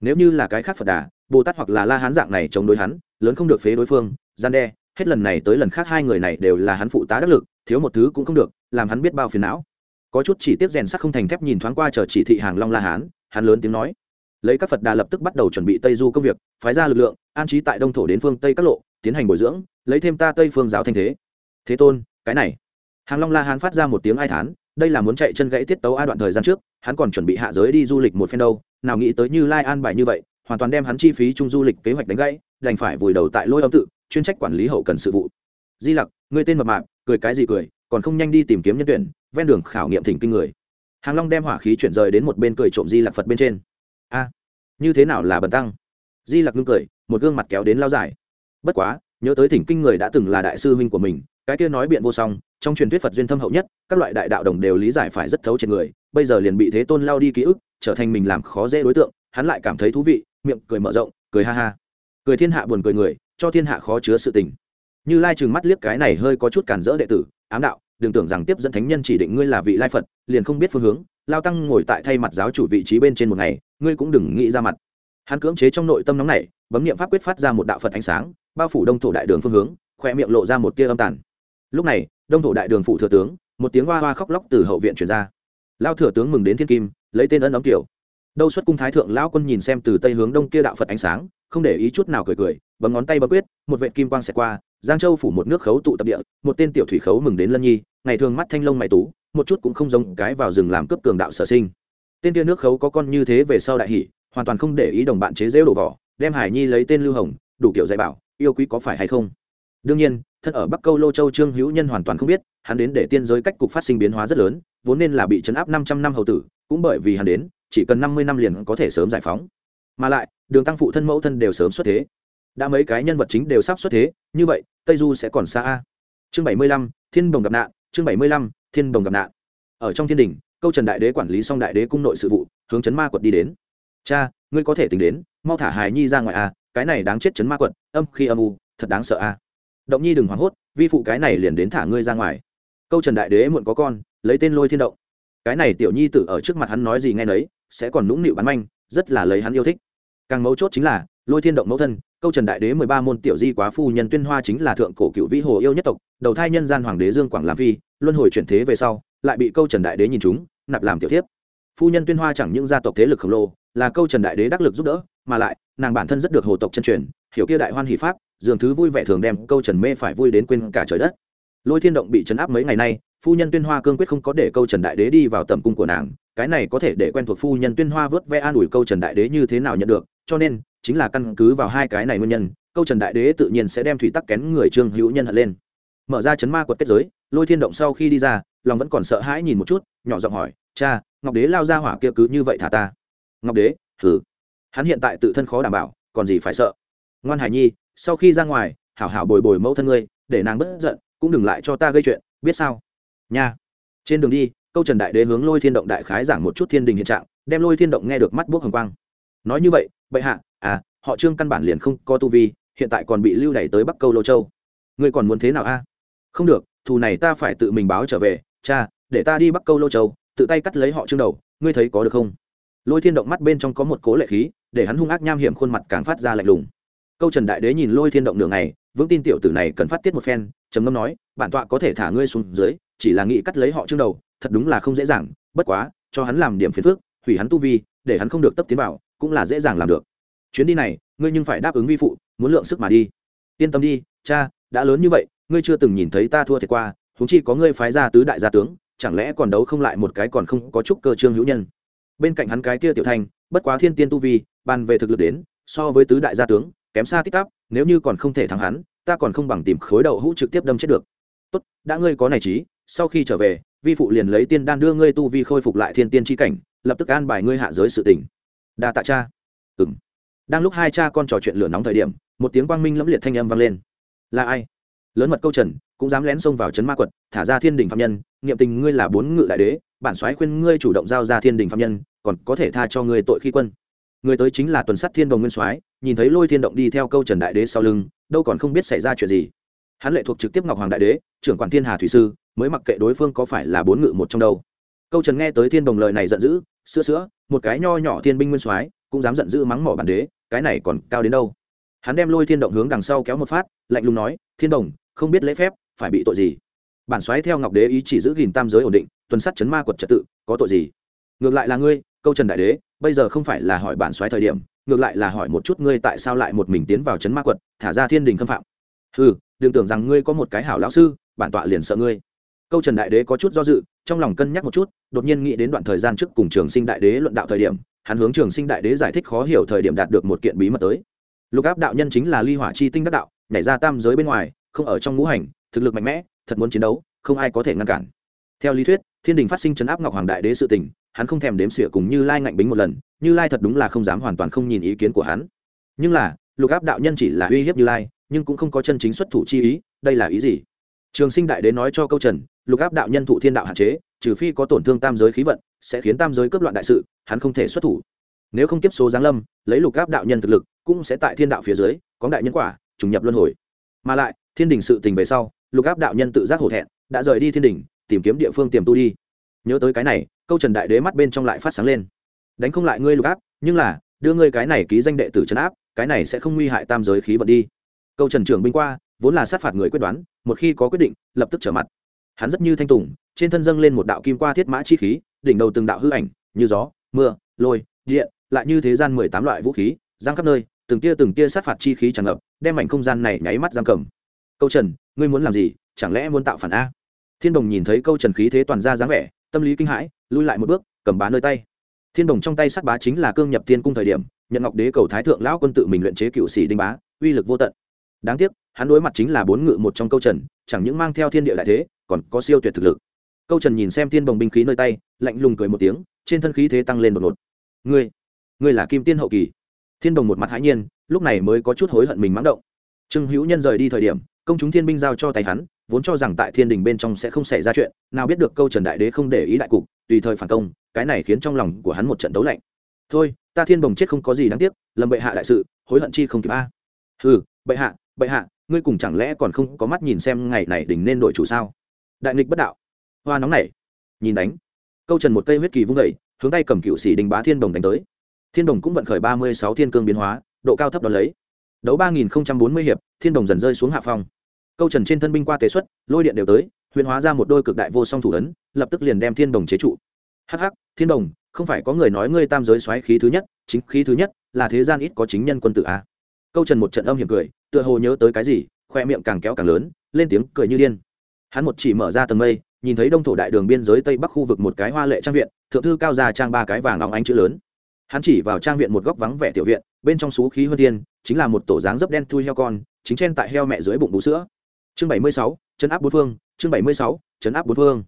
Speaker 1: Nếu như là cái khác phật đà, bồ tát hoặc là la hán dạng này chống đối hắn, lớn không được phế đối phương, gian đe, hết lần này tới lần khác hai người này đều là hắn phụ tá đắc lực, thiếu một thứ cũng không được, làm hắn biết bao phiền não có chút chỉ tiếp rèn sắt không thành thép nhìn thoáng qua chờ chỉ thị hàng long la hán, hắn lớn tiếng nói. Lấy các phật đà lập tức bắt đầu chuẩn bị tây du công việc, phái ra lực lượng, an trí tại đông thổ đến phương tây các lộ, tiến hành bồi dưỡng, lấy thêm ta tây phương giáo thanh thế. Thế tôn, cái này. Hàng long la hán phát ra một tiếng ai thán, đây là muốn chạy chân gãy tiết tấu a đoạn thời gian trước, hắn còn chuẩn bị hạ giới đi du lịch một phen đâu, nào nghĩ tới như lai an bài như vậy, hoàn toàn đem hắn chi phí chung du lịch kế hoạch đánh gãy, đành phải vùi đầu tại lôi âm tự, chuyên trách quản lý hậu cần sự vụ. Di lặc người tên mập mạp, cười cái gì cười, còn không nhanh đi tìm kiếm nhân tuyển ven đường khảo nghiệm thỉnh kinh người. Hàng long đem hỏa khí chuyển rời đến một bên cười trộm di lạc phật bên trên. A, như thế nào là bần tăng? Di lạc ngưng cười, một gương mặt kéo đến lao dài. Bất quá, nhớ tới thỉnh kinh người đã từng là đại sư huynh của mình, cái kia nói biện vô song, trong truyền thuyết phật duyên thâm hậu nhất, các loại đại đạo đồng đều lý giải phải rất thấu trên người, bây giờ liền bị thế tôn lao đi ký ức, trở thành mình làm khó dễ đối tượng, hắn lại cảm thấy thú vị, miệng cười mở rộng, cười ha ha. Cười thiên hạ buồn cười người, cho thiên hạ khó chứa sự tình. Như lai chừng mắt liếc cái này hơi có chút cản rỡ đệ tử, ám đạo đừng tưởng rằng tiếp dẫn thánh nhân chỉ định ngươi là vị lai phật, liền không biết phương hướng, lao tăng ngồi tại thay mặt giáo chủ vị trí bên trên một ngày, ngươi cũng đừng nghĩ ra mặt. Hắn cưỡng chế trong nội tâm nóng này bấm niệm pháp quyết phát ra một đạo phật ánh sáng, bao phủ đông thổ đại đường phương hướng khoe miệng lộ ra một tia âm tàn. Lúc này, đông thổ đại đường phụ thừa tướng, một tiếng hoa hoa khóc lóc từ hậu viện truyền ra. Lao thừa tướng mừng đến thiên kim, lấy tên ân ấm kiểu đâu xuất cung thái thượng lão quân nhìn xem từ tây hướng đông kia đạo phật ánh sáng, không để ý chút nào cười cười, bấm ngón tay bấm quyết, một vệ kim quang xẹt qua, giang châu phủ một nước khấu tụ tập địa, một tên tiểu thủy khấu mừng đến lân nhi ngày thường mắt thanh lông mày tú, một chút cũng không giống cái vào rừng làm cướp cường đạo sở sinh. Tên kia nước khấu có con như thế về sau đại hỷ hoàn toàn không để ý đồng bạn chế rêu đổ vỏ, đem hải nhi lấy tên lưu hồng, đủ kiểu dạy bảo, yêu quý có phải hay không? Đương nhiên, thân ở bắc câu lô châu trương hữu nhân hoàn toàn không biết, hắn đến để tiên giới cách cục phát sinh biến hóa rất lớn, vốn nên là bị chấn áp năm trăm năm hầu tử, cũng bởi vì hắn đến, chỉ cần năm mươi năm liền có thể sớm giải phóng. Mà lại, đường tăng phụ thân mẫu thân đều sớm xuất thế. Đã mấy cái nhân vật chính đều sắp xuất thế, như vậy, tây du sẽ còn xa a. Chương bảy mươi lăm, thiên bồng gặp nạn chương bảy mươi lăm, thiên đồng gặp nạn. Ở trong thiên đình, câu trần đại đế quản lý xong đại đế cung nội sự vụ, hướng chấn ma quật đi đến. Cha, ngươi có thể tính đến, mau thả hài nhi ra ngoài a cái này đáng chết chấn ma quật âm khi âm u, thật đáng sợ a động nhi đừng hoảng hốt, vi phụ cái này liền đến thả ngươi ra ngoài. Câu trần đại đế muộn có con, lấy tên lôi thiên động. Cái này tiểu nhi tử ở trước mặt hắn nói gì nghe nấy, sẽ còn nũng nịu bắn manh, rất là lấy hắn yêu thích. Càng mấu chốt chính là, lôi thiên động mẫu thân câu trần đại đế mười ba môn tiểu di quá phu nhân tuyên hoa chính là thượng cổ cựu vĩ hồ yêu nhất tộc, đầu thai nhân gian hoàng đế dương quảng làm phi, luân hồi chuyển thế về sau, lại bị câu trần đại đế nhìn chúng, nạp làm tiểu thiếp. Phu nhân tuyên hoa chẳng những gia tộc thế lực khổng lồ, là câu trần đại đế đắc lực giúp đỡ, mà lại, nàng bản thân rất được hồ tộc chân truyền, hiểu kia đại hoan hỷ pháp, dường thứ vui vẻ thường đem câu trần mê phải vui đến quên cả trời đất. Lôi thiên động bị chấn áp mấy ngày nay, phu nhân tuyên hoa cương quyết không có để câu trần đại đế đi vào tầm cung của nàng cái này có thể để quen thuộc phu nhân tuyên hoa vớt ve an ủi câu trần đại đế như thế nào nhận được, cho nên, chính là căn cứ vào hai cái này nguyên nhân, câu trần đại đế tự nhiên sẽ đem thủy tắc kén người trương hữu nhân hận lên. Mở ra chấn ma quật kết giới, lôi thiên động sau khi đi ra, lòng vẫn còn sợ hãi nhìn một chút, nhỏ giọng hỏi, cha, ngọc đế lao ra hỏa kia cứ như vậy thả ta? Ngọc đế thử hắn hiện tại tự thân khó đảm bảo, còn gì phải sợ. Ngoan hải nhi, sau khi ra ngoài, hảo hảo bồi bồi mẫu thân ngươi, để nàng bất giận, cũng đừng lại cho ta gây chuyện, biết sao? Nha. Trên đường đi câu trần đại đế hướng lôi thiên động đại khái giảng một chút thiên đình hiện trạng, đem lôi thiên động nghe được mắt bốc hồng quang. Nói như vậy, bệ hạ à họ trương căn bản liền không có tu vi, hiện tại còn bị lưu đẩy tới bắc câu lô châu. Ngươi còn muốn thế nào a? Không được, thù này ta phải tự mình báo trở về, cha, để ta đi bắc câu lô châu, tự tay cắt lấy họ trương đầu, ngươi thấy có được không? Lôi thiên động mắt bên trong có một cố lệ khí, để hắn hung ác nham hiểm khuôn mặt càng phát ra lạnh lùng. Câu trần đại đế nhìn lôi thiên động đường này vững tin tiểu tử này cần phát tiết một phen, trầm ngâm nói, bản tọa có thể thả ngươi xuống dưới chỉ là nghĩ cắt lấy họ trương đầu, thật đúng là không dễ dàng, bất quá, cho hắn làm điểm phiền phước hủy hắn tu vi, để hắn không được tấp tiến vào, cũng là dễ dàng làm được. Chuyến đi này, ngươi nhưng phải đáp ứng vi phụ, muốn lượng sức mà đi. Yên tâm đi, cha, đã lớn như vậy, ngươi chưa từng nhìn thấy ta thua thiệt qua thúng chi có ngươi phái ra tứ đại gia tướng, chẳng lẽ còn đấu không lại một cái còn không có chút cơ trương hữu nhân? Bên cạnh hắn cái kia tiểu thanh bất quá thiên tiên tu vi, bàn về thực lực đến, so với tứ đại gia tướng, kém xa tích tắp, nếu như còn không thể thắng hắn, ta còn không bằng tìm khối đầu hũ trực tiếp đâm chết được. Tốt, đã ngươi có này trí sau khi trở về, vi phụ liền lấy tiên đan đưa ngươi tu vi khôi phục lại thiên tiên tri cảnh, lập tức an bài ngươi hạ giới sự tỉnh đa tạ cha. Ừng đang lúc hai cha con trò chuyện lửa nóng thời điểm, một tiếng quang minh lẫm liệt thanh âm vang lên. Là ai? Lớn mật câu trần, cũng dám lén xông vào trấn ma quật, thả ra thiên đình phạm nhân, niệm tình ngươi là bốn ngự đại đế, bản soái khuyên ngươi chủ động giao ra thiên đình phạm nhân, còn có thể tha cho ngươi tội khi quân. Người tới chính là tuần sắt thiên đồng nguyên soái, nhìn thấy lôi thiên động đi theo câu trần đại đế sau lưng, đâu còn không biết xảy ra chuyện gì hắn lệ thuộc trực tiếp ngọc hoàng đại đế, trưởng quản thiên hà thủy sư, mới mặc kệ đối phương có phải là bốn ngự một trong đâu. Câu trần nghe tới thiên đồng lời này giận dữ, sữa sữa, một cái nho nhỏ thiên binh nguyên soái, cũng dám giận dữ mắng mỏ bản đế, cái này còn cao đến đâu? Hắn đem lôi thiên động hướng đằng sau kéo một phát, lạnh lùng nói, thiên đồng, không biết lễ phép, phải bị tội gì? Bản xoáy theo ngọc đế ý chỉ giữ gìn tam giới ổn định, tuần sắt chấn ma quật trật tự, có tội gì? Ngược lại là ngươi, câu trần đại đế, bây giờ không phải là hỏi bản xoáy thời điểm, ngược lại là hỏi một chút ngươi tại sao lại một mình tiến vào chấn ma quật, thả ra thiên đình khâm phạm. Ừ đừng tưởng rằng ngươi có một cái hảo lão sư, bản tọa liền sợ ngươi. Câu trần đại đế có chút do dự, trong lòng cân nhắc một chút, đột nhiên nghĩ đến đoạn thời gian trước cùng trường sinh đại đế luận đạo thời điểm, hắn hướng trường sinh đại đế giải thích khó hiểu thời điểm đạt được một kiện bí mật tới. Lục áp đạo nhân chính là ly hỏa chi tinh đắc đạo, nhảy ra tam giới bên ngoài, không ở trong ngũ hành, thực lực mạnh mẽ, thật muốn chiến đấu, không ai có thể ngăn cản. Theo lý thuyết, thiên đình phát sinh chấn áp ngọc hoàng đại đế sự tình, hắn không thèm đếm xỉa cùng như lai ngạnh bính một lần, như lai thật đúng là không dám hoàn toàn không nhìn ý kiến của hắn. Nhưng là, lục áp đạo nhân chỉ là uy hiếp như lai nhưng cũng không có chân chính xuất thủ chi ý, đây là ý gì? Trường sinh đại đế nói cho câu trần, lục áp đạo nhân thụ thiên đạo hạn chế, trừ phi có tổn thương tam giới khí vận, sẽ khiến tam giới cướp loạn đại sự, hắn không thể xuất thủ. Nếu không tiếp số giáng lâm, lấy lục áp đạo nhân thực lực, cũng sẽ tại thiên đạo phía dưới, có đại nhân quả, trùng nhập luân hồi. Mà lại, thiên đình sự tình về sau, lục áp đạo nhân tự giác hổ thẹn, đã rời đi thiên đình, tìm kiếm địa phương tiềm tu đi. Nhớ tới cái này, câu trần đại đế mắt bên trong lại phát sáng lên. Đánh không lại ngươi lục áp, nhưng là, đưa ngươi cái này ký danh đệ tử trấn áp, cái này sẽ không nguy hại tam giới khí vận đi câu trần trưởng binh qua, vốn là sát phạt người quyết đoán, một khi có quyết định, lập tức trở mặt. Hắn rất như thanh tùng, trên thân dâng lên một đạo kim qua thiết mã chi khí, đỉnh đầu từng đạo hư ảnh, như gió, mưa, lôi, điện, lại như thế gian mười tám loại vũ khí, giang khắp nơi, từng tia từng tia sát phạt chi khí tràn ngập, đem mảnh không gian này nháy mắt giam cầm. Câu trần, ngươi muốn làm gì? Chẳng lẽ muốn tạo phản a? Thiên đồng nhìn thấy câu trần khí thế toàn ra dáng vẻ, tâm lý kinh hãi, lui lại một bước, cầm bá nơi tay. Thiên đồng trong tay sát bá chính là cương nhập tiên cung thời điểm, nhận ngọc đế cầu thái thượng lão quân tự mình luyện chế cựu sĩ đinh bá, uy lực vô tận đáng tiếc, hắn đối mặt chính là bốn ngự một trong câu trần, chẳng những mang theo thiên địa đại thế, còn có siêu tuyệt thực lực. Câu trần nhìn xem thiên bồng binh khí nơi tay, lạnh lùng cười một tiếng, trên thân khí thế tăng lên đột ngột. Ngươi ngươi là kim tiên hậu kỳ? Thiên đồng một mặt hãi nhiên, lúc này mới có chút hối hận mình mắng động. Trương hữu nhân rời đi thời điểm, công chúng thiên binh giao cho tay hắn, vốn cho rằng tại thiên đình bên trong sẽ không xảy ra chuyện, nào biết được câu trần đại đế không để ý đại cục, tùy thời phản công, cái này khiến trong lòng của hắn một trận tấu lạnh. Thôi, ta thiên bồng chết không có gì đáng tiếc lầm bệ hạ đại sự, hối hận chi không kịp a. À. ừ bệ hạ bệ hạ, ngươi cùng chẳng lẽ còn không có mắt nhìn xem ngày này đỉnh nên đội chủ sao? Đại nghịch bất đạo. Hoa nóng này nhìn đánh. Câu trần một cây huyết kỳ vung vẩy hướng tay cầm cựu sĩ đình bá thiên đồng đánh tới. Thiên đồng cũng vận khởi ba mươi sáu thiên cương biến hóa, độ cao thấp đón lấy. Đấu ba nghìn bốn mươi hiệp, thiên đồng dần rơi xuống hạ phong. Câu trần trên thân binh qua tế xuất, lôi điện đều tới, huyền hóa ra một đôi cực đại vô song thủ ấn, lập tức liền đem thiên đồng chế trụ. Hh thiên đồng, không phải có người nói ngươi tam giới xoáy khí thứ nhất, chính khí thứ nhất, là thế gian ít có chính nhân quân tử a câu trần một trận âm hiểm cười, tựa hồ nhớ tới cái gì, khoe miệng càng kéo càng lớn, lên tiếng cười như điên. Hắn một chỉ mở ra tầng mây, nhìn thấy đông thổ đại đường biên giới tây bắc khu vực một cái hoa lệ trang viện, thượng thư cao già trang ba cái vàng óng ánh chữ lớn. Hắn chỉ vào trang viện một góc vắng vẻ tiểu viện, bên trong xú khí hơn tiên chính là một tổ dáng dấp đen thui heo con, chính trên tại heo mẹ dưới bụng bú sữa. Chương bảy mươi sáu, chấn áp bốn phương, chương bảy mươi sáu, chấn áp bốn phương.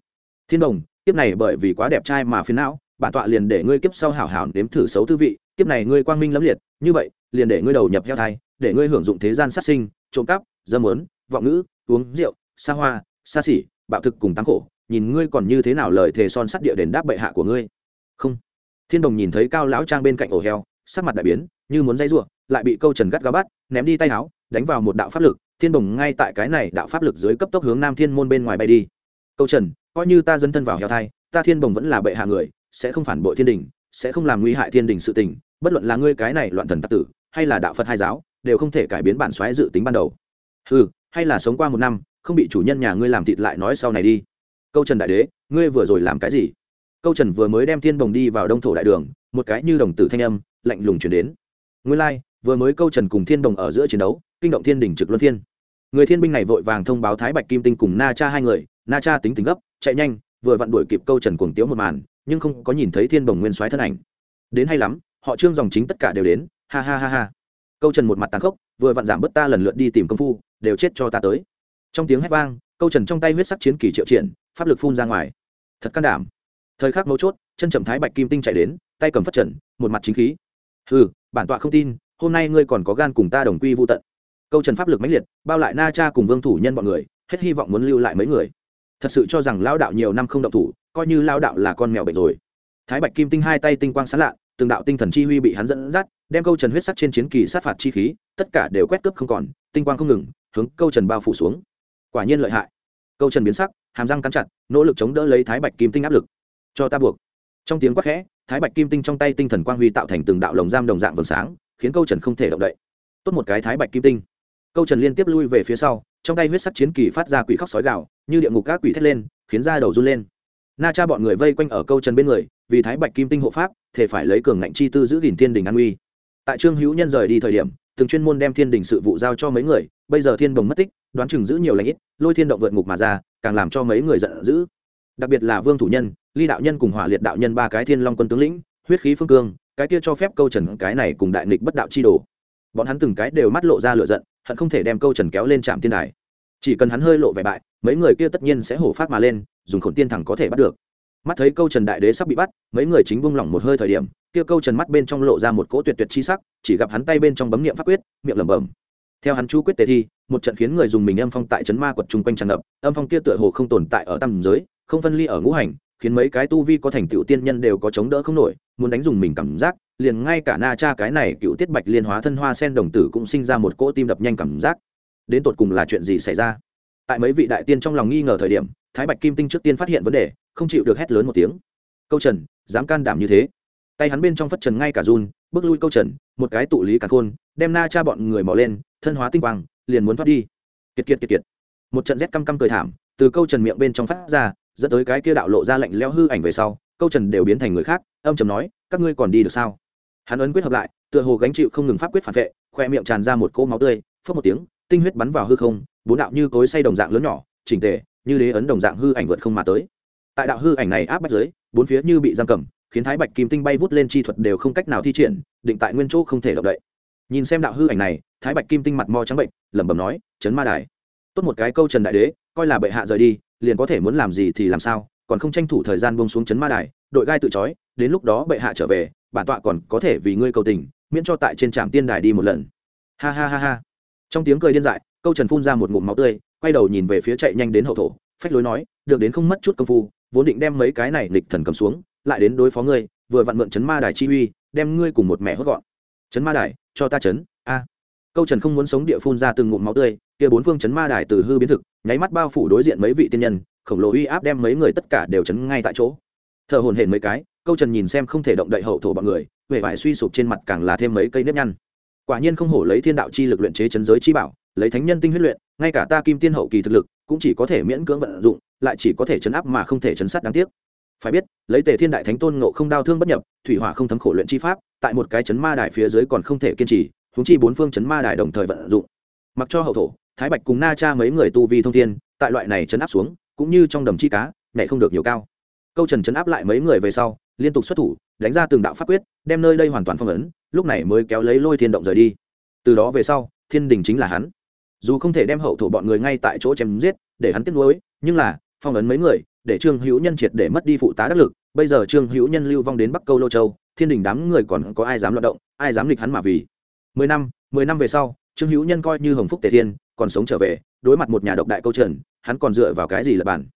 Speaker 1: Thiên đồng, kiếp này bởi vì quá đẹp trai mà phiền não, bản tọa liền để ngươi kiếp sau hảo hảo nếm thử xấu tư vị kiếp này ngươi quang minh lẫm liệt, như vậy, liền để ngươi đầu nhập heo thai, để ngươi hưởng dụng thế gian sát sinh, trộm cắp, dâm mớn vọng ngữ, uống rượu, xa hoa, xa xỉ, bạo thực cùng tăng khổ, nhìn ngươi còn như thế nào lời thề son sắt địa đền đáp bệ hạ của ngươi. Không. Thiên đồng nhìn thấy cao lão trang bên cạnh ổ heo, sắc mặt đại biến, như muốn dây r lại bị câu trần gắt gao bắt, ném đi tay áo, đánh vào một đạo pháp lực. Thiên đồng ngay tại cái này đạo pháp lực dưới cấp tốc hướng nam thiên môn bên ngoài bay đi. Câu trần, coi như ta dấn thân vào heo thai, ta thiên đồng vẫn là bệ hạ người, sẽ không phản bội thiên đình, sẽ không làm nguy hại thiên đình sự tình bất luận là ngươi cái này loạn thần tặc tử hay là đạo phật hai giáo đều không thể cải biến bản xoáy dự tính ban đầu. Ừ hay là sống qua một năm không bị chủ nhân nhà ngươi làm thịt lại nói sau này đi. Câu trần đại đế ngươi vừa rồi làm cái gì? Câu trần vừa mới đem thiên đồng đi vào đông thổ đại đường một cái như đồng tử thanh âm lạnh lùng chuyển đến. Ngươi lai、like, vừa mới câu trần cùng thiên đồng ở giữa chiến đấu kinh động thiên đình trực luân thiên. Người thiên binh này vội vàng thông báo thái bạch kim tinh cùng na cha hai người na cha tính tính gấp chạy nhanh vừa vặn đuổi kịp câu trần cuồng tiếu một màn nhưng không có nhìn thấy thiên đồng nguyên soái thân ảnh. Đến hay lắm họ trương dòng chính tất cả đều đến, ha ha ha ha. Câu trần một mặt tàn khốc, vừa vặn giảm bớt ta lần lượt đi tìm công phu, đều chết cho ta tới. Trong tiếng hét vang, câu trần trong tay huyết sắc chiến kỳ triệu triển, pháp lực phun ra ngoài. Thật can đảm. Thời khắc mấu chốt, chân trầm thái bạch kim tinh chạy đến, tay cầm phát trần một mặt chính khí. Ừ bản tọa không tin, hôm nay ngươi còn có gan cùng ta đồng quy vô tận. Câu trần pháp lực mãnh liệt, bao lại na cha cùng vương thủ nhân bọn người, hết hy vọng muốn lưu lại mấy người. Thật sự cho rằng lao đạo nhiều năm không động thủ, coi như lao đạo là con mèo bệnh rồi. Thái bạch kim tinh hai tay tinh quang sán lạ từng đạo tinh thần chi huy bị hắn dẫn dắt, đem câu trần huyết sắc trên chiến kỳ sát phạt chi khí, tất cả đều quét cướp không còn, tinh quang không ngừng, hướng câu trần bao phủ xuống. Quả nhiên lợi hại. Câu trần biến sắc, hàm răng cắn chặt, nỗ lực chống đỡ lấy thái bạch kim tinh áp lực. Cho ta buộc. Trong tiếng quát khẽ, thái bạch kim tinh trong tay tinh thần quang huy tạo thành từng đạo lồng giam đồng dạng vầng sáng, khiến câu trần không thể động đậy. Tốt một cái thái bạch kim tinh. Câu trần liên tiếp lui về phía sau, trong tay huyết sắc chiến kỳ phát ra quỷ khóc sói gạo như địa ngục các quỷ thét lên, khiến da đầu run lên. Na cha bọn người vây quanh ở câu trần bên người vì thái bạch kim tinh hộ pháp, thể phải lấy cường ngạnh chi tư giữ gìn thiên đình an uy. Tại trương hữu nhân rời đi thời điểm, từng chuyên môn đem thiên đình sự vụ giao cho mấy người, bây giờ thiên đồng mất tích, đoán chừng giữ nhiều lãnh ít, lôi thiên động vượt ngục mà ra, càng làm cho mấy người giận dữ. Đặc biệt là vương thủ nhân, ly đạo nhân cùng hỏa liệt đạo nhân ba cái thiên long quân tướng lĩnh, huyết khí phương cương, cái kia cho phép câu trần cái này cùng đại nghịch bất đạo chi đồ. Bọn hắn từng cái đều mắt lộ ra lửa giận, hận không thể đem câu trần kéo lên trạm thiên đài. Chỉ cần hắn hơi lộ vẻ bại, mấy người kia tất nhiên sẽ hổ phát mà lên, dùng khổn tiên thẳng có thể bắt được mắt thấy câu trần đại đế sắp bị bắt, mấy người chính buông lỏng một hơi thời điểm, kia câu trần mắt bên trong lộ ra một cỗ tuyệt tuyệt chi sắc, chỉ gặp hắn tay bên trong bấm nghiệm pháp quyết, miệng lẩm bẩm. Theo hắn chú quyết tề thi, một trận khiến người dùng mình âm phong tại trấn ma quật chung quanh tràn ngập, âm phong kia tựa hồ không tồn tại ở tam giới, không phân ly ở ngũ hành, khiến mấy cái tu vi có thành tựu tiên nhân đều có chống đỡ không nổi, muốn đánh dùng mình cảm giác, liền ngay cả na cha cái này cựu tiết bạch liên hóa thân hoa sen đồng tử cũng sinh ra một cỗ tim đập nhanh cảm giác. Đến tột cùng là chuyện gì xảy ra? Tại mấy vị đại tiên trong lòng nghi ngờ thời điểm, thái bạch kim tinh trước tiên phát hiện vấn đề không chịu được hét lớn một tiếng. Câu trần, dám can đảm như thế. Tay hắn bên trong phất trần ngay cả run, bước lui câu trần, một cái tụ lý cả khôn, đem na cha bọn người mò lên, thân hóa tinh quang, liền muốn thoát đi. Kiệt kiệt kiệt kiệt. Một trận rét căm căm cười thảm, từ câu trần miệng bên trong phát ra, dẫn tới cái kia đạo lộ ra lạnh leo hư ảnh về sau, câu trần đều biến thành người khác, âm trầm nói, các ngươi còn đi được sao? Hắn ấn quyết hợp lại, tựa hồ gánh chịu không ngừng pháp quyết phản vệ, khoe miệng tràn ra một cỗ máu tươi phớt một tiếng, tinh huyết bắn vào hư không, bốn đạo như cối say đồng dạng lớn nhỏ, chỉnh tề, như đế ấn đồng dạng hư ảnh vượt không mà tới tại đạo hư ảnh này áp bách dưới, bốn phía như bị giam cầm, khiến thái bạch kim tinh bay vút lên chi thuật đều không cách nào thi triển, định tại nguyên chỗ không thể động đậy. Nhìn xem đạo hư ảnh này, thái bạch kim tinh mặt mo trắng bệnh, lẩm bẩm nói, chấn ma đài, tốt một cái câu trần đại đế, coi là bệ hạ rời đi, liền có thể muốn làm gì thì làm sao, còn không tranh thủ thời gian bông xuống chấn ma đài, đội gai tự chói đến lúc đó bệ hạ trở về, bản tọa còn có thể vì ngươi cầu tình, miễn cho tại trên trạm tiên đài đi một lần. Ha ha ha ha. Trong tiếng cười điên dại, câu trần phun ra một ngụm máu tươi, quay đầu nhìn về phía chạy nhanh đến hậu thổ, phách lối nói, được đến không mất chút công phu vốn định đem mấy cái này lịch thần cầm xuống, lại đến đối phó ngươi, vừa vặn mượn chấn ma đài chi uy, đem ngươi cùng một mẹ hốt gọn. Chấn ma đài, cho ta chấn, a. Câu trần không muốn sống địa phun ra từng ngụm máu tươi, kia bốn phương chấn ma đài từ hư biến thực, nháy mắt bao phủ đối diện mấy vị tiên nhân, khổng lồ uy áp đem mấy người tất cả đều chấn ngay tại chỗ. Thở hồn hển mấy cái, câu trần nhìn xem không thể động đậy hậu thổ bọn người huệ vải suy sụp trên mặt càng là thêm mấy cây nếp nhăn. Quả nhiên không hổ lấy thiên đạo chi lực luyện chế chấn giới chi bảo, lấy thánh nhân tinh huyết luyện, ngay cả ta kim tiên hậu kỳ thực lực cũng chỉ có thể miễn cưỡng vận dụng lại chỉ có thể chấn áp mà không thể chấn sát đáng tiếc. Phải biết, lấy tề thiên đại thánh tôn ngộ không đau thương bất nhập, thủy hỏa không thấm khổ luyện chi pháp, tại một cái chấn ma đài phía dưới còn không thể kiên trì húng chi bốn phương chấn ma đài đồng thời vận dụng. Mặc cho hậu thổ, thái bạch cùng na cha mấy người tu vi thông thiên, tại loại này chấn áp xuống, cũng như trong đầm chi cá, nhảy không được nhiều cao. Câu trần chấn áp lại mấy người về sau, liên tục xuất thủ, đánh ra từng đạo pháp quyết, đem nơi đây hoàn toàn phong ấn, lúc này mới kéo lấy lôi thiên động rời đi. Từ đó về sau, thiên đình chính là hắn. Dù không thể đem hậu thổ bọn người ngay tại chỗ chém giết, để hắn tiếp nối nhưng là phong ấn mấy người, để trương hữu nhân triệt để mất đi phụ tá đắc lực. Bây giờ trương hữu nhân lưu vong đến bắc câu lô châu, thiên đình đám người còn có ai dám loạt động, ai dám nghịch hắn mà vì? Mười năm mười năm về sau, trương hữu nhân coi như hồng phúc tề thiên, còn sống trở về, đối mặt một nhà độc đại câu trần, hắn còn dựa vào cái gì là bản?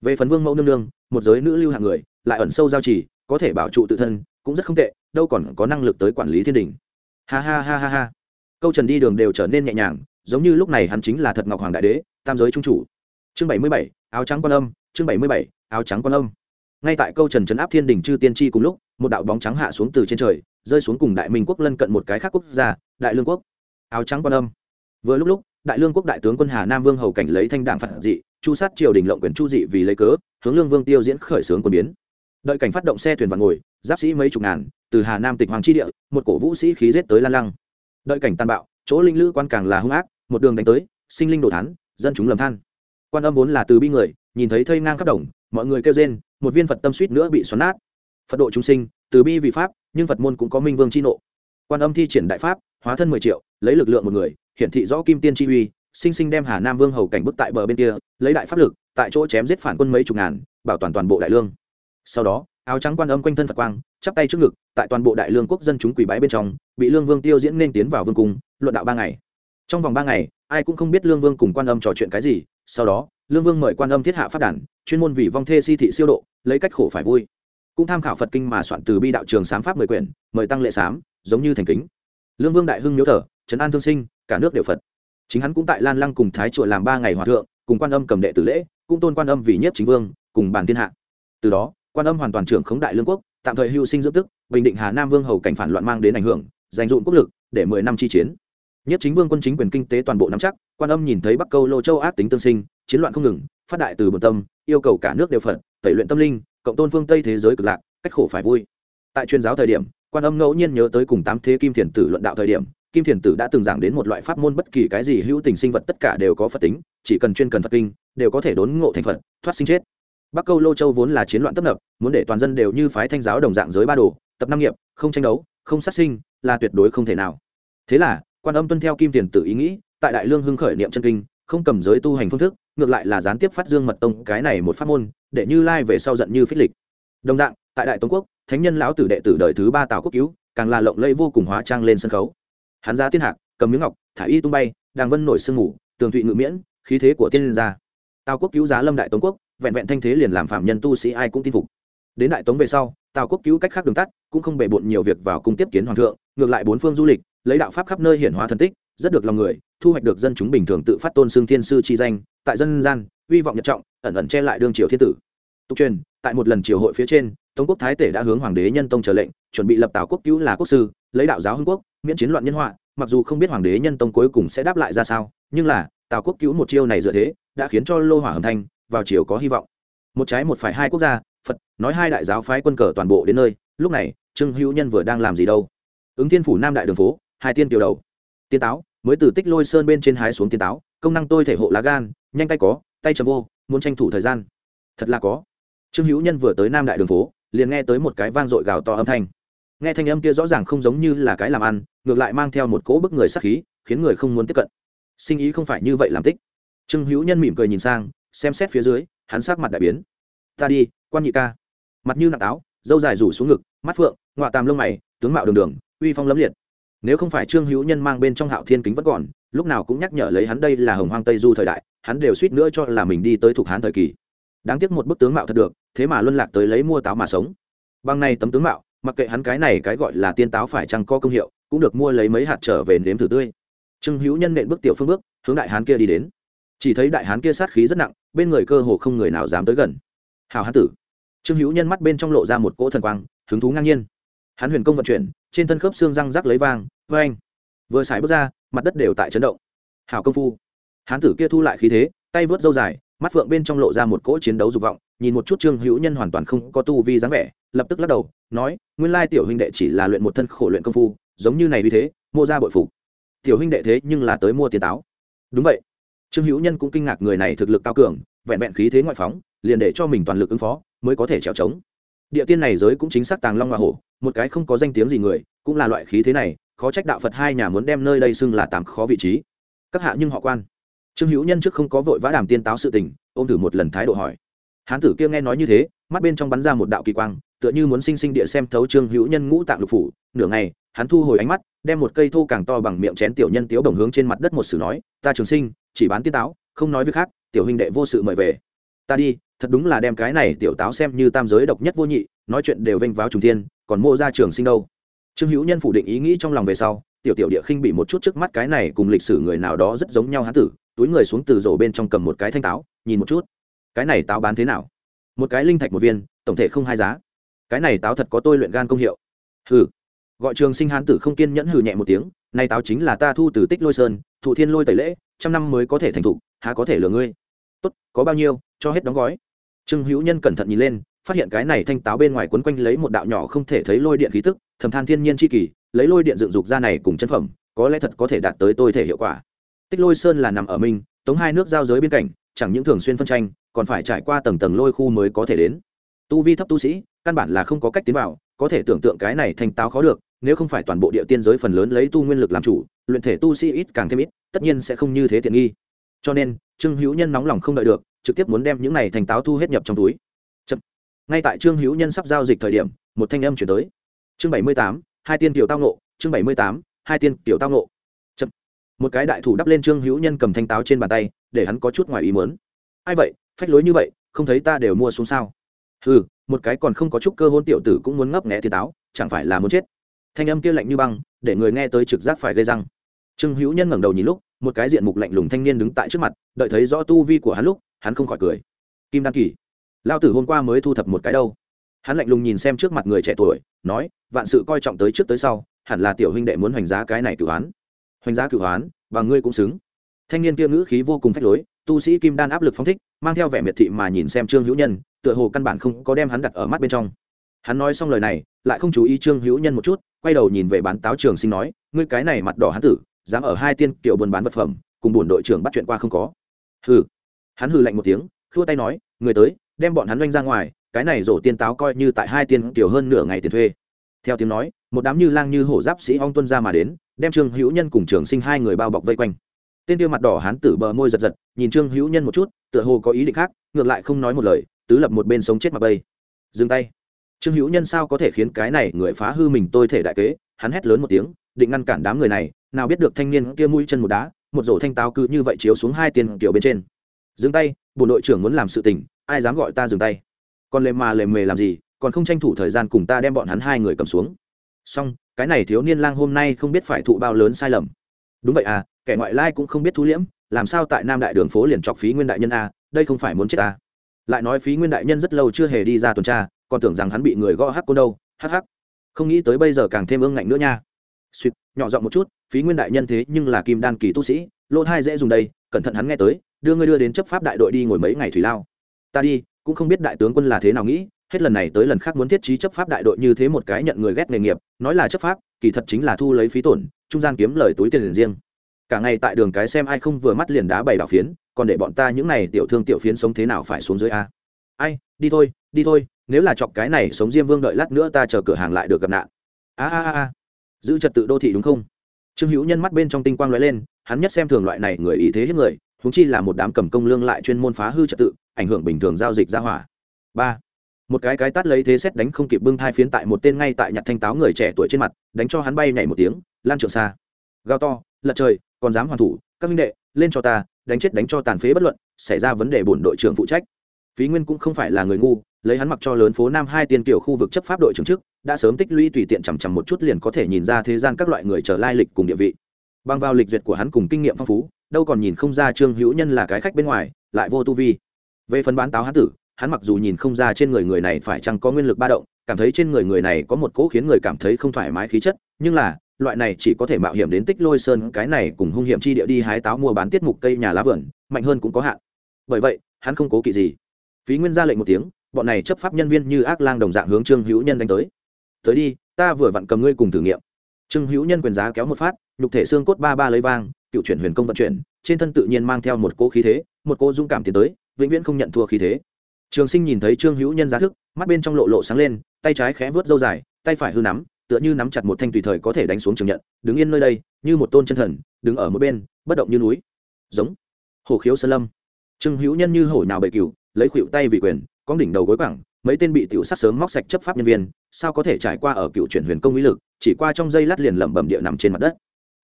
Speaker 1: Về phần vương mẫu nương nương, một giới nữ lưu hạng người, lại ẩn sâu giao trì, có thể bảo trụ tự thân, cũng rất không tệ, đâu còn có năng lực tới quản lý thiên đình. Ha ha ha ha ha. Câu trần đi đường đều trở nên nhẹ nhàng, giống như lúc này hắn chính là thật ngọc hoàng đại đế, tam giới trung chủ chương bảy mươi bảy, áo trắng quan âm, chương bảy mươi bảy, áo trắng quan âm. Ngay tại câu trần trấn áp thiên đình chư tiên tri cùng lúc, một đạo bóng trắng hạ xuống từ trên trời, rơi xuống cùng đại minh quốc lân cận một cái khác quốc gia, đại lương quốc. Áo trắng quan âm. Vừa lúc lúc, đại lương quốc đại tướng quân hà nam vương hầu cảnh lấy thanh đảng phản dị, chu sát triều đình lộng quyền chu dị vì lấy cớ, hướng lương vương tiêu diễn khởi xướng quân biến. Đợi cảnh phát động xe thuyền và ngồi, giáp sĩ mấy chục ngàn, từ hà nam tịch hoàng tri địa, một cổ vũ sĩ khí giết tới lan lăng. Đợi cảnh tàn bạo, chỗ linh lữ quan càng là hung ác, một đường đánh tới, sinh linh đồ thán, dân chúng lầm than quan âm vốn là từ bi người, nhìn thấy thây ngang khắp đồng, mọi người kêu rên, một viên phật tâm suýt nữa bị xoắn nát. Phật độ chúng sinh, từ bi vì pháp, nhưng phật môn cũng có minh vương chi nộ. Quan âm thi triển đại pháp, hóa thân mười triệu, lấy lực lượng một người, hiển thị rõ kim tiên chi uy, sinh sinh đem hà nam vương hầu cảnh bức tại bờ bên kia, lấy đại pháp lực, tại chỗ chém giết phản quân mấy chục ngàn, bảo toàn toàn bộ đại lương. Sau đó, áo trắng quan âm quanh thân phật quang, chắp tay trước ngực, tại toàn bộ đại lương quốc dân chúng quỳ bái bên trong, bị lương vương tiêu diễn nên tiến vào vương cung, luận đạo ba ngày. Trong vòng ba ngày, ai cũng không biết lương vương cùng quan âm trò chuyện cái gì sau đó, lương vương mời quan âm thiết hạ phát đản chuyên môn vì vong thê si thị siêu độ, lấy cách khổ phải vui. Cũng tham khảo phật kinh mà soạn từ bi đạo trường sám pháp mười quyển, mời tăng lệ sám, giống như thành kính. Lương vương đại hưng miếu thờ trấn an thương sinh, cả nước đều phật. Chính hắn cũng tại lan lăng cùng thái chùa làm ba ngày hòa thượng, cùng quan âm cầm đệ tử lễ, cũng tôn quan âm vì nhiếp chính vương, cùng bàn thiên hạ. Từ đó, quan âm hoàn toàn trưởng khống đại lương quốc, tạm thời hưu sinh dưỡng tức, bình định hà nam vương hầu cảnh phản loạn mang đến ảnh hưởng, dành dụm quốc lực để mười năm chi chiến nhất chính vương quân chính quyền kinh tế toàn bộ nắm chắc, quan âm nhìn thấy bắc câu lô châu ác tính tương sinh, chiến loạn không ngừng, phát đại từ bồn tâm, yêu cầu cả nước đều phật tẩy luyện tâm linh, cộng tôn phương tây thế giới cực lạc, cách khổ phải vui. Tại chuyên giáo thời điểm, quan âm ngẫu nhiên nhớ tới cùng tám thế kim thiền tử luận đạo thời điểm, kim thiền tử đã từng giảng đến một loại pháp môn bất kỳ cái gì hữu tình sinh vật tất cả đều có phật tính, chỉ cần chuyên cần phật kinh, đều có thể đốn ngộ thành phật, thoát sinh chết. Bắc câu lô châu vốn là chiến loạn tấp nập, muốn để toàn dân đều như phái thanh giáo đồng dạng giới ba đồ, tập năm nghiệp, không tranh đấu, không sát sinh, là tuyệt đối không thể nào. Thế là quan âm tuân theo kim tiền tử ý nghĩ, tại đại lương hưng khởi niệm chân kinh, không cầm giới tu hành phương thức, ngược lại là gián tiếp phát dương mật tông cái này một pháp môn, để như lai về sau giận như phích lịch. Đồng dạng, tại đại tống quốc, thánh nhân lão tử đệ tử đời thứ ba tào quốc cứu, càng là lộng lẫy vô cùng hóa trang lên sân khấu. Hắn ra thiên hạc, cầm miếng ngọc, thả y tung bay, đàng vân nổi sương ngủ tường thụy ngự miễn, khí thế của tiên liên gia. Tào quốc cứu giá lâm đại tống quốc, vẹn vẹn thanh thế liền làm phạm nhân tu sĩ ai cũng tin phục. Đến đại tống về sau, tào quốc cứu cách khác đường tắt, cũng không bề bộn nhiều việc vào cung tiếp kiến hoàng thượng, ngược lại bốn phương du lịch lấy đạo pháp khắp nơi hiển hóa thần tích, rất được lòng người, thu hoạch được dân chúng bình thường tự phát tôn xương thiên sư chi danh, tại dân gian, uy vọng nhật trọng, ẩn ẩn che lại đương triều thiên tử. Tục truyền, tại một lần triều hội phía trên, tống quốc thái tể đã hướng hoàng đế nhân tông trở lệnh, chuẩn bị lập tào quốc cứu là quốc sư, lấy đạo giáo hưng quốc, miễn chiến loạn nhân họa, mặc dù không biết hoàng đế nhân tông cuối cùng sẽ đáp lại ra sao, nhưng là, tào quốc cứu một chiêu này dựa thế, đã khiến cho lô hỏa hầm thanh, vào chiều có hy vọng. Một trái một phải hai quốc gia, phật, nói hai đại giáo phái quân cờ toàn bộ đến nơi, lúc này, trương hữu nhân vừa đang làm gì đâu? Ứng thiên phủ nam đại đường phố hai tiên tiểu đầu. Tiên táo, mới từ tích lôi sơn bên trên hái xuống tiên táo, công năng tôi thể hộ lá gan, nhanh tay có, tay chầm vô, muốn tranh thủ thời gian. Thật là có. Trương hữu nhân vừa tới nam đại đường phố, liền nghe tới một cái vang dội gào to âm thanh. Nghe thanh âm kia rõ ràng không giống như là cái làm ăn, ngược lại mang theo một cỗ bức người sắc khí, khiến người không muốn tiếp cận. Sinh ý không phải như vậy làm tích. Trương hữu nhân mỉm cười nhìn sang, xem xét phía dưới, hắn sắc mặt đại biến. Ta đi, quan nhị ca. Mặt như nặng áo dâu dài rủ xuống ngực, mắt phượng ngoạ tàm lông mày, tướng mạo đường đường, uy phong lấm liệt nếu không phải trương hữu nhân mang bên trong hạo thiên kính vẫn còn, lúc nào cũng nhắc nhở lấy hắn đây là hồng hoang tây du thời đại, hắn đều suýt nữa cho là mình đi tới thuộc hán thời kỳ. Đáng tiếc một bức tướng mạo thật được, thế mà luân lạc tới lấy mua táo mà sống. Bằng này tấm tướng mạo, mặc kệ hắn cái này cái gọi là tiên táo phải chăng có công hiệu, cũng được mua lấy mấy hạt trở về nếm thử tươi. Trương hữu nhân nện bước tiểu phương bước, hướng đại hán kia đi đến. Chỉ thấy đại hán kia sát khí rất nặng, bên người cơ hồ không người nào dám tới gần. Hào hán tử. Trương hữu nhân mắt bên trong lộ ra một cỗ thần quang, hứng thú ngang nhiên hắn huyền công vận chuyển, trên thân khớp xương răng rắc lấy vang vê anh vừa xài bước ra, mặt đất đều tại chấn động. Hào công phu. Hán tử kia thu lại khí thế, tay vớt dâu dài, mắt phượng bên trong lộ ra một cỗ chiến đấu dục vọng, nhìn một chút trương hữu nhân hoàn toàn không có tu vi dáng vẻ, lập tức lắc đầu, nói, nguyên lai tiểu huynh đệ chỉ là luyện một thân khổ luyện công phu, giống như này vì thế mua ra bội phục. Tiểu huynh đệ thế nhưng là tới mua tiền táo. Đúng vậy. Trương hữu nhân cũng kinh ngạc người này thực lực cao cường, vẹn vẹn khí thế ngoại phóng, liền để cho mình toàn lực ứng phó, mới có thể trèo trống. Địa tiên này giới cũng chính xác tàng long hoa hổ một cái không có danh tiếng gì người, cũng là loại khí thế này, khó trách đạo phật hai nhà muốn đem nơi đây xưng là tám khó vị trí. Các hạ nhưng họ quan. Trương hữu nhân trước không có vội vã đàm tiên táo sự tình, ôm thử một lần thái độ hỏi. Hán tử kia nghe nói như thế, mắt bên trong bắn ra một đạo kỳ quang, tựa như muốn sinh sinh địa xem thấu trương hữu nhân ngũ tạng lục phủ. Nửa ngày, hắn thu hồi ánh mắt, đem một cây thô càng to bằng miệng chén tiểu nhân tiếu đồng hướng trên mặt đất một sử nói, ta trường sinh, chỉ bán tiên táo, không nói việc khác, tiểu huynh đệ vô sự mời về. Ta đi, thật đúng là đem cái này tiểu táo xem như tam giới độc nhất vô nhị, nói chuyện đều vênh váo trùng thiên còn mô ra trường sinh đâu. Trương hữu nhân phủ định ý nghĩ trong lòng về sau, tiểu tiểu địa khinh bị một chút trước mắt cái này cùng lịch sử người nào đó rất giống nhau hán tử, túi người xuống từ rổ bên trong cầm một cái thanh táo, nhìn một chút. Cái này táo bán thế nào? Một cái linh thạch một viên, tổng thể không hai giá. Cái này táo thật có tôi luyện gan công hiệu. Hừ. Gọi trường sinh hán tử không kiên nhẫn hừ nhẹ một tiếng nay táo chính là ta thu từ tích lôi sơn, thụ thiên lôi tẩy lễ, trăm năm mới có thể thành thục há có thể lừa ngươi? Tốt, có bao nhiêu, cho hết đóng gói. Trương hữu nhân cẩn thận nhìn lên phát hiện cái này thanh táo bên ngoài quấn quanh lấy một đạo nhỏ không thể thấy lôi điện khí tức, thầm than thiên nhiên c h i kỳ, lấy lôi điện dựng dục ra này cùng chân phẩm, có lẽ thật có thể đạt tới tôi thể hiệu quả. Tích lôi sơn là nằm ở minh tống hai nước giao giới biên cảnh chẳng những thường xuyên phân tranh, còn phải trải qua tầng tầng lôi khu mới có thể đến. Tu vi thấp tu sĩ, căn bản là không có cách tiến vào, có thể tưởng tượng cái này thanh táo khó được, nếu không phải toàn bộ địa tiên giới phần lớn lấy tu nguyên lực làm chủ, luyện thể tu sĩ ít càng thêm ít, tất nhiên sẽ không như thế tiện nghi. Cho nên, trương hữu nhân nóng lòng không đợi được, trực tiếp muốn đem những này thành táo thu hết nhập trong túi ngay tại trương hữu nhân sắp giao dịch thời điểm, một thanh âm chuyển tới. Chương bảy mươi tám, hai tiên tiểu tao nộ chương bảy mươi tám, hai tiên tiểu tao nộ Chập. một cái đại thủ đắp lên trương hữu nhân cầm thanh táo trên bàn tay, để hắn có chút ngoài ý mớn ai vậy? Phách lối như vậy, không thấy ta đều mua xuống sao? Ừ một cái còn không có chút cơ hôn tiểu tử cũng muốn ngấp nghẽ tiền táo, chẳng phải là muốn chết. Thanh âm kia lạnh như băng, để người nghe tới trực giác phải gây răng. Trương hữu nhân ngẩng đầu nhìn lúc, một cái diện mục lạnh lùng thanh niên đứng tại trước mặt, đợi thấy rõ tu vi của hắn lúc, hắn không khỏi cười. Kim đan kỳ lao tử hôm qua mới thu thập một cái đâu. Hắn lạnh lùng nhìn xem trước mặt người trẻ tuổi, nói, vạn sự coi trọng tới trước tới sau, hẳn là tiểu huynh đệ muốn hoành giá cái này cửu hoán hoành giá cửu hoán và ngươi cũng xứng. Thanh niên kia ngữ khí vô cùng phách lối, tu sĩ kim đan áp lực phóng thích, mang theo vẻ miệt thị mà nhìn xem trương hữu nhân, tựa hồ căn bản không có đem hắn đặt ở mắt bên trong. Hắn nói xong lời này, lại không chú ý trương hữu nhân một chút, quay đầu nhìn về bán táo trường sinh nói, ngươi cái này mặt đỏ hắn tử, dám ở hai tiên kiểu buôn bán vật phẩm, cùng buồn đội trưởng bắt chuyện qua không có? Hừ. Hắn hừ lạnh một tiếng, khua tay nói, người tới đem bọn hắn doanh ra ngoài, cái này rổ tiên táo coi như tại hai tiên kiểu hơn nửa ngày tiền thuê. Theo tiếng nói, một đám như lang như hổ giáp sĩ ong tuân ra mà đến, đem trương hữu nhân cùng trường sinh hai người bao bọc vây quanh. Tên tiêu mặt đỏ hán tử bờ môi giật giật, nhìn trương hữu nhân một chút, tựa hồ có ý định khác, ngược lại không nói một lời, tứ lập một bên sống chết mặt bây dừng tay. Trương hữu nhân sao có thể khiến cái này người phá hư mình tôi thể đại kế, hắn hét lớn một tiếng, định ngăn cản đám người này, nào biết được thanh niên kia mũi chân một đá, một rổ thanh táo cứ như vậy chiếu xuống hai tiền kiểu bên trên. Dừng tay bộ đội trưởng muốn làm sự tình ai dám gọi ta dừng tay? Còn lề mà lề mề làm gì, còn không tranh thủ thời gian cùng ta đem bọn hắn hai người cầm xuống. Xong, cái này thiếu niên lang hôm nay không biết phải thụ bao lớn sai lầm. Đúng vậy à kẻ ngoại lai cũng không biết thu liễm, làm sao tại nam đại đường phố liền chọc phí nguyên đại nhân a đây không phải muốn chết ta. Lại nói phí nguyên đại nhân rất lâu chưa hề đi ra tuần tra, còn tưởng rằng hắn bị người gõ hắc côn đâu, hắc hắc. Không nghĩ tới bây giờ càng thêm ương ngạnh nữa nha. Suýt, nhỏ giọng một chút, phí nguyên đại nhân thế nhưng là kim đan kỳ tu sĩ, lỗ thai dễ dùng đây, cẩn thận hắn nghe tới, đưa ngươi đưa đến chấp pháp đại đội đi ngồi mấy ngày thủy lao ta đi, cũng không biết đại tướng quân là thế nào nghĩ, hết lần này tới lần khác muốn thiết trí chấp pháp đại đội như thế một cái nhận người ghét nghề nghiệp, nói là chấp pháp, kỳ thật chính là thu lấy phí tổn, trung gian kiếm lời túi tiền riêng. Cả ngày tại đường cái xem ai không vừa mắt liền đá bày đảo phiến, còn để bọn ta những này tiểu thương tiểu phiến sống thế nào phải xuống dưới a? Ai, đi thôi đi thôi, nếu là chọc cái này sống diêm vương đợi lát nữa ta chờ cửa hàng lại được gặp nạn. A a a a. Giữ trật tự đô thị đúng không? Trương hữu nhân mắt bên trong tinh quang lóe lên, hắn nhất xem thường loại này người ý thế hết người húng chi là một đám cầm công lương lại chuyên môn phá hư trật tự, ảnh hưởng bình thường giao dịch ra hỏa. Ba, một cái cái tát lấy thế xét đánh không kịp bưng thai phiến tại một tên ngay tại nhặt thanh táo người trẻ tuổi trên mặt, đánh cho hắn bay nhảy một tiếng, lan trượt xa. Gao to, lật trời, còn dám hoàn thủ, các minh đệ, lên cho ta, đánh chết đánh cho tàn phế bất luận, xảy ra vấn đề bổn đội trưởng phụ trách. Phí nguyên cũng không phải là người ngu, lấy hắn mặc cho lớn phố nam hai tiên kiểu khu vực chấp pháp đội trưởng chức, đã sớm tích lũy tùy tiện chằm chằm một chút liền có thể nhìn ra thế gian các loại người trở lai lịch cùng địa vị. Bằng vào lịch duyệt của hắn cùng kinh nghiệm phong phú đâu còn nhìn không ra trương hữu nhân là cái khách bên ngoài, lại vô tu vi. Về phần bán táo hán tử, hắn mặc dù nhìn không ra trên người người này phải chăng có nguyên lực ba động, cảm thấy trên người người này có một cỗ khiến người cảm thấy không thoải mái khí chất, nhưng là, loại này chỉ có thể mạo hiểm đến tích lôi sơn, cái này cùng hung hiểm chi địa đi hái táo mua bán tiết mục cây nhà lá vườn, mạnh hơn cũng có hạn. Bởi vậy, hắn không cố kỵ gì. Phí nguyên ra lệnh một tiếng, bọn này chấp pháp nhân viên như ác lang đồng dạng hướng trương hữu nhân đánh tới. Tới đi, ta vừa vặn cầm ngươi cùng thử nghiệm. Trương hữu nhân quyền giá kéo một phát, nhục thể xương cốt ba ba lấy vang cựu chuyển huyền công vận chuyển, trên thân tự nhiên mang theo một cỗ khí thế, một cỗ dũng cảm tiến tới, vĩnh viễn không nhận thua khí thế. Trường sinh nhìn thấy trương hữu nhân giá thức, mắt bên trong lộ lộ sáng lên, tay trái khẽ vớt dâu dài, tay phải hư nắm, tựa như nắm chặt một thanh tùy thời có thể đánh xuống trường nhận, đứng yên nơi đây, như một tôn chân thần, đứng ở một bên, bất động như núi. Giống. Hồ khiếu sơn lâm. Trương hữu nhân như hổ nào bầy cừu, lấy khuỵu tay vị quyền, cong đỉnh đầu gối quẳng, mấy tên bị tiểu sát sớm móc sạch chấp pháp nhân viên, sao có thể trải qua ở cựu chuyển huyền công uy lực, chỉ qua trong dây lát liền lẩm bẩm địa nằm trên mặt đất.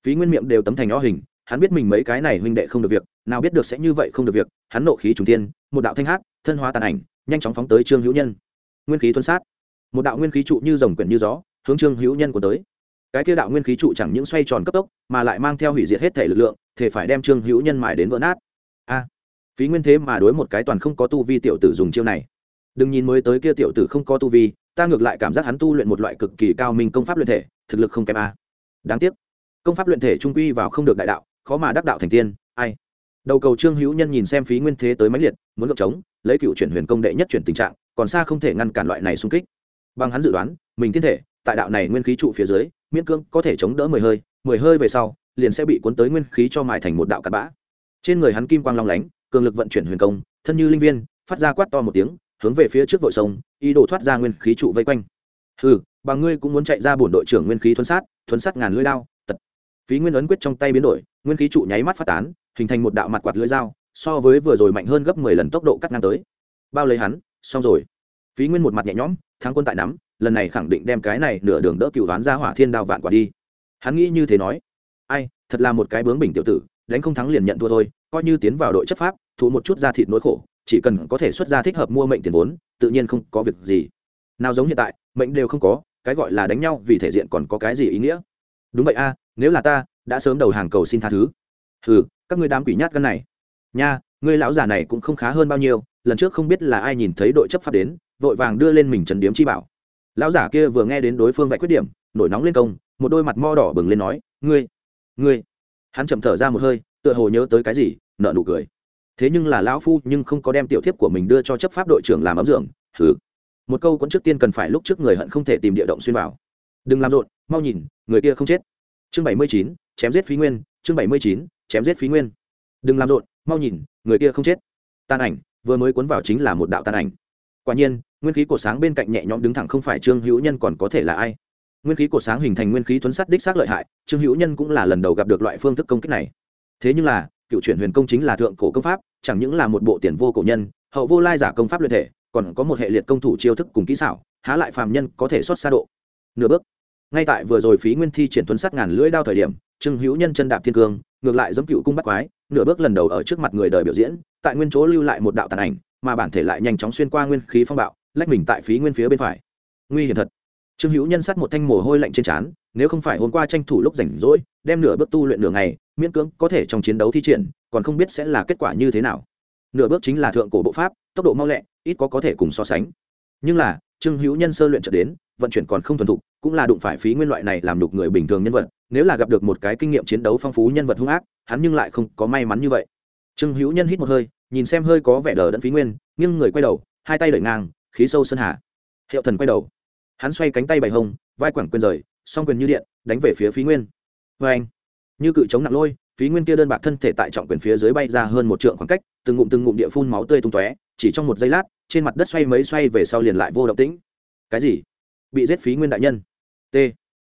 Speaker 1: Phí nguyên miệng đều tấm thành o hình hắn biết mình mấy cái này huynh đệ không được việc, nào biết được sẽ như vậy không được việc, hắn nộ khí trùng tiên một đạo thanh hát, thân hóa tàn ảnh, nhanh chóng phóng tới trương hữu nhân. Nguyên khí tuân sát. Một đạo nguyên khí trụ như rồng quyển như gió, hướng trương hữu nhân của tới. Cái kia đạo nguyên khí trụ chẳng những xoay tròn cấp tốc, mà lại mang theo hủy diệt hết thể lực lượng thể phải đem trương hữu nhân mài đến vỡ nát. A, phí nguyên thế mà đối một cái toàn không có tu vi tiểu tử dùng chiêu này. Đừng nhìn mới tới kia tiểu tử không có tu vi, ta ngược lại cảm giác hắn tu luyện một loại cực kỳ cao minh công pháp luyện thể, thực lực không kém a. Đáng tiếc, công pháp luyện thể trung quy vào không được đại đạo khó mà đắc đạo thành tiên, ai? Đầu cầu trương hữu nhân nhìn xem phí nguyên thế tới máy liệt, muốn ngược trống, lấy cựu chuyển huyền công đệ nhất chuyển tình trạng, còn xa không thể ngăn cản loại này xung kích. Bằng hắn dự đoán, mình thiên thể, tại đạo này nguyên khí trụ phía dưới, miễn cưỡng có thể chống đỡ mười hơi mười hơi về sau, liền sẽ bị cuốn tới nguyên khí cho mài thành một đạo cặn bã. Trên người hắn kim quang long lánh, cường lực vận chuyển huyền công, thân như linh viên, phát ra quát to một tiếng, hướng về phía trước vội sông, ý đồ thoát ra nguyên khí trụ vây quanh. Ừ bà ngươi cũng muốn chạy ra bổn đội trưởng nguyên khí thuấn sát thuấn sát ngàn lưỡi đao phí nguyên ấn quyết trong tay biến đổi, nguyên khí trụ nháy mắt phát tán, hình thành một đạo mặt quạt lưỡi dao, so với vừa rồi mạnh hơn gấp mười lần tốc độ cắt ngang tới. Bao lấy hắn, xong rồi. Phí nguyên một mặt nhẹ nhõm, thắng quân tại nắm, lần này khẳng định đem cái này nửa đường đỡ cựu đoán ra hỏa thiên đao vạn quả đi. Hắn nghĩ như thế nói, ai, thật là một cái bướng bình tiểu tử, đánh không thắng liền nhận thua thôi, coi như tiến vào đội chấp pháp, thụ một chút ra thịt nỗi khổ, chỉ cần có thể xuất ra thích hợp mua mệnh tiền vốn, tự nhiên không có việc gì. Nào giống hiện tại, mệnh đều không có, cái gọi là đánh nhau vì thể diện còn có cái gì ý nghĩa? Đúng vậy a, nếu là ta, đã sớm đầu hàng cầu xin tha thứ. Ừ các ngươi đám quỷ nhát gân này. Nha, ngươi lão già này cũng không khá hơn bao nhiêu, lần trước không biết là ai nhìn thấy đội chấp pháp đến, vội vàng đưa lên mình trần điếm chi bảo. Lão giả kia vừa nghe đến đối phương vạch khuyết điểm, nổi nóng lên công, một đôi mặt mo đỏ bừng lên nói, ngươi ngươi. Hắn chậm thở ra một hơi, tựa hồ nhớ tới cái gì nợ nụ cười. Thế nhưng là lão phu nhưng không có đem tiểu thiếp của mình đưa cho chấp pháp đội trưởng làm ấm dưỡng, hừ. Một câu cũng trước tiên cần phải lúc trước người hận không thể tìm địa động xuyên vào đừng làm rộn, mau nhìn, người kia không chết. Chương bảy mươi chín, chém giết phí nguyên, chương bảy mươi chín, chém giết phí nguyên. Đừng làm rộn, mau nhìn, người kia không chết. Tàn ảnh, vừa mới cuốn vào chính là một đạo tàn ảnh. Quả nhiên, nguyên khí của sáng bên cạnh nhẹ nhõm đứng thẳng không phải trương hữu nhân còn có thể là ai? Nguyên khí của sáng hình thành nguyên khí thuấn sắt đích xác lợi hại, trương hữu nhân cũng là lần đầu gặp được loại phương thức công kích này. Thế nhưng là, cựu chuyển huyền công chính là thượng cổ công pháp, chẳng những là một bộ tiền vô cổ nhân, hậu vô lai giả công pháp luyện thể, còn có một hệ liệt công thủ chiêu thức cùng kỹ xảo, há lại phàm nhân có thể xuất xa độ. Nửa bước ngay tại vừa rồi phí nguyên thi triển tuấn sắt ngàn lưỡi đao thời điểm, trương hữu nhân chân đạp thiên cương, ngược lại giống cựu cung bắt quái, nửa bước lần đầu ở trước mặt người đời biểu diễn, tại nguyên chỗ lưu lại một đạo tàn ảnh, mà bản thể lại nhanh chóng xuyên qua nguyên khí phong bạo, lách mình tại phí nguyên phía bên phải. Nguy hiểm thật. Trương hữu nhân sát một thanh mồ hôi lạnh trên trán, nếu không phải hôm qua tranh thủ lúc rảnh rỗi, đem nửa bước tu luyện nửa ngày, miễn cưỡng có thể trong chiến đấu thi triển, còn không biết sẽ là kết quả như thế nào. Nửa bước chính là thượng cổ bộ pháp, tốc độ mau lẹ, ít có có thể cùng so sánh. Nhưng là, trương hữu nhân sơ luyện trở đến, vận chuyển còn không thuần thục cũng là đụng phải phí nguyên loại này làm đục người bình thường nhân vật, nếu là gặp được một cái kinh nghiệm chiến đấu phong phú nhân vật hung ác, hắn nhưng lại không có may mắn như vậy. Trương hữu nhân hít một hơi, nhìn xem hơi có vẻ đờ đẫn phí nguyên, nghiêng người quay đầu, hai tay đẩy ngang, khí sâu sơn hà. Hiệu thần quay đầu. Hắn xoay cánh tay bày hông, vai quẳng quyền rời, song quyền như điện, đánh về phía phí nguyên. Vê anh, như cự chống nặng lôi, phí nguyên kia đơn bạc thân thể tại trọng quyền phía dưới bay ra hơn một trượng khoảng cách, từng ngụm từng ngụm địa phun máu tươi tung tóe, chỉ trong một giây lát, trên mặt đất xoay mấy xoay về sau liền lại vô động tĩnh. Cái gì? Bị giết phí nguyên đại nhân. T.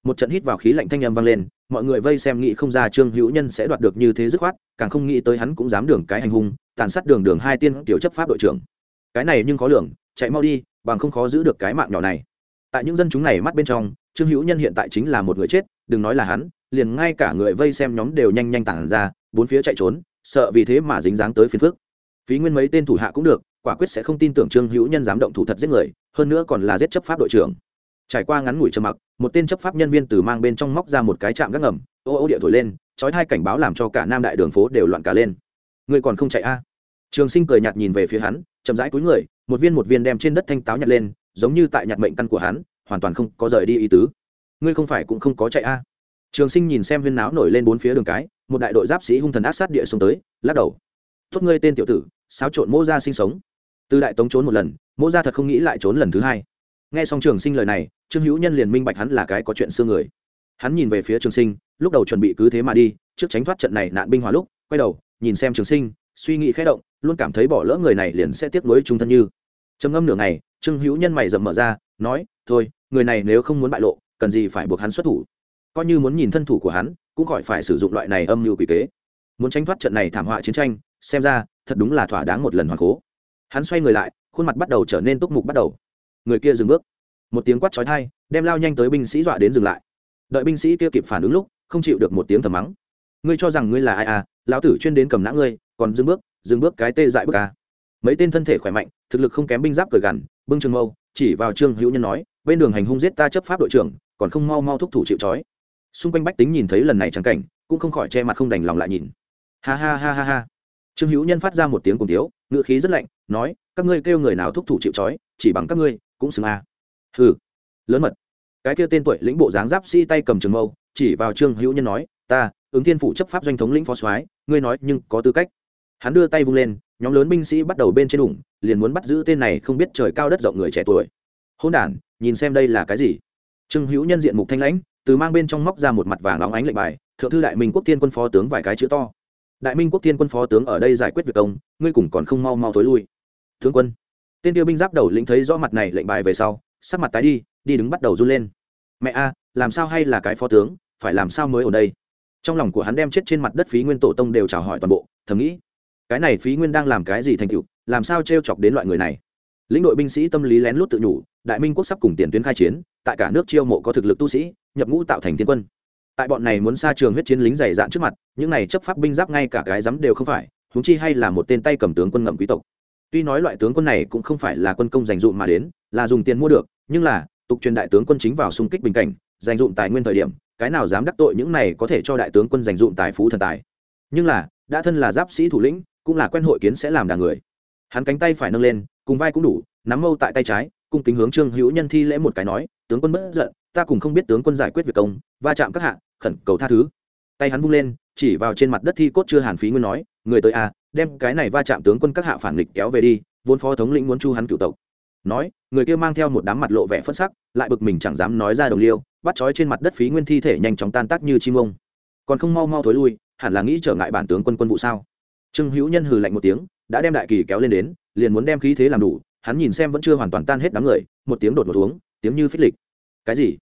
Speaker 1: Một trận hít vào khí lạnh thanh âm vang lên, mọi người vây xem nghĩ không ra trương hữu nhân sẽ đoạt được như thế dứt khoát, càng không nghĩ tới hắn cũng dám đường cái hành hung, tàn sát đường đường hai tiên tiểu chấp pháp đội trưởng. Cái này nhưng khó lường, chạy mau đi, bằng không khó giữ được cái mạng nhỏ này. Tại những dân chúng này mắt bên trong, trương hữu nhân hiện tại chính là một người chết, đừng nói là hắn, liền ngay cả người vây xem nhóm đều nhanh nhanh tản ra, bốn phía chạy trốn, sợ vì thế mà dính dáng tới phiền phức. Phí nguyên mấy tên thủ hạ cũng được, quả quyết sẽ không tin tưởng trương hữu nhân dám động thủ thật giết người, hơn nữa còn là giết chấp pháp đội trưởng trải qua ngắn ngủi trầm mặc, một tên chấp pháp nhân viên từ mang bên trong móc ra một cái trạm gác ngầm, ô ô địa thổi lên, trói hai cảnh báo làm cho cả nam đại đường phố đều loạn cả lên. Người còn không chạy a? Trường sinh cười nhạt nhìn về phía hắn, chậm rãi cúi người, một viên một viên đem trên đất thanh táo nhặt lên, giống như tại nhặt mệnh căn của hắn, hoàn toàn không có rời đi ý tứ. Ngươi không phải cũng không có chạy a? Trường sinh nhìn xem huyên náo nổi lên bốn phía đường cái, một đại đội giáp sĩ hung thần áp sát địa xuống tới, lắc đầu. Thốt ngươi tên tiểu tử, xáo trộn mô ra sinh sống. Từ đại tống trốn một lần, mô ra thật không nghĩ lại trốn lần thứ hai nghe xong trường sinh lời này, trương hữu nhân liền minh bạch hắn là cái có chuyện xưa người. Hắn nhìn về phía trường sinh, lúc đầu chuẩn bị cứ thế mà đi, trước tránh thoát trận này nạn binh hòa lúc, quay đầu, nhìn xem trường sinh, suy nghĩ khẽ động, luôn cảm thấy bỏ lỡ người này liền sẽ tiếc nuối trung thân như. Trầm ngâm nửa ngày, trương hữu nhân mày dầm mở ra, nói, thôi, người này nếu không muốn bại lộ, cần gì phải buộc hắn xuất thủ? Coi như muốn nhìn thân thủ của hắn, cũng khỏi phải sử dụng loại này âm mưu quỷ kế. Muốn tránh thoát trận này thảm họa chiến tranh, xem ra, thật đúng là thỏa đáng một lần hoàn cố. Hắn xoay người lại, khuôn mặt bắt đầu trở nên túc mục bắt đầu người kia dừng bước. Một tiếng quát trói thai đem lao nhanh tới binh sĩ dọa đến dừng lại. Đợi binh sĩ kia kịp phản ứng lúc, không chịu được một tiếng thầm mắng. Ngươi cho rằng ngươi là ai à? Lão tử chuyên đến cầm nã ngươi, còn dừng bước dừng bước cái tê dại bước à. mấy tên thân thể khỏe mạnh, thực lực không kém binh giáp cởi gằn, bưng trường mâu, chỉ vào trương hữu nhân nói, bên đường hành hung giết ta chấp pháp đội trưởng, còn không mau mau thúc thủ chịu trói. Xung quanh bách tính nhìn thấy lần này trắng cảnh, cũng không khỏi che mặt không đành lòng lại nhìn. Ha ha ha ha ha. Trương hữu nhân phát ra một tiếng cùng tiếu ngựa khí rất lạnh, nói, các ngươi kêu người nào thúc thủ chịu trói, chỉ bằng các ngươi cũng xứng a. À. hừ. Lớn mật. Cái kia tên tuổi lĩnh bộ dáng giáp sĩ tay cầm trường mâu, chỉ vào trương hữu nhân nói, ta, ứng thiên phủ chấp pháp doanh thống lĩnh phó soái, ngươi nói nhưng có tư cách. Hắn đưa tay vung lên, nhóm lớn binh sĩ bắt đầu bên trên đủng, liền muốn bắt giữ tên này không biết trời cao đất rộng người trẻ tuổi. Hôn đản, nhìn xem đây là cái gì? Trương hữu nhân diện mục thanh lãnh, từ mang bên trong móc ra một mặt vàng óng ánh lệnh bài, thượng thư đại minh quốc thiên quân phó tướng vài cái chữ to. Đại minh quốc thiên quân phó tướng ở đây giải quyết việc công, ngươi cùng còn không mau mau thối lui. Tướng quân tên tiêu binh giáp đầu lĩnh thấy rõ mặt này lệnh bài về sau, sắc mặt tái đi đi đứng bắt đầu run lên. Mẹ a, làm sao hay là cái phó tướng, phải làm sao mới ở đây? Trong lòng của hắn đem chết trên mặt đất phí nguyên tổ tông đều chào hỏi toàn bộ, thầm nghĩ, cái này phí nguyên đang làm cái gì thành tựu, làm sao t r e o chọc đến loại người này? Lĩnh đội binh sĩ tâm lý lén lút tự nhủ, đại minh quốc sắp cùng tiền tuyến khai chiến, tại cả nước chiêu mộ có thực lực tu sĩ, nhập ngũ tạo thành thiên quân. Tại bọn này muốn xa trường huyết chiến lính dày dạn trước mặt, những này chấp pháp binh giáp ngay cả cái dám đều không phải húng chi hay là một tên tay cầm tướng quân ngậm quý tộc tuy nói loại tướng quân này cũng không phải là quân công dành dụm mà đến, là dùng tiền mua được, nhưng là, tục truyền đại tướng quân chính vào xung kích bình cảnh, dành dụm tài nguyên thời điểm, cái nào dám đắc tội những này có thể cho đại tướng quân dành dụm tài phú thần tài. Nhưng là, đã thân là giáp sĩ thủ lĩnh, cũng là quen hội kiến sẽ làm đà người. Hắn cánh tay phải nâng lên, cùng vai cũng đủ, nắm mâu tại tay trái cùng kính hướng trương hữu nhân thi lễ một cái nói, tướng quân bất giận, ta cùng không biết tướng quân giải quyết việc công, va chạm các hạ, khẩn cầu tha thứ. Tay hắn vung lên, chỉ vào trên mặt đất thi cốt chưa hàn phí nguyên nói, người tới à đem cái này va chạm tướng quân các hạ phản nghịch kéo về đi, vốn phó thống lĩnh muốn chu hắn cựu tộc. Nói, người kia mang theo một đám mặt lộ vẻ phất sắc, lại bực mình chẳng dám nói ra đồng liêu, bắt trói trên mặt đất phí nguyên thi thể nhanh chóng tan tác như chim ông. Còn không mau mau thối lui, hẳn là nghĩ trở ngại bản tướng quân quân vụ sao? Trương hữu nhân hừ lạnh một tiếng, đã đem đại kỳ kéo lên đến, liền muốn đem khí thế làm đủ, hắn nhìn xem vẫn chưa hoàn toàn tan hết đám người, một tiếng đột một uống, tiếng như phích lịch. Cái gì?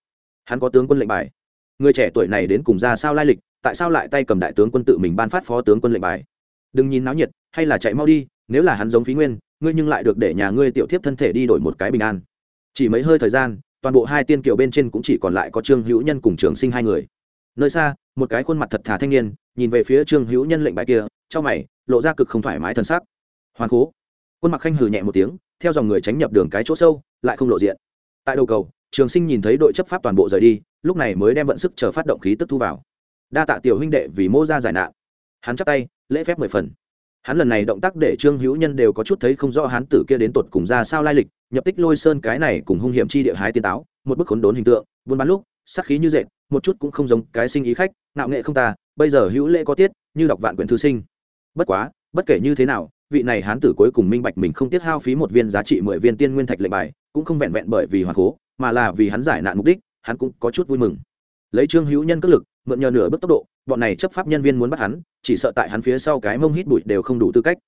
Speaker 1: Hắn có tướng quân lệnh bài. Người trẻ tuổi này đến cùng ra sao lai lịch, tại sao lại tay cầm đại tướng quân tự mình ban phát phó tướng quân lệnh bài? Đừng nhìn náo nhiệt, hay là chạy mau đi, nếu là hắn giống phí nguyên, ngươi nhưng lại được để nhà ngươi tiểu thiếp thân thể đi đổi một cái bình an. Chỉ mấy hơi thời gian, toàn bộ hai tiên kiều bên trên cũng chỉ còn lại có trương hữu nhân cùng trường sinh hai người. Nơi xa, một cái khuôn mặt thật thà thanh niên, nhìn về phía trương hữu nhân lệnh bài kia trong mày, lộ ra cực không thoải mái thân xác hoàn cố quân mặc khanh hừ nhẹ một tiếng, theo dòng người tránh nhập đường cái chỗ sâu, lại không lộ diện. Tại đầu cầu, trường sinh nhìn thấy đội chấp pháp toàn bộ rời đi, lúc này mới đem vận sức chờ phát động khí tức thu vào. Đa tạ tiểu huynh đệ vì mô ra giải nạn. Hắn chắp tay lễ phép mười phần. Hắn lần này động tác để trương hữu nhân đều có chút thấy không rõ hắn tử kia đến tột cùng ra sao lai lịch, nhập tích lôi sơn cái này cùng hung hiểm chi địa hái tiên táo, một bức khốn đốn hình tượng, buôn bán lúc, sắc khí như dệt, một chút cũng không giống cái sinh ý khách nạo nghệ không ta bây giờ hữu lễ có tiết, như đọc vạn quyển thư sinh. Bất quá, bất kể như thế nào, vị này hán tử cuối cùng minh bạch mình không tiết hao phí một viên giá trị mười viên tiên nguyên thạch lệnh bài, cũng không vẹn vẹn bởi vì hoàng cố, mà là vì hắn giải nạn mục đích, hắn cũng có chút vui mừng. Lấy trương hữu nhân cất lực mượn nhờ nửa bước tốc độ, bọn này chấp pháp nhân viên muốn bắt hắn, chỉ sợ tại hắn phía sau cái mông hít bụi đều không đủ tư cách.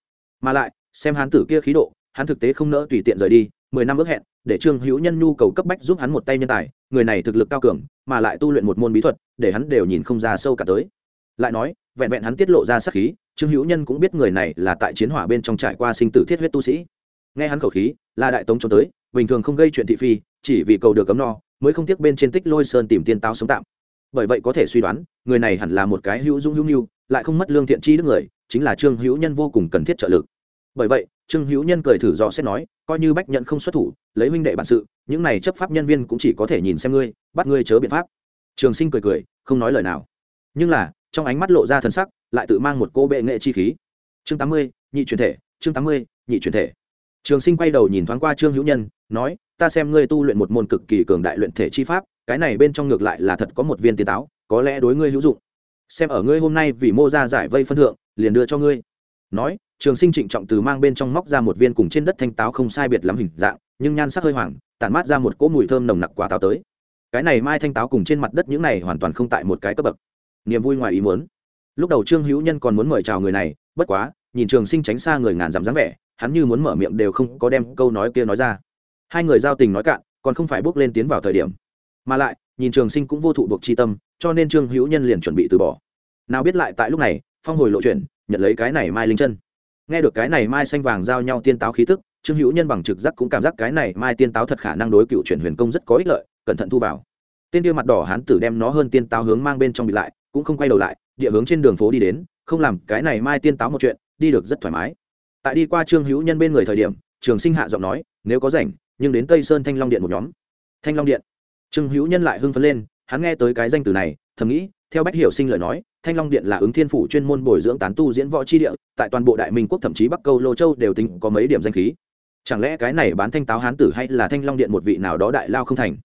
Speaker 1: Mà lại, xem hắn tử kia khí độ, hắn thực tế không nỡ tùy tiện rời đi, mười năm ước hẹn, để trương hữu nhân nhu cầu cấp bách giúp hắn một tay nhân tài, người này thực lực cao cường, mà lại tu luyện một môn bí thuật, để hắn đều nhìn không ra sâu cả tới. Lại nói, vẹn vẹn hắn tiết lộ ra sắc khí, trương hữu nhân cũng biết người này là tại chiến hỏa bên trong trải qua sinh tử thiết huyết tu sĩ. Nghe hắn khẩu khí, là đại tống cho tới, bình thường không gây chuyện thị phi, chỉ vì cầu được cấm no, mới không tiếc bên trên tích lôi sơn tìm tiên tao sống tạm bởi vậy có thể suy đoán, người này hẳn là một cái hữu dung hữu nhu lại không mất lương thiện chi đức người, chính là trương hữu nhân vô cùng cần thiết trợ lực. Bởi vậy, trương hữu nhân cười thử dò xét nói, coi như bách nhận không xuất thủ, lấy huynh đệ bản sự, những này chấp pháp nhân viên cũng chỉ có thể nhìn xem ngươi, bắt ngươi chớ biện pháp. Trường sinh cười cười, không nói lời nào. Nhưng là, trong ánh mắt lộ ra thần sắc, lại tự mang một cô bệ nghệ chi khí. Chương tám mươi, nhị truyền thể, chương tám mươi, nhị truyền thể. Trường sinh quay đầu nhìn thoáng qua trương hữu nhân, nói, ta xem ngươi tu luyện một môn cực kỳ cường đại luyện thể chi pháp cái này bên trong ngược lại là thật có một viên tiền táo, có lẽ đối ngươi hữu dụng. Xem ở ngươi hôm nay vì mô ra giải vây phân thượng, liền đưa cho ngươi. Nói, trường sinh trịnh trọng từ mang bên trong móc ra một viên cùng trên đất thanh táo không sai biệt lắm hình dạng, nhưng nhan sắc hơi hoảng, tản mát ra một cỗ mùi thơm nồng nặc quả táo tới. Cái này mai thanh táo cùng trên mặt đất những này hoàn toàn không tại một cái cấp bậc. Niềm vui ngoài ý muốn. Lúc đầu trương hữu nhân còn muốn mời chào người này, bất quá, nhìn trường sinh tránh xa người ngàn dặm dáng vẻ, hắn như muốn mở miệng đều không có đem câu nói kia nói ra. Hai người giao tình nói cạn, còn không phải bước lên tiến vào thời điểm mà lại, nhìn trường sinh cũng vô thụ buộc chi tâm, cho nên trương hữu nhân liền chuẩn bị từ bỏ. Nào biết lại tại lúc này, phong hồi lộ chuyển, nhận lấy cái này mai linh chân. Nghe được cái này mai xanh vàng giao nhau tiên táo khí tức, trương hữu nhân bằng trực giác cũng cảm giác cái này mai tiên táo thật khả năng đối cựu chuyển huyền công rất có ích lợi, cẩn thận thu vào. Tên tiêu mặt đỏ hán tử đem nó hơn tiên táo hướng mang bên trong bị lại, cũng không quay đầu lại, địa hướng trên đường phố đi đến, không làm cái này mai tiên táo một chuyện, đi được rất thoải mái. Tại đi qua trương hữu nhân bên người thời điểm, trường sinh hạ giọng nói, nếu có rảnh, nhưng đến tây sơn thanh long điện một nhóm. Thanh long điện trương hữu nhân lại hưng phấn lên, hắn nghe tới cái danh từ này, thầm nghĩ, theo bách hiểu sinh lời nói, thanh long điện là ứng thiên phủ chuyên môn bồi dưỡng tán tu diễn võ chi địa, tại toàn bộ đại minh quốc thậm chí bắc câu, lô châu đều tính có mấy điểm danh khí. Chẳng lẽ cái này bán thanh táo hán tử hay là thanh long điện một vị nào đó đại lao không thành?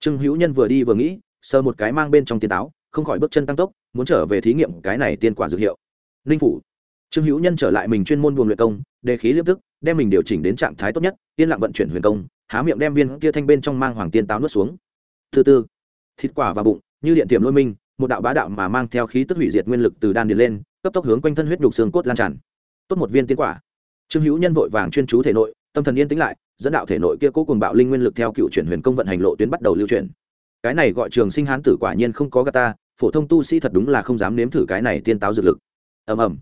Speaker 1: Trương hữu nhân vừa đi vừa nghĩ, sờ một cái mang bên trong tiên táo, không khỏi bước chân tăng tốc, muốn trở về thí nghiệm cái này tiên quả dược hiệu. Ninh phủ. Trương hữu nhân trở lại mình chuyên môn buồng luyện công, đề khí liếp tức, đem mình điều chỉnh đến trạng thái tốt nhất, yên lặng vận chuyển huyền công, há miệng đem viên kia thanh bên trong mang hoàng tiên táo nuốt xuống thứ tư. Thịt quả và bụng, như điện tiềm lôi minh một đạo bá đạo mà mang theo khí tức hủy diệt nguyên lực từ đan điền lên, cấp tốc hướng quanh thân huyết nhục xương cốt lan tràn. Tốt một viên tiên quả. Trương hữu nhân vội vàng chuyên chú thể nội, tâm thần yên tĩnh lại, dẫn đạo thể nội kia cố cùng bạo linh nguyên lực theo cựu chuyển huyền công vận hành lộ tuyến bắt đầu lưu chuyển. Cái này gọi trường sinh hán tử quả nhiên không có gata phổ thông tu sĩ thật đúng là không dám nếm thử cái này tiên táo dược lực. Ầm ầm.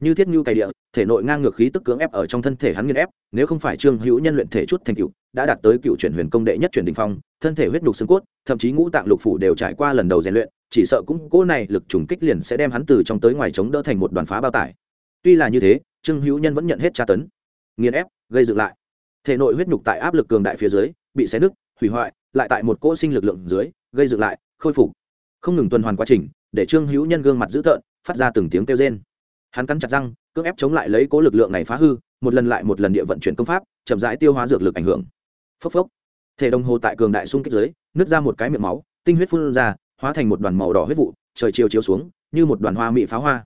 Speaker 1: Như thiết nhu cày địa, thể nội ngang ngược khí tức cưỡng ép ở trong thân thể hắn nghiên ép, nếu không phải trương hữu nhân luyện thể chút thành cựu đã đạt tới cựu chuyển huyền công đệ nhất chuyển đình phong thân thể huyết nhục xương cốt, thậm chí ngũ tạng lục phủ đều trải qua lần đầu rèn luyện, chỉ sợ cũng cỗ này lực trùng kích liền sẽ đem hắn từ trong tới ngoài chống đỡ thành một đoàn phá bao tải. Tuy là như thế, trương hữu nhân vẫn nhận hết tra tấn. Nghiền ép, gây dựng lại. Thể nội huyết nhục tại áp lực cường đại phía dưới, bị xé nứt, hủy hoại, lại tại một cỗ sinh lực lượng dưới, gây dựng lại, khôi phục. Không ngừng tuần hoàn quá trình, để trương hữu nhân gương mặt dữ tợn, phát ra từng tiếng kêu rên. Hắn cắn chặt răng, cưỡng ép chống lại lấy cố lực lượng này phá hư, một lần lại một lần địa vận chuyển công pháp, chậm rãi tiêu hóa dược lực ảnh hưởng. Phốc phốc thể đồng hồ tại cường đại xung kích dưới, nứt ra một cái miệng máu, tinh huyết phun ra, hóa thành một đoàn màu đỏ huyết vụ, trời chiều chiếu xuống, như một đoàn hoa mị pháo hoa.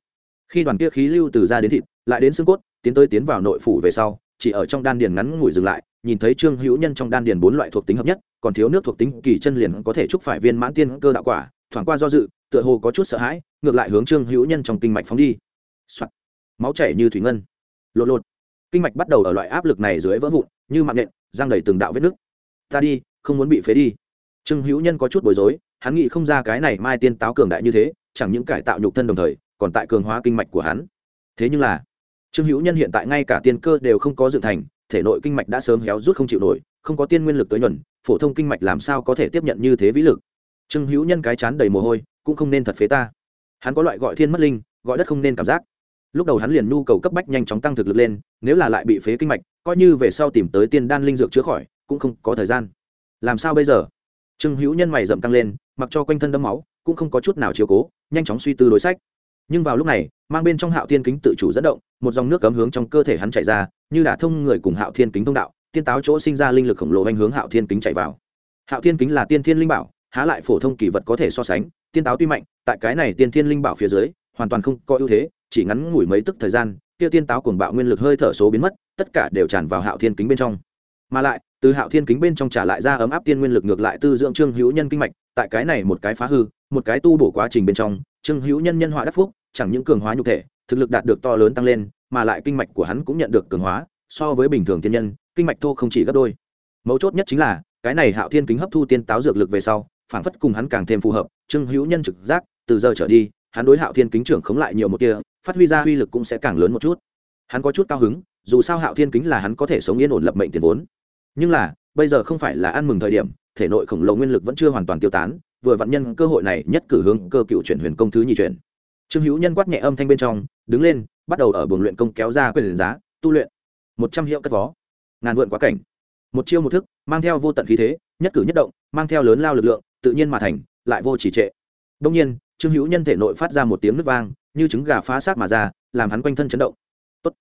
Speaker 1: Khi đoàn kia khí lưu từ ra đến thịt, lại đến xương cốt, tiến tới tiến vào nội phủ về sau, chỉ ở trong đan điền ngắn ngủi dừng lại, nhìn thấy trương hữu nhân trong đan điền bốn loại thuộc tính hợp nhất, còn thiếu nước thuộc tính, kỳ chân liền có thể chúc phải viên mãn tiên cơ đạo quả, thoảng qua do dự, tựa hồ có chút sợ hãi, ngược lại hướng trương hữu nhân trong kinh mạch phóng đi、Soạn. máu chảy như thủy ngân. Lột lột. Kinh mạch bắt đầu ở loại áp lực này dưới vỡ vụn, như mạng nện giang đầy từng đạo vết nước ta đi, không muốn bị phế đi. Trương hữu nhân có chút bối rối, hắn nghĩ không ra cái này mai tiên táo cường đại như thế, chẳng những cải tạo nhục thân đồng thời, còn tại cường hóa kinh mạch của hắn. Thế nhưng là, trương hữu nhân hiện tại ngay cả tiên cơ đều không có dựng thành, thể nội kinh mạch đã sớm héo rút không chịu nổi, không có tiên nguyên lực tới nhuần, phổ thông kinh mạch làm sao có thể tiếp nhận như thế vĩ lực? Trương hữu nhân cái chán đầy mồ hôi, cũng không nên thật phế ta. Hắn có loại gọi thiên mất linh, gọi đất không nên cảm giác. Lúc đầu hắn liền nhu cầu cấp bách nhanh chóng tăng thực lực lên, nếu là lại bị phế kinh mạch, coi như về sau tìm tới tiên đan linh dược chữa khỏi cũng không có thời gian. Làm sao bây giờ? Trương hữu nhân mày rậm tăng lên, mặc cho quanh thân đấm máu, cũng không có chút nào chiều cố, nhanh chóng suy tư đối sách. Nhưng vào lúc này, mang bên trong hạo thiên kính tự chủ dẫn động, một dòng nước cấm hướng trong cơ thể hắn chạy ra, như đả thông người cùng hạo thiên kính thông đạo, tiên táo chỗ sinh ra linh lực khổng lồ anh hướng hạo thiên kính chạy vào. Hạo thiên kính là tiên thiên linh bảo, há lại phổ thông kỳ vật có thể so sánh, tiên táo tuy mạnh, tại cái này tiên thiên linh bảo phía dưới, hoàn toàn không có ưu thế, chỉ ngắn ngủi mấy tức thời gian, kia tiên táo cuồng bạo nguyên lực hơi thở số biến mất, tất cả đều tràn vào hạo thiên kính bên trong. Mà lại từ hạo thiên kính bên trong trả lại ra ấm áp tiên nguyên lực ngược lại tư dưỡng trương hữu nhân kinh mạch, tại cái này một cái phá hư, một cái tu bổ quá trình bên trong, trương hữu nhân nhân họa đắc phúc, chẳng những cường hóa nhục thể, thực lực đạt được to lớn tăng lên, mà lại kinh mạch của hắn cũng nhận được cường hóa, so với bình thường tiên nhân, kinh mạch thô không chỉ gấp đôi. Mấu chốt nhất chính là, cái này hạo thiên kính hấp thu tiên táo dược lực về sau phản phất cùng hắn càng thêm phù hợp, trương hữu nhân trực giác, từ giờ trở đi, hắn đối hạo thiên kính trưởng khống lại nhiều một kia phát huy ra uy lực cũng sẽ càng lớn một chút. Hắn có chút cao hứng, dù sao hạo thiên kính là hắn có thể sống yên ổn lập mệnh tiền vốn nhưng là, bây giờ không phải là ăn mừng thời điểm, thể nội khổng lồ nguyên lực vẫn chưa hoàn toàn tiêu tán, vừa vặn nhân cơ hội này nhất cử hướng cơ cựu chuyển huyền công thứ nhị chuyển. Trương hữu nhân quát nhẹ âm thanh bên trong, đứng lên, bắt đầu ở buồng luyện công kéo ra quyền giá, tu luyện. Một trăm hiệu cất vó. Ngàn vượn quá cảnh. Một chiêu một thức, mang theo vô tận khí thế, nhất cử nhất động, mang theo lớn lao lực lượng, tự nhiên mà thành, lại vô chỉ trệ. Đông nhiên, trương hữu nhân thể nội phát ra một tiếng nứt vang, như trứng gà phá xác mà ra, làm hắn quanh thân chấn động. Tốt.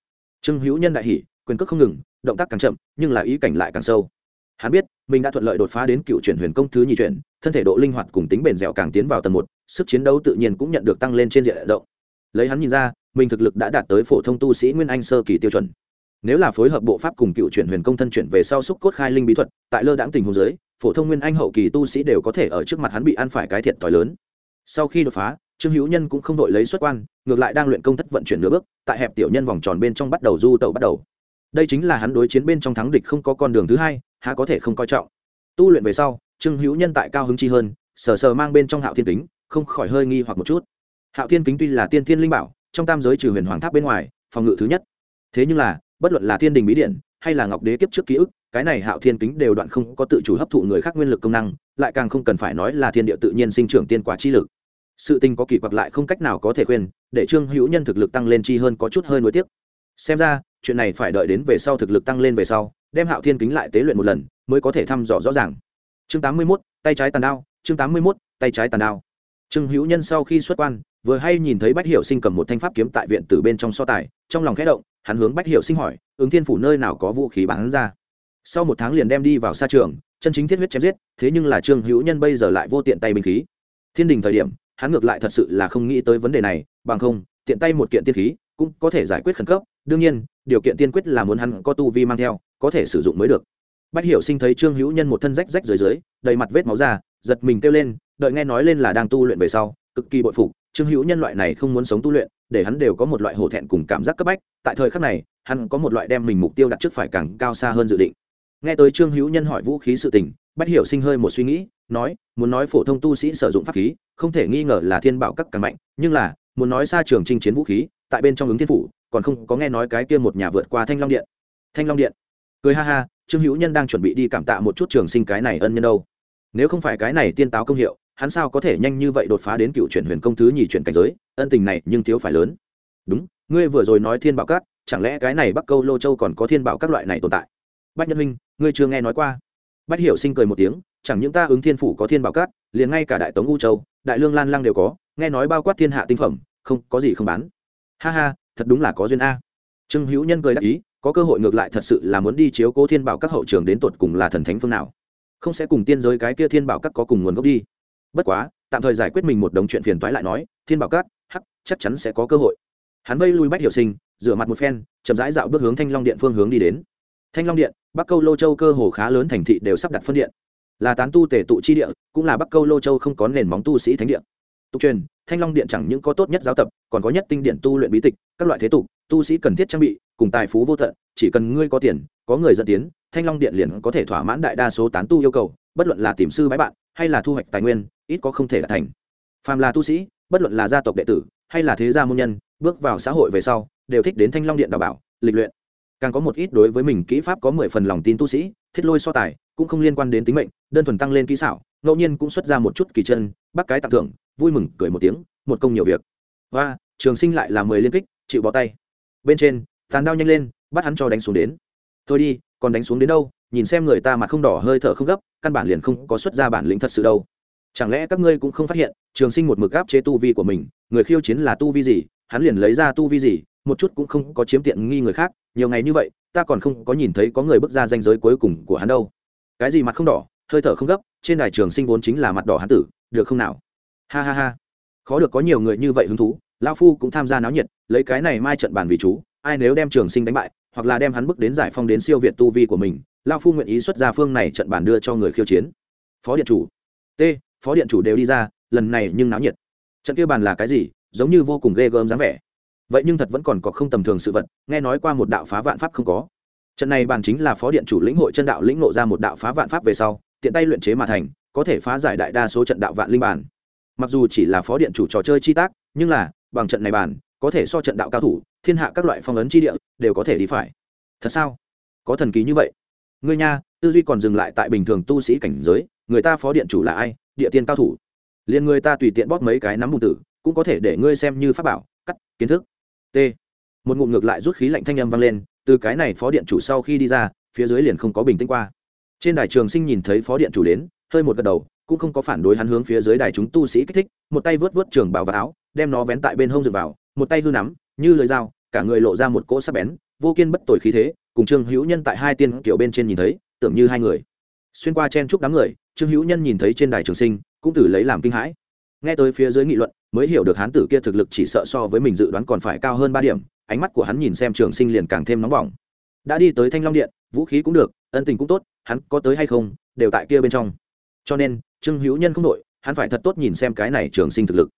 Speaker 1: trương hữu nhân đại hỉ, quyền cước không ngừng động tác càng chậm, nhưng là ý cảnh lại càng sâu. Hắn biết, mình đã thuận lợi đột phá đến cựu chuyển huyền công thứ nhị chuyển, thân thể độ linh hoạt cùng tính bền dẻo càng tiến vào tầng một, sức chiến đấu tự nhiên cũng nhận được tăng lên trên diện rộng. Lấy hắn nhìn ra, mình thực lực đã đạt tới phổ thông tu sĩ nguyên anh sơ kỳ tiêu chuẩn. Nếu là phối hợp bộ pháp cùng cựu chuyển huyền công thân chuyển về sau xúc cốt khai linh bí thuật, tại lơ đãng tình hồ dưới, phổ thông nguyên anh hậu kỳ tu sĩ đều có thể ở trước mặt hắn bị ăn phải cái thiệt thòi lớn. Sau khi đột phá, trương hữu nhân cũng không đội lấy xuất quan, ngược lại đang luyện công thất vận chuyển nửa bước, tại hẹp tiểu nhân vòng tròn bên trong bắt đầu du tẩu bắt đầu đây chính là hắn đối chiến bên trong thắng địch không có con đường thứ hai, há có thể không coi trọng. Tu luyện về sau, trương hữu nhân tại cao hứng chi hơn, sờ sờ mang bên trong hạo thiên kính, không khỏi hơi nghi hoặc một chút. Hạo thiên kính tuy là tiên thiên linh bảo, trong tam giới trừ huyền hoàng tháp bên ngoài, phòng ngự thứ nhất. Thế nhưng là, bất luận là thiên đình bí điện, hay là ngọc đế kiếp trước ký ức, cái này hạo thiên kính đều đoạn không có tự chủ hấp thụ người khác nguyên lực công năng, lại càng không cần phải nói là thiên địa tự nhiên sinh trưởng tiên quả chi lực. Sự tình có kỳ quặc lại không cách nào có thể khuyên, để trương hữu nhân thực lực tăng lên chi hơn có chút hơi nuối tiếc. Xem ra chuyện này phải đợi đến về sau thực lực tăng lên về sau, đem hạo thiên kính lại tế luyện một lần, mới có thể thăm dò rõ ràng. Chương tám mươi mốt, tay trái tàn đao, chương tám mươi mốt, tay trái tàn đao. Trương hữu nhân sau khi xuất quan, vừa hay nhìn thấy bách Hiểu sinh cầm một thanh pháp kiếm tại viện từ bên trong so tài, trong lòng khẽ động, hắn hướng bách Hiểu sinh hỏi, ứng thiên phủ nơi nào có vũ khí bán ra? Sau một tháng liền đem đi vào xa trường, chân chính thiết huyết chém giết, thế nhưng là trương hữu nhân bây giờ lại vô tiện tay binh khí. Thiên đình thời điểm, hắn ngược lại thật sự là không nghĩ tới vấn đề này, bằng không, tiện tay một kiện tiên khí, cũng có thể giải quyết khẩn cấp đương nhiên, điều kiện tiên quyết là muốn hắn có tu vi mang theo, có thể sử dụng mới được. Bách hiểu sinh thấy trương hữu nhân một thân rách rách dưới dưới, đầy mặt vết máu ra, giật mình kêu lên, đợi nghe nói lên là đang tu luyện về sau, cực kỳ bội phục. Trương hữu nhân loại này không muốn sống tu luyện, để hắn đều có một loại hổ thẹn cùng cảm giác cấp bách. Tại thời khắc này, hắn có một loại đem mình mục tiêu đặt trước phải càng cao xa hơn dự định. Nghe tới trương hữu nhân hỏi vũ khí sự tình, bách hiểu sinh hơi một suy nghĩ, nói, muốn nói phổ thông tu sĩ sử dụng pháp khí, không thể nghi ngờ là thiên bảo các càng mạnh, nhưng là, muốn nói xa trường chinh chiến vũ khí, tại bên trong ứng thiên phủ còn không có nghe nói cái kia một nhà vượt qua thanh long điện. Thanh long điện. Cười ha ha, trương hữu nhân đang chuẩn bị đi cảm tạ một chút trường sinh cái này ân nhân đâu. Nếu không phải cái này tiên táo công hiệu, hắn sao có thể nhanh như vậy đột phá đến cựu chuyển huyền công thứ nhì chuyển cảnh giới, ân tình này nhưng thiếu phải lớn. Đúng, ngươi vừa rồi nói thiên bảo cát chẳng lẽ cái này bắc câu lô châu còn có thiên bảo các loại này tồn tại? Bách nhân minh, ngươi chưa nghe nói qua. Bách hiểu sinh cười một tiếng, chẳng những ta ứng thiên phủ có thiên bảo cát liền ngay cả đại tống u châu, đại lương lan lăng đều có, nghe nói bao quát thiên hạ tinh phẩm, không, có gì không bán. Ha ha thật đúng là có duyên a. Trương hữu nhân cười đáp ý, có cơ hội ngược lại thật sự là muốn đi chiếu cố thiên bảo các hậu trường đến tột cùng là thần thánh phương nào. Không sẽ cùng tiên giới cái kia thiên bảo các có cùng nguồn gốc đi. Bất quá, tạm thời giải quyết mình một đống chuyện phiền toái lại nói, thiên bảo các, hắc, chắc chắn sẽ có cơ hội. Hắn vây lui bách hiểu sinh, rửa mặt một phen, chậm rãi dạo bước hướng thanh long điện phương hướng đi đến. Thanh long điện, bắc câu lô châu cơ hồ khá lớn thành thị đều sắp đặt phân điện. Là tán tu tể tụ chi địa, cũng là bắc câu lô châu không có nền móng tu sĩ thánh điện tục truyền thanh long điện chẳng những có tốt nhất giáo tập, còn có nhất tinh điện tu luyện bí tịch, các loại thế tục, tu sĩ cần thiết trang bị, cùng tài phú vô tận, chỉ cần ngươi có tiền, có người dẫn tiến, thanh long điện liền có thể thỏa mãn đại đa số tán tu yêu cầu, bất luận là tìm sư bái bạn, hay là thu hoạch tài nguyên, ít có không thể là thành. Phàm là tu sĩ, bất luận là gia tộc đệ tử, hay là thế gia môn nhân, bước vào xã hội về sau, đều thích đến thanh long điện đào bảo, lịch luyện. Càng có một ít đối với mình kỹ pháp có mười phần lòng tin tu sĩ, thiết lôi so tài cũng không liên quan đến tính mệnh, đơn thuần tăng lên kỹ xảo, ngẫu nhiên cũng xuất ra một chút kỳ chân bắt cái tặng thưởng, vui mừng, cười một tiếng, một công nhiều việc. Và trường sinh lại là mười liên kích, chịu bỏ tay. Bên trên, tàn đao nhanh lên, bắt hắn cho đánh xuống đến. Thôi đi, còn đánh xuống đến đâu, nhìn xem người ta mặt không đỏ hơi thở không gấp, căn bản liền không có xuất ra bản lĩnh thật sự đâu. Chẳng lẽ các ngươi cũng không phát hiện, trường sinh một mực gáp chế tu vi của mình, người khiêu chiến là tu vi gì, hắn liền lấy ra tu vi gì, một chút cũng không có chiếm tiện nghi người khác, nhiều ngày như vậy, ta còn không có nhìn thấy có người bước ra danh giới cuối cùng của hắn đâu cái gì mặt không đỏ, hơi thở không gấp, trên đài trường sinh vốn chính là mặt đỏ hán tử, được không nào? Ha ha ha. Khó được có nhiều người như vậy hứng thú lao phu cũng tham gia náo nhiệt, lấy cái này mai trận bàn vì chú, ai nếu đem trường sinh đánh bại, hoặc là đem hắn bước đến giải phong đến siêu việt tu vi của mình lao phu nguyện ý xuất ra phương này trận bàn đưa cho người khiêu chiến. Phó điện chủ. T, phó điện chủ đều đi ra, lần này nhưng náo nhiệt. Trận kia bàn là cái gì, giống như vô cùng ghê gớm dáng vẻ. Vậy nhưng thật vẫn còn có không tầm thường sự vật, nghe nói qua một đạo phá vạn pháp không có trận này bàn chính là phó điện chủ lĩnh hội chân đạo lĩnh nộ ra một đạo phá vạn pháp về sau, tiện tay luyện chế mà thành, có thể phá giải đại đa số trận đạo vạn linh bản mặc dù chỉ là phó điện chủ trò chơi chi tác, nhưng là, bằng trận này bàn, có thể so trận đạo cao thủ, thiên hạ các loại phong ấn chi địa, đều có thể đi phải. Thật sao? Có thần kỳ như vậy. Ngươi nha, tư duy còn dừng lại tại bình thường tu sĩ cảnh giới, người ta phó điện chủ là ai, địa tiên cao thủ. Liền người ta tùy tiện bóp mấy cái nắm bùn tử, cũng có thể để ngươi xem như pháp bảo, cắt, kiến thức. T. Một ngụm ngược lại rút khí lạnh thanh âm vang lên từ cái này phó điện chủ sau khi đi ra, phía dưới liền không có bình tĩnh qua. Trên đài trường sinh nhìn thấy phó điện chủ đến, hơi một gật đầu, cũng không có phản đối hắn hướng phía dưới đài chúng tu sĩ kích thích, một tay vớt vớt trường bảo và áo, đem nó vén tại bên hông dựng vào, một tay hư nắm, như lưỡi dao, cả người lộ ra một cỗ sắc bén, vô kiên bất tội khí thế, cùng trương hữu nhân tại hai tiên kiểu bên trên nhìn thấy, tưởng như hai người. Xuyên qua chen chúc đám người, trương hữu nhân nhìn thấy trên đài trường sinh, cũng tử lấy làm kinh hãi. Nghe tới phía dưới nghị luận, mới hiểu được hán tử kia thực lực chỉ sợ so với mình dự đoán còn phải cao hơn ba điểm ánh mắt của hắn nhìn xem trường sinh liền càng thêm nóng bỏng. Đã đi tới thanh long điện, vũ khí cũng được, ân tình cũng tốt, hắn có tới hay không, đều tại kia bên trong. Cho nên, trương hữu nhân không đội, hắn phải thật tốt nhìn xem cái này trường sinh thực lực.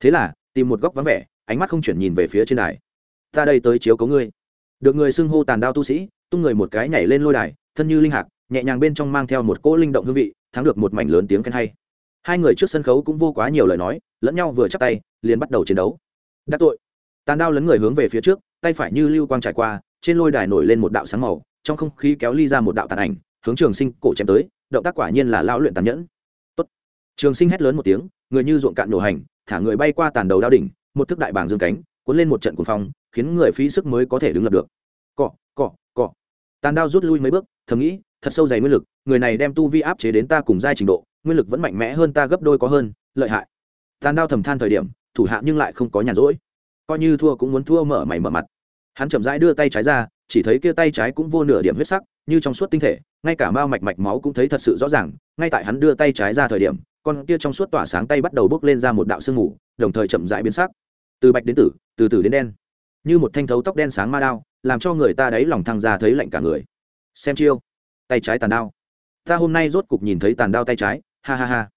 Speaker 1: Thế là, tìm một góc vắng vẻ, ánh mắt không chuyển nhìn về phía trên đài. Ta đây tới chiếu cấu ngươi. Được người xưng hô tàn đao tu sĩ, tung người một cái nhảy lên lôi đài, thân như linh hạc, nhẹ nhàng bên trong mang theo một cỗ linh động hương vị, thắng được một mảnh lớn tiếng khen hay. Hai người trước sân khấu cũng vô quá nhiều lời nói, lẫn nhau vừa chắp tay, liền bắt đầu chiến đấu. Đắc tội tàn đao lấn người hướng về phía trước, tay phải như lưu quang trải qua, trên lôi đài nổi lên một đạo sáng màu, trong không khí kéo ly ra một đạo tàn ảnh, hướng trường sinh cổ chém tới, động tác quả nhiên là lao luyện tàn nhẫn. Tốt. trường sinh hét lớn một tiếng, người như ruộng cạn nổ hành, thả người bay qua tàn đầu đao đỉnh, một thức đại bảng dương cánh, cuốn lên một trận cuồng phong, khiến người phí sức mới có thể đứng lập được. Cọ cọ cọ. Tàn đao rút lui mấy bước, thầm nghĩ, thật sâu dày nguyên lực, người này đem tu vi áp chế đến ta cùng giai trình độ, nguyên lực vẫn mạnh mẽ hơn ta gấp đôi có hơn, lợi hại. Tàn đao thầm than thời điểm, thủ hạ nhưng lại không có nhàn rỗi coi như thua cũng muốn thua mở mày mở mặt. Hắn chậm rãi đưa tay trái ra, chỉ thấy kia tay trái cũng vô nửa điểm huyết sắc, như trong suốt tinh thể, ngay cả mao mạch mạch máu cũng thấy thật sự rõ ràng, ngay tại hắn đưa tay trái ra thời điểm, con kia trong suốt tỏa sáng tay bắt đầu bốc lên ra một đạo sương mù, đồng thời chậm rãi biến sắc. Từ bạch đến tử, từ tử đến đen. Như một thanh thấu tóc đen sáng ma đao, làm cho người ta đáy lòng thăng ra thấy lạnh cả người. Xem chiêu. Tay trái tàn đao. Ta hôm nay rốt cục nhìn thấy tàn đao tay trái, ha ha ha.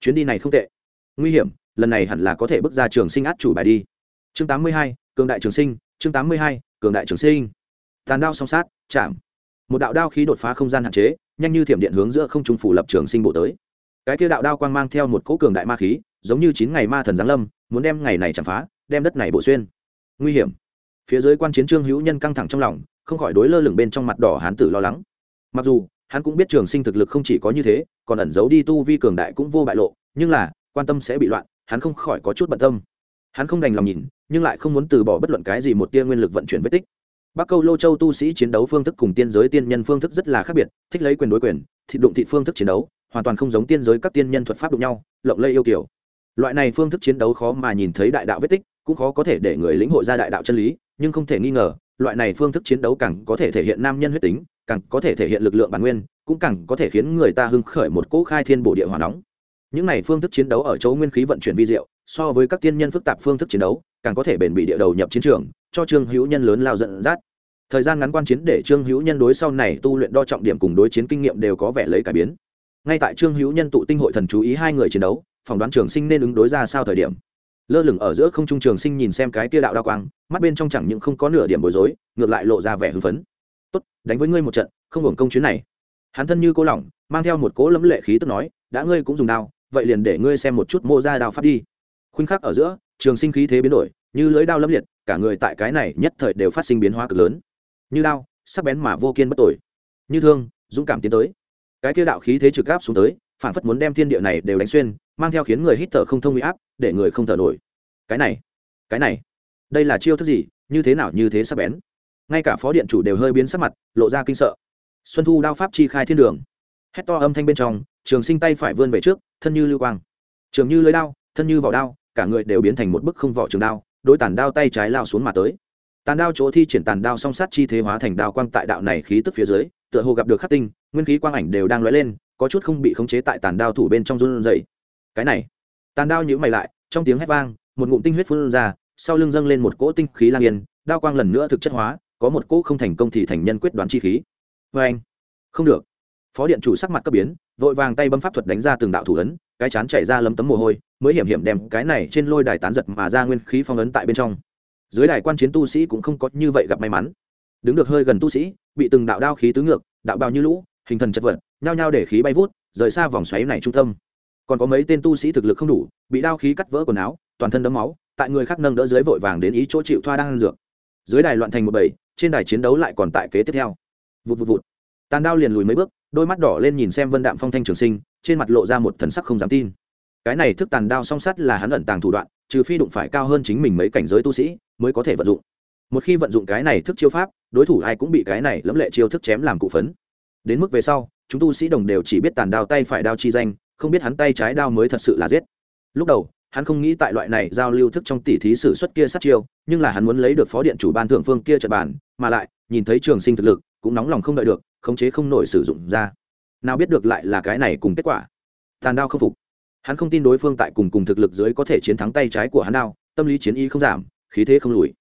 Speaker 1: Chuyến đi này không tệ. Nguy hiểm, lần này hẳn là có thể bước ra trường sinh át chủ bài đi chương tám mươi hai, cường đại trường sinh, chương tám mươi hai, cường đại trường sinh. Tàn đao song sát, chạm. Một đạo đao khí đột phá không gian hạn chế, nhanh như thiểm điện hướng giữa không trung phủ lập trường sinh bộ tới. Cái kia đạo đao quang mang theo một cỗ cường đại ma khí, giống như chín ngày ma thần giáng lâm, muốn đem ngày này chạm phá, đem đất này bổ xuyên. Nguy hiểm. Phía dưới quan chiến trương hữu nhân căng thẳng trong lòng, không khỏi đối lơ lửng bên trong mặt đỏ hán tử lo lắng. Mặc dù, hắn cũng biết trường sinh thực lực không chỉ có như thế, còn ẩn giấu đi tu vi cường đại cũng vô bại lộ, nhưng là, quan tâm sẽ bị loạn, hắn không khỏi có chút bận tâm. Hắn không đành lòng nhìn nhưng lại không muốn từ bỏ bất luận cái gì một tia nguyên lực vận chuyển vết tích. Bắc câu lô châu tu sĩ chiến đấu phương thức cùng tiên giới tiên nhân phương thức rất là khác biệt, thích lấy quyền đối quyền, thịt đụng thị phương thức chiến đấu, hoàn toàn không giống tiên giới các tiên nhân thuật pháp đụng nhau, lộng lây yêu kiểu loại này phương thức chiến đấu khó mà nhìn thấy đại đạo vết tích, cũng khó có thể để người lĩnh hội ra đại đạo chân lý, nhưng không thể nghi ngờ, loại này phương thức chiến đấu càng có thể thể hiện nam nhân huyết tính, càng có thể thể hiện lực lượng bản nguyên, cũng càng có thể khiến người ta hưng khởi một cỗ khai thiên bổ địa hỏa nóng. Những này phương thức chiến đấu ở chỗ nguyên khí vận chuyển vi diệu so với các tiên nhân phức tạp phương thức chiến đấu, càng có thể bền bị địa đầu nhập chiến trường, cho trương hữu nhân lớn lao dẫn dắt. Thời gian ngắn quan chiến để trương hữu nhân đối sau này tu luyện đo trọng điểm cùng đối chiến kinh nghiệm đều có vẻ lấy cải biến. Ngay tại trương hữu nhân tụ tinh hội thần chú ý hai người chiến đấu, phỏng đoán trường sinh nên ứng đối ra sao thời điểm. Lơ lửng ở giữa không trung trường sinh nhìn xem cái tia đạo đa quang, mắt bên trong chẳng những không có nửa điểm bối rối, ngược lại lộ ra vẻ hưng phấn. Tốt, đánh với ngươi một trận, không hưởng công chuyến này. Hắn thân như cô lỏng, mang theo một cỗ lấm lệ khí tức nói, đã ngươi cũng dùng đao, vậy liền để ngươi xem một chút mô ra đao pháp đi khuynh khắc ở giữa, trường sinh khí thế biến đổi, như lưỡi đao lâm liệt, cả người tại cái này nhất thời đều phát sinh biến hóa cực lớn. Như đao, sắc bén mà vô kiên bất tội như thương, dũng cảm tiến tới. Cái kia đạo khí thế trực áp xuống tới phản phất muốn đem thiên địa này đều đánh xuyên, mang theo khiến người hít thở không thông huy áp, để người không thở nổi. Cái này cái này, đây là chiêu thức gì, như thế nào như thế sắc bén. Ngay cả phó điện chủ đều hơi biến sắc mặt, lộ ra kinh sợ. Xuân thu đao pháp chi khai thiên đường. Hét to âm thanh bên trong, trường sinh tay phải vươn về trước, thân như lưu quang. Trường như lưới đao, thân như vỏ đao cả người đều biến thành một bức không vỏ trường đao, đôi tàn đao tay trái lao xuống mà tới. Tàn đao chỗ thi triển tàn đao song sát chi thế hóa thành đao quang tại đạo này khí tức phía dưới, tựa hồ gặp được khắc tinh, nguyên khí quang ảnh đều đang lóe lên, có chút không bị khống chế tại tàn đao thủ bên trong run dày cái này, tàn đao nhữ mày lại, trong tiếng hét vang, một ngụm tinh huyết phun ra, sau lưng dâng lên một cỗ tinh khí lang yên, đao quang lần nữa thực chất hóa, có một cỗ không thành công thì thành nhân quyết đoán chi khí. Vê anh, không được. Phó điện chủ sắc mặt cấp biến, vội vàng tay bấm pháp thuật đánh ra từng đạo thủ ấn, cái chán chảy ra lấm tấm mồ hôi mới hiểm hiểm đem cái này trên lôi đài tán giật mà ra nguyên khí phong ấn tại bên trong. Dưới đài quan chiến tu sĩ cũng không có như vậy gặp may mắn. Đứng được hơi gần tu sĩ, bị từng đạo đao khí tứ ngược, đạo bao như lũ, hình thần chật vật, nhao nhao để khí bay vút, rời xa vòng xoáy này trung tâm. Còn có mấy tên tu sĩ thực lực không đủ, bị đao khí cắt vỡ quần áo, toàn thân đấm máu, tại người khác nâng đỡ dưới vội vàng đến ý chỗ chịu thoa đang ăn dược. Dưới đài loạn thành một bầy, trên đài chiến đấu lại còn tại kế tiếp theo. Vụt vụt vụt. Tàn đao liền lùi mấy bước, đôi mắt đỏ lên nhìn xem vân đạm phong thanh trường sinh, trên mặt lộ ra một thần sắc không dám tin cái này thức tàn đao song sắt là hắn ẩn tàng thủ đoạn trừ phi đụng phải cao hơn chính mình mấy cảnh giới tu sĩ mới có thể vận dụng. Một khi vận dụng cái này thức chiêu pháp đối thủ ai cũng bị cái này lẫm lệ chiêu thức chém làm cụ phấn. Đến mức về sau chúng tu sĩ đồng đều chỉ biết tàn đao tay phải đao chi danh không biết hắn tay trái đao mới thật sự là giết. Lúc đầu hắn không nghĩ tại loại này giao lưu thức trong tỷ thí sử xuất kia sát chiêu nhưng là hắn muốn lấy được phó điện chủ ban thượng phương kia trật bản, mà lại nhìn thấy trường sinh thực lực cũng nóng lòng không đợi được khống chế không nổi sử dụng ra. Nào biết được lại là cái này cùng kết quả. Tàn đao không phục hắn không tin đối phương tại cùng cùng thực lực dưới có thể chiến thắng tay trái của hắn đao, tâm lý chiến ý không giảm, khí thế không lùi.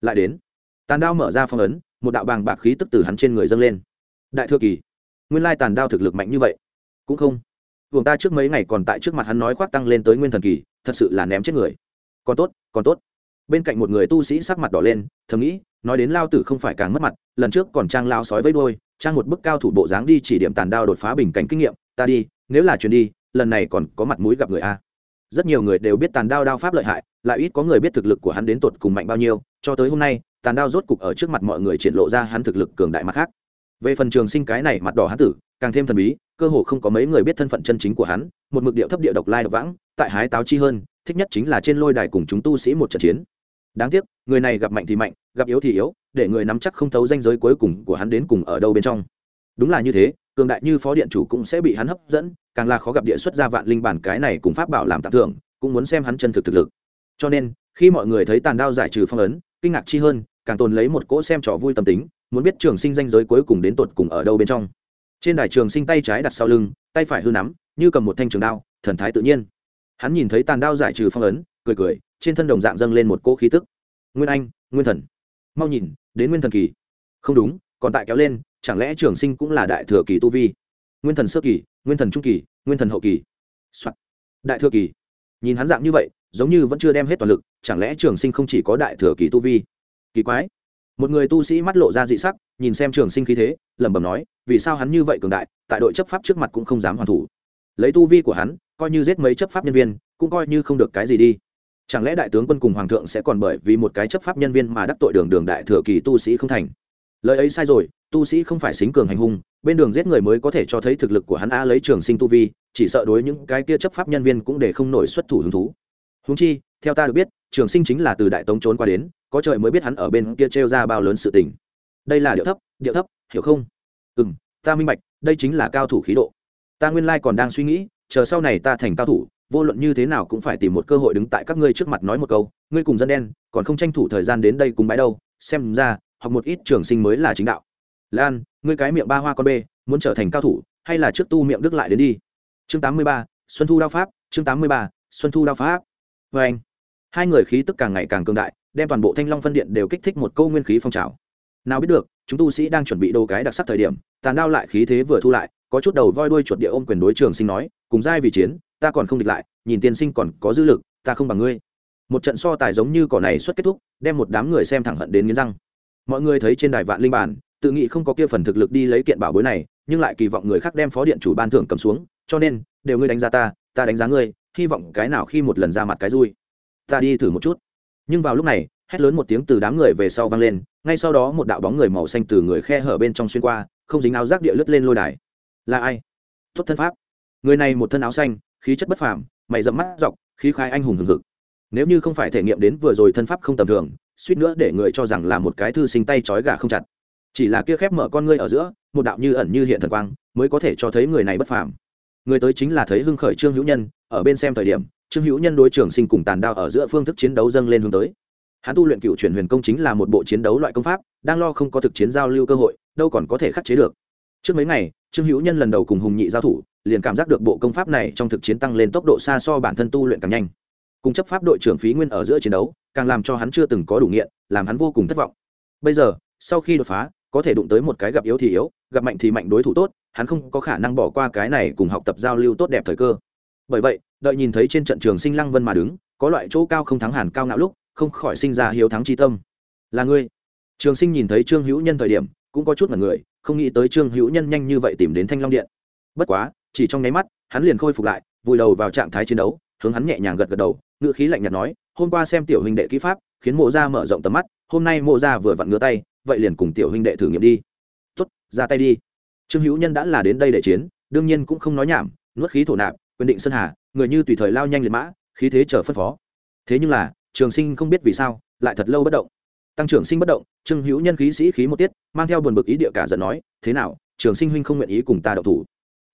Speaker 1: Lại đến, tàn đao mở ra phong ấn, một đạo bàng bạc khí tức từ hắn trên người dâng lên. Đại thừa kỳ, nguyên lai tàn đao thực lực mạnh như vậy. Cũng không. Vùng ta trước mấy ngày còn tại trước mặt hắn nói khoác tăng lên tới nguyên thần kỳ, thật sự là ném chết người. Còn tốt còn tốt. Bên cạnh một người tu sĩ sắc mặt đỏ lên, thầm nghĩ, nói đến lao tử không phải càng mất mặt, lần trước còn trang lao sói với đôi trang một bức cao thủ bộ dáng đi chỉ điểm tàn đao đột phá bình cảnh kinh nghiệm, ta đi, nếu là chuyền đi lần này còn có mặt mũi gặp người a. Rất nhiều người đều biết tàn đao đao pháp lợi hại, lại ít có người biết thực lực của hắn đến tột cùng mạnh bao nhiêu, cho tới hôm nay, tàn đao rốt cục ở trước mặt mọi người triển lộ ra hắn thực lực cường đại mặt khác. Về phần trường sinh cái này mặt đỏ hắn tử, càng thêm thần bí, cơ hồ không có mấy người biết thân phận chân chính của hắn, một mực điệu thấp địa độc lai độc vãng, tại hái táo chi hơn, thích nhất chính là trên lôi đài cùng chúng tu sĩ một trận chiến. Đáng tiếc, người này gặp mạnh thì mạnh, gặp yếu thì yếu, để người nắm chắc không thấu danh giới cuối cùng của hắn đến cùng ở đâu bên trong. Đúng là như thế cường đại như phó điện chủ cũng sẽ bị hắn hấp dẫn, càng là khó gặp địa xuất ra vạn linh bản cái này cùng pháp bảo làm tặng thưởng, cũng muốn xem hắn chân thực thực lực. Cho nên, khi mọi người thấy tàn đao giải trừ phong ấn, kinh ngạc chi hơn, càng tồn lấy một cỗ xem trò vui tâm tính, muốn biết trường sinh danh giới cuối cùng đến tột cùng ở đâu bên trong. Trên đài trường sinh tay trái đặt sau lưng, tay phải hư nắm, như cầm một thanh trường đao, thần thái tự nhiên. Hắn nhìn thấy tàn đao giải trừ phong ấn, cười cười, trên thân đồng dạng dâng lên một cỗ khí tức. Nguyên anh, nguyên thần. Mau nhìn, đến nguyên thần kỳ. Không đúng, còn tại kéo lên chẳng lẽ trường sinh cũng là đại thừa kỳ tu vi? Nguyên thần sơ kỳ, nguyên thần trung kỳ, nguyên thần hậu kỳ、Soạn. đại thừa kỳ. Nhìn hắn dạng như vậy, giống như vẫn chưa đem hết toàn lực, chẳng lẽ trường sinh không chỉ có đại thừa kỳ tu vi? Kỳ quái. Một người tu sĩ mắt lộ ra dị sắc, nhìn xem trường sinh khí thế, lẩm bẩm nói, vì sao hắn như vậy cường đại, tại đội chấp pháp trước mặt cũng không dám hoàn thủ. Lấy tu vi của hắn, coi như giết mấy chấp pháp nhân viên, cũng coi như không được cái gì đi. Chẳng lẽ đại tướng quân cùng hoàng thượng sẽ còn bởi vì một cái chấp pháp nhân viên mà đắc tội đường đường đại thừa kỳ tu sĩ không thành? Lời ấy sai rồi tu sĩ không phải xính cường hành hung, bên đường giết người mới có thể cho thấy thực lực của hắn a lấy trường sinh tu vi, chỉ sợ đối những cái kia chấp pháp nhân viên cũng để không nổi xuất thủ hứng thú. Húng chi, theo ta được biết, trường sinh chính là từ đại tống trốn qua đến, có trời mới biết hắn ở bên kia trêu ra bao lớn sự tình. Đây là điệu thấp điệu thấp, hiểu không? Ừ m ta minh bạch, đây chính là cao thủ khí độ. Ta nguyên lai còn đang suy nghĩ, chờ sau này ta thành cao thủ, vô luận như thế nào cũng phải tìm một cơ hội đứng tại các ngươi trước mặt nói một câu, ngươi cùng dân đen, còn không tranh thủ thời gian đến đây cùng bãi đâu, xem ra, học một ít trường sinh mới là chính đạo lan, ngươi cái miệng ba hoa con bê, muốn trở thành cao thủ, hay là trước tu miệng đức lại đến đi? Chương tám mươi ba, xuân thu đao pháp, chương tám mươi ba, xuân thu đao pháp. Vê anh, hai người khí tức càng ngày càng cường đại, đem toàn bộ thanh long phân điện đều kích thích một câu nguyên khí phong trào. Nào biết được, chúng tu sĩ đang chuẩn bị đồ cái đặc sắc thời điểm, tàn đao lại khí thế vừa thu lại, có chút đầu voi đuôi chuột địa ôm quyền đối trường sinh nói, cùng giai vì chiến, ta còn không địch lại, nhìn tiên sinh còn có dư lực, ta không bằng ngươi. Một trận so tài giống như cỏ này xuất kết thúc, đem một đám người xem thẳng hận đến nghiến răng. Mọi người thấy trên đài vạn linh bản tự nghĩ không có kia phần thực lực đi lấy kiện bảo bối này, nhưng lại kỳ vọng người khác đem phó điện chủ ban thưởng cầm xuống, cho nên, đều ngươi đánh giá ta ta đánh giá ngươi, hy vọng cái nào khi một lần ra mặt cái vui. Ta đi thử một chút. Nhưng vào lúc này, hét lớn một tiếng từ đám người về sau vang lên, ngay sau đó một đạo bóng người màu xanh từ người khe hở bên trong xuyên qua, không dính áo rác địa lướt lên lôi đài. Là ai? Tốt thân pháp. Người này một thân áo xanh, khí chất bất phàm, mày dẫm mắt dọc, khí khai anh hùng hừng hực. Nếu như không phải thể nghiệm đến vừa rồi thân pháp không tầm thường, suýt nữa để người cho rằng là một cái thư sinh tay trói gà không chặt chỉ là kia khép mở con ngươi ở giữa, một đạo như ẩn như hiện thần quang mới có thể cho thấy người này bất phàm. Người tới chính là thấy hưng khởi trương hữu nhân, ở bên xem thời điểm, trương hữu nhân đối trường sinh cùng tàn đao ở giữa phương thức chiến đấu dâng lên hướng tới. Hắn tu luyện cựu chuyển huyền công chính là một bộ chiến đấu loại công pháp, đang lo không có thực chiến giao lưu cơ hội, đâu còn có thể khắc chế được. Trước mấy ngày, trương hữu nhân lần đầu cùng hùng nhị giao thủ, liền cảm giác được bộ công pháp này trong thực chiến tăng lên tốc độ xa so bản thân tu luyện càng nhanh. Cùng chấp pháp đội trưởng phí nguyên ở giữa chiến đấu, càng làm cho hắn chưa từng có đủ nghiện, làm hắn vô cùng thất vọng. Bây giờ, sau khi đột phá có thể đụng tới một cái gặp yếu thì yếu, gặp mạnh thì mạnh đối thủ tốt, hắn không có khả năng bỏ qua cái này cùng học tập giao lưu tốt đẹp thời cơ. Bởi vậy, đợi nhìn thấy trên trận trường sinh lăng vân mà đứng, có loại chỗ cao không thắng hàn cao ngạo lúc, không khỏi sinh ra hiếu thắng chi tâm. Là ngươi. Trường sinh nhìn thấy trương hữu nhân thời điểm, cũng có chút là người, không nghĩ tới trương hữu nhân nhanh như vậy tìm đến thanh long điện. Bất quá, chỉ trong nháy mắt, hắn liền khôi phục lại, vùi đầu vào trạng thái chiến đấu, hướng hắn nhẹ nhàng gật gật đầu ngựa khí lạnh nhạt nói, hôm qua xem tiểu huynh đệ kỹ pháp, khiến mộ gia mở rộng tầm mắt, hôm nay mộ gia vừa vặn ngứa tay vậy liền cùng tiểu huynh đệ thử nghiệm đi. Tuất ra tay đi. Trương hữu nhân đã là đến đây để chiến, đương nhiên cũng không nói nhảm, nuốt khí thổ nạp, quyền định sơn hà, người như tùy thời lao nhanh liệt mã, khí thế chờ phân phó. Thế nhưng là, trường sinh không biết vì sao, lại thật lâu bất động. Tăng trưởng sinh bất động, trương hữu nhân khí sĩ khí một tiết, mang theo buồn bực ý địa cả giận nói, thế nào, trường sinh huynh không nguyện ý cùng ta đậu thủ?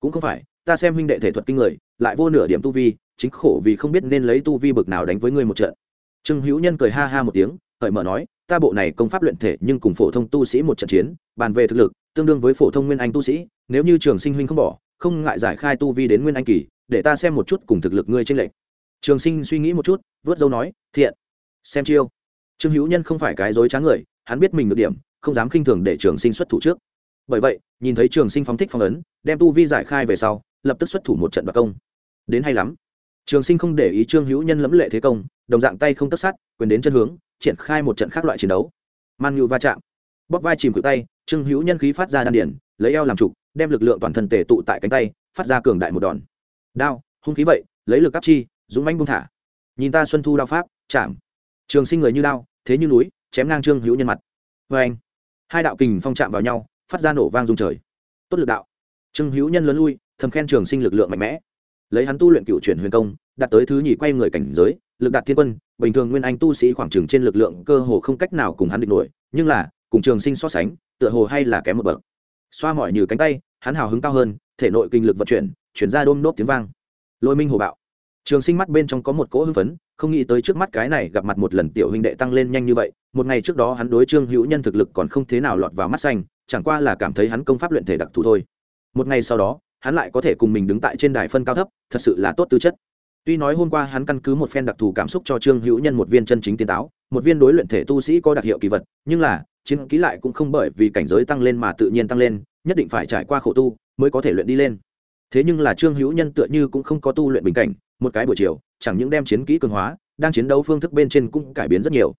Speaker 1: Cũng không phải, ta xem huynh đệ thể thuật kinh người, lại vô nửa điểm tu vi, chính khổ vì không biết nên lấy tu vi bực nào đánh với ngươi một trận. Trương hữu nhân cười ha ha một tiếng, cởi mở nói ta bộ này công pháp luyện thể nhưng cùng phổ thông tu sĩ một trận chiến, bàn về thực lực, tương đương với phổ thông nguyên anh tu sĩ, nếu như trường sinh huynh không bỏ, không ngại giải khai tu vi đến nguyên anh kỳ, để ta xem một chút cùng thực lực ngươi tranh lệch. Trường sinh suy nghĩ một chút, vớt dâu nói, thiện, xem chiêu. Trương hữu nhân không phải cái dối trá người, hắn biết mình được điểm, không dám khinh thường để trường sinh xuất thủ trước. Bởi vậy, nhìn thấy trường sinh phóng thích phong ấn, đem tu vi giải khai về sau, lập tức xuất thủ một trận đoạt công. Đến hay lắm. Trường sinh không để ý trương hữu nhân lẫm lệ thế công, đồng dạng tay không tất sát, quyền đến chân hướng triển khai một trận khác loại chiến đấu. Man nhu va chạm. Bóp vai chìm cự tay, trương hữu nhân khí phát ra đan điển lấy eo làm trục đem lực lượng toàn thân tề tụ tại cánh tay, phát ra cường đại một đòn. Đao, hung khí vậy, lấy lực áp chi, dũng manh buông thả. Nhìn ta xuân thu đao pháp, chạm. Trường sinh người như đao, thế như núi, chém ngang trương hữu nhân mặt. Vê anh, hai đạo kình phong chạm vào nhau, phát ra nổ vang dung trời. Tốt lực đạo. Trương hữu nhân lớn lui, thầm khen trường sinh lực lượng mạnh mẽ. Lấy hắn tu luyện cựu chuyển huyền công đạt tới thứ nhì quay người cảnh giới, lực đạt thiên quân, bình thường nguyên anh tu sĩ khoảng trừng trên lực lượng cơ hồ không cách nào cùng hắn địch nổi, nhưng là, cùng trường sinh so sánh, tựa hồ hay là kém một bậc. Xoa mỏi như cánh tay, hắn hào hứng cao hơn, thể nội kinh lực vận chuyển chuyển ra đôm nốt tiếng vang. Lôi minh hồ bạo. Trường sinh mắt bên trong có một cỗ hưng phấn, không nghĩ tới trước mắt cái này gặp mặt một lần tiểu huynh đệ tăng lên nhanh như vậy, một ngày trước đó hắn đối trương hữu nhân thực lực còn không thế nào lọt vào mắt xanh, chẳng qua là cảm thấy hắn công pháp luyện thể đặc thù thôi. Một ngày sau đó, hắn lại có thể cùng mình đứng tại trên đài phân cao thấp, thật sự là tốt tư chất tuy nói hôm qua hắn căn cứ một phen đặc thù cảm xúc cho trương hữu nhân một viên chân chính tiến táo, một viên đối luyện thể tu sĩ có đặc hiệu kỳ vật, nhưng là, chiến ký lại cũng không bởi vì cảnh giới tăng lên mà tự nhiên tăng lên, nhất định phải trải qua khổ tu mới có thể luyện đi lên. Thế nhưng là trương hữu nhân tựa như cũng không có tu luyện bình cảnh, một cái buổi chiều, chẳng những đem chiến kỹ cường hóa, đang chiến đấu phương thức bên trên cũng cải biến rất nhiều.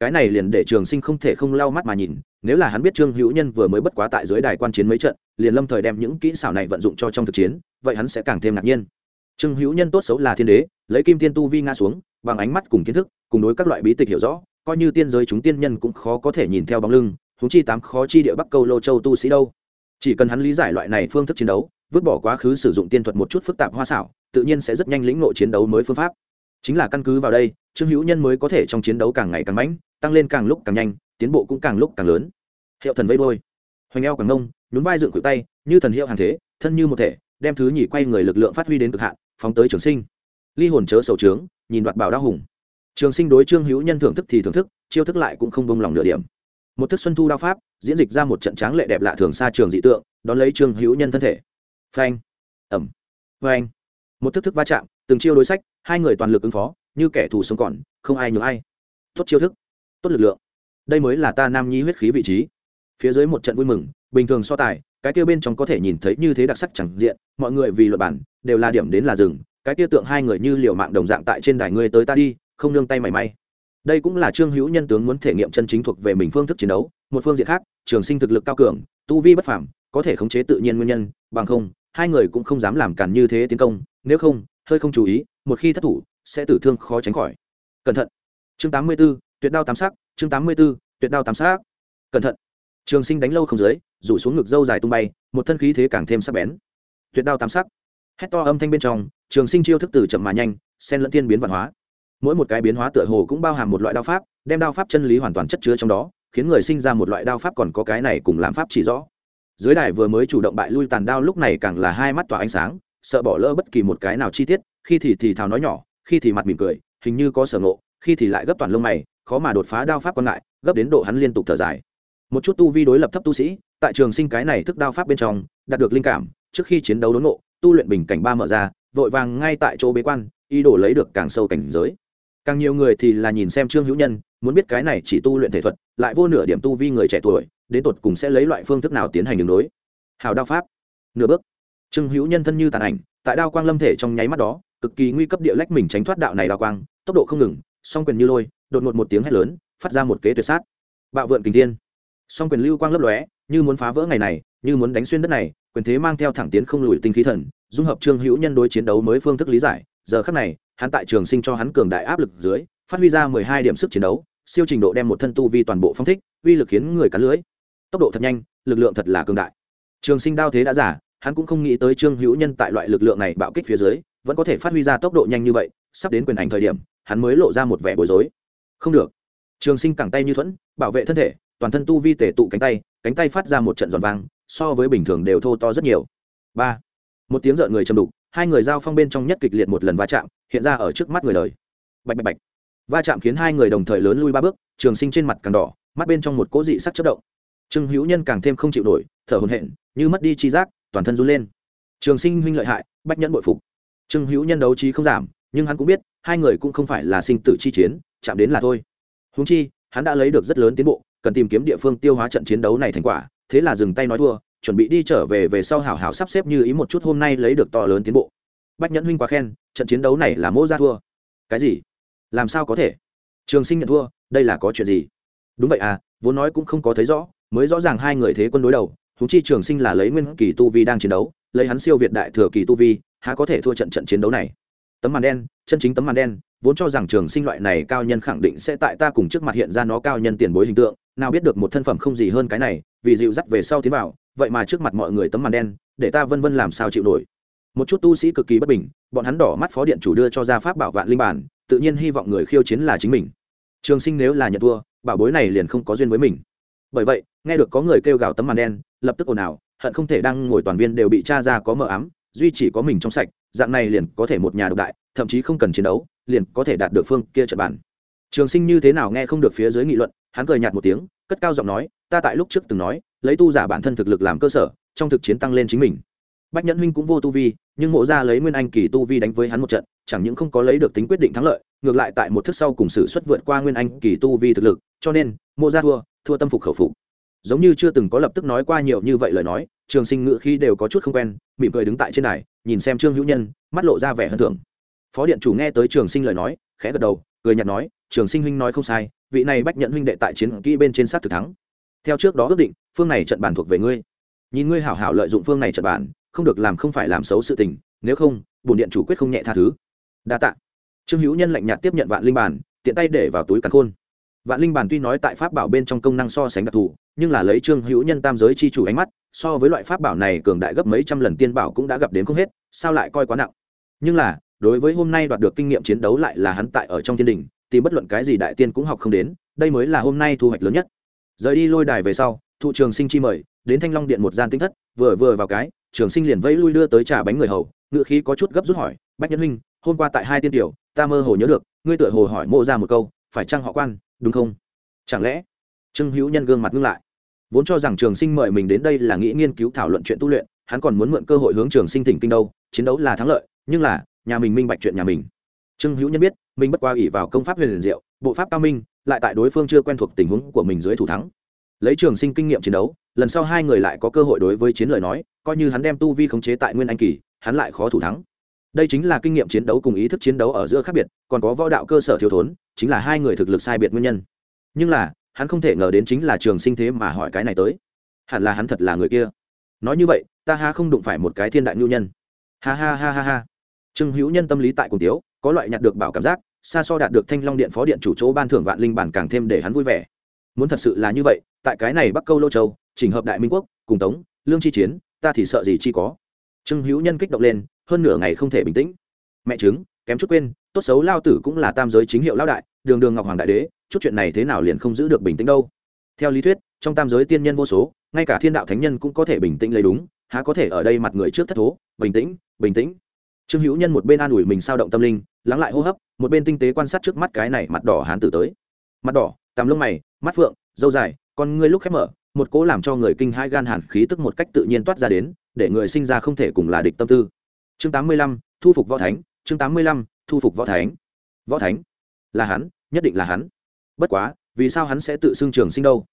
Speaker 1: Cái này liền để trường sinh không thể không lau mắt mà nhìn, nếu là hắn biết trương hữu nhân vừa mới bất quá tại dưới đài quan chiến mấy trận, liền lâm thời đem những kỹ xảo này vận dụng cho trong thực chiến, vậy hắn sẽ càng thêm ngạc nhiên trương hữu nhân tốt xấu là thiên đế, lấy kim tiên tu vi nga xuống, bằng ánh mắt cùng kiến thức, cùng đối các loại bí tịch hiểu rõ, coi như tiên giới chúng tiên nhân cũng khó có thể nhìn theo bóng lưng húng chi tám khó chi địa bắc câu lô châu tu sĩ đâu. Chỉ cần hắn lý giải loại này phương thức chiến đấu, vứt bỏ quá khứ sử dụng tiên thuật một chút phức tạp hoa xảo, tự nhiên sẽ rất nhanh lĩnh ngộ chiến đấu mới phương pháp. Chính là căn cứ vào đây, trương hữu nhân mới có thể trong chiến đấu càng ngày càng mãnh, tăng lên càng lúc càng nhanh, tiến bộ cũng càng lúc càng lớn. Hiệu thần vây đôi hoành eo càng ngông nhún vai dựng khuỷu tay, như thần hiệu hàng thế, thân như một thể, đem thứ nhỉ quay người lực lượng phát huy đến cực hạn phóng tới trường sinh. Ly hồn chớ sầu trướng nhìn đoạt bảo đao hùng. Trường sinh đối trương hữu nhân thưởng thức thì thưởng thức, chiêu thức lại cũng không bông lòng nửa điểm. Một thức xuân thu đao pháp, diễn dịch ra một trận tráng lệ đẹp lạ thường xa trường dị tượng, đón lấy trương hữu nhân thân thể. Phanh. Ẩm. Phanh. Một thức thức va chạm, từng chiêu đối sách, hai người toàn lực ứng phó, như kẻ thù sống còn, không ai nhường ai. Tốt chiêu thức. Tốt lực lượng. Đây mới là ta nam nhi huyết khí vị trí. Phía dưới một trận vui mừng, bình thường so tài cái kia bên trong có thể nhìn thấy như thế đặc sắc chẳng diện mọi người vì luật bản đều là điểm đến là rừng cái kia tượng hai người như liều mạng đồng dạng tại trên đài ngươi tới ta đi không nương tay mảy may. Đây cũng là trương hữu nhân tướng muốn thể nghiệm chân chính thuộc về mình phương thức chiến đấu một phương diện khác trường sinh thực lực cao cường tu vi bất phảm có thể khống chế tự nhiên nguyên nhân bằng không hai người cũng không dám làm cản như thế tiến công nếu không hơi không chú ý một khi thất thủ sẽ tử thương khó tránh khỏi. Cẩn thận. Chương tám mươi 84, tuyệt đao tám sắc chương tám mươi 84, tuyệt đao tám sắc. Cẩn thận trường sinh đánh lâu không dưới, rủ xuống ngực dâu dài tung bay, một thân khí thế càng thêm sắc bén. Tuyệt đao tám sắc. Hét to âm thanh bên trong, trường sinh chiêu thức từ chậm mà nhanh sen lẫn tiên biến văn hóa. Mỗi một cái biến hóa tựa hồ cũng bao hàm một loại đao pháp, đem đao pháp chân lý hoàn toàn chất chứa trong đó, khiến người sinh ra một loại đao pháp còn có cái này cùng làm pháp chỉ rõ. Dưới đài vừa mới chủ động bại lui tàn đao lúc này càng là hai mắt tỏa ánh sáng, sợ bỏ lỡ bất kỳ một cái nào chi tiết, khi thì thì thào nói nhỏ, khi thì mặt mỉm cười, hình như có sở ngộ, khi thì lại gấp toàn lông mày, khó mà đột phá đao pháp quan ngại gấp đến độ hắn liên tục thở dài một chút tu vi đối lập thấp tu sĩ, tại trường sinh cái này thức đao pháp bên trong, đạt được linh cảm, trước khi chiến đấu đốn nộ tu luyện bình cảnh ba mở ra, vội vàng ngay tại chỗ bế quan, ý đồ lấy được càng sâu cảnh giới. Càng nhiều người thì là nhìn xem trương hữu nhân, muốn biết cái này chỉ tu luyện thể thuật, lại vô nửa điểm tu vi người trẻ tuổi, đến tột cùng sẽ lấy loại phương thức nào tiến hành đường đối. Hào đao pháp. Nửa bước. Trương hữu nhân thân như tàn ảnh, tại đao quang lâm thể trong nháy mắt đó, cực kỳ nguy cấp địa lách mình tránh thoát đạo này đao quang, tốc độ không ngừng, song quyền như lôi, đột ngột một tiếng hét lớn, phát ra một kế tuyệt sát. Bạo vượn kình thiên song quyền lưu quang lấp lóe, như muốn phá vỡ ngày này, như muốn đánh xuyên đất này, quyền thế mang theo thẳng tiến không lùi tinh khí thần, dung hợp trương hữu nhân đối chiến đấu mới phương thức lý giải, giờ khắc này, hắn tại trường sinh cho hắn cường đại áp lực dưới, phát huy ra mười hai điểm sức chiến đấu, siêu trình độ đem một thân tu vi toàn bộ phong thích, uy lực khiến người cắn lưới. Tốc độ thật nhanh, lực lượng thật là cường đại. Trường sinh đao thế đã giả, hắn cũng không nghĩ tới trương hữu nhân tại loại lực lượng này bạo kích phía dưới, vẫn có thể phát huy ra tốc độ nhanh như vậy, sắp đến quyền ảnh thời điểm, hắn mới lộ ra một vẻ bối rối. Không được. Trường sinh cẳng tay như thuẫn, bảo vệ thân thể toàn thân tu vi tể tụ cánh tay cánh tay phát ra một trận giòn vang, so với bình thường đều thô to rất nhiều. Ba. Một tiếng rợn người châm đục, hai người giao phong bên trong nhất kịch liệt một lần va chạm, hiện ra ở trước mắt người đời. Bạch bạch bạch. Va chạm khiến hai người đồng thời lớn lui ba bước, trường sinh trên mặt càng đỏ, mắt bên trong một cỗ dị sắc chất động. Trương hữu nhân càng thêm không chịu nổi, thở hồn hện như mất đi chi giác, toàn thân run lên. Trường sinh huynh lợi hại, bách nhẫn bội phục. Trương hữu nhân đấu trí không giảm, nhưng hắn cũng biết, hai người cũng không phải là sinh tử chi chiến, chạm đến là thôi. Húng chi, hắn đã lấy được rất lớn tiến bộ cần tìm kiếm địa phương tiêu hóa trận chiến đấu này thành quả, thế là dừng tay nói thua, chuẩn bị đi trở về về sau hảo hảo sắp xếp như ý một chút hôm nay lấy được to lớn tiến bộ. Bách nhẫn huynh quá khen, trận chiến đấu này là mô ra thua. Cái gì? Làm sao có thể? Trường sinh nhận thua, đây là có chuyện gì? Đúng vậy à vốn nói cũng không có thấy rõ, mới rõ ràng hai người thế quân đối đầu thú chi trường sinh là lấy nguyên kỳ tu vi đang chiến đấu, lấy hắn siêu việt đại thừa kỳ tu vi, há có thể thua trận trận chiến đấu này? Tấm màn đen, chân chính tấm màn đen, vốn cho rằng trường sinh loại này cao nhân khẳng định sẽ tại ta cùng trước mặt hiện ra nó cao nhân tiền bối hình tượng nào biết được một thân phẩm không gì hơn cái này, vì dịu dắt về sau tiến vào, vậy mà trước mặt mọi người tấm màn đen, để ta vân vân làm sao chịu nổi. Một chút tu sĩ cực kỳ bất bình, bọn hắn đỏ mắt phó điện chủ đưa cho ra pháp bảo vạn linh bản, tự nhiên hy vọng người khiêu chiến là chính mình. Trường sinh nếu là nhận thua, bảo bối này liền không có duyên với mình. Bởi vậy, nghe được có người kêu gào tấm màn đen, lập tức ồn ào, hận không thể đang ngồi toàn viên đều bị tra ra có mờ ám, duy chỉ có mình trong sạch, dạng này liền có thể một nhà độc đại, thậm chí không cần chiến đấu, liền có thể đạt được phương kia trận bản trường sinh như thế nào nghe không được phía dưới nghị luận hắn cười nhạt một tiếng cất cao giọng nói ta tại lúc trước từng nói lấy tu giả bản thân thực lực làm cơ sở trong thực chiến tăng lên chính mình. Bách nhẫn huynh cũng vô tu vi nhưng mộ ra lấy nguyên anh kỳ tu vi đánh với hắn một trận chẳng những không có lấy được tính quyết định thắng lợi ngược lại tại một thức sau cùng sự xuất vượt qua nguyên anh kỳ tu vi thực lực cho nên mộ ra thua thua tâm phục khẩu phục. Giống như chưa từng có lập tức nói qua nhiều như vậy lời nói trường sinh ngự khi đều có chút không quen mỉm cười đứng tại trên này, nhìn xem trương hữu nhân mắt lộ ra vẻ hơn thường phó điện chủ nghe tới trường sinh lời nói khẽ gật đầu cười nhạt nói trường sinh huynh nói không sai vị này bách nhận huynh đệ tại chiến kỹ bên trên sát thực thắng. Theo trước đó ước định, phương này trận bàn thuộc về ngươi. Nhìn ngươi hảo hảo lợi dụng phương này trận bàn, không được làm không phải làm xấu sự tình, nếu không, bổn điện chủ quyết không nhẹ tha thứ. Đa tạ. Trương hữu nhân lạnh nhạt tiếp nhận vạn linh bản tiện tay để vào túi cắn khôn. Vạn linh bản tuy nói tại pháp bảo bên trong công năng so sánh đặc thù, nhưng là lấy trương hữu nhân tam giới chi chủ ánh mắt, so với loại pháp bảo này cường đại gấp mấy trăm lần tiên bảo cũng đã gặp đến không hết, sao lại coi quá nặng. Nhưng là, đối với hôm nay đoạt được kinh nghiệm chiến đấu lại là hắn tại ở trong thiên đình tìm bất luận cái gì đại tiên cũng học không đến, đây mới là hôm nay thu hoạch lớn nhất. Rời đi lôi đài về sau, thụ trường sinh chi mời, đến thanh long điện một gian tinh thất, vừa vừa vào cái, trường sinh liền vẫy lui đưa tới trà bánh người hầu ngự khí có chút gấp rút hỏi, bách nhân huynh, hôm qua tại hai tiên tiểu, ta mơ hồ nhớ được, ngươi tựa hồ hỏi mộ ra một câu, phải chăng họ quan, đúng không? Chẳng lẽ? Trương hữu nhân gương mặt ngưng lại. Vốn cho rằng trường sinh mời mình đến đây là nghĩ nghiên cứu thảo luận chuyện tu luyện, hắn còn muốn mượn cơ hội hướng trường sinh thỉnh kinh đâu, chiến đấu là thắng lợi, nhưng là, nhà mình minh bạch chuyện nhà mình. Trương hữu nhân biết mình bất qua ủy vào công pháp huyền liền diệu, bộ pháp cao minh, lại tại đối phương chưa quen thuộc tình huống của mình dưới thủ thắng. Lấy trường sinh kinh nghiệm chiến đấu, lần sau hai người lại có cơ hội đối với chiến lời nói, coi như hắn đem tu vi khống chế tại nguyên anh kỳ, hắn lại khó thủ thắng. Đây chính là kinh nghiệm chiến đấu cùng ý thức chiến đấu ở giữa khác biệt, còn có võ đạo cơ sở thiếu thốn, chính là hai người thực lực sai biệt nguyên nhân. Nhưng là, hắn không thể ngờ đến chính là trường sinh thế mà hỏi cái này tới. Hẳn là hắn thật là người kia. Nói như vậy, ta ha không đụng phải một cái thiên đại nhu nhân. Ha ha ha ha ha. Trương hữu nhân tâm lý tại cùng tiếu có loại nhặt được bảo cảm giác, xa so đạt được thanh long điện phó điện chủ chỗ ban thưởng vạn linh bản càng thêm để hắn vui vẻ. Muốn thật sự là như vậy, tại cái này bắc câu lô châu, chỉnh hợp đại minh quốc, cùng tống, lương chi chiến, ta thì sợ gì chi có. Trương hữu nhân kích động lên, hơn nửa ngày không thể bình tĩnh. Mẹ chứng kém chút quên, tốt xấu lao tử cũng là tam giới chính hiệu lao đại, đường đường ngọc hoàng đại đế, chút chuyện này thế nào liền không giữ được bình tĩnh đâu. Theo lý thuyết, trong tam giới tiên nhân vô số, ngay cả thiên đạo thánh nhân cũng có thể bình tĩnh lấy đúng, há có thể ở đây mặt người trước thất thố, bình tĩnh bình tĩnh trương hữu nhân một bên an ủi mình sao động tâm linh, lắng lại hô hấp, một bên tinh tế quan sát trước mắt cái này mặt đỏ hán tử tới. Mặt đỏ, tàm lông mày, mắt phượng dâu dài, con ngươi lúc khép mở, một cỗ làm cho người kinh hai gan hàn khí tức một cách tự nhiên toát ra đến, để người sinh ra không thể cùng là địch tâm tư. Chương tám mươi lăm, thu phục võ thánh, chương tám mươi lăm, thu phục võ thánh. Võ thánh? Là hắn, nhất định là hắn. Bất quá, vì sao hắn sẽ tự xưng trường sinh đâu?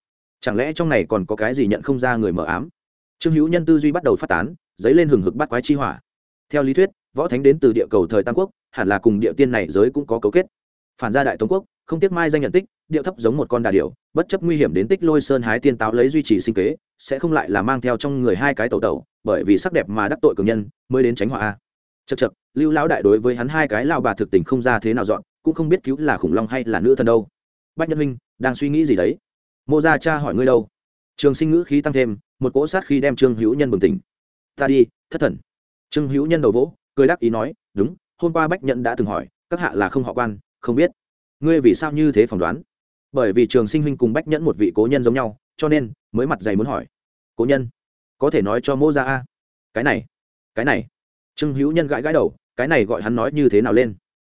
Speaker 1: Chẳng lẽ trong này còn có cái gì nhận không ra người mờ ám? Trương hữu nhân tư duy bắt đầu phát tán, dấy lên hừng hực bắt quái chi hỏa. Theo lý thuyết võ thánh đến từ địa cầu thời tam quốc, hẳn là cùng địa tiên này giới cũng có cấu kết. Phản gia đại tống quốc, không tiếc mai danh nhận tích, điệu thấp giống một con đà điểu, bất chấp nguy hiểm đến tích lôi sơn hái tiên táo lấy duy trì sinh kế, sẽ không lại là mang theo trong người hai cái tẩu tẩu, bởi vì sắc đẹp mà đắc tội cường nhân, mới đến tránh họa a. Chật chật lưu lão đại đối với hắn hai cái lao bà thực tình không ra thế nào dọn, cũng không biết cứu là khủng long hay là nữ thần đâu. Bách nhân minh, đang suy nghĩ gì đấy? Mô gia cha hỏi ngươi đâu? Trường sinh ngữ khí tăng thêm, một cỗ sát khi đem trương hữu nhân bừng tỉnh. Ta đi, thất thần. Trương hữu nhân đầu vỗ cười đắc ý nói, đúng, hôm qua bách nhận đã từng hỏi, các hạ là không họ quan, không biết. Ngươi vì sao như thế phỏng đoán? Bởi vì trường sinh huynh cùng bách nhẫn một vị cố nhân giống nhau, cho nên mới mặt dày muốn hỏi. Cố nhân, có thể nói cho mô ra a? Cái này cái này. Trương hữu nhân gãi gãi đầu, cái này gọi hắn nói như thế nào lên?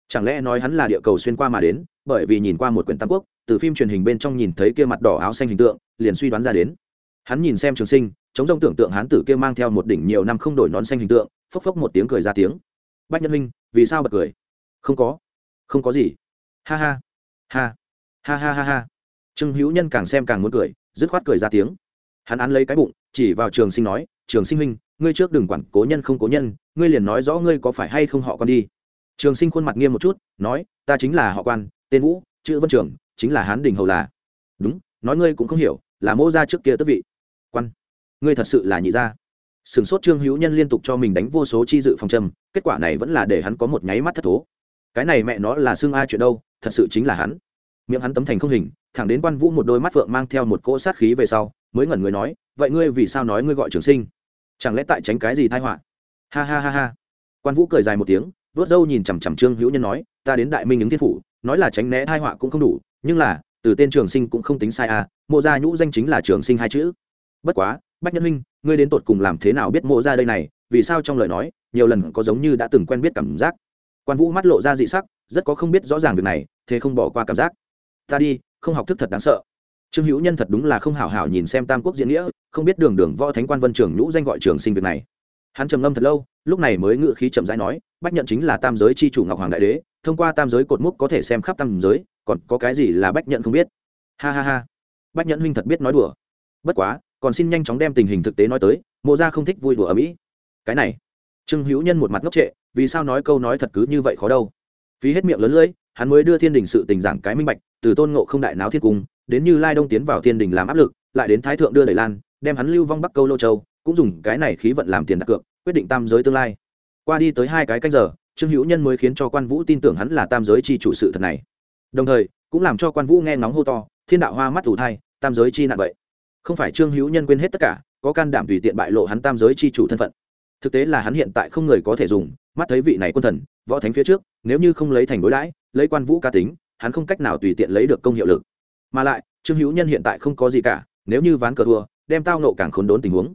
Speaker 1: Chẳng lẽ nói hắn là địa cầu xuyên qua mà đến, bởi vì nhìn qua một quyển tam quốc, từ phim truyền hình bên trong nhìn thấy kia mặt đỏ áo xanh hình tượng, liền suy đoán ra đến. Hắn nhìn xem trường sinh chống rông tưởng tượng hán tử kia mang theo một đỉnh nhiều năm không đổi nón xanh hình tượng, phốc phốc một tiếng cười ra tiếng. Bách nhân minh vì sao bật cười? Không có. Không có gì. Ha ha. Ha. Ha ha ha ha. Trương hữu nhân càng xem càng muốn cười, dứt khoát cười ra tiếng. Hắn án lấy cái bụng, chỉ vào trường sinh nói, trường sinh huynh, ngươi trước đừng quản cố nhân không cố nhân, ngươi liền nói rõ ngươi có phải hay không họ con đi. Trường sinh khuôn mặt nghiêm một chút, nói, ta chính là họ quan, tên vũ, chữ vân trường, chính là hán đình hầu là. Đúng, nói ngươi cũng không hiểu, là mô ra trước kia tức vị ngươi thật sự là nhị gia. Sửng sốt trương hữu nhân liên tục cho mình đánh vô số chi dự phòng châm, kết quả này vẫn là để hắn có một nháy mắt thất thố. Cái này mẹ nó là xương ai chuyện đâu, thật sự chính là hắn. Miệng hắn tấm thành không hình, thẳng đến quan vũ một đôi mắt phượng mang theo một cỗ sát khí về sau, mới ngẩn người nói, vậy ngươi vì sao nói ngươi gọi trường sinh? Chẳng lẽ tại tránh cái gì thai họa? Ha ha ha ha. Quan vũ cười dài một tiếng vớt râu nhìn chằm chằm trương hữu nhân nói, ta đến đại minh ứng thiên phủ, nói là tránh né thai họa cũng không đủ, nhưng là, từ tên trường sinh cũng không tính sai à mộ gia nhũ danh chính là trường sinh hai chữ. Bất quá bách nhân huynh, ngươi đến tột cùng làm thế nào biết mộ ra đây này? Vì sao trong lời nói, nhiều lần có giống như đã từng quen biết cảm giác? Quan vũ mắt lộ ra dị sắc, rất có không biết rõ ràng việc này, thế không bỏ qua cảm giác. Ta đi, không học thức thật đáng sợ. Trương hữu nhân thật đúng là không hảo hảo nhìn xem tam quốc diễn nghĩa, không biết đường đường võ thánh quan vân trường nhũ danh gọi trường sinh việc này. Hắn trầm ngâm thật lâu, lúc này mới ngự khí chậm rãi nói, bách nhận chính là tam giới c h i chủ ngọc hoàng đại đế, thông qua tam giới cột múc có thể xem khắp tam giới, còn có cái gì là bách nhận không biết? Ha ha ha. Bách nhận huynh thật biết nói đùa. Bất quá còn xin nhanh chóng đem tình hình thực tế nói tới, mộ ra không thích vui đùa ở mỹ. Cái này, trương hữu nhân một mặt ngốc trệ, vì sao nói câu nói thật cứ như vậy khó đâu? Phí hết miệng lớn lưỡi, hắn mới đưa thiên đình sự tình giảng cái minh bạch, từ tôn ngộ không đại náo thiên cung, đến như lai đông tiến vào thiên đình làm áp lực, lại đến thái thượng đưa đẩy lan, đem hắn lưu vong bắc câu lô châu, cũng dùng cái này khí vận làm tiền đặt cược, quyết định tam giới tương lai. Qua đi tới hai cái canh giờ, trương hữu nhân mới khiến cho quan vũ tin tưởng hắn là tam giới chi chủ sự thật này. Đồng thời, cũng làm cho quan vũ nghe ngóng hô to, thiên đạo hoa mắt ủ thai, tam giới chi nạn vậy không phải trương hữu nhân quên hết tất cả, có can đảm tùy tiện bại lộ hắn tam giới chi chủ thân phận. Thực tế là hắn hiện tại không người có thể dùng, mắt thấy vị này quân thần, võ thánh phía trước, nếu như không lấy thành đối đãi, lấy quan vũ ca tính, hắn không cách nào tùy tiện lấy được công hiệu lực. Mà lại, trương hữu nhân hiện tại không có gì cả, nếu như ván cờ thua, đem tao nộ càng khốn đốn tình huống.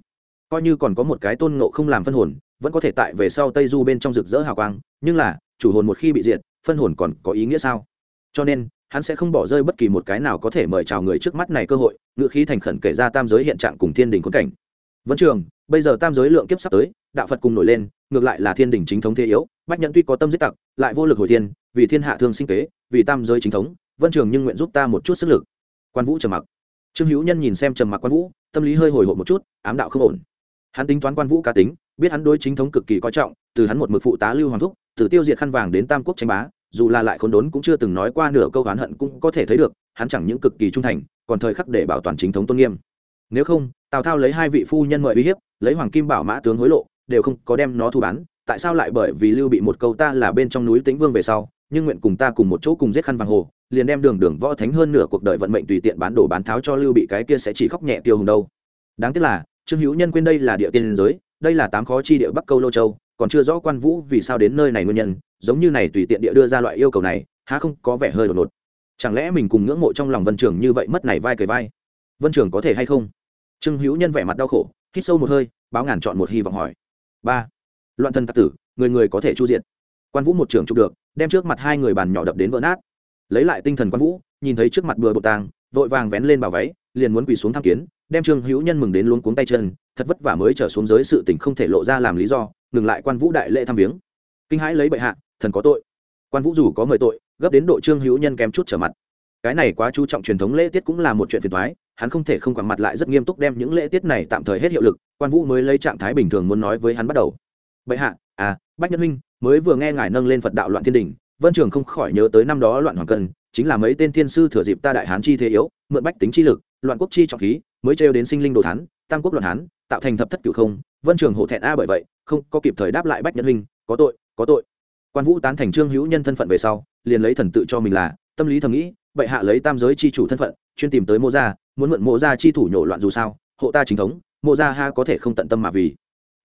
Speaker 1: Coi như còn có một cái tôn nộ không làm phân hồn, vẫn có thể tại về sau tây du bên trong rực rỡ hào quang, nhưng là, chủ hồn một khi bị diệt, phân hồn còn có ý nghĩa sao? Cho nên hắn sẽ không bỏ rơi bất kỳ một cái nào có thể mời chào người trước mắt này cơ hội ngự khí thành khẩn kể ra tam giới hiện trạng cùng thiên đình khốn cảnh. Vẫn trường, bây giờ tam giới lượng kiếp sắp tới, đạo phật cùng nổi lên, ngược lại là thiên đình chính thống thế yếu, bách Nhẫn tuy có tâm giết tặc, lại vô lực hồi thiên, vì thiên hạ thương sinh kế, vì tam giới chính thống, vân trường nhưng nguyện giúp ta một chút sức lực. Quan vũ trầm mặc. Trương hữu nhân nhìn xem trầm mặc quan vũ, tâm lý hơi hồi hộp một chút, ám đạo không ổn. Hắn tính toán quan vũ cá tính, biết hắn đối chính thống cực kỳ coi trọng, từ hắn một mực phụ tá lưu hoàng thúc, từ tiêu diệt khăn vàng đến tam quốc tranh bá dù là lại khốn đốn cũng chưa từng nói qua nửa câu oán hận cũng có thể thấy được, hắn chẳng những cực kỳ trung thành, còn thời khắc để bảo toàn chính thống tôn nghiêm. Nếu không, tào thao lấy hai vị phu nhân mời uy hiếp, lấy hoàng kim bảo mã tướng hối lộ, đều không có đem nó thu bán. Tại sao lại bởi vì lưu bị một câu ta là bên trong núi tĩnh vương về sau, nhưng nguyện cùng ta cùng một chỗ cùng giết khăn vàng hồ, liền đem đường đường võ thánh hơn nửa cuộc đời vận mệnh tùy tiện bán đổ bán tháo cho lưu bị cái kia sẽ chỉ khóc nhẹ tiêu hùng đâu. Đáng tiếc là, trương hữu nhân quên đây là địa tiên giới, đây là tám khó chi địa bắc câu lô châu, còn chưa rõ quan vũ vì sao đến nơi này nguyên nhân giống như này tùy tiện địa đưa ra loại yêu cầu này, há không có vẻ hơi đột ngột. Chẳng lẽ mình cùng ngưỡng mộ trong lòng vân trường như vậy mất này vai cười vai? Vân trường có thể hay không? Trương hữu nhân vẻ mặt đau khổ, hít sâu một hơi, báo ngàn chọn một hy vọng hỏi. Ba. Loạn thân tặc tử, người người có thể chu diện quan vũ một trường chụp được, đem trước mặt hai người bàn nhỏ đập đến vỡ nát. Lấy lại tinh thần quan vũ, nhìn thấy trước mặt bừa bột tàng, vội vàng vén lên bảo váy, liền muốn quỳ xuống tham kiến, đem trương hữu nhân mừng đến luống cuống tay chân, thật vất vả mới trở xuống giới sự tình không thể lộ ra làm lý do, ngừng lại quan vũ đại lễ thăm viếng. Kinh hãi lấy bệ hạ thần có tội. Quan vũ dù có mời tội, gấp đến độ trương hữu nhân kém chút trở mặt. Cái này quá chú trọng truyền thống lễ tiết cũng là một chuyện phiền thoái hắn không thể không quẳng mặt lại rất nghiêm túc đem những lễ tiết này tạm thời hết hiệu lực, quan vũ mới lấy trạng thái bình thường muốn nói với hắn bắt đầu. Bệ hạ à bách nhân huynh mới vừa nghe ngài nâng lên phật đạo loạn thiên đình, vân trường không khỏi nhớ tới năm đó loạn hoàng cân, chính là mấy tên thiên sư thừa dịp ta đại hán chi thế yếu, mượn bách tính chi lực, loạn quốc chi trọng khí, mới trêu đến sinh linh đồ thán, tam quốc loạn hán, tạo thành thập thất cửu không, vân trường hổ thẹn a bởi vậy, không có kịp thời đáp lại bách nhân huynh có tội có tội quan vũ tán thành trương hữu nhân thân phận về sau, liền lấy thần tự cho mình là, tâm lý thầm nghĩ bệ hạ lấy tam giới chi chủ thân phận, chuyên tìm tới mô gia, muốn mượn mô gia chi thủ nhổ loạn dù sao, hộ ta chính thống, mô gia ha có thể không tận tâm mà vì.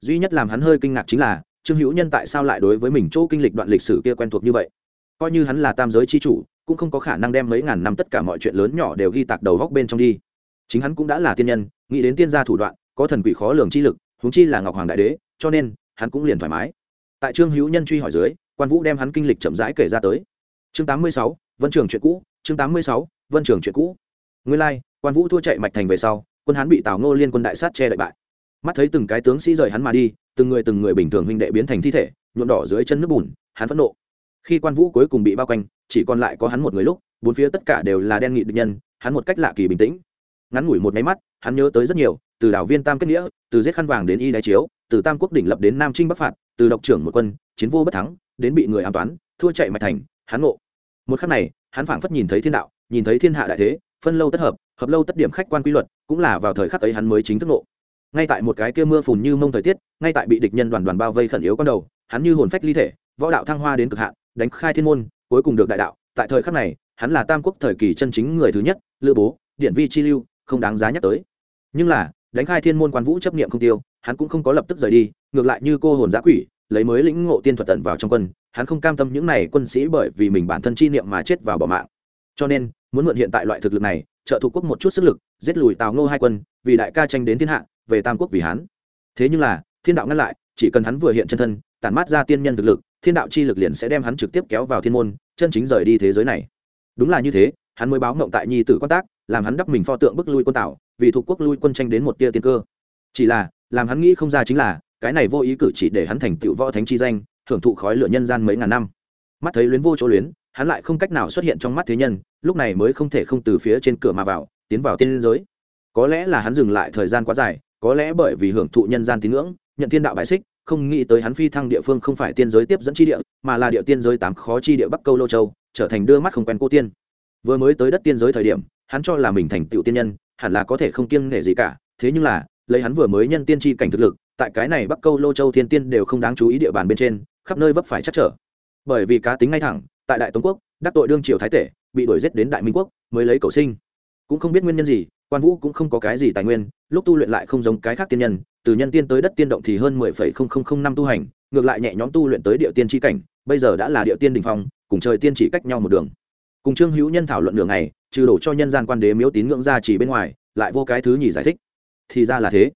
Speaker 1: Duy nhất làm hắn hơi kinh ngạc chính là, trương hữu nhân tại sao lại đối với mình chỗ kinh lịch đoạn lịch sử kia quen thuộc như vậy? Coi như hắn là tam giới chi chủ, cũng không có khả năng đem mấy ngàn năm tất cả mọi chuyện lớn nhỏ đều ghi tạc đầu góc bên trong đi. Chính hắn cũng đã là tiên nhân, nghĩ đến tiên gia thủ đoạn, có thần quỷ khó lường chi lực, huống chi là ngọc hoàng đại đế, cho nên, hắn cũng liền thoải mái. Tại trương hữu nhân truy hỏi dưới quan vũ đem hắn kinh lịch chậm rãi kể ra tới. Chương 86, vân trường chuyện cũ chương 86, vân trường chuyện cũ. Nguyên lai quan vũ thua chạy mạch thành về sau quân hán bị tào ngô liên quân đại sát che đợi bại. Mắt thấy từng cái tướng sĩ rời hắn mà đi từng người từng người bình thường huynh đệ biến thành thi thể nhuộm đỏ dưới chân nước bùn hắn phẫn nộ. Khi quan vũ cuối cùng bị bao quanh chỉ còn lại có hắn một người lúc bốn phía tất cả đều là đen nghị địch nhân hắn một cách lạ kỳ bình tĩnh. Ngắn ngủi một máy mắt hắn nhớ tới rất nhiều từ đảo viên tam kết nghĩa từ giết khăn vàng đến y đáy chiếu từ tam quốc đỉnh lập đến nam trinh bắc phạt, từ độc trưởng một quân, chiến vô bất thắng, đến bị người an toán, thua chạy mạch thành hắn ngộ. Một khắc này hắn phảng phất nhìn thấy thiên đạo, nhìn thấy thiên hạ đại thế, phân lâu tất hợp hợp lâu tất điểm khách quan quy luật, cũng là vào thời khắc ấy hắn mới chính thức ngộ. Ngay tại một cái kia mưa phùn như mông thời tiết, ngay tại bị địch nhân đoàn đoàn bao vây khẩn yếu con đầu, hắn như hồn phách ly thể, võ đạo thăng hoa đến cực hạn, đánh khai thiên môn, cuối cùng được đại đạo. Tại thời khắc này, hắn là tam quốc thời kỳ chân chính người thứ nhất, lữ bố, điện vi chi lưu, không đáng giá nhắc tới. Nhưng là đánh khai thiên môn quan vũ chấp niệm không tiêu, hắn cũng không có lập tức rời đi, ngược lại như cô hồn giã quỷ, lấy mới lĩnh ngộ tiên thuật tận vào trong quân, hắn không cam tâm những này quân sĩ bởi vì mình bản thân chi niệm mà chết vào bỏ mạng. Cho nên, muốn mượn hiện tại loại thực lực này, trợ thủ quốc một chút sức lực, giết lùi tào ngô hai quân, vì đại ca tranh đến thiên hạ, về tam quốc vì hắn. Thế nhưng là, thiên đạo ngăn lại, chỉ cần hắn vừa hiện chân thân, tản mát ra tiên nhân thực lực, thiên đạo chi lực liền sẽ đem hắn trực tiếp kéo vào thiên môn, chân chính rời đi thế giới này. Đúng là như thế, hắn mới báo ngộng tại nhi tử quan tác, làm hắn đắp mình pho tượng bức lui quân tảo vì thuộc quốc lui quân tranh đến một tia tiên cơ. Chỉ là, làm hắn nghĩ không ra chính là, cái này vô ý cử chỉ để hắn thành tựu võ thánh chi danh, hưởng thụ khói lửa nhân gian mấy ngàn năm. Mắt thấy luyến vô chỗ luyến, hắn lại không cách nào xuất hiện trong mắt thế nhân, lúc này mới không thể không từ phía trên cửa mà vào, tiến vào tiên giới. Có lẽ là hắn dừng lại thời gian quá dài, có lẽ bởi vì hưởng thụ nhân gian tín ngưỡng, nhận thiên đạo bại xích, không nghĩ tới hắn phi thăng địa phương không phải tiên giới tiếp dẫn chi địa, mà là địa tiên giới tám khó chi địa bắc câu lô châu, trở thành đưa mắt không quen cô tiên. Vừa mới tới đất tiên giới thời điểm, hắn cho là mình thành tựu tiên nhân hẳn là có thể không kiêng nể gì cả. Thế nhưng là, lấy hắn vừa mới nhân tiên tri cảnh thực lực, tại cái này bắc câu lô châu thiên tiên đều không đáng chú ý địa bàn bên trên, khắp nơi vấp phải chắc trở. Bởi vì cá tính ngay thẳng, tại đại tống quốc, đắc tội đương triều thái tể, bị đuổi giết đến đại minh quốc, mới lấy cầu sinh. Cũng không biết nguyên nhân gì, quan vũ cũng không có cái gì tài nguyên, lúc tu luyện lại không giống cái khác tiên nhân, từ nhân tiên tới đất tiên động thì hơn mười phẩy không không không năm tu hành, ngược lại nhẹ nhõm tu luyện tới địa tiên tri cảnh, bây giờ đã là địa tiên đình phong, cùng trời tiên chỉ cách nhau một đường. Cùng trương hữu nhân thảo luận đường này trừ đổ cho nhân gian quan đế miếu tín ngưỡng ra chỉ bên ngoài, lại vô cái thứ nhì giải thích. Thì ra là thế.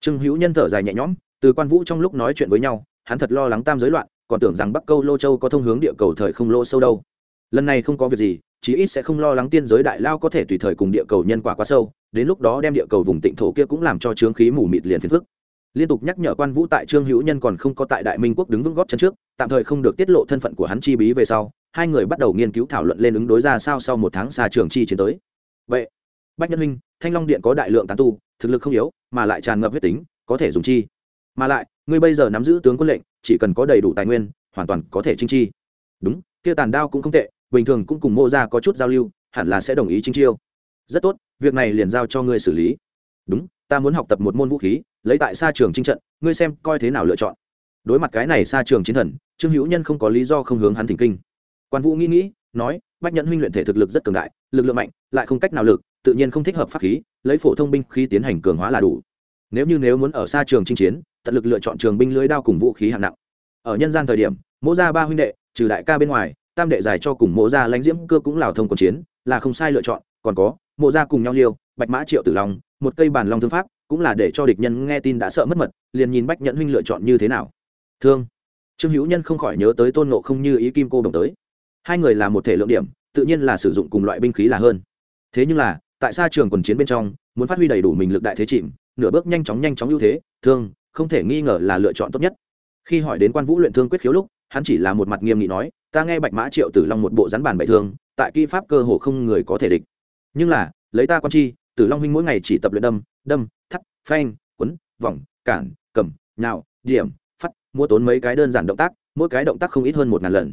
Speaker 1: Trương hữu nhân thở dài nhẹ nhõm, từ quan vũ trong lúc nói chuyện với nhau, hắn thật lo lắng tam giới loạn, còn tưởng rằng bắc câu lô châu có thông hướng địa cầu thời không lô sâu đâu. Lần này không có việc gì, chí ít sẽ không lo lắng tiên giới đại lao có thể tùy thời cùng địa cầu nhân quả quá sâu, đến lúc đó đem địa cầu vùng tịnh thổ kia cũng làm cho trướng khí mù mịt liền phiền phức. Liên tục nhắc nhở quan vũ tại trương hữu nhân còn không có tại đại minh quốc đứng vững góp chân trước, tạm thời không được tiết lộ thân phận của hắn chi bí về sau hai người bắt đầu nghiên cứu thảo luận lên ứng đối ra sao sau một tháng xa trường chi chiến tới. Vậy, bách nhân huynh thanh long điện có đại lượng tán tu, thực lực không yếu, mà lại tràn ngập huyết tính, có thể dùng chi. Mà lại, ngươi bây giờ nắm giữ tướng quân lệnh, chỉ cần có đầy đủ tài nguyên, hoàn toàn có thể chinh chi. Đúng, kia tàn đao cũng không tệ, bình thường cũng cùng mô ra có chút giao lưu, hẳn là sẽ đồng ý chinh chiêu. Rất tốt, việc này liền giao cho ngươi xử lý. Đúng, ta muốn học tập một môn vũ khí, lấy tại xa trường chinh trận, ngươi xem coi thế nào lựa chọn. Đối mặt cái này xa trường chiến thần, trương hữu nhân không có lý do không hướng hắn thỉnh kinh quan vũ nghĩ nghĩ, nói, bách nhẫn huynh luyện thể thực lực rất cường đại, lực lượng mạnh, lại không cách nào lực, tự nhiên không thích hợp pháp khí, lấy phổ thông binh khi tiến hành cường hóa là đủ. Nếu như nếu muốn ở xa trường chinh chiến, tận lực lựa chọn trường binh lưới đao cùng vũ khí hạng nặng. Ở nhân gian thời điểm, mỗ ra ba huynh đệ, trừ đại ca bên ngoài, tam đệ giải cho cùng mỗ ra lãnh diễm cơ cũng lào thông còn chiến, là không sai lựa chọn, còn có mộ ra cùng nhau liêu, bạch mã triệu tử long, một cây bàn long thương pháp, cũng là để cho địch nhân nghe tin đã sợ mất mật, liền nhìn bách nhẫn huynh lựa chọn như thế nào. Thương. Trương hữu nhân không khỏi nhớ tới tôn nộ không như ý kim cô đồng tới hai người là một thể lượng điểm, tự nhiên là sử dụng cùng loại binh khí là hơn. Thế nhưng là, tại sao trường quần chiến bên trong, muốn phát huy đầy đủ mình lực đại thế chìm, nửa bước nhanh chóng nhanh chóng ưu thế, thương, không thể nghi ngờ là lựa chọn tốt nhất. Khi hỏi đến quan vũ luyện thương quyết khiếu lúc, hắn chỉ là một mặt nghiêm nghị nói, ta nghe bạch mã triệu tử long một bộ rắn bàn bậy thương, tại kỹ pháp cơ hồ không người có thể địch. Nhưng là, lấy ta quan chi, tử long huynh mỗi ngày chỉ tập luyện đâm đâm, thắt, phanh, quấn, vòng, cản, cầm, nhào, điểm phát mua tốn mấy cái đơn giản động tác, mỗi cái động tác không ít hơn một ngàn lần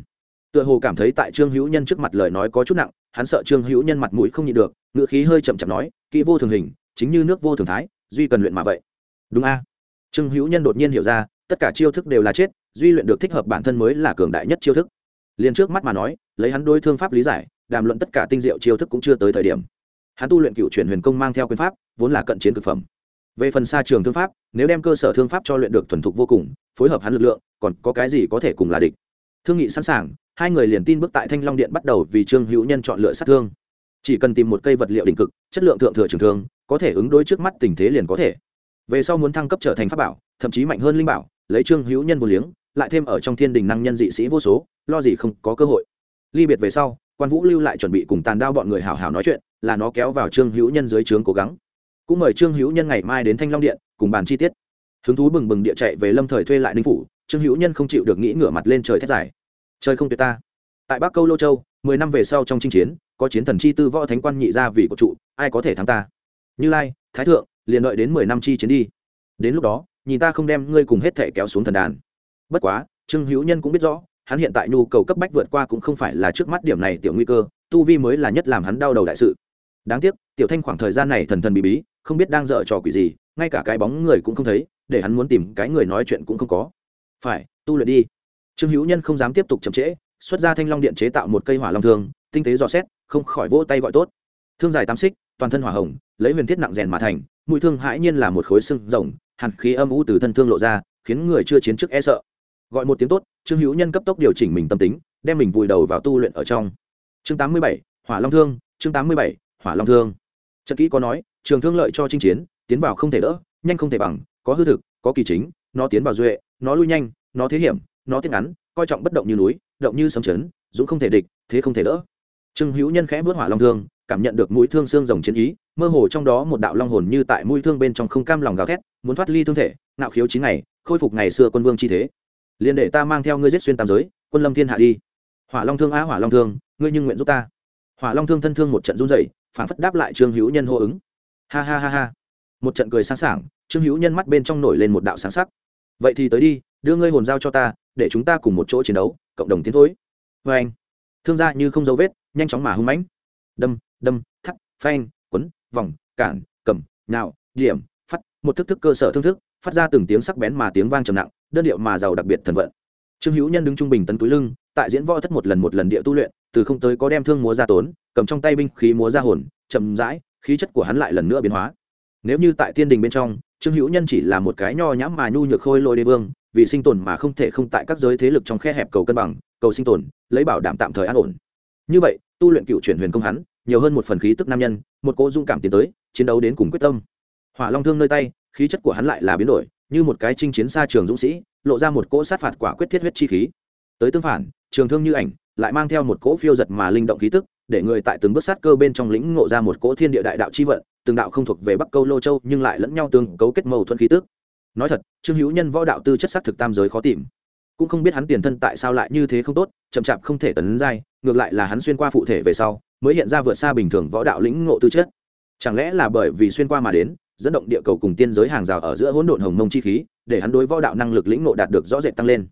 Speaker 1: tựa hồ cảm thấy tại trương hữu nhân trước mặt lời nói có chút nặng, hắn sợ trương hữu nhân mặt mũi không nhịn được ngựa khí hơi chậm chậm nói, kỹ vô thường hình, chính như nước vô thường thái, duy cần luyện mà vậy. Đúng a. Trương hữu nhân đột nhiên hiểu ra, tất cả chiêu thức đều là chết, duy luyện được thích hợp bản thân mới là cường đại nhất chiêu thức. Liền trước mắt mà nói, lấy hắn đôi thương pháp lý giải, đàm luận tất cả tinh diệu chiêu thức cũng chưa tới thời điểm. Hắn tu luyện cựu chuyển huyền công mang theo quyền pháp, vốn là cận chiến thực phẩm. Về phần xa trường thương pháp, nếu đem cơ sở thương pháp cho luyện được thuần thục vô cùng, phối hợp hắn lực lượng, còn có cái gì có thể cùng là địch? Thương nghị sẵn sàng hai người liền tin bước tại thanh long điện bắt đầu vì trương hữu nhân chọn lựa sát thương. Chỉ cần tìm một cây vật liệu đỉnh cực, chất lượng thượng thừa trường thương, có thể ứng đối trước mắt tình thế liền có thể. Về sau muốn thăng cấp trở thành pháp bảo, thậm chí mạnh hơn linh bảo, lấy trương hữu nhân vô liếng, lại thêm ở trong thiên đình năng nhân dị sĩ vô số, lo gì không có cơ hội. Ly biệt về sau, quan vũ lưu lại chuẩn bị cùng tàn đao bọn người hào hào nói chuyện, là nó kéo vào trương hữu nhân dưới trướng cố gắng. Cũng mời trương hữu nhân ngày mai đến thanh long điện, cùng bàn chi tiết. Hứng thú bừng bừng địa chạy về lâm thời thuê lại ninh phủ, trương hữu nhân không chịu được nghĩ ngửa mặt lên trời thét dài trời không tuyệt ta. Tại bắc câu lô châu, mười năm về sau trong chinh chiến, có chiến thần chi tư võ thánh quan nhị gia vì của trụ, ai có thể thắng ta? Như lai, thái thượng, liền đợi đến mười năm chi chiến đi. Đến lúc đó, nhìn ta không đem ngươi cùng hết thể kéo xuống thần đàn. Bất quá, trương hữu nhân cũng biết rõ, hắn hiện tại nhu cầu cấp bách vượt qua cũng không phải là trước mắt điểm này tiểu nguy cơ, tu vi mới là nhất làm hắn đau đầu đại sự. Đáng tiếc, tiểu thanh khoảng thời gian này thần thần bí bí, không biết đang dở trò quỷ gì, ngay cả cái bóng người cũng không thấy, để hắn muốn tìm cái người nói chuyện cũng không có. Phải, tu luyện đi trương hữu nhân không dám tiếp tục chậm trễ, xuất ra thanh long điện chế tạo một cây hỏa long thương, tinh tế dò xét, không khỏi vỗ tay gọi tốt. Thương dài tám xích, toàn thân hỏa hồng, lấy huyền thiết nặng rèn mà thành mũi thương hãi nhiên là một khối sưng rồng, hàn khí âm u từ thân thương lộ ra, khiến người chưa chiến trước e sợ. Gọi một tiếng tốt, trương hữu nhân cấp tốc điều chỉnh mình tâm tính, đem mình vùi đầu vào tu luyện ở trong. Chương tám mươi bảy, hỏa long thương, chương tám mươi bảy, hỏa long thương. Trận kỹ có nói, trường thương lợi cho chinh chiến, tiến vào không thể đỡ, nhanh không thể bằng, có hư thực, có kỳ chính, nó tiến vào duệ, nó lui nhanh, nó thế hiểm nó tiết ngắn, coi trọng bất động như núi, động như sấm chấn, dũng không thể địch, thế không thể đỡ. Trương hữu nhân khẽ vớt hỏa long thương, cảm nhận được mũi thương xương rồng chiến ý, mơ hồ trong đó một đạo long hồn như tại mũi thương bên trong không cam lòng gào thét, muốn thoát ly thương thể nạo khiếu chín ngày, khôi phục ngày xưa quân vương chi thế. Liền để ta mang theo ngươi giết xuyên tam giới, quân lâm thiên hạ đi. Hỏa long thương á, hỏa long thương, ngươi nhưng nguyện giúp ta. Hỏa long thương thân thương một trận run rẩy phản phất đáp lại trương hữu nhân hô ứng. Ha ha ha ha. Một trận cười sáng sảng, trương hữu nhân mắt bên trong nổi lên một đạo sáng sắc. Vậy thì tới đi, đưa ngươi hồn giao cho ta để chúng ta cùng một chỗ chiến đấu, cộng đồng tiến thối. Vê anh, thương gia như không dấu vết, nhanh chóng mà hung mãnh. Đâm đâm, thắt, phanh, quấn, vòng, cản, cầm nào điểm, phát, một thức thức cơ sở thương thức, phát ra từng tiếng sắc bén mà tiếng vang trầm nặng, đơn điệu mà giàu đặc biệt thần vận. Trương hữu nhân đứng trung bình tấn túi lưng, tại diễn võ thất một lần một lần địa tu luyện, từ không tới có đem thương múa ra tốn, cầm trong tay binh khí múa ra hồn, chậm rãi, khí chất của hắn lại lần nữa biến hóa. Nếu như tại tiên đình bên trong, trương hữu nhân chỉ là một cái nho nhãm mà nhu nhược khôi lôi đế vương vì sinh tồn mà không thể không tại các giới thế lực trong khe hẹp cầu cân bằng, cầu sinh tồn, lấy bảo đảm tạm thời an ổn. Như vậy, tu luyện cựu chuyển huyền công hắn, nhiều hơn một phần khí tức nam nhân, một cỗ dung cảm tiến tới, chiến đấu đến cùng quyết tâm. Hỏa long thương nơi tay, khí chất của hắn lại là biến đổi, như một cái chinh chiến xa trường dũng sĩ, lộ ra một cỗ sát phạt quả quyết thiết huyết chi khí. Tới tương phản, trường thương như ảnh, lại mang theo một cỗ phiêu giật mà linh động khí tức, để người tại từng bước sát cơ bên trong lĩnh ngộ ra một cỗ thiên địa đại đạo chi vận, từng đạo không thuộc về bắc câu lô châu nhưng lại lẫn nhau tương cấu kết mâu thuẫn khí tức nói thật, trương hữu nhân võ đạo tư chất sắc thực tam giới khó tìm. Cũng không biết hắn tiền thân tại sao lại như thế không tốt, chậm chạp không thể tấn giai, ngược lại là hắn xuyên qua phụ thể về sau, mới hiện ra vượt xa bình thường võ đạo lĩnh ngộ tư chất. Chẳng lẽ là bởi vì xuyên qua mà đến, dẫn động địa cầu cùng tiên giới hàng rào ở giữa hỗn độn hồng mông chi khí, để hắn đối võ đạo năng lực lĩnh ngộ đạt được rõ rệt tăng lên?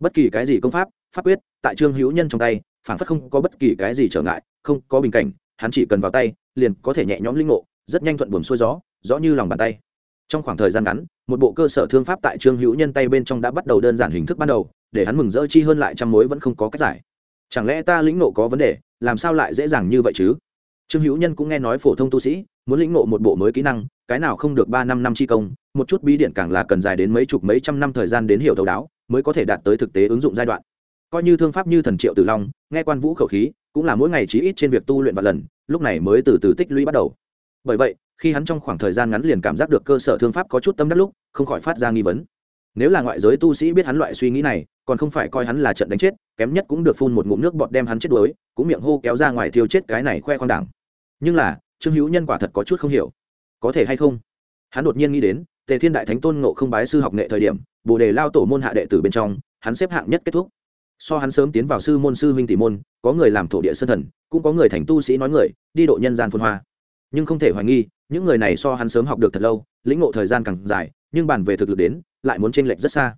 Speaker 1: Bất kỳ cái gì công pháp pháp quyết, tại trương hữu nhân trong tay, phản phất không có bất kỳ cái gì trở ngại, không có bình cảnh, hắn chỉ cần vào tay, liền có thể nhẹ nhõm lĩnh ngộ, rất nhanh thuận buồm xuôi gió, rõ như lòng bàn tay. Trong khoảng thời gian ngắn một bộ cơ sở thương pháp tại trương hữu nhân tay bên trong đã bắt đầu đơn giản hình thức ban đầu, để hắn mừng rỡ chi hơn lại trăm mối vẫn không có cách giải. Chẳng lẽ ta lĩnh nộ có vấn đề, làm sao lại dễ dàng như vậy chứ? Trương hữu nhân cũng nghe nói phổ thông tu sĩ muốn lĩnh nộ một bộ mới kỹ năng, cái nào không được ba năm năm chi công, một chút bí điện càng là cần dài đến mấy chục mấy trăm năm thời gian đến hiểu thấu đáo, mới có thể đạt tới thực tế ứng dụng giai đoạn. Coi như thương pháp như thần triệu tử long, nghe quan vũ khẩu khí, cũng là mỗi ngày chí ít trên việc tu luyện và lần, lúc này mới từ từ tích lũy bắt đầu. Bởi vậy khi hắn trong khoảng thời gian ngắn liền cảm giác được cơ sở thương pháp có chút tâm đắc lúc, không khỏi phát ra nghi vấn. Nếu là ngoại giới tu sĩ biết hắn loại suy nghĩ này, còn không phải coi hắn là trận đánh chết, kém nhất cũng được phun một ngụm nước bọt đem hắn chết đuối, cũng miệng hô kéo ra ngoài thiêu chết cái này khoe khoang đảng. Nhưng là, trương hữu nhân quả thật có chút không hiểu. Có thể hay không? Hắn đột nhiên nghĩ đến, tề thiên đại thánh tôn ngộ không bái sư học nghệ thời điểm, bồ đề lao tổ môn hạ đệ tử bên trong, hắn xếp hạng nhất kết thúc. So hắn sớm tiến vào sư môn sư huynh tỷ môn, có người làm thổ địa sơn thần, cũng có người thành tu sĩ nói người, đi độ nhân gian phân hoa nhưng không thể hoài nghi, những người này so hắn sớm học được thật lâu, lĩnh ngộ thời gian càng dài, nhưng bàn về thực lực đến, lại muốn chênh lệch rất xa.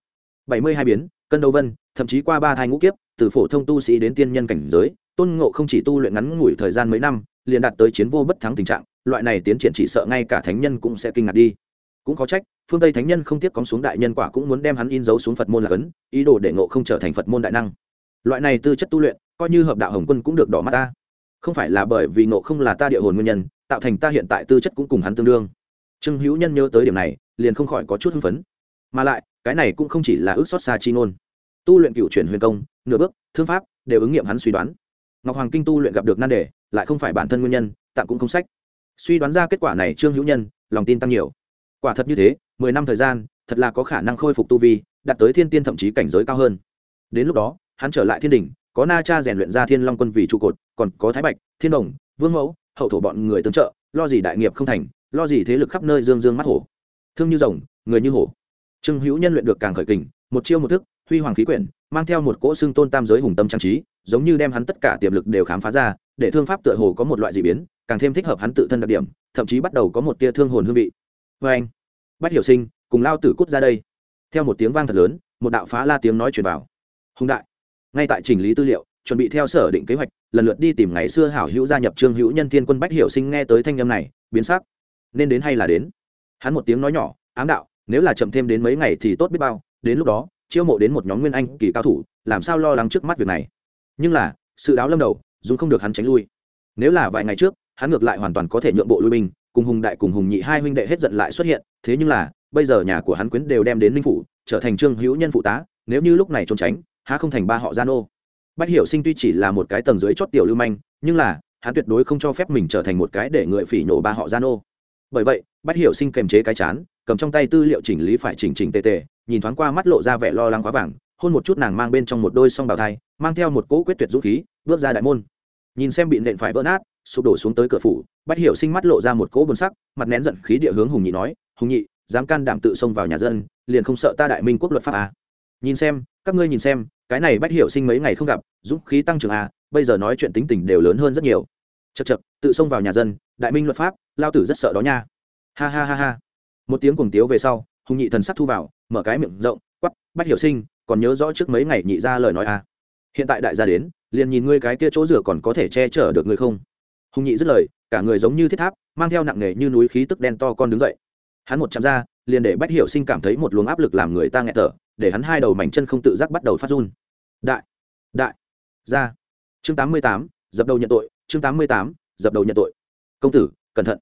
Speaker 1: Bảy mươi hai biến, cân đấu vân, thậm chí qua ba thai ngũ kiếp, từ phổ thông tu sĩ đến tiên nhân cảnh giới, tôn ngộ không chỉ tu luyện ngắn ngủi thời gian mấy năm, liền đạt tới chiến vô bất thắng tình trạng, loại này tiến triển chỉ sợ ngay cả thánh nhân cũng sẽ kinh ngạc đi. Cũng có trách, phương tây thánh nhân không tiếc cóng xuống đại nhân quả cũng muốn đem hắn in dấu xuống phật môn là cấn, ý đồ để ngộ không trở thành phật môn đại năng. Loại này tư chất tu luyện, coi như hợp đạo hồng quân cũng được đỏ mắt ta. Không phải là bởi vì ngộ không là ta địa hồn nguyên nhân tạo thành ta hiện tại tư chất cũng cùng hắn tương đương. Trương hữu nhân nhớ tới điểm này, liền không khỏi có chút hưng phấn. Mà lại, cái này cũng không chỉ là ước xót xa chi ngôn. Tu luyện cựu chuyển huyền công, nửa bước, thương pháp, đều ứng nghiệm hắn suy đoán. Ngọc hoàng kinh tu luyện gặp được nan đề, lại không phải bản thân nguyên nhân, tạm cũng không sách. Suy đoán ra kết quả này, trương hữu nhân, lòng tin tăng nhiều. Quả thật như thế, mười năm thời gian, thật là có khả năng khôi phục tu vi, đạt tới thiên tiên thậm chí cảnh giới cao hơn. Đến lúc đó, hắn trở lại thiên đình có na cha rèn luyện ra thiên long quân vì trụ cột, còn có thái bạch, thiên đồng, vương mẫu hậu thổ bọn người tương trợ, lo gì đại nghiệp không thành, lo gì thế lực khắp nơi dương dương mắt hổ. Thương như rồng, người như hổ. Trương hữu nhân luyện được càng khởi kình, một chiêu một thức, huy hoàng khí quyển, mang theo một cỗ xương tôn tam giới hùng tâm trang trí, giống như đem hắn tất cả tiềm lực đều khám phá ra, để thương pháp tựa hồ có một loại d ị biến, càng thêm thích hợp hắn tự thân đặc điểm, thậm chí bắt đầu có một tia thương hồn hương vị. Vê anh bắt hiểu sinh, cùng lao tử cút ra đây. Theo một tiếng vang thật lớn, một đạo phá la tiếng nói truyền vào. Hùng đại, ngay tại chỉnh lý tư liệu chuẩn bị theo sở định kế hoạch, lần lượt đi tìm ngày xưa hảo hữu gia nhập trương hữu nhân thiên quân bách hiểu sinh nghe tới thanh âm này, biến sắc. Nên đến hay là đến? Hắn một tiếng nói nhỏ, ám đạo, nếu là chậm thêm đến mấy ngày thì tốt biết bao, đến lúc đó, chiêu mộ đến một nhóm nguyên anh kỳ cao thủ, làm sao lo lắng trước mắt việc này? Nhưng là, sự đáo lâm đầu dùng không được hắn tránh lui. Nếu là vài ngày trước, hắn ngược lại hoàn toàn có thể nhượng bộ lui binh, cùng hùng đại cùng hùng nhị hai huynh đệ hết giận lại xuất hiện, thế nhưng là, bây giờ nhà của hắn quyến đều đem đến linh phủ, trở thành trương hữu nhân phụ tá, nếu như lúc này trốn tránh, há không thành ba họ gian ô bách hiểu sinh tuy chỉ là một cái tầng dưới chót tiểu lưu manh, nhưng là, hắn tuyệt đối không cho phép mình trở thành một cái để người phỉ nhổ ba họ gian ô bởi vậy, bách hiểu sinh kềm chế cái chán, cầm trong tay tư liệu chỉnh lý phải chỉnh chỉnh tề tề, nhìn thoáng qua mắt lộ ra vẻ lo lắng quá vàng, hôn một chút nàng mang bên trong một đôi song bào thai, mang theo một cỗ quyết tuyệt dũng khí, bước ra đại môn nhìn xem bị nện phải vỡ nát, sụp đổ xuống tới cửa phủ, bách hiểu sinh mắt lộ ra một cỗ buồn sắc, mặt nén giận khí địa hướng hùng nhị nói, hùng nhị, dám can đảm tự xông vào nhà dân, liền không sợ ta đại minh quốc luật pháp à nhìn xem, các ngươi nhìn xem, cái này bách hiểu sinh mấy ngày không gặp, dũng khí tăng trưởng à bây giờ nói chuyện tính tình đều lớn hơn rất nhiều. Chật chật tự xông vào nhà dân, đại minh luật pháp, lao tử rất sợ đó nha. Ha ha ha ha. Một tiếng cuồng tiếu về sau, hùng nhị thần sắc thu vào, mở cái miệng rộng quắp bách hiểu sinh, còn nhớ rõ trước mấy ngày nhị ra lời nói à? Hiện tại đại gia đến, liền nhìn ngươi cái kia chỗ rửa còn có thể che chở được ngươi không? Hùng nhị dứt lời, cả người giống như thiết tháp, mang theo nặng nề như núi khí tức đen to con đứng dậy. Hắn một chạm ra, liền để bách hiểu sinh cảm thấy một luồng áp lực làm người ta nghẹt thở để hắn hai đầu mảnh chân không tự giác bắt đầu phát run. Đại đại, ra. Chương tám mươi tám, dập đầu nhận tội. Chương tám mươi tám, dập đầu nhận tội. Công tử, cẩn thận.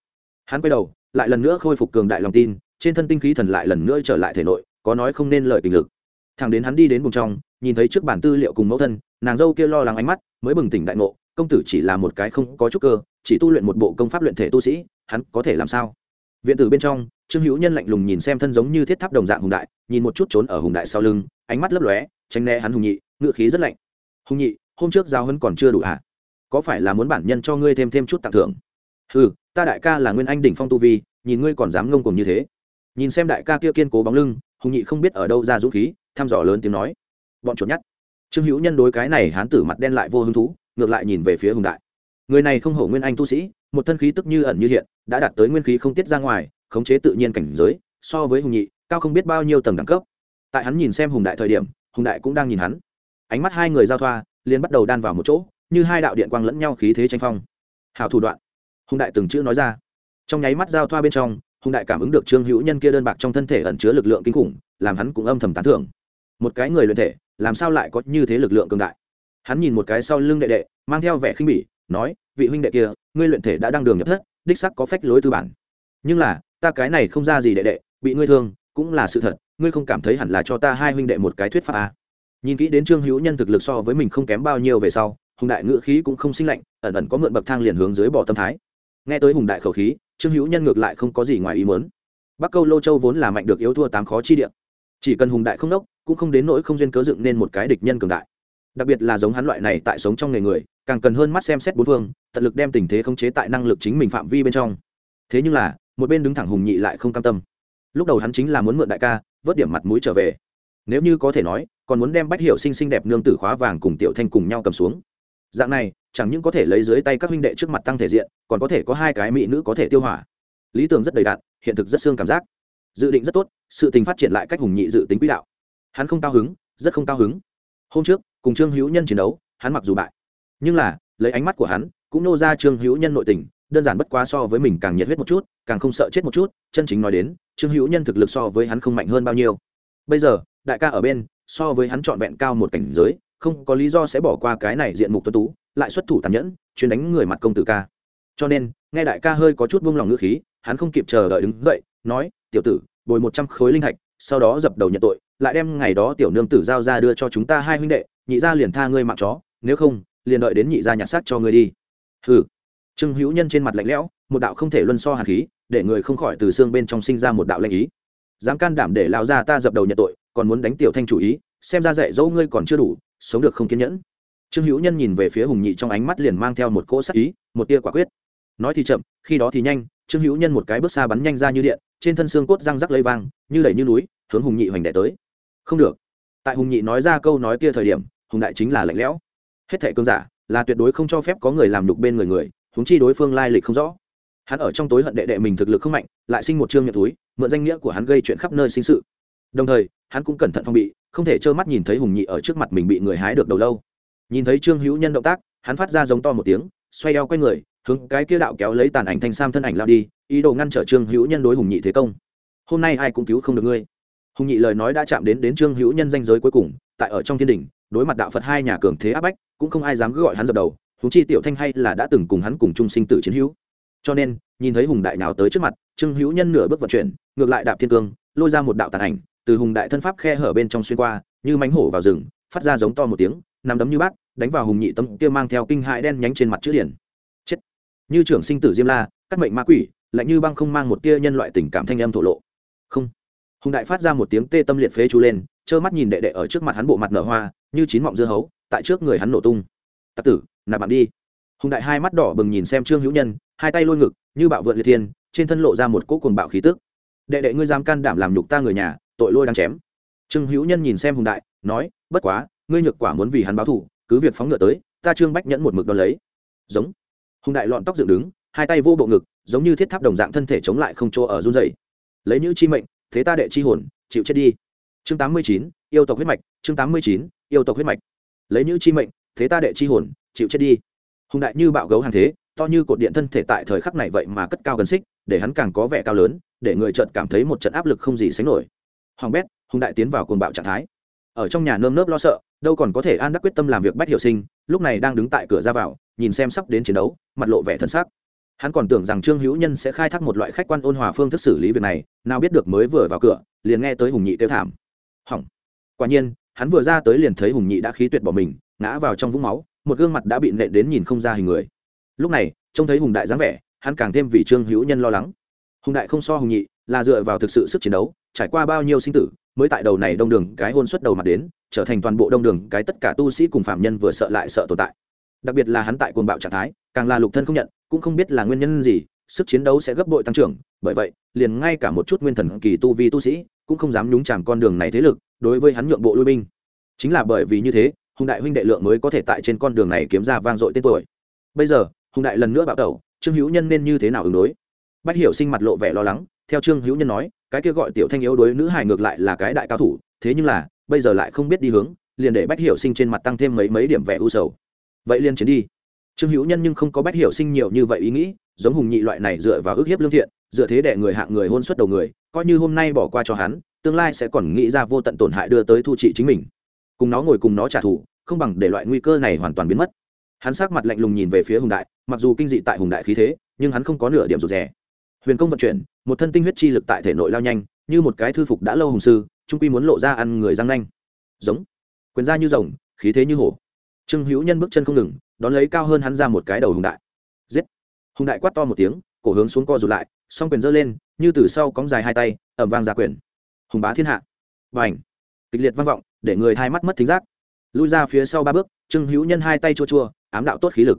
Speaker 1: Hắn quay đầu, lại lần nữa khôi phục cường đại lòng tin, trên thân tinh khí thần lại lần nữa trở lại thể nội, có nói không nên lời tình lực. Thằng đến hắn đi đến vùng trong, nhìn thấy trước bản tư liệu cùng mẫu thân, nàng dâu kia lo lắng ánh mắt, mới bừng tỉnh đại ngộ, công tử chỉ là một cái không có chút cơ, chỉ tu luyện một bộ công pháp luyện thể tu sĩ, hắn có thể làm sao? Viện tử bên trong trương hữu nhân lạnh lùng nhìn xem thân giống như thiết tháp đồng dạng hùng đại, nhìn một chút trốn ở hùng đại sau lưng, ánh mắt lấp lóe, tránh né hắn hùng nhị ngự khí rất lạnh. Hùng nhị, hôm trước giao hân còn chưa đủ hả à? có phải là muốn bản nhân cho ngươi thêm thêm chút tặng thưởng? Ừ ta đại ca là nguyên anh đỉnh phong tu vi, nhìn ngươi còn dám ngông cùng như thế. Nhìn xem đại ca kia kiên cố bóng lưng, hùng nhị không biết ở đâu ra dũng khí, thăm dò lớn tiếng nói. Bọn chuột nhát trương hữu nhân đối cái này hán tử mặt đen lại vô hứng thú, ngược lại nhìn về phía hùng đại. Người này không hổ nguyên anh tu sĩ, một thân khí tức như ẩn như hiện, đã đạt tới nguyên khí không tiết ra ngoài khống chế tự nhiên cảnh giới, so với hùng nhị, cao không biết bao nhiêu tầng đẳng cấp. Tại hắn nhìn xem hùng đại thời điểm, hùng đại cũng đang nhìn hắn. Ánh mắt hai người giao thoa, liền bắt đầu đan vào một chỗ, như hai đạo điện quang lẫn nhau khí thế tranh phong. Hảo thủ đoạn. Hùng đại từng chữ nói ra. Trong nháy mắt giao thoa bên trong, hùng đại cảm ứng được trương hữu nhân kia đơn bạc trong thân thể ẩn chứa lực lượng kinh khủng, làm hắn cũng âm thầm tán thưởng. Một cái người luyện thể, làm sao lại có như thế lực lượng cường đại? Hắn nhìn một cái sau lưng đệ đệ, mang theo vẻ khinh bỉ, nói, vị huynh đệ kia, ngươi luyện thể đã đăng đường nhập thất, đích sắc có phách lối tư bản. Nhưng là ta cái này không ra gì đệ đệ, bị ngươi thương, cũng là sự thật, ngươi không cảm thấy hẳn là cho ta hai huynh đệ một cái thuyết pháp à. nhìn kỹ đến trương hữu nhân thực lực so với mình không kém bao nhiêu về sau, hùng đại ngữ khí cũng không sinh lạnh, ẩn ẩn có mượn bậc thang liền hướng dưới bỏ tâm thái. Nghe tới hùng đại khẩu khí, trương hữu nhân ngược lại không có gì ngoài ý muốn. Bắc câu lô châu vốn là mạnh được yếu thua tám khó chi điện chỉ cần hùng đại không đốc, cũng không đến nỗi không duyên cớ dựng nên một cái địch nhân cường đại. Đặc biệt là giống hắn loại này tại sống trong nghề người, càng cần hơn mắt xem xét bốn phương, tận lực đem tình thế khống chế tại năng lực chính mình phạm vi bên trong. Thế nhưng là một bên đứng thẳng hùng nhị lại không cam tâm. Lúc đầu hắn chính là muốn mượn đại ca, vớt điểm mặt mũi trở về. Nếu như có thể nói, còn muốn đem bách hiểu xinh xinh đẹp nương tử khóa vàng cùng tiểu thanh cùng nhau cầm xuống. Dạng này, chẳng những có thể lấy dưới tay các huynh đệ trước mặt tăng thể diện, còn có thể có hai cái mỹ nữ có thể tiêu hỏa. Lý tưởng rất đầy đạn hiện thực rất xương cảm giác. Dự định rất tốt, sự tình phát triển lại cách hùng nhị dự tính quỹ đạo. Hắn không cao hứng, rất không cao hứng. Hôm trước, cùng trương hữu nhân chiến đấu, hắn mặc dù bại. Nhưng là, lấy ánh mắt của hắn, cũng nô ra trương hữu nhân nội tình đơn giản bất quá so với mình càng nhiệt huyết một chút càng không sợ chết một chút chân chính nói đến trương hữu nhân thực lực so với hắn không mạnh hơn bao nhiêu. Bây giờ đại ca ở bên so với hắn trọn vẹn cao một cảnh giới không có lý do sẽ bỏ qua cái này diện mục tuân tú lại xuất thủ tàn nhẫn chuyên đánh người mặt công tử ca. Cho nên nghe đại ca hơi có chút buông lòng ngữ khí hắn không kịp chờ đợi đứng dậy nói tiểu tử bồi một trăm khối linh hạch, sau đó dập đầu nhận tội lại đem ngày đó tiểu nương tử giao ra đưa cho chúng ta hai huynh đệ nhị gia liền tha ngươi mạng chó nếu không liền đợi đến nhị gia nhặt xác cho ngươi đi. Hừ trương hữu nhân trên mặt lạnh lẽo, một đạo không thể luân so hàn khí, để người không khỏi từ xương bên trong sinh ra một đạo lệnh ý. Dám can đảm để lao ra ta dập đầu nhận tội, còn muốn đánh tiểu thanh chủ ý, xem ra dạy dỗ ngươi còn chưa đủ, sống được không kiên nhẫn. Trương hữu nhân nhìn về phía hùng nhị trong ánh mắt liền mang theo một cỗ sắc ý, một tia quả quyết. Nói thì chậm, khi đó thì nhanh, trương hữu nhân một cái bước xa bắn nhanh ra như điện, trên thân xương cốt răng rắc lây vang, như đẩy như núi, hướng hùng nhị hoành đẻ tới. Không được. Tại hùng nhị nói ra câu nói kia thời điểm, hùng đại chính là lạnh lẽo. Hết thẻ cơn giả là tuyệt đối không cho phép có người làm đục bên người người huống chi đối phương lai lịch không rõ. Hắn ở trong tối hận đệ đệ mình thực lực không mạnh, lại sinh một chương nhận túi, mượn danh nghĩa của hắn gây chuyện khắp nơi sinh sự. Đồng thời, hắn cũng cẩn thận phong bị, không thể trơ mắt nhìn thấy hùng nhị ở trước mặt mình bị người hái được đầu lâu. Nhìn thấy trương hữu nhân động tác, hắn phát ra giống to một tiếng, xoay eo quay người, hướng cái kia đạo kéo lấy tàn ảnh thanh sam thân ảnh lao đi, ý đồ ngăn trở trương hữu nhân đối hùng nhị thế công. Hôm nay ai cũng cứu không được ngươi. Hùng nhị lời nói đã chạm đến đến trương hữu nhân danh giới cuối cùng, tại ở trong thiên đình đối mặt đạo phật hai nhà cường thế áp bách, cũng không ai dám gọi hắn dập đầu huống chi tiểu thanh hay là đã từng cùng hắn cùng chung sinh tử chiến hữu. Cho nên, nhìn thấy hùng đại nào tới trước mặt, trương hữu nhân nửa bước vận chuyển, ngược lại đạp thiên cương, lôi ra một đạo tàn ảnh, từ hùng đại thân pháp khe hở bên trong xuyên qua, như mánh hổ vào rừng, phát ra giống to một tiếng nằm đấm như bát, đánh vào hùng nhị tâm kia mang theo kinh hại đen nhánh trên mặt chữ điển. Chết! Như trưởng sinh tử diêm la cắt mệnh ma quỷ, lạnh như băng không mang một tia nhân loại tình cảm thanh âm thổ lộ. Không! Hùng đại phát ra một tiếng tê tâm liệt phế chú lên, trơ mắt nhìn đệ đệ ở trước mặt hắn bộ mặt nở hoa, như chín mọng dưa hấu, tại trước người hắn nổ tung. Tặc tử nạp mạng đi. Hùng đại hai mắt đỏ bừng nhìn xem trương hữu nhân, hai tay lôi ngực, như bạo vượn liệt thiên, trên thân lộ ra một cỗ cuồng bạo khí tức. Đệ đệ ngươi dám can đảm làm nhục ta người nhà, tội lôi đang chém. Trương hữu nhân nhìn xem hùng đại, nói, bất quá, ngươi nhược quả muốn vì hắn báo thù, cứ việc phóng ngựa tới, ta trương bách nhẫn một mực đón lấy. Giống. Hùng đại lọn tóc dựng đứng, hai tay vô bộ ngực, giống như thiết tháp đồng dạng thân thể chống lại không chỗ ở run dày lấy nữ chi mệnh, thế ta đệ chi hồn, chịu chết đi. Chương tám mươi chín, yêu tộc huyết mạch, chương tám mươi chín, yêu tộc huyết mạch. Lấy nữ chi mệnh, thế ta đệ chi hồn chịu chết đi. Hùng đại như bạo gấu hàng thế, to như cột điện thân thể tại thời khắc này vậy mà cất cao gần xích, để hắn càng có vẻ cao lớn, để người trợt cảm thấy một trận áp lực không gì sánh nổi. Hoàng bét, hùng đại tiến vào cuồng bạo trạng thái. Ở trong nhà nơm nớp lo sợ, đâu còn có thể an đắc quyết tâm làm việc bách hiệu sinh, lúc này đang đứng tại cửa ra vào, nhìn xem sắp đến chiến đấu, mặt lộ vẻ thân xác hắn còn tưởng rằng trương hữu nhân sẽ khai thác một loại khách quan ôn hòa phương thức xử lý việc này, nào biết được mới vừa vào cửa, liền nghe tới hùng nhị kêu thảm. Hỏng. Quả nhiên, hắn vừa ra tới liền thấy hùng nhị đã khí tuyệt bỏ mình, ngã vào trong vũng máu một gương mặt đã bị nện đến nhìn không ra hình người. Lúc này, trông thấy hùng đại dáng vẻ, hắn càng thêm vì trương hữu nhân lo lắng. Hùng đại không so hùng nhị, là dựa vào thực sự sức chiến đấu, trải qua bao nhiêu sinh tử, mới tại đầu này đông đường cái hôn xuất đầu mặt đến, trở thành toàn bộ đông đường cái tất cả tu sĩ cùng phạm nhân vừa sợ lại sợ tồn tại. Đặc biệt là hắn tại cuồng bạo trạng thái, càng là lục thân không nhận, cũng không biết là nguyên nhân gì, sức chiến đấu sẽ gấp bội tăng trưởng, bởi vậy, liền ngay cả một chút nguyên thần kỳ tu vi tu sĩ, cũng không dám nhúng chàm con đường này thế lực, đối với hắn nhượng bộ lui binh. Chính là bởi vì như thế hùng đại huynh đệ lượng mới có thể tại trên con đường này kiếm ra vang dội tên tuổi. Bây giờ, hùng đại lần nữa bạo tẩu, trương hữu nhân nên như thế nào ứng đối? Bách hiểu sinh mặt lộ vẻ lo lắng, theo trương hữu nhân nói, cái kia gọi tiểu thanh yếu đối nữ hài ngược lại là cái đại cao thủ, thế nhưng là, bây giờ lại không biết đi hướng, liền để bách hiểu sinh trên mặt tăng thêm mấy mấy điểm vẻ u sầu. Vậy liên chiến đi. Trương hữu nhân nhưng không có bách hiểu sinh nhiều như vậy ý nghĩ, giống hùng nhị loại này dựa vào ước hiếp lương thiện, dựa thế để người hạng người hôn suất đầu người, coi như hôm nay bỏ qua cho hắn, tương lai sẽ còn nghĩ ra vô tận tổn hại đưa tới thu trị chính mình. Cùng nó ngồi cùng nó trả thù không bằng để loại nguy cơ này hoàn toàn biến mất. Hắn sát mặt lạnh lùng nhìn về phía hùng đại, mặc dù kinh dị tại hùng đại khí thế, nhưng hắn không có nửa điểm rụt rè. Huyền công vận chuyển, một thân tinh huyết chi lực tại thể nội lao nhanh, như một cái thư phục đã lâu hùng sư, trung quy muốn lộ ra ăn người răng nanh. Giống. Quyền ra như rồng, khí thế như hổ. Trương hữu nhân bước chân không ngừng, đón lấy cao hơn hắn ra một cái đầu hùng đại. Giết. Hùng đại quát to một tiếng, cổ hướng xuống co rụt lại, song quyền giơ lên, như từ sau cóng dài hai tay ẩm vang ra quyền. Hùng bá thiên hạ. Và ảnh kịch liệt vang vọng, để người hai mắt mất thính giác lui ra phía sau ba bước, trương hữu nhân hai tay chua chua, ám đạo tốt khí lực.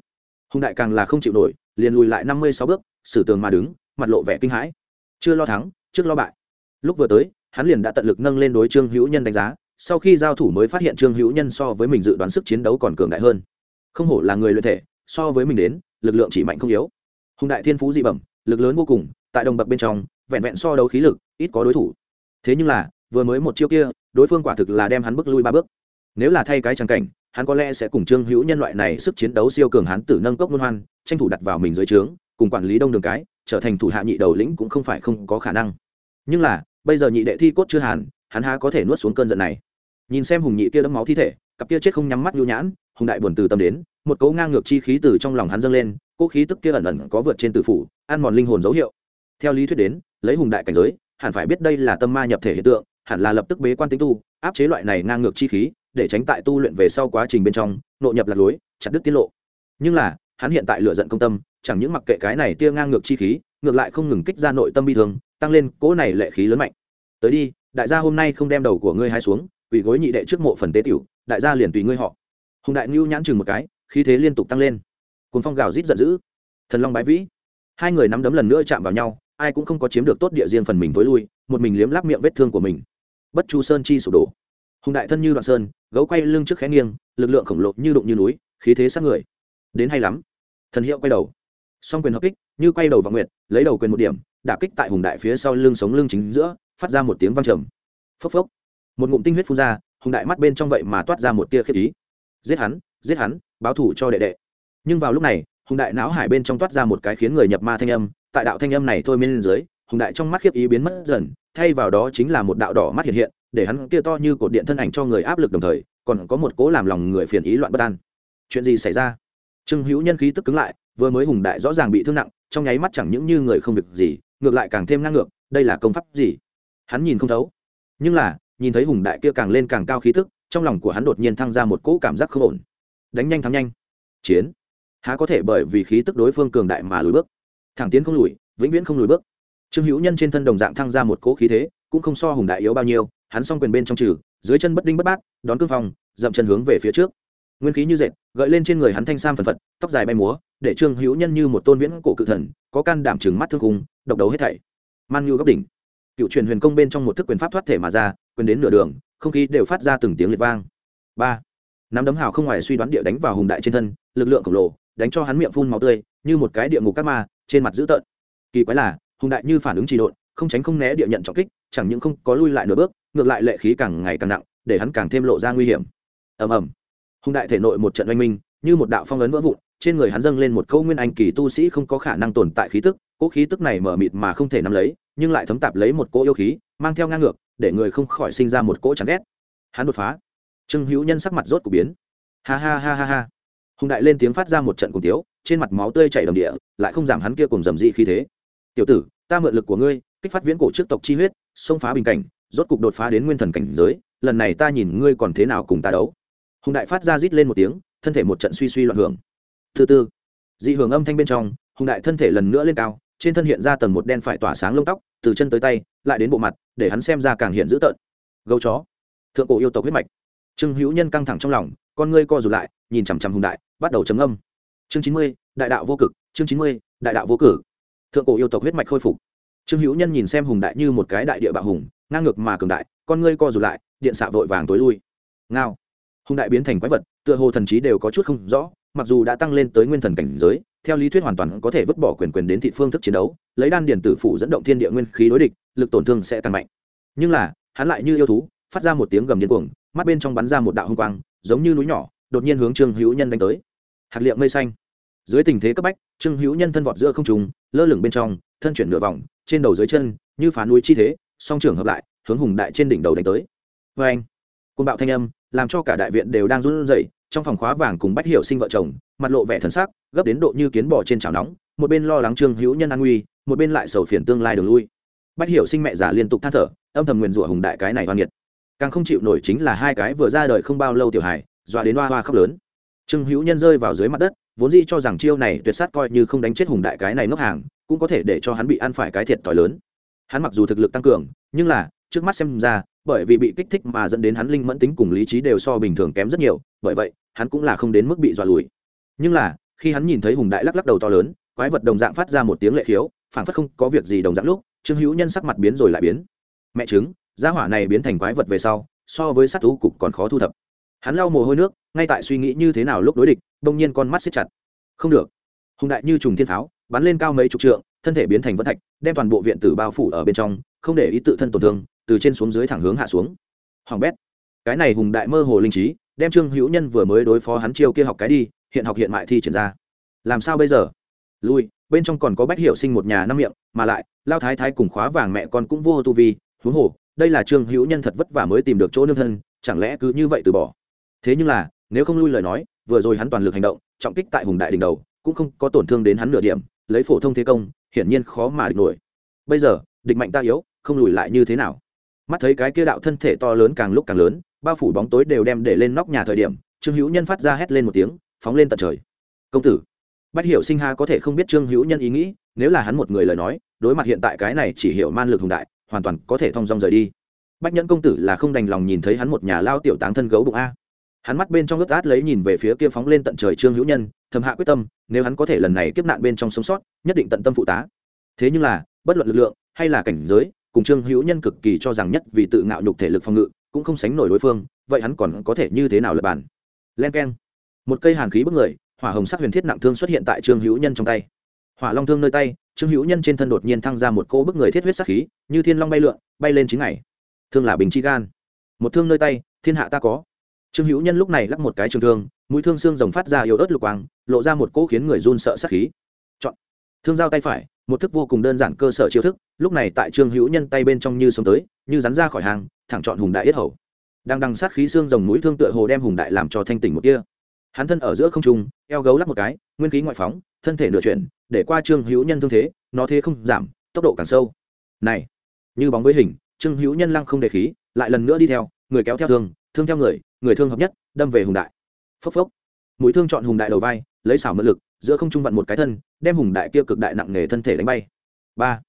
Speaker 1: Hùng đại càng là không chịu nổi, liền lùi lại năm mươi sáu bước, sử tường mà đứng, mặt lộ vẻ kinh hãi. Chưa lo thắng, trước lo bại. Lúc vừa tới, hắn liền đã tận lực nâng lên đối trương hữu nhân đánh giá, sau khi giao thủ mới phát hiện trương hữu nhân so với mình dự đoán sức chiến đấu còn cường đại hơn. Không hổ là người luyện thể, so với mình đến, lực lượng chỉ mạnh không yếu. Hùng đại thiên phú dị bẩm, lực lớn vô cùng, tại đồng bậc bên trong, vẹn vẹn so đấu khí lực, ít có đối thủ. Thế nhưng là, vừa mới một chiêu kia, đối phương quả thực là đem hắn bước lui ba bước nếu là thay cái trang cảnh, hắn có lẽ sẽ cùng trương hữu nhân loại này sức chiến đấu siêu cường hắn tử nâng cốc môn hoan, tranh thủ đặt vào mình dưới trướng, cùng quản lý đông đường cái, trở thành thủ hạ nhị đầu lĩnh cũng không phải không có khả năng. Nhưng là, bây giờ nhị đệ thi cốt chưa hàn, hắn há có thể nuốt xuống cơn giận này. Nhìn xem hùng nhị kia đẫm máu thi thể, cặp kia chết không nhắm mắt nhu nhãn, hùng đại buồn từ tâm đến, một cấu ngang ngược chi khí từ trong lòng hắn dâng lên, cỗ khí tức kia ẩn ẩn có vượt trên tử phủ, ăn mòn linh hồn dấu hiệu. Theo lý thuyết đến, lấy hùng đại cảnh giới, hẳn phải biết đây là tâm ma nhập thể hiện tượng, hẳn là lập tức bế quan tính tu, áp chế loại này ngang ngược chi khí để tránh tại tu luyện về sau quá trình bên trong nội nhập lạc lối, chặt đứt tiết lộ. Nhưng là, hắn hiện tại lựa giận công tâm, chẳng những mặc kệ cái này tia ngang ngược chi khí, ngược lại không ngừng kích ra nội tâm bi thương, tăng lên cỗ này lệ khí lớn mạnh. Tới đi, đại gia hôm nay không đem đầu của ngươi hai xuống ủy gối nhị đệ trước mộ phần tế tiểu, đại gia liền tùy ngươi họ. Hùng đại ngưu nhãn chừng một cái, khí thế liên tục tăng lên. Cuốn phong gào rít giận dữ. Thần long bái vĩ. Hai người nắm đấm lần nữa chạm vào nhau, ai cũng không có chiếm được tốt địa riêng phần mình với lui, một mình liếm láp miệng vết thương của mình. Bất chu sơn chi sụp đổ hùng đại thân như đoạn sơn, gấu quay lưng trước khẽ nghiêng, lực lượng khổng lồ như đụng như núi, khí thế sát người. Đến hay lắm. Thần hiệu quay đầu. Song quyền hợp kích, như quay đầu vào nguyệt, lấy đầu quyền một điểm, đả kích tại hùng đại phía sau lưng sống lưng chính giữa, phát ra một tiếng vang trầm. Phốc phốc. Một ngụm tinh huyết phun ra, hùng đại mắt bên trong vậy mà toát ra một tia khiếp ý. Giết hắn giết hắn, báo thủ cho đệ đệ. Nhưng vào lúc này, hùng đại não hải bên trong toát ra một cái khiến người nhập ma thanh âm, tại đạo thanh âm này thôi miên dưới hùng đại trong mắt khiếp ý biến mất dần, thay vào đó chính là một đạo đỏ mắt hiện hiện, để hắn kia to như cột điện thân ảnh cho người áp lực đồng thời, còn có một cố làm lòng người phiền ý loạn bất an. Chuyện gì xảy ra? Trương hữu nhân khí tức cứng lại, vừa mới hùng đại rõ ràng bị thương nặng, trong nháy mắt chẳng những như người không việc gì, ngược lại càng thêm ngang ngược, đây là công pháp gì? Hắn nhìn không thấu. Nhưng là, nhìn thấy hùng đại kia càng lên càng cao khí tức, trong lòng của hắn đột nhiên thăng ra một cỗ cảm giác không ổn. Đánh nhanh thắng nhanh. Chiến. Há có thể bởi vì khí tức đối phương cường đại mà lùi bước. Thẳng tiến không lùi, vĩnh viễn không lùi bước trương hữu nhân trên thân đồng dạng thăng ra một cỗ khí thế, cũng không so hùng đại yếu bao nhiêu, hắn s o n g quyền bên trong trừ, dưới chân bất đinh bất bát, đón cương phong, dậm chân hướng về phía trước. Nguyên khí như dệt, gợi lên trên người hắn thanh sam phần phật, tóc dài bay múa, để trương hữu nhân như một tôn viễn cổ cự thần, có can đảm chừng mắt thương cung độc đấu hết thảy. Man nhu góc đỉnh. Cựu truyền huyền công bên trong một thức quyền pháp thoát thể mà ra, quyền đến nửa đường, không khí đều phát ra từng tiếng liệt vang. Ba. Nắm đấm hào không ngoài suy đoán địa đánh vào hùng đại trên thân, lực lượng khổng lồ, đánh cho hắn miệng phun máu tươi, như một cái địa ngục các ma, trên mặt dữ tợn. Kỳ quái là hùng đại như phản ứng trì độn, không tránh không né địa nhận trọng kích, chẳng những không có lui lại nửa bước, ngược lại lệ khí càng ngày càng nặng, để hắn càng thêm lộ ra nguy hiểm. Ầm ầm. Hùng đại thể nội một trận oanh minh, như một đạo phong ấn vỡ vụn, trên người hắn dâng lên một câu nguyên anh kỳ tu sĩ không có khả năng tồn tại khí tức, cỗ khí tức này mở mịt mà không thể nắm lấy, nhưng lại thấm tạp lấy một cỗ yêu khí, mang theo ngang ngược, để người không khỏi sinh ra một cỗ chán ghét. Hắn đột phá. Trương hữu nhân sắc mặt rốt của biến. Ha ha ha ha ha. Hùng đại lên tiếng phát ra một trận cùng tiếu, trên mặt máu tươi chảy đầm địa, lại không giảm hắn kia cùng dầm dị khí thế tiểu tử, ta mượn lực của ngươi, kích phát viễn cổ trước tộc chi huyết, xông phá bình cảnh, rốt cục đột phá đến nguyên thần cảnh giới, lần này ta nhìn ngươi còn thế nào cùng ta đấu. Hùng đại phát ra rít lên một tiếng, thân thể một trận suy suy loạn hưởng. Thứ tư dị hưởng âm thanh bên trong, hùng đại thân thể lần nữa lên cao, trên thân hiện ra tầng một đen phải tỏa sáng lông tóc, từ chân tới tay, lại đến bộ mặt, để hắn xem ra càng hiện dữ tợn. Gấu chó. Thượng cổ yêu tộc huyết mạch. Trương hữu nhân căng thẳng trong lòng, con ngươi co rụt lại, nhìn chằm chằm hùng đại, bắt đầu chấm âm chương chín mươi, đại đạo vô cực, chương chín mươi, đại đạo vô cử thượng cổ yêu tộc huyết mạch khôi phục. Trương hữu nhân nhìn xem hùng đại như một cái đại địa bạo hùng, ngang ngược mà cường đại, con ngươi co rụt lại, điện xạ vội vàng tối lui. Ngao. Hùng đại biến thành quái vật, tựa hồ thần trí đều có chút không rõ, mặc dù đã tăng lên tới nguyên thần cảnh giới, theo lý thuyết hoàn toàn có thể vứt bỏ quyền quyền đến thị phương thức chiến đấu, lấy đan điền tử phủ dẫn động thiên địa nguyên khí đối địch, lực tổn thương sẽ tăng mạnh. Nhưng là, hắn lại như yêu thú, phát ra một tiếng gầm điên cuồng, mắt bên trong bắn ra một đạo hung quang, giống như núi nhỏ, đột nhiên hướng trương hữu nhân đánh tới. Hạt liệm mây xanh dưới tình thế cấp bách, trương hữu nhân thân vọt giữa không trùng lơ lửng bên trong, thân chuyển nửa vòng, trên đầu dưới chân, như phá núi chi thế, song trưởng hợp lại, hướng hùng đại trên đỉnh đầu đánh tới. Vê anh côn bạo thanh âm, làm cho cả đại viện đều đang run rẩy, trong phòng khóa vàng cùng bách hiểu sinh vợ chồng, mặt lộ vẻ thần sắc, gấp đến độ như kiến bò trên chảo nóng, một bên lo lắng trương hữu nhân an nguy, một bên lại sầu phiền tương lai đường lui. Bách hiểu sinh mẹ già liên tục than thở, âm thầm nguyền rủa hùng đại cái này oan nghiệt. Càng không chịu nổi chính là hai cái vừa ra đời không bao lâu tiểu hài, dọa đến hoa hoa khóc lớn. Trương hữu nhân rơi vào dưới mặt đất vốn dĩ cho rằng chiêu này tuyệt sát coi như không đánh chết hùng đại cái này ngốc hàng, cũng có thể để cho hắn bị ăn phải cái thiệt t lớn. Hắn mặc dù thực lực tăng cường, nhưng là, trước mắt xem ra, bởi vì bị kích thích mà dẫn đến hắn linh mẫn tính cùng lý trí đều so bình thường kém rất nhiều, bởi vậy, hắn cũng là không đến mức bị dọa lùi. Nhưng là, khi hắn nhìn thấy hùng đại lắc lắc đầu to lớn, quái vật đồng dạng phát ra một tiếng lệ khiếu phản phất không có việc gì đồng dạng lúc, trương hữu nhân sắc mặt biến rồi lại biến. Mẹ chứng gia hỏa này biến thành quái vật về sau, so với sát thú cục còn khó thu thập hắn lau mồ hôi nước, ngay tại suy nghĩ như thế nào lúc đối địch, bỗng nhiên con mắt xếp chặt. Không được. Hùng đại như trùng thiên pháo, bắn lên cao mấy chục trượng, thân thể biến thành vân thạch, đem toàn bộ viện tử bao phủ ở bên trong, không để ý tự thân tổn thương, từ trên xuống dưới thẳng hướng hạ xuống. Hoàng bét. Cái này hùng đại mơ hồ linh trí, đem trương hữu nhân vừa mới đối phó hắn chiêu kia học cái đi, hiện học hiện mại thi triển ra. Làm sao bây giờ? Lui, bên trong còn có bách hiệu sinh một nhà năm miệng, mà lại, lao thái thái cùng khóa vàng mẹ con cũng vô tu vi, huống hồ, đây là trương hữu nhân thật vất vả mới tìm được chỗ nương thân, chẳng lẽ cứ như vậy từ bỏ? Thế nhưng là, nếu không lui lời nói, vừa rồi hắn toàn lực hành động, trọng kích tại hùng đại đỉnh đầu, cũng không có tổn thương đến hắn nửa điểm, lấy phổ thông thế công, hiển nhiên khó mà địch nổi. Bây giờ, địch mạnh ta yếu, không lùi lại như thế nào? Mắt thấy cái kia đạo thân thể to lớn càng lúc càng lớn, bao phủ bóng tối đều đem để lên nóc nhà thời điểm, trương hữu nhân phát ra hét lên một tiếng, phóng lên tận trời. Công tử, bách hiểu sinh ha có thể không biết trương hữu nhân ý nghĩ, nếu là hắn một người lời nói, đối mặt hiện tại cái này chỉ hiểu man lực hùng đại, hoàn toàn có thể thong dong rời đi. Bách nhẫn công tử là không đành lòng nhìn thấy hắn một nhà lao tiểu táng thân gấu bụng a hắn mắt bên trong ướt át lấy nhìn về phía kia phóng lên tận trời trương hữu nhân, thầm hạ quyết tâm, nếu hắn có thể lần này kiếp nạn bên trong sống sót, nhất định tận tâm phụ tá. Thế nhưng là, bất luận lực lượng, hay là cảnh giới, cùng trương hữu nhân cực kỳ cho rằng nhất vì tự ngạo nhục thể lực phòng ngự, cũng không sánh nổi đối phương, vậy hắn còn có thể như thế nào lập bản len k e n một cây hàn khí bức người, hỏa hồng sắc huyền thiết nặng thương xuất hiện tại trương hữu nhân trong tay. Hỏa long thương nơi tay, trương hữu nhân trên thân đột nhiên thăng ra một cỗ bức người thiết huyết sắc khí, như thiên long bay lượn, bay lên chín ngày. Thương là bình chi gan. Một thương nơi tay, thiên hạ ta có trương hữu nhân lúc này lắc một cái trường thương, mũi thương xương rồng phát ra yếu ớt lục quang, lộ ra một cỗ khiến người run sợ sắc khí. Chọn. Thương giao tay phải, một thức vô cùng đơn giản cơ sở chiêu thức, lúc này tại trương hữu nhân tay bên trong như sống tới, như rắn ra khỏi hàng, thẳng chọn hùng đại yết hầu. Đang đằng sát khí xương rồng mũi thương tựa hồ đem hùng đại làm cho thanh tỉnh một kia. Hắn thân ở giữa không trung, eo gấu lắc một cái, nguyên khí ngoại phóng, thân thể nửa chuyển, để qua trương hữu nhân thương thế, nó thế không giảm, tốc độ càng sâu. Này, như bóng với hình, trương hữu nhân lăng không để khí, lại lần nữa đi theo, người kéo theo thương thương theo người người thương hợp nhất, đâm về hùng đại. Phốc phốc. Mũi thương chọn hùng đại đầu vai, lấy xảo mượn lực, giữa không trung vặn một cái thân, đem hùng đại kia cực đại nặng nề thân thể đánh bay. Ba.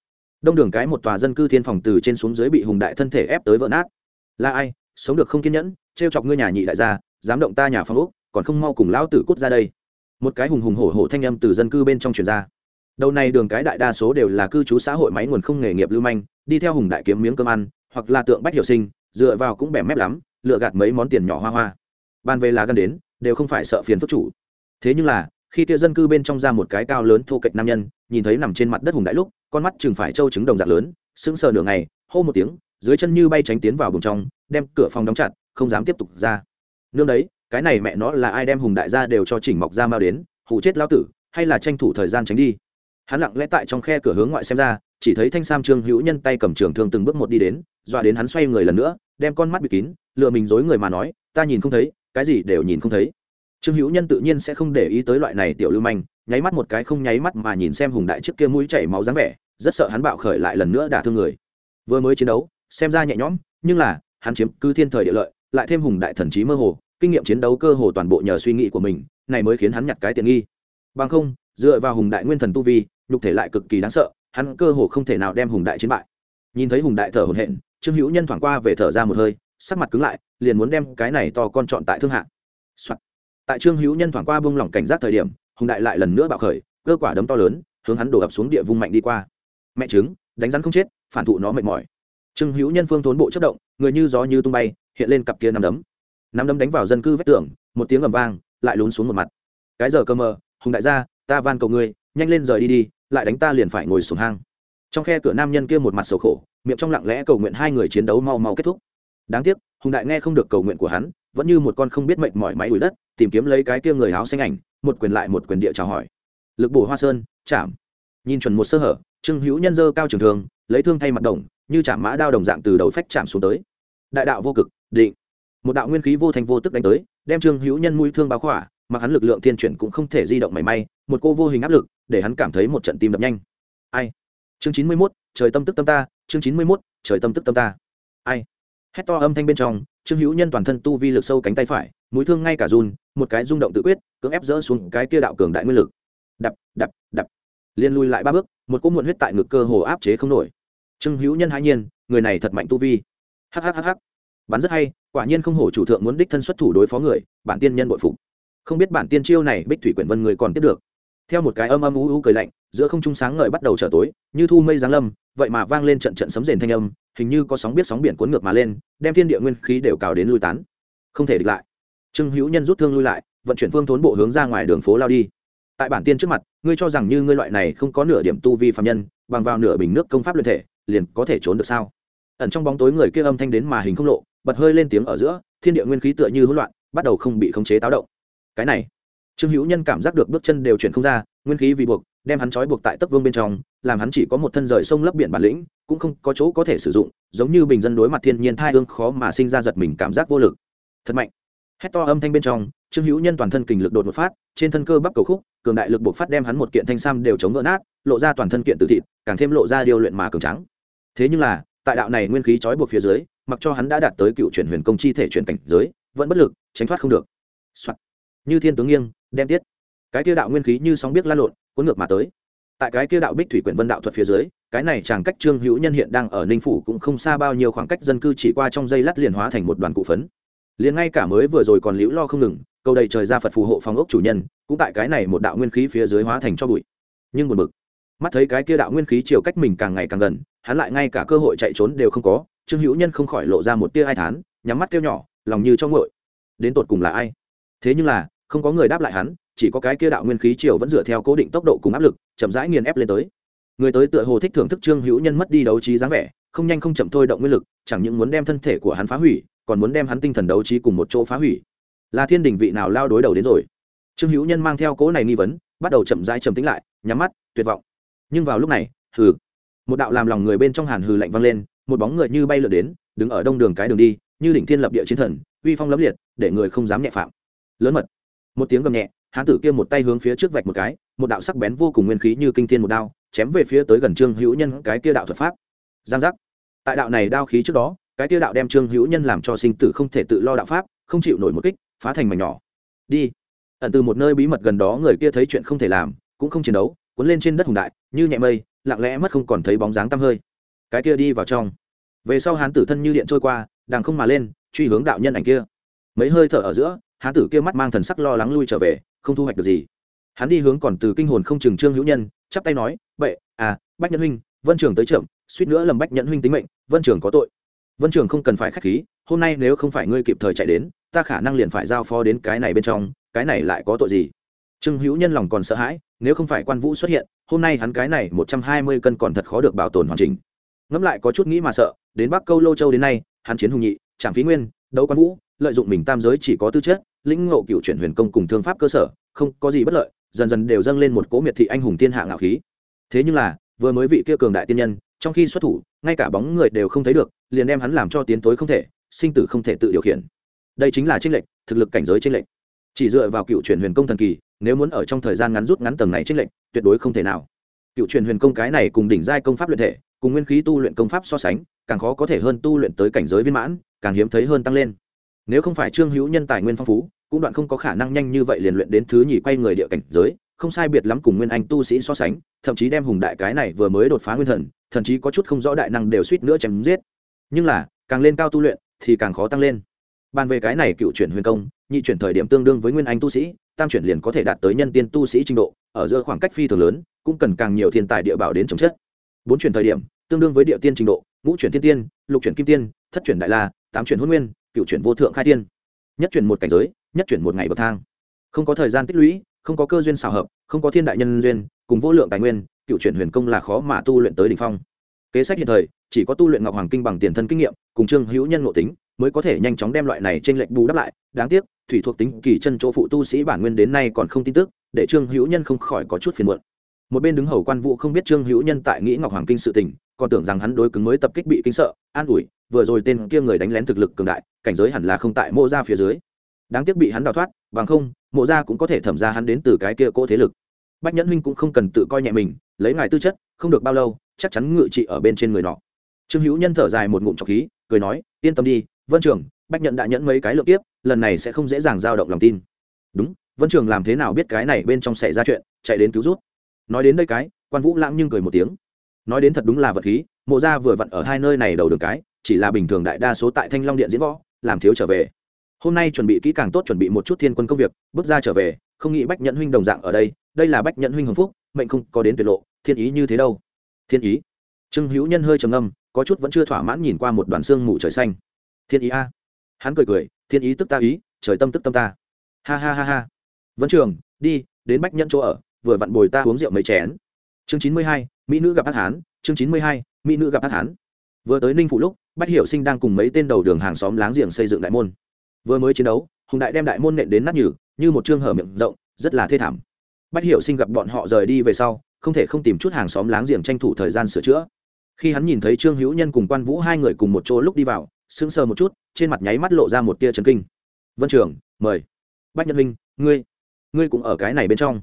Speaker 1: Đông đường cái một tòa dân cư thiên phòng từ trên xuống dưới bị hùng đại thân thể ép tới vỡ nát. Là ai? Sống được không kiên nhẫn, trêu chọc ngươi nhà nhị đại gia, dám động ta nhà phong úc còn không mau cùng lão tử cút ra đây. Một cái hùng hùng hổ hổ thanh âm từ dân cư bên trong truyền ra. Đầu này đường cái đại đa số đều là cư trú xã hội máy nguồn không nghề nghiệp lưu manh, đi theo hùng đại kiếm miếng cơm ăn, hoặc là tượng bách hiểu sinh, dựa vào cũng bẻ mép lắm lựa gạt mấy món tiền nhỏ hoa hoa. Ban về lá gần đến, đều không phải sợ phiền phức chủ. Thế nhưng là, khi kia dân cư bên trong ra một cái cao lớn thô kệch nam nhân, nhìn thấy nằm trên mặt đất hùng đại lúc, con mắt chừng phải trâu trứng đồng dạng lớn, sững sờ nửa ngày, hô một tiếng, dưới chân như bay tránh tiến vào bùng trong, đem cửa phòng đóng chặt, không dám tiếp tục ra. Nương đấy, cái này mẹ nó là ai đem hùng đại gia đều cho chỉnh mọc ra mau đến hụ chết lao tử, hay là tranh thủ thời gian tránh đi. Hắn lặng lẽ tại trong khe cửa hướng ngoại xem ra, chỉ thấy thanh sam trương hữu nhân tay cầm trường thương từng bước một đi đến, dọa đến hắn xoay người lần nữa đem con mắt bị kín, lừa mình dối người mà nói, ta nhìn không thấy, cái gì đều nhìn không thấy. Trương hữu nhân tự nhiên sẽ không để ý tới loại này tiểu lưu manh, nháy mắt một cái không nháy mắt mà nhìn xem hùng đại trước kia mũi chảy máu dáng vẻ, rất sợ hắn bạo khởi lại lần nữa đả thương người. Vừa mới chiến đấu, xem ra nhẹ nhõm, nhưng là, hắn chiếm cứ thiên thời địa lợi, lại thêm hùng đại thần trí mơ hồ, kinh nghiệm chiến đấu cơ hồ toàn bộ nhờ suy nghĩ của mình, này mới khiến hắn nhặt cái tiện nghi. Bằng không, dựa vào hùng đại nguyên thần tu vi, nhục thể lại cực kỳ đáng sợ, hắn cơ hồ không thể nào đem hùng đại chiến bại. Nhìn thấy hùng đại thở hổn hển trương hữu nhân thoảng qua về thở ra một hơi, sắc mặt cứng lại, liền muốn đem cái này to con chọn tại thương hạ、Soạn. tại trương hữu nhân thoảng qua bông lỏng cảnh giác thời điểm, hùng đại lại lần nữa bạo khởi, cơ quả đấm to lớn, hướng hắn đổ ập xuống địa vung mạnh đi qua. Mẹ chứng đánh rắn không chết, phản thụ nó mệt mỏi. Trương hữu nhân phương thốn bộ chất động, người như gió như tung bay, hiện lên cặp kia nắm đấm. Nắm đấm đánh vào dân cư vách tường, một tiếng ầm vang, lại lún xuống một mặt. Cái giờ cơ mờ, hùng đại gia ta van cầu ngươi, nhanh lên rời đi đi, lại đánh ta liền phải ngồi xuống hang trong khe cửa nam nhân kia một mặt sầu khổ, miệng trong lặng lẽ cầu nguyện hai người chiến đấu mau mau kết thúc. Đáng tiếc, hùng đại nghe không được cầu nguyện của hắn, vẫn như một con không biết mệnh mỏi máy đuổi đất, tìm kiếm lấy cái kia người áo xanh ảnh, một quyền lại một quyền địa chào hỏi. Lực bổ hoa sơn, chạm. Nhìn chuẩn một sơ hở, trương hữu nhân dơ cao trường thường lấy thương thay mặt đồng, như chạm mã đao đồng dạng từ đầu phách chạm xuống tới. Đại đạo vô cực, định. Một đạo nguyên khí vô thành vô tức đánh tới, đem trương hữu nhân mũi thương báo khỏa, mà hắn lực lượng thiên chuyển cũng không thể di động mảy may, một cô vô hình áp lực, để hắn cảm thấy một trận tim đập nhanh. Ai? Chương chín mươi mốt, trời tâm tức tâm ta, chương chín mươi mốt, trời tâm tức tâm ta. Ai? Hét to âm thanh bên trong, trương hữu nhân toàn thân tu vi lực sâu cánh tay phải, mũi thương ngay cả run, một cái rung động tự quyết, cưỡng ép dỡ xuống cái kia đạo cường đại nguyên lực. Đập đập đập. Liên lui lại ba bước, một cỗ muộn huyết tại ngực cơ hồ áp chế không nổi. Trương hữu nhân hai nhiên, người này thật mạnh tu vi. Hhhh bắn rất hay, quả nhiên không hổ chủ thượng muốn đích thân xuất thủ đối phó người, bản tiên nhân bội phục. Không biết bản tiên chiêu này bích thủy quyển vân người còn tiếp được. Theo một cái âm âm ú ú cười lạnh giữa không trung sáng ngời bắt đầu trở tối, như thu mây giáng lâm, vậy mà vang lên trận trận sấm rền thanh âm, hình như có sóng biết sóng biển cuốn ngược mà lên, đem thiên địa nguyên khí đều cào đến lui tán. Không thể địch lại. Trương hữu nhân rút thương lui lại, vận chuyển phương thốn bộ hướng ra ngoài đường phố lao đi. Tại bản tiên trước mặt, ngươi cho rằng như ngươi loại này không có nửa điểm tu vi phạm nhân, bằng vào nửa bình nước công pháp luyện thể, liền có thể trốn được sao? Ẩn trong bóng tối người kia âm thanh đến mà hình không lộ, bật hơi lên tiếng ở giữa, thiên địa nguyên khí tựa như hỗn loạn, bắt đầu không bị khống chế táo động. Cái này, trương hữu nhân cảm giác được bước chân đều chuyển không ra, nguyên khí vì buộc đem hắn trói buộc tại tấc vương bên trong, làm hắn chỉ có một thân rời sông lấp biển bản lĩnh, cũng không có chỗ có thể sử dụng, giống như bình dân đối mặt thiên nhiên thai ương khó mà sinh ra giật mình cảm giác vô lực. Thật mạnh. Hét to âm thanh bên trong, trương hữu nhân toàn thân kình lực đột một phát, trên thân cơ bắp cầu khúc, cường đại lực buộc phát đem hắn một kiện thanh sam đều chống vỡ nát, lộ ra toàn thân kiện tự thịt, càng thêm lộ ra điều luyện mà cường trắng thế nhưng là, tại đạo này nguyên khí trói buộc phía dưới, mặc cho hắn đã đạt tới cựu chuyển huyền công chi thể chuyển cảnh giới, vẫn bất lực, tránh thoát không được、Soạn. như thiên tướng nghiêng, đem tiết. Cái kia đạo nguyên khí như sóng biết lan lộn cuốn ngược mà tới. Tại cái kia đạo bích thủy quyển vân đạo thuật phía dưới cái này chàng cách trương hữu nhân hiện đang ở ninh phủ cũng không xa bao nhiêu khoảng cách dân cư chỉ qua trong dây lát liền hóa thành một đoàn cụ phấn. Liền ngay cả mới vừa rồi còn liễu lo không ngừng câu đầy trời ra phật phù hộ phòng ốc chủ nhân cũng tại cái này một đạo nguyên khí phía dưới hóa thành cho bụi. Nhưng buồn bực, mắt thấy cái kia đạo nguyên khí chiều cách mình càng ngày càng gần hắn lại ngay cả cơ hội chạy trốn đều không có trương hữu nhân không khỏi lộ ra một tia ai thán nhắm mắt kêu nhỏ lòng như cho ngội đến tột cùng là ai? Thế nhưng là không có người đáp lại hắn chỉ có cái kia đạo nguyên khí triều vẫn dựa theo cố định tốc độ cùng áp lực, chậm rãi nghiền ép lên tới. Người tới tựa hồ thích thưởng thức trương hữu nhân mất đi đấu trí dáng vẻ, không nhanh không chậm thôi động nguyên lực, chẳng những muốn đem thân thể của hắn phá hủy, còn muốn đem hắn tinh thần đấu trí cùng một chỗ phá hủy. Là thiên đình vị nào lao đối đầu đến rồi? Trương hữu nhân mang theo cố này nghi vấn, bắt đầu chậm rãi trầm tính lại, nhắm mắt, tuyệt vọng. Nhưng vào lúc này, hừ, một đạo làm lòng người bên trong hàn hừ lạnh vang lên, một bóng người như bay lượn đến, đứng ở đông đường cái đường đi, như đỉnh thiên lập địa chiến thần, uy phong lẫm liệt, để người không dám nhẹ phạm. Lớn mật. Một tiếng gầm nhẹ hán tử kia một tay hướng phía trước vạch một cái, một đạo sắc bén vô cùng nguyên khí như kinh thiên một đao, chém về phía tới gần trương hữu nhân cái kia đạo thuật pháp. Giang giác. Tại đạo này đao khí trước đó, cái kia đạo đem trương hữu nhân làm cho sinh tử không thể tự lo đạo pháp, không chịu nổi một kích, phá thành mảnh nhỏ. Đi. Ẩn từ một nơi bí mật gần đó người kia thấy chuyện không thể làm, cũng không chiến đấu, cuốn lên trên đất hùng đại, như nhẹ mây, lặng lẽ mất không còn thấy bóng dáng tăm hơi. Cái kia đi vào trong. Về sau hán tử thân như điện trôi qua đàng không mà lên, truy hướng đạo nhân ảnh kia. Mấy hơi thở ở giữa, hán tử kia mắt mang thần sắc lo lắng lui trở về không thu hoạch được gì. Hắn đi hướng còn từ kinh hồn không chừng trương hữu nhân, chắp tay nói vậy à bách nhân huynh, vân trường tới trưởng suýt nữa lầm bách nhẫn huynh tính mệnh, vân trường có tội. Vân trường không cần phải k h á c h khí, hôm nay nếu không phải ngươi kịp thời chạy đến, ta khả năng liền phải giao phó đến cái này bên trong, cái này lại có tội gì? Trương hữu nhân lòng còn sợ hãi, nếu không phải quan vũ xuất hiện, hôm nay hắn cái này một trăm hai mươi cân còn thật khó được bảo tồn hoàn chỉnh. Ngẫm lại có chút nghĩ mà sợ, đến bắc câu lô châu đến nay, hắn chiến hùng nhị, trạm phí nguyên, đấu quan vũ lợi dụng mình tam giới chỉ có tư chất, lĩnh ngộ cựu chuyển huyền công cùng thương pháp cơ sở, không có gì bất lợi, dần dần đều dâng lên một cỗ miệt thị anh hùng thiên hạ ngạo khí. Thế nhưng là, vừa mới vị kia cường đại tiên nhân, trong khi xuất thủ, ngay cả bóng người đều không thấy được, liền đem hắn làm cho tiến tối không thể, sinh tử không thể tự điều khiển. Đây chính là tranh lệch, thực lực cảnh giới tranh lệch. Chỉ dựa vào cựu truyền huyền công thần kỳ, nếu muốn ở trong thời gian ngắn rút ngắn tầng này tranh lệch, tuyệt đối không thể nào. Cựu truyền huyền công cái này cùng đỉnh giai công pháp luyện thể, cùng nguyên khí tu luyện công pháp so sánh, càng khó có thể hơn tu luyện tới cảnh giới viên mãn, càng hiếm thấy hơn tăng lên nếu không phải trương hữu nhân tài nguyên phong phú, cũng đoạn không có khả năng nhanh như vậy liền luyện đến thứ nhì quay người địa cảnh giới, không sai biệt lắm cùng nguyên anh tu sĩ so sánh, thậm chí đem hùng đại cái này vừa mới đột phá nguyên thần, thậm chí có chút không rõ đại năng đều suýt nữa chém giết. Nhưng là, càng lên cao tu luyện thì càng khó tăng lên. Bàn về cái này cựu chuyển huyền công, nhị chuyển thời điểm tương đương với nguyên anh tu sĩ, tam chuyển liền có thể đạt tới nhân tiên tu sĩ trình độ, ở giữa khoảng cách phi thường lớn, cũng cần càng nhiều thiên tài địa bảo đến chống chất. Bốn chuyển thời điểm, tương đương với địa tiên trình độ, ngũ chuyển thiên tiên, lục chuyển kim tiên, thất chuyển đại la, tám chuyển huân nguyên cựu chuyển vô thượng khai thiên. Nhất chuyển một cảnh giới, nhất chuyển một ngày bậc thang. Không có thời gian tích lũy, không có cơ duyên xảo hợp, không có thiên đại nhân duyên, cùng vô lượng tài nguyên, cựu chuyển huyền công là khó mà tu luyện tới đ ỉ n h phong. Kế sách hiện thời, chỉ có tu luyện ngọc hoàng kinh bằng tiền thân kinh nghiệm, cùng trương hữu nhân ngộ tính, mới có thể nhanh chóng đem loại này trên lệnh bù đắp lại. Đáng tiếc, thủy thuộc tính kỳ chân chỗ phụ tu sĩ bản nguyên đến nay còn không tin tức, để trương hữu nhân không khỏi có chút phiền muộn một bên đứng hầu quan vũ không biết trương hữu nhân tại nghĩ ngọc hoàng kinh sự tình, còn tưởng rằng hắn đối cứng mới tập kích bị kinh sợ, an ủi, vừa rồi tên kia người đánh lén thực lực cường đại, cảnh giới hẳn là không tại mô ra phía dưới. Đáng tiếc bị hắn đào thoát, bằng không, mộ ra cũng có thể thẩm ra hắn đến từ cái kia cỗ thế lực. Bách nhẫn huynh cũng không cần tự coi nhẹ mình, lấy ngài tư chất, không được bao lâu, chắc chắn ngự trị ở bên trên người nọ. Trương hữu nhân thở dài một ngụm trọc khí, cười nói, yên tâm đi, vân trường, bách nhận đã nhẫn mấy cái lượng tiếp lần này sẽ không dễ dàng dao động lòng tin. Đúng, vân trường làm thế nào biết cái này bên trong xảy ra chuyện, chạy đến cứu rút nói đến đây cái, quan vũ lãng nhưng cười một tiếng. Nói đến thật đúng là vật khí, mộ gia vừa vặn ở hai nơi này đầu đường cái, chỉ là bình thường đại đa số tại thanh long điện diễn võ, làm thiếu trở về. Hôm nay chuẩn bị kỹ càng tốt chuẩn bị một chút thiên quân công việc, bước ra trở về, không nghĩ bách nhẫn huynh đồng dạng ở đây đây là bách nhẫn huynh hồng phúc, mệnh không có đến tuyệt lộ, thiên ý như thế đâu. Thiên ý? Trương hữu nhân hơi trầm ngâm, có chút vẫn chưa thỏa mãn nhìn qua một đoàn xương mù trời xanh. Thiên ý a? Hắn cười cười, thiên ý tức ta ý, trời tâm tức tâm ta. Ha ha ha ha. Vẫn trường, đi, đến bách nhẫn chỗ ở vừa vặn bồi ta uống rượu mấy chén. Chương chín mươi hai, mỹ nữ gặp ác hán. Chương chín mươi hai, mỹ nữ gặp ác hán. Vừa tới ninh phụ lúc, bách hiểu sinh đang cùng mấy tên đầu đường hàng xóm láng giềng xây dựng đại môn. Vừa mới chiến đấu, hùng đại đem đại môn nện đến nát nhừ, như một chương hở miệng rộng, rất là thê thảm. Bách hiểu sinh gặp bọn họ rời đi về sau, không thể không tìm chút hàng xóm láng giềng tranh thủ thời gian sửa chữa. Khi hắn nhìn thấy trương hữu nhân cùng quan vũ hai người cùng một chỗ lúc đi vào, sững sờ một chút, trên mặt nháy mắt lộ ra một tia trấn kinh. Vân trưởng, mời. Bách nhân minh, ngươi ngươi cũng ở cái này bên trong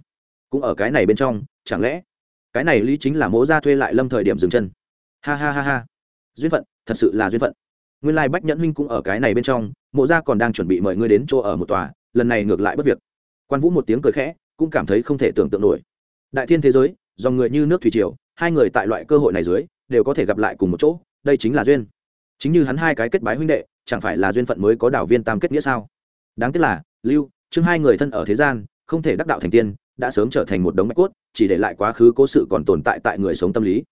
Speaker 1: cũng ở cái này bên trong, chẳng lẽ cái này lý chính là mỗ ra thuê lại lâm thời điểm dừng chân? Ha ha ha ha. Duyên phận, thật sự là duyên phận. Nguyên lai bách nhẫn huynh cũng ở cái này bên trong mộ gia còn đang chuẩn bị mời ngươi đến chỗ ở một tòa, lần này ngược lại bất việc. Quan vũ một tiếng cười khẽ, cũng cảm thấy không thể tưởng tượng nổi. Đại thiên thế giới, dòng người như nước thủy triều, hai người tại loại cơ hội này dưới, đều có thể gặp lại cùng một chỗ, đây chính là duyên. Chính như hắn hai cái kết bái huynh đệ, chẳng phải là duyên phận mới có đảo viên tam kết nghĩa sao? Đáng tiếc là, lưu, chương hai người thân ở thế gian, không thể đắc đạo thành tiên đã sớm trở thành một đống mạch cốt, chỉ để lại quá khứ cố sự còn tồn tại tại người sống tâm lý.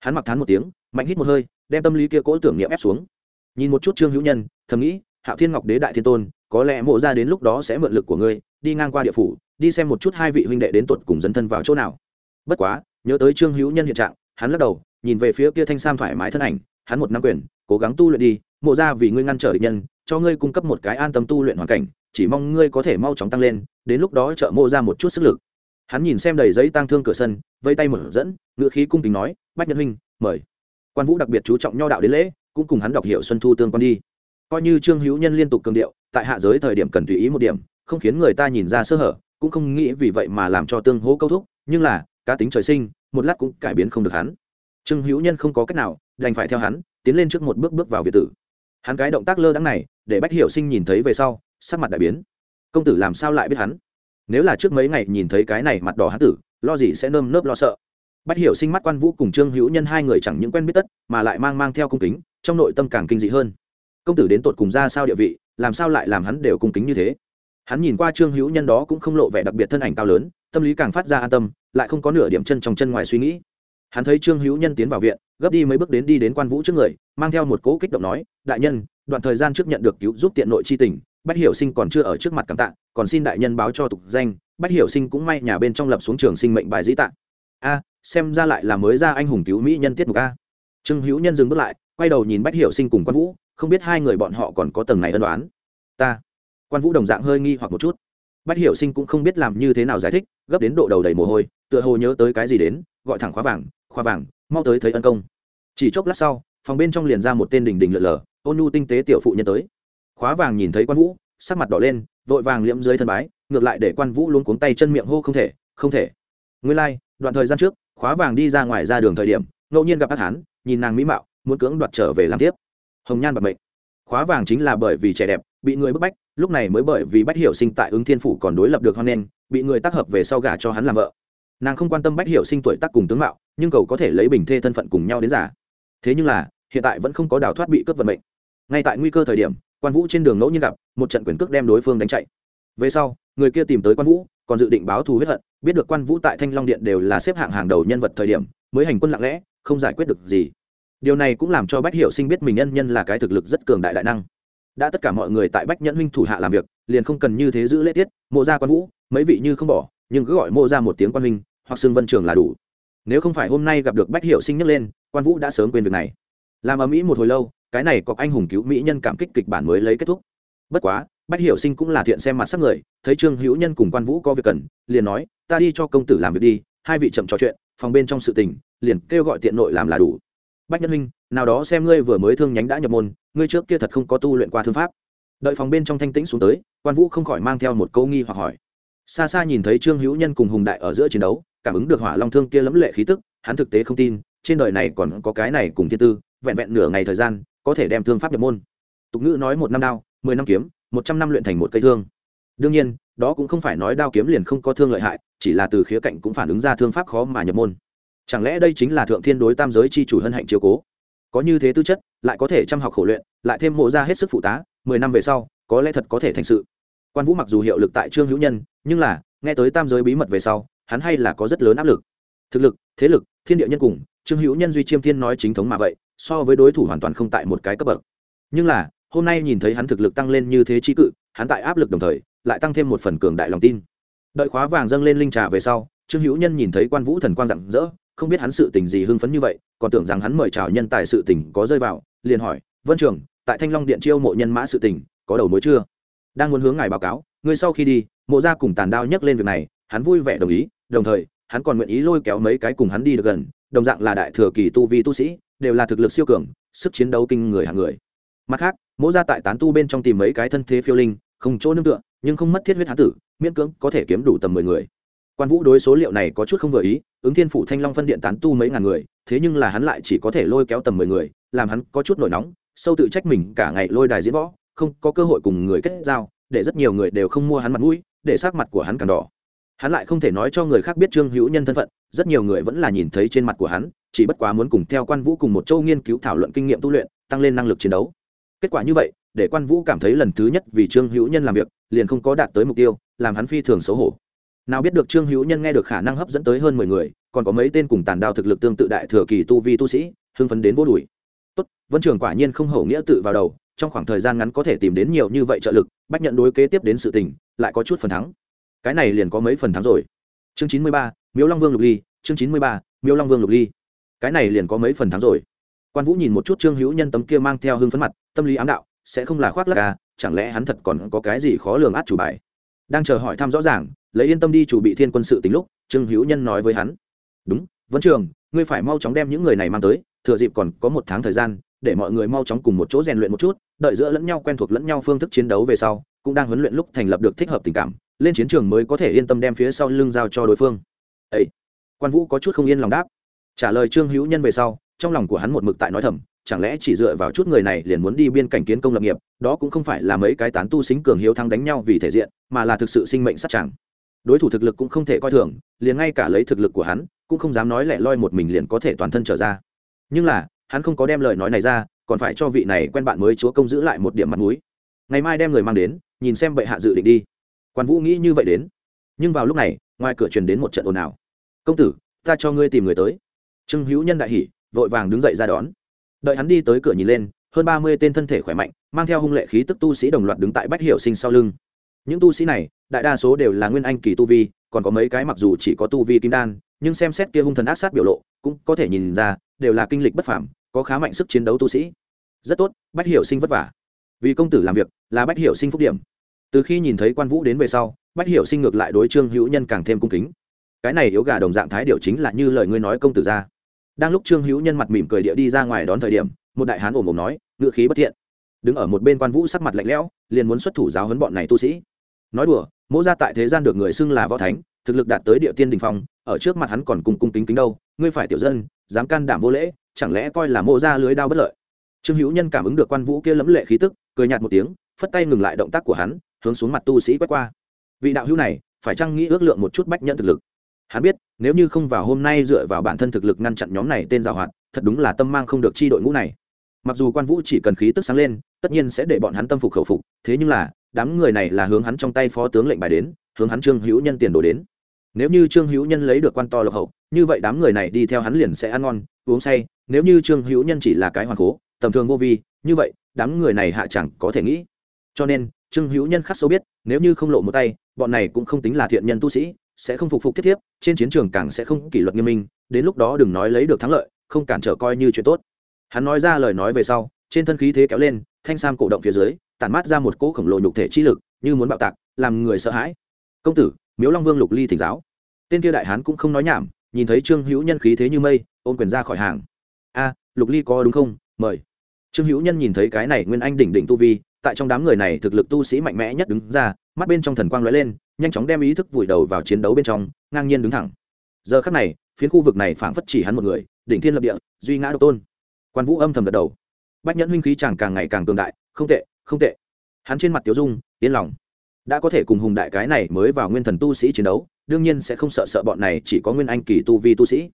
Speaker 1: Hắn mặc thán một tiếng, mạnh hít một hơi, đem tâm lý kia cố tưởng niệm ép xuống. Nhìn một chút trương hữu nhân, thầm nghĩ, hạo thiên ngọc đế đại thiên tôn, có lẽ mộ ra đến lúc đó sẽ mượn lực của ngươi, đi ngang qua địa phủ, đi xem một chút hai vị huynh đệ đến tuột cùng dấn thân vào chỗ nào. Bất quá, nhớ tới trương hữu nhân hiện trạng, hắn lắc đầu, nhìn về phía kia thanh sam thoải mái thân ảnh, hắn một năm quyền, cố gắng tu luyện đi, mộ ra vì ngươi ngăn trở địch nhân, cho ngươi cung cấp một cái an tâm tu luyện hoàn cảnh, chỉ mong ngươi có thể mau chóng tăng lên, đến lúc đó trợ mộ ra một chút sức lực hắn nhìn xem đầy giấy tang thương cửa sân vây tay mở dẫn ngựa khí cung kính nói, bách nhân huynh, mời. Quan vũ đặc biệt chú trọng nho đạo đến lễ, cũng cùng hắn đọc hiệu xuân thu tương quan đi. Coi như trương hữu nhân liên tục cường điệu, tại hạ giới thời điểm cần tùy ý một điểm, không khiến người ta nhìn ra sơ hở, cũng không nghĩ vì vậy mà làm cho tương hố câu thúc, nhưng là, cá tính trời sinh, một lát cũng cải biến không được hắn. Trương hữu nhân không có cách nào, đành phải theo hắn, tiến lên trước một bước bước vào việt tử. Hắn cái động tác lơ đắng này, để bách hiểu sinh nhìn thấy về sau, sắc mặt đại biến. Công tử làm sao lại biết hắn? Nếu là trước mấy ngày nhìn thấy cái này mặt đỏ hắn tử, lo gì sẽ nơm nớp lo sợ. Bắt hiểu sinh mắt quan vũ cùng trương hữu nhân hai người chẳng những quen biết tất, mà lại mang mang theo cung kính, trong nội tâm càng kinh dị hơn. Công tử đến tột cùng ra sao địa vị, làm sao lại làm hắn đều cung kính như thế? Hắn nhìn qua trương hữu nhân đó cũng không lộ vẻ đặc biệt thân ảnh cao lớn, tâm lý càng phát ra an tâm, lại không có nửa điểm chân trong chân ngoài suy nghĩ. Hắn thấy trương hữu nhân tiến vào viện, gấp đi mấy bước đến đi đến quan vũ trước người, mang theo một cỗ kích động nói, đại nhân, đoạn thời gian trước nhận được cứu giúp tiện nội c h i tình, bách hiểu sinh còn chưa ở trước mặt cảm tạ còn xin đại nhân báo cho tục danh, bách hiểu sinh cũng may nhà bên trong lập xuống trường sinh mệnh bài dĩ tạ. A, xem ra lại là mới ra anh hùng cứu mỹ nhân tiết mục a. Trương hữu nhân dừng bước lại, quay đầu nhìn bách hiểu sinh cùng quan vũ, không biết hai người bọn họ còn có tầng này ân đoán ta, quan vũ đồng dạng hơi nghi hoặc một chút. Bách hiểu sinh cũng không biết làm như thế nào giải thích, gấp đến độ đầu đầy mồ hôi, tựa hồ nhớ tới cái gì đến, gọi thẳng khóa vàng khoa vàng, mau tới thấy ân công. Chỉ chốc lát sau, phòng bên trong liền ra một tên đình đình lượn lờ, ôn nhu tinh tế tiểu phụ nhân tới. Khóa vàng nhìn thấy quan vũ, sắc mặt đỏ lên vội vàng liễm dưới thân bái ngược lại để quan vũ luôn cuống tay chân miệng hô không thể không thể. Nguyên lai、like, đoạn thời gian trước khóa vàng đi ra ngoài ra đường thời điểm ngẫu nhiên gặp bác hán nhìn nàng mỹ mạo muốn cưỡng đoạt trở về làm tiếp. Hồng nhan bật mệnh. Khóa vàng chính là bởi vì trẻ đẹp bị người bức bách lúc này mới bởi vì bách hiểu sinh tại ứng thiên phủ còn đối lập được hoan nen bị người tác hợp về sau gả cho hắn làm vợ. Nàng không quan tâm bách hiểu sinh tuổi tác cùng tướng mạo nhưng cầu có thể lấy bình thê thân phận cùng nhau đến giả. Thế nhưng là hiện tại vẫn không có đào thoát bị cướp vận mệnh. Ngay tại nguy cơ thời điểm quan vũ trên đường ngẫu nhiên gặp, một trận quyền cước đem đối phương đánh chạy. Về sau, người kia tìm tới quan vũ, còn dự định báo thù huyết hận, biết được quan vũ tại thanh long điện đều là xếp hạng hàng đầu nhân vật thời điểm, mới hành quân lặng lẽ, không giải quyết được gì. Điều này cũng làm cho bách hiểu sinh biết mình nhân nhân là cái thực lực rất cường đại đại năng. Đã tất cả mọi người tại bách nhẫn huynh thủ hạ làm việc, liền không cần như thế giữ lễ tiết, mộ ra quan vũ, mấy vị như không bỏ, nhưng cứ gọi mộ ra một tiếng quan huynh, hoặc xương vân trường là đủ. Nếu không phải hôm nay gặp được bách hiểu sinh nhấc lên, quan vũ đã sớm quên việc này. Làm ở mỹ một hồi lâu cái này có anh hùng cứu mỹ nhân cảm kích kịch bản mới lấy kết thúc. Bất quá, bách hiểu sinh cũng là thiện xem mặt sắc người, thấy trương hữu nhân cùng quan vũ có việc cần, liền nói, ta đi cho công tử làm việc đi, hai vị chậm trò chuyện, phòng bên trong sự tình, liền kêu gọi tiện nội làm là đủ. Bách nhân huynh, nào đó xem ngươi vừa mới thương nhánh đã nhập môn, ngươi trước kia thật không có tu luyện qua thương pháp. Đợi phòng bên trong thanh tĩnh xuống tới, quan vũ không khỏi mang theo một câu nghi hoặc hỏi. Xa xa nhìn thấy trương hữu nhân cùng hùng đại ở giữa chiến đấu, cảm ứng được hỏa long thương kia lẫm lệ khí tức, hắn thực tế không tin, trên đời này còn có cái này cùng thiên tư, vẹn vẹn nửa ngày thời gian có thể đem thương pháp nhập môn. Tục ngữ nói một năm đao, mười năm kiếm, một trăm năm luyện thành một cây thương. Đương nhiên, đó cũng không phải nói đao kiếm liền không có thương lợi hại, chỉ là từ khía cạnh cũng phản ứng ra thương pháp khó mà nhập môn. Chẳng lẽ đây chính là thượng thiên đối tam giới chi chủ hân hạnh chiếu cố? Có như thế tư chất, lại có thể chăm học khổ luyện, lại thêm mộ ra hết sức phụ tá, mười năm về sau, có lẽ thật có thể thành sự. Quan vũ mặc dù hiệu lực tại trương hữu nhân, nhưng là, nghe tới tam giới bí mật về sau, hắn hay là có rất lớn áp lực. Thực lực, thế lực, thiên địa nhân cùng, trương hữu nhân duy chiêm thiên nói chính thống mà vậy so với đối thủ hoàn toàn không tại một cái cấp bậc. Nhưng là, hôm nay nhìn thấy hắn thực lực tăng lên như thế trí cự, hắn tại áp lực đồng thời, lại tăng thêm một phần cường đại lòng tin. Đợi khóa vàng dâng lên linh trà về sau, trương hữu nhân nhìn thấy quan vũ thần quang rạng rỡ, không biết hắn sự tình gì hưng phấn như vậy, còn tưởng rằng hắn mời chào nhân tài sự tình có rơi vào, liền hỏi, vân trường, tại thanh long điện chiêu mộ nhân mã sự tình, có đầu mối chưa? Đang muốn hướng ngài báo cáo, ngươi sau khi đi, mộ ra cùng tàn đao nhắc lên việc này, hắn vui vẻ đồng ý, đồng thời, hắn còn nguyện ý lôi kéo mấy cái cùng hắn đi được gần, đồng dạng là đại thừa kỳ tu vi tu sĩ đều là thực lực siêu cường, sức chiến đấu kinh người hàng người. Mặt khác, mỗ gia tại tán tu bên trong tìm mấy cái thân thế phiêu linh, không chỗ nương tựa, nhưng không mất thiết huyết hán tử, miễn cưỡng có thể kiếm đủ tầm mười người. Quan vũ đối số liệu này có chút không vừa ý, ứng thiên phủ thanh long phân điện tán tu mấy ngàn người, thế nhưng là hắn lại chỉ có thể lôi kéo tầm mười người, làm hắn có chút nổi nóng, sâu tự trách mình cả ngày lôi đài diễn võ, không có cơ hội cùng người kết giao, để rất nhiều người đều không mua hắn mặt mũi, để sắc mặt của hắn càng đỏ. Hắn lại không thể nói cho người khác biết trương hữu nhân thân phận, rất nhiều người vẫn là nhìn thấy trên mặt của hắn chỉ bất quá muốn cùng theo quan vũ cùng một châu nghiên cứu thảo luận kinh nghiệm tu luyện, tăng lên năng lực chiến đấu. Kết quả như vậy, để quan vũ cảm thấy lần thứ nhất vì trương hữu nhân làm việc, liền không có đạt tới mục tiêu, làm hắn phi thường xấu hổ. Nào biết được trương hữu nhân nghe được khả năng hấp dẫn tới hơn mười người, còn có mấy tên cùng tàn đao thực lực tương tự đại thừa kỳ tu vi tu sĩ, hưng phấn đến vô đùi tốt, vân trường quả nhiên không hổ nghĩa tự vào đầu, trong khoảng thời gian ngắn có thể tìm đến nhiều như vậy trợ lực, bách nhận đối kế tiếp đến sự tình, lại có chút phần thắng. Cái này liền có mấy phần thắng rồi. Chương chín mươi ba, miếu long vương lục ly, chương chín mươi ba, miếu long vương lục ly cái này liền có mấy phần thắng rồi. Quan vũ nhìn một chút trương hữu nhân tấm kia mang theo hưng phấn mặt, tâm lý ám đạo, sẽ không là khoác lắc à chẳng lẽ hắn thật còn có cái gì khó lường át chủ bài? Đang chờ hỏi thăm rõ ràng, lấy yên tâm đi chủ bị thiên quân sự tính lúc, trương hữu nhân nói với hắn. Đúng vẫn trường, ngươi phải mau chóng đem những người này mang tới, thừa dịp còn có một tháng thời gian, để mọi người mau chóng cùng một chỗ rèn luyện một chút, đợi giữa lẫn nhau quen thuộc lẫn nhau phương thức chiến đấu về sau, cũng đang huấn luyện lúc thành lập được thích hợp tình cảm, lên chiến trường mới có thể yên tâm đem phía sau lưng giao cho đối phương. Ấy quan vũ có chút không yên lòng đáp trả lời trương hữu nhân về sau, trong lòng của hắn một mực tại nói thầm, chẳng lẽ chỉ dựa vào chút người này liền muốn đi biên cảnh kiến công lập nghiệp, đó cũng không phải là mấy cái tán tu xính cường hiếu thắng đánh nhau vì thể diện, mà là thực sự sinh mệnh sát chẳng đối thủ thực lực cũng không thể coi thường, liền ngay cả lấy thực lực của hắn, cũng không dám nói lẻ loi một mình liền có thể toàn thân trở ra. Nhưng là, hắn không có đem lời nói này ra, còn phải cho vị này quen bạn mới chúa công giữ lại một điểm mặt mũi. Ngày mai đem người mang đến, nhìn xem bệ hạ dự định đi. Quan vũ nghĩ như vậy đến. Nhưng vào lúc này, ngoài cửa truyền đến một trận ồn ào. Công tử, ta cho ngươi tìm người tới trương hữu nhân đại hỉ, vội vàng đứng dậy ra đón. Đợi hắn đi tới cửa nhìn lên, hơn ba mươi tên thân thể khỏe mạnh, mang theo hung lệ khí tức tu sĩ đồng loạt đứng tại bách hiệu sinh sau lưng. Những tu sĩ này, đại đa số đều là nguyên anh kỳ tu vi, còn có mấy cái mặc dù chỉ có tu vi kim đan, nhưng xem xét kia hung thần ác sát biểu lộ, cũng có thể nhìn ra, đều là kinh lịch bất phảm có khá mạnh sức chiến đấu tu sĩ. Rất tốt, bách hiểu sinh vất vả. Vì công tử làm việc, là bách hiểu sinh phúc điểm. Từ khi nhìn thấy quan vũ đến về sau, bách hiểu sinh ngược lại đối trương hữu nhân càng thêm cung kính. Cái này yếu gà đồng dạng thái điều chính là như lời ngươi nói công tử ra đang lúc trương hữu nhân mặt mỉm cười địa đi ra ngoài đón thời điểm, một đại hán ồm ồm nói, ngựa khí bất thiện. Đứng ở một bên quan vũ sắc mặt lạnh lẽo, liền muốn xuất thủ giáo huấn bọn này tu sĩ. Nói đùa, mỗ ra tại thế gian được người xưng là võ thánh, thực lực đạt tới địa tiên đình phong, ở trước mặt hắn còn cung cung kính kính đâu, ngươi phải tiểu dân, dám can đảm vô lễ, chẳng lẽ coi là mộ ra lưới đao bất lợi? Trương hữu nhân cảm ứng được quan vũ kia lẫm lệ khí tức, cười nhạt một tiếng, phất tay ngừng lại động tác của hắn, hướng xuống mặt tu sĩ quét qua. Vị đạo hữu này, phải chăng nghĩ ước lượng một chút bách nhận thực lực? Hắn biết nếu như không vào hôm nay dựa vào bản thân thực lực ngăn chặn nhóm này tên giảo hoạt, thật đúng là tâm mang không được chi đội ngũ này. Mặc dù quan vũ chỉ cần khí tức sáng lên, tất nhiên sẽ để bọn hắn tâm phục khẩu phục, thế nhưng là, đám người này là hướng hắn trong tay phó tướng lệnh bài đến, hướng hắn trương hữu nhân tiền đồ đến. Nếu như trương hữu nhân lấy được quan to lộc hậu, như vậy đám người này đi theo hắn liền sẽ ăn ngon, uống say, nếu như trương hữu nhân chỉ là cái hoàn cố, tầm thường vô vi, như vậy, đám người này hạ chẳng có thể nghĩ. Cho nên, trương hữu nhân khắc sâu biết, nếu như không lộ một tay, bọn này cũng không tính là thiện nhân tu sĩ sẽ không phục phục thiết thiếp, trên chiến trường càng sẽ không kỷ luật nghiêm minh, đến lúc đó đừng nói lấy được thắng lợi, không cản trở coi như chuyện tốt. Hắn nói ra lời nói về sau, trên thân khí thế kéo lên, thanh sam cổ động phía dưới, tản mát ra một cỗ khổng lồ nhục thể chi lực, như muốn bạo tạc, làm người sợ hãi. Công tử, miếu long vương lục ly thỉnh giáo. Tên kia đại hán cũng không nói nhảm, nhìn thấy trương hữu nhân khí thế như mây, ôm quyền ra khỏi hàng. A, lục ly có đúng không? Mời. Trương hữu nhân nhìn thấy cái này nguyên anh đỉnh đỉnh tu vi tại trong đám người này thực lực tu sĩ mạnh mẽ nhất đứng ra, mắt bên trong thần quang lóe lên, nhanh chóng đem ý thức vùi đầu vào chiến đấu bên trong, ngang nhiên đứng thẳng. Giờ khắc này, phiến khu vực này phảng phất chỉ hắn một người, đỉnh thiên lập địa, duy ngã độc tôn. Quan vũ âm thầm gật đầu. Bách nhẫn huynh khí chàng càng ngày càng cường đại, không tệ không tệ. Hắn trên mặt tiếu dung, yên lòng. Đã có thể cùng hùng đại cái này mới vào nguyên thần tu sĩ chiến đấu, đương nhiên sẽ không sợ sợ bọn này chỉ có nguyên anh kỳ tu vi tu sĩ.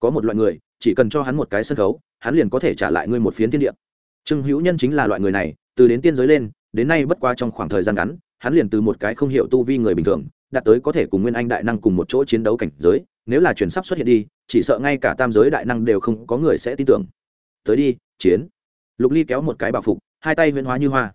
Speaker 1: Có một loại người, chỉ cần cho hắn một cái sân khấu, hắn liền có thể trả lại ngươi một phiến thiên địa. Trương hữu nhân chính là loại người này từ đến tiên giới lên, đến nay bất qua trong khoảng thời gian ngắn, hắn liền từ một cái không hiểu tu vi người bình thường, đạt tới có thể cùng nguyên anh đại năng cùng một chỗ chiến đấu cảnh giới, nếu là chuyển sắp xuất hiện đi, chỉ sợ ngay cả tam giới đại năng đều không có người sẽ tin tưởng. Tới đi, chiến. Lục ly kéo một cái bạo phục, hai tay huyễn hóa như hoa.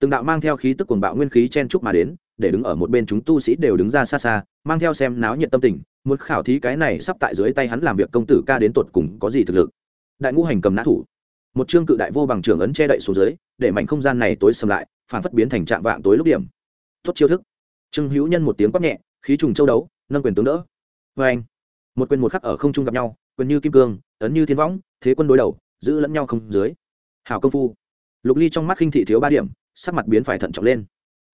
Speaker 1: Từng đạo mang theo khí tức cuồng bạo nguyên khí chen chúc mà đến, để đứng ở một bên chúng tu sĩ đều đứng ra xa xa, mang theo xem náo nhiệt tâm tình, muốn khảo thí cái này sắp tại dưới tay hắn làm việc công tử ca đến tột cùng có gì thực lực. Đại ngũ hành cầm nã thủ. Một chương cự đại vô bằng trưởng ấn che đậy xuống dưới để mảnh không gian này tối sầm lại phản phất biến thành trạng vạng tối lúc điểm. Tốt chiêu thức. Trương hữu nhân một tiếng quát nhẹ, khí trùng châu đấu, nâng quyền tướng đỡ. Vê anh, một quyền một khắc ở không trung gặp nhau, quyền như kim cương, ấn như thiên võng, thế quân đối đầu, giữ lẫn nhau không dưới. Hào công phu. Lục ly trong mắt khinh thị thiếu ba điểm, sắc mặt biến phải thận trọng lên.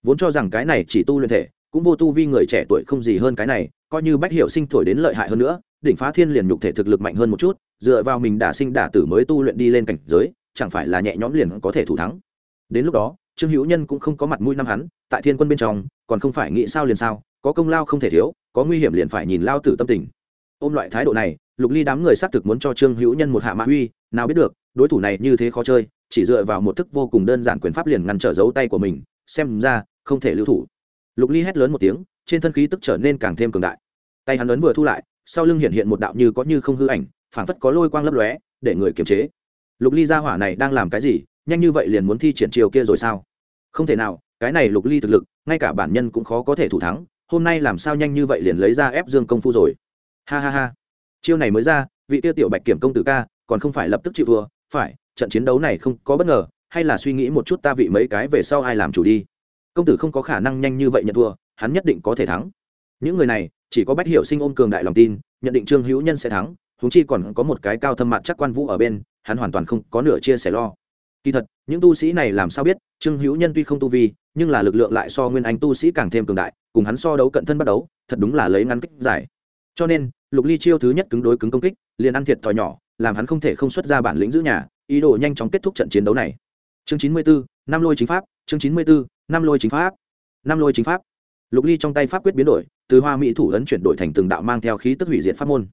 Speaker 1: Vốn cho rằng cái này chỉ tu luyện thể, cũng vô tu vi người trẻ tuổi không gì hơn cái này, coi như bách hiệu sinh thổi đến lợi hại hơn nữa, đỉnh phá thiên liền nhục thể thực lực mạnh hơn một chút, dựa vào mình đả sinh đả tử mới tu luyện đi lên cảnh giới chẳng phải là nhẹ nhõm liền có thể thủ thắng. Đến lúc đó, trương hữu nhân cũng không có mặt mũi năm hắn, tại thiên quân bên trong, còn không phải nghĩ sao liền sao, có công lao không thể thiếu, có nguy hiểm liền phải nhìn lao tử tâm tình. Ôm loại thái độ này, lục ly đám người xác thực muốn cho trương hữu nhân một hạ mã uy, nào biết được, đối thủ này như thế khó chơi, chỉ dựa vào một thức vô cùng đơn giản quyền pháp liền ngăn trở dấu tay của mình, xem ra, không thể lưu thủ. Lục ly hét lớn một tiếng, trên thân khí tức trở nên càng thêm cường đại. Tay hắn ấn vừa thu lại, sau lưng hiện hiện một đạo như có như không hư ảnh, phảng phất có lôi quang lấp lóe, để người kiềm chế lục ly gia hỏa này đang làm cái gì, nhanh như vậy liền muốn thi triển chiều kia rồi sao? Không thể nào, cái này lục ly thực lực, ngay cả bản nhân cũng khó có thể thủ thắng, hôm nay làm sao nhanh như vậy liền lấy ra ép dương công phu rồi? Ha ha ha. Chiêu này mới ra, vị tiêu tiểu bạch kiểm công tử ca, còn không phải lập tức chịu vừa? phải, trận chiến đấu này không có bất ngờ, hay là suy nghĩ một chút ta vị mấy cái về sau ai làm chủ đi. Công tử không có khả năng nhanh như vậy nhận thua, hắn nhất định có thể thắng. Những người này, chỉ có bách hiểu sinh ôm cường đại lòng tin, nhận định trương hữu nhân sẽ thắng húng chi còn có một cái cao thâm mặt chắc quan vũ ở bên hắn hoàn toàn không có nửa chia sẻ lo. Kỳ thật, những tu sĩ này làm sao biết, trương hữu nhân tuy không tu vi, nhưng là lực lượng lại so nguyên anh tu sĩ càng thêm cường đại, cùng hắn so đấu cận thân bắt đấu thật đúng là lấy ngắn kích giải cho nên, lục ly chiêu thứ nhất cứng đối cứng công kích, liền ăn thiệt thòi nhỏ, làm hắn không thể không xuất ra bản lĩnh giữ nhà, ý đồ nhanh chóng kết thúc trận chiến đấu này. Chương chín mươi bốn năm lôi chính pháp, chương chín mươi bốn năm lôi chính pháp, năm lôi chính pháp. Lục ly trong tay pháp quyết biến đổi, từ hoa mỹ thủ ấn chuyển đổi thành từng đạo mang theo khí tức hủy diệt pháp môn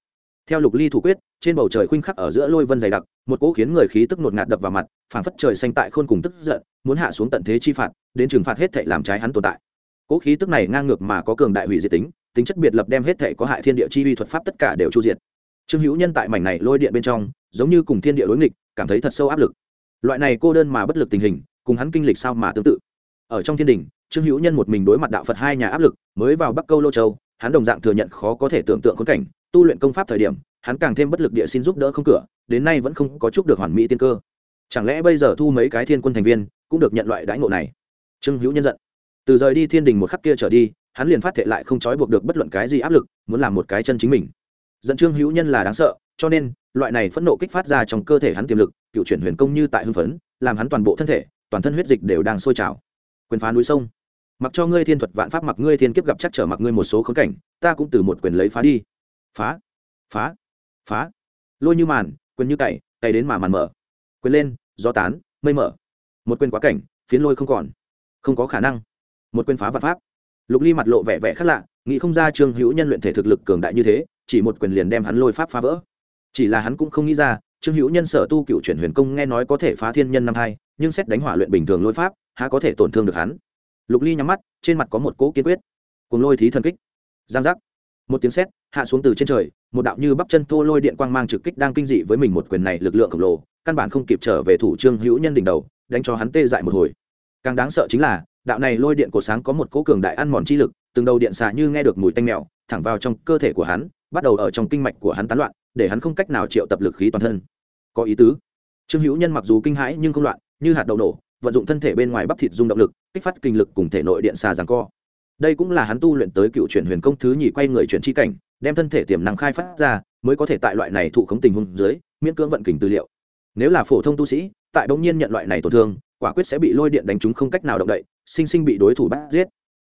Speaker 1: theo lục ly thủ quyết, trên bầu trời khuynh khắc ở giữa lôi vân dày đặc, một cỗ khiến người khí tức nột ngạt đập vào mặt, phảng phất trời xanh tại khôn cùng tức giận, muốn hạ xuống tận thế chi phạt, đến trừng phạt hết thệ làm trái hắn tồn tại. Cỗ khí tức này ngang ngược mà có cường đại hủy diệt tính tính chất biệt lập đem hết thệ có hại thiên địa chi uy thuật pháp tất cả đều chu diệt. Trương hữu nhân tại mảnh này lôi điện bên trong, giống như cùng thiên địa đối nghịch, cảm thấy thật sâu áp lực. Loại này cô đơn mà bất lực tình hình, cùng hắn kinh lịch sao mà tương tự. Ở trong thiên đình, trương hữu nhân một mình đối mặt đạo phật hai nhà áp lực, mới vào bắc câu lô châu, hắn đồng dạng thừa nhận khó có thể tưởng tượng khốn cảnh tu luyện công pháp thời điểm, hắn càng thêm bất lực địa xin giúp đỡ không cửa, đến nay vẫn không có chúc được hoàn mỹ tiên cơ. Chẳng lẽ bây giờ thu mấy cái thiên quân thành viên, cũng được nhận loại đãi ngộ này? Trương hữu nhân giận. Từ rời đi thiên đình một khắc kia trở đi, hắn liền phát thệ lại không trói buộc được bất luận cái gì áp lực, muốn làm một cái chân chính mình. Dẫn trương hữu nhân là đáng sợ, cho nên, loại này phẫn nộ kích phát ra trong cơ thể hắn tiềm lực, cựu chuyển huyền công như tại hưng phấn, làm hắn toàn bộ thân thể, toàn thân huyết dịch đều đang sôi trào. Quyền phá núi sông. Mặc cho ngươi thiên thuật vạn pháp, mặc ngươi thiên kiếp gặp chắc trở mặc ngươi một số khốn cảnh, ta cũng từ một quyền lấy phá đi phá phá phá. Lôi như màn, quyền như cày cày đến mà màn mở. Quyền lên, gió tán, mây mở. Một quyền quá cảnh, phiến lôi không còn. Không có khả năng. Một quyền phá vật pháp. Lục ly mặt lộ vẻ vẻ khác lạ, nghĩ không ra trương hữu nhân luyện thể thực lực cường đại như thế, chỉ một quyền liền đem hắn lôi pháp phá vỡ. Chỉ là hắn cũng không nghĩ ra, trương hữu nhân sở tu cựu chuyển huyền công nghe nói có thể phá thiên nhân năm hai, nhưng xét đánh hỏa luyện bình thường lôi pháp, há có thể tổn thương được hắn. Lục ly nhắm mắt, trên mặt có một cỗ kiên quyết. Cùng lôi thí thần kích. Giang giác một tiếng sét, hạ xuống từ trên trời, một đạo như bắp chân thô lôi điện quang mang trực kích đang kinh dị với mình một quyền này lực lượng khổng lồ, căn bản không kịp trở về thủ trương hữu nhân đỉnh đầu, đánh cho hắn tê dại một hồi. Càng đáng sợ chính là, đạo này lôi điện cổ sáng có một cỗ cường đại ăn mòn chi lực, từng đầu điện xạ như nghe được mùi tanh mèo, thẳng vào trong cơ thể của hắn, bắt đầu ở trong kinh mạch của hắn tán loạn, để hắn không cách nào triệu tập lực khí toàn thân. Có ý tứ. Trương hữu nhân mặc dù kinh hãi nhưng không loạn, như hạt đậu nổ, vận dụng thân thể bên ngoài bắp thịt dung động lực, kích phát kinh lực cùng thể nội điện xà giằng co đây cũng là hắn tu luyện tới cựu chuyển huyền công thứ nhì quay người chuyển chi cảnh, đem thân thể tiềm năng khai phát ra, mới có thể tại loại này thụ khống tình huống dưới, miễn cưỡng vận kình tư liệu. Nếu là phổ thông tu sĩ, tại bỗng nhiên nhận loại này tổn thương, quả quyết sẽ bị lôi điện đánh trúng không cách nào động đậy, sinh sinh bị đối thủ bắt giết.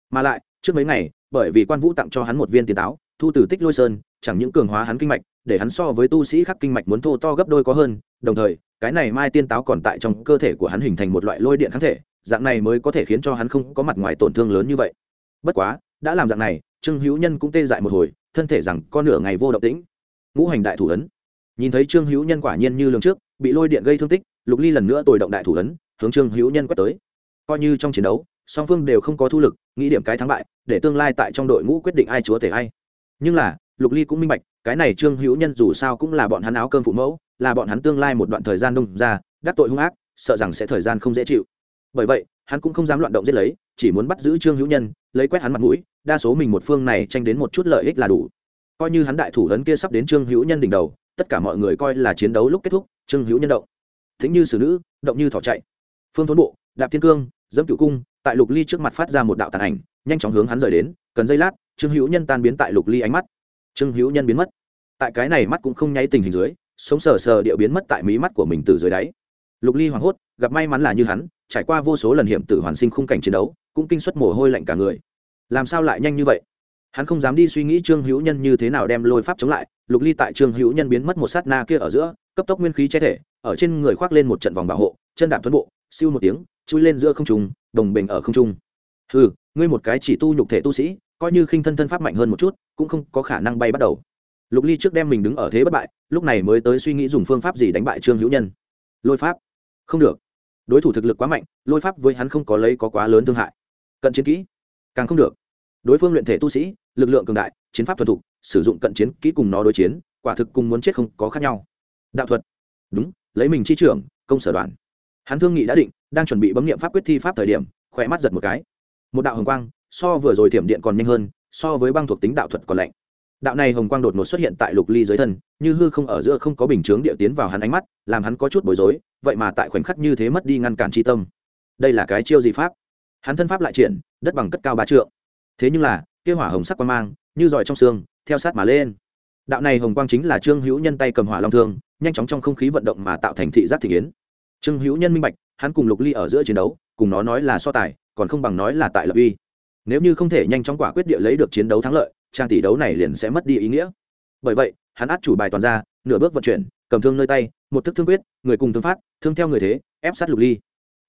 Speaker 1: Mà lại, trước mấy ngày, bởi vì quan vũ tặng cho hắn một viên tiền táo, thu từ tích lôi sơn, chẳng những cường hóa hắn kinh mạch, để hắn so với tu sĩ khác kinh mạch muốn thô to gấp đôi có hơn, đồng thời, cái này mai tiên táo còn tại trong cơ thể của hắn hình thành một loại lôi điện kháng thể, dạng này mới có thể khiến cho hắn không có mặt ngoài tổn thương lớn như vậy bất quá, đã làm dạng này, trương hữu nhân cũng tê dại một hồi, thân thể rằng con nửa ngày vô động tĩnh. Ngũ hành đại thủ ấn. Nhìn thấy trương hữu nhân quả nhiên như lường trước, bị lôi điện gây thương tích, lục ly lần nữa tồi động đại thủ ấn, hướng trương hữu nhân quét tới. Coi như trong chiến đấu, song phương đều không có thu lực, nghĩ điểm cái thắng bại, để tương lai tại trong đội ngũ quyết định ai chúa thể ai. Nhưng là, lục ly cũng minh bạch, cái này trương hữu nhân dù sao cũng là bọn hắn áo cơm phụ mẫu, là bọn hắn tương lai một đoạn thời gian đông ra, đắc tội hung ác, sợ rằng sẽ thời gian không dễ chịu. Bởi vậy hắn cũng không dám loạn động giết lấy, chỉ muốn bắt giữ trương hữu nhân, lấy quét hắn mặt mũi, đa số mình một phương này tranh đến một chút lợi ích là đủ. Coi như hắn đại thủ lớn kia sắp đến trương hữu nhân đỉnh đầu, tất cả mọi người coi là chiến đấu lúc kết thúc, trương hữu nhân động. Thính như xử nữ, động như thỏ chạy. Phương thốn bộ, đạp thiên cương, dẫm cựu cung, tại lục ly trước mặt phát ra một đạo tàn ảnh, nhanh chóng hướng hắn rời đến, cần giây lát, trương hữu nhân tan biến tại lục ly ánh mắt. Trương hữu nhân biến mất. Tại cái này mắt cũng không nháy tình hình dưới, sống sờ sờ địa biến mất tại mí mắt của mình từ dưới đáy lục ly hoảng hốt, gặp may mắn là như hắn, trải qua vô số lần hiểm tử hoàn sinh khung cảnh chiến đấu, cũng kinh suất mồ hôi lạnh cả người. Làm sao lại nhanh như vậy? Hắn không dám đi suy nghĩ trương hữu nhân như thế nào đem lôi pháp chống lại. Lục ly tại trương hữu nhân biến mất một sát na kia ở giữa, cấp tốc nguyên khí che thể, ở trên người khoác lên một trận vòng bảo hộ, chân đạp tuấn bộ, siêu một tiếng, chui lên giữa không trung, đồng bình ở không trung. Ừ ngươi một cái chỉ tu nhục thể tu sĩ, coi như khinh thân thân pháp mạnh hơn một chút, cũng không có khả năng bay bắt đầu. Lục ly trước đem mình đứng ở thế bất bại, lúc này mới tới suy nghĩ dùng phương pháp gì đánh bại trương hữu nhân. Lôi pháp không được. Đối thủ thực lực quá mạnh, lôi pháp với hắn không có lấy có quá lớn thương hại. Cận chiến kỹ, càng không được. Đối phương luyện thể tu sĩ, lực lượng cường đại, chiến pháp thuần thục, sử dụng cận chiến kỹ cùng nó đối chiến, quả thực cùng muốn chết không có khác nhau. Đạo thuật. Đúng, lấy mình chi trưởng, công sở đoàn hắn thương nghị đã định, đang chuẩn bị bấm nghiệm pháp quyết thi pháp thời điểm, khỏe mắt giật một cái. Một đạo hồng quang, so vừa rồi thiểm điện còn nhanh hơn, so với băng thuộc tính đạo thuật còn lạnh đạo này hồng quang đột ngột xuất hiện tại lục ly dưới thân, như hư không ở giữa không có bình chướng địa tiến vào hắn ánh mắt, làm hắn có chút bối rối, vậy mà tại khoảnh khắc như thế mất đi ngăn cản tri tâm. Đây là cái chiêu gì pháp? Hắn thân pháp lại triển, đất bằng cất cao ba trượng. Thế nhưng là kêu hỏa hồng sắc quang mang, như giỏi trong xương, theo sát mà lên. Đạo này hồng quang chính là trương hữu nhân tay cầm hỏa long thương, nhanh chóng trong không khí vận động mà tạo thành thị giác thị yến trương hữu nhân minh bạch, hắn cùng lục ly ở giữa chiến đấu, cùng nó nói là so tài, còn không bằng nói là tại lập uy. Nếu như không thể nhanh chóng quả quyết địa lấy được chiến đấu thắng lợi trang tỷ đấu này liền sẽ mất đi ý nghĩa. Bởi vậy, hắn át chủ bài toàn ra, nửa bước vận chuyển, cầm thương nơi tay, một thức thương quyết, người cùng thương phát, thương theo người thế, ép sát lục ly.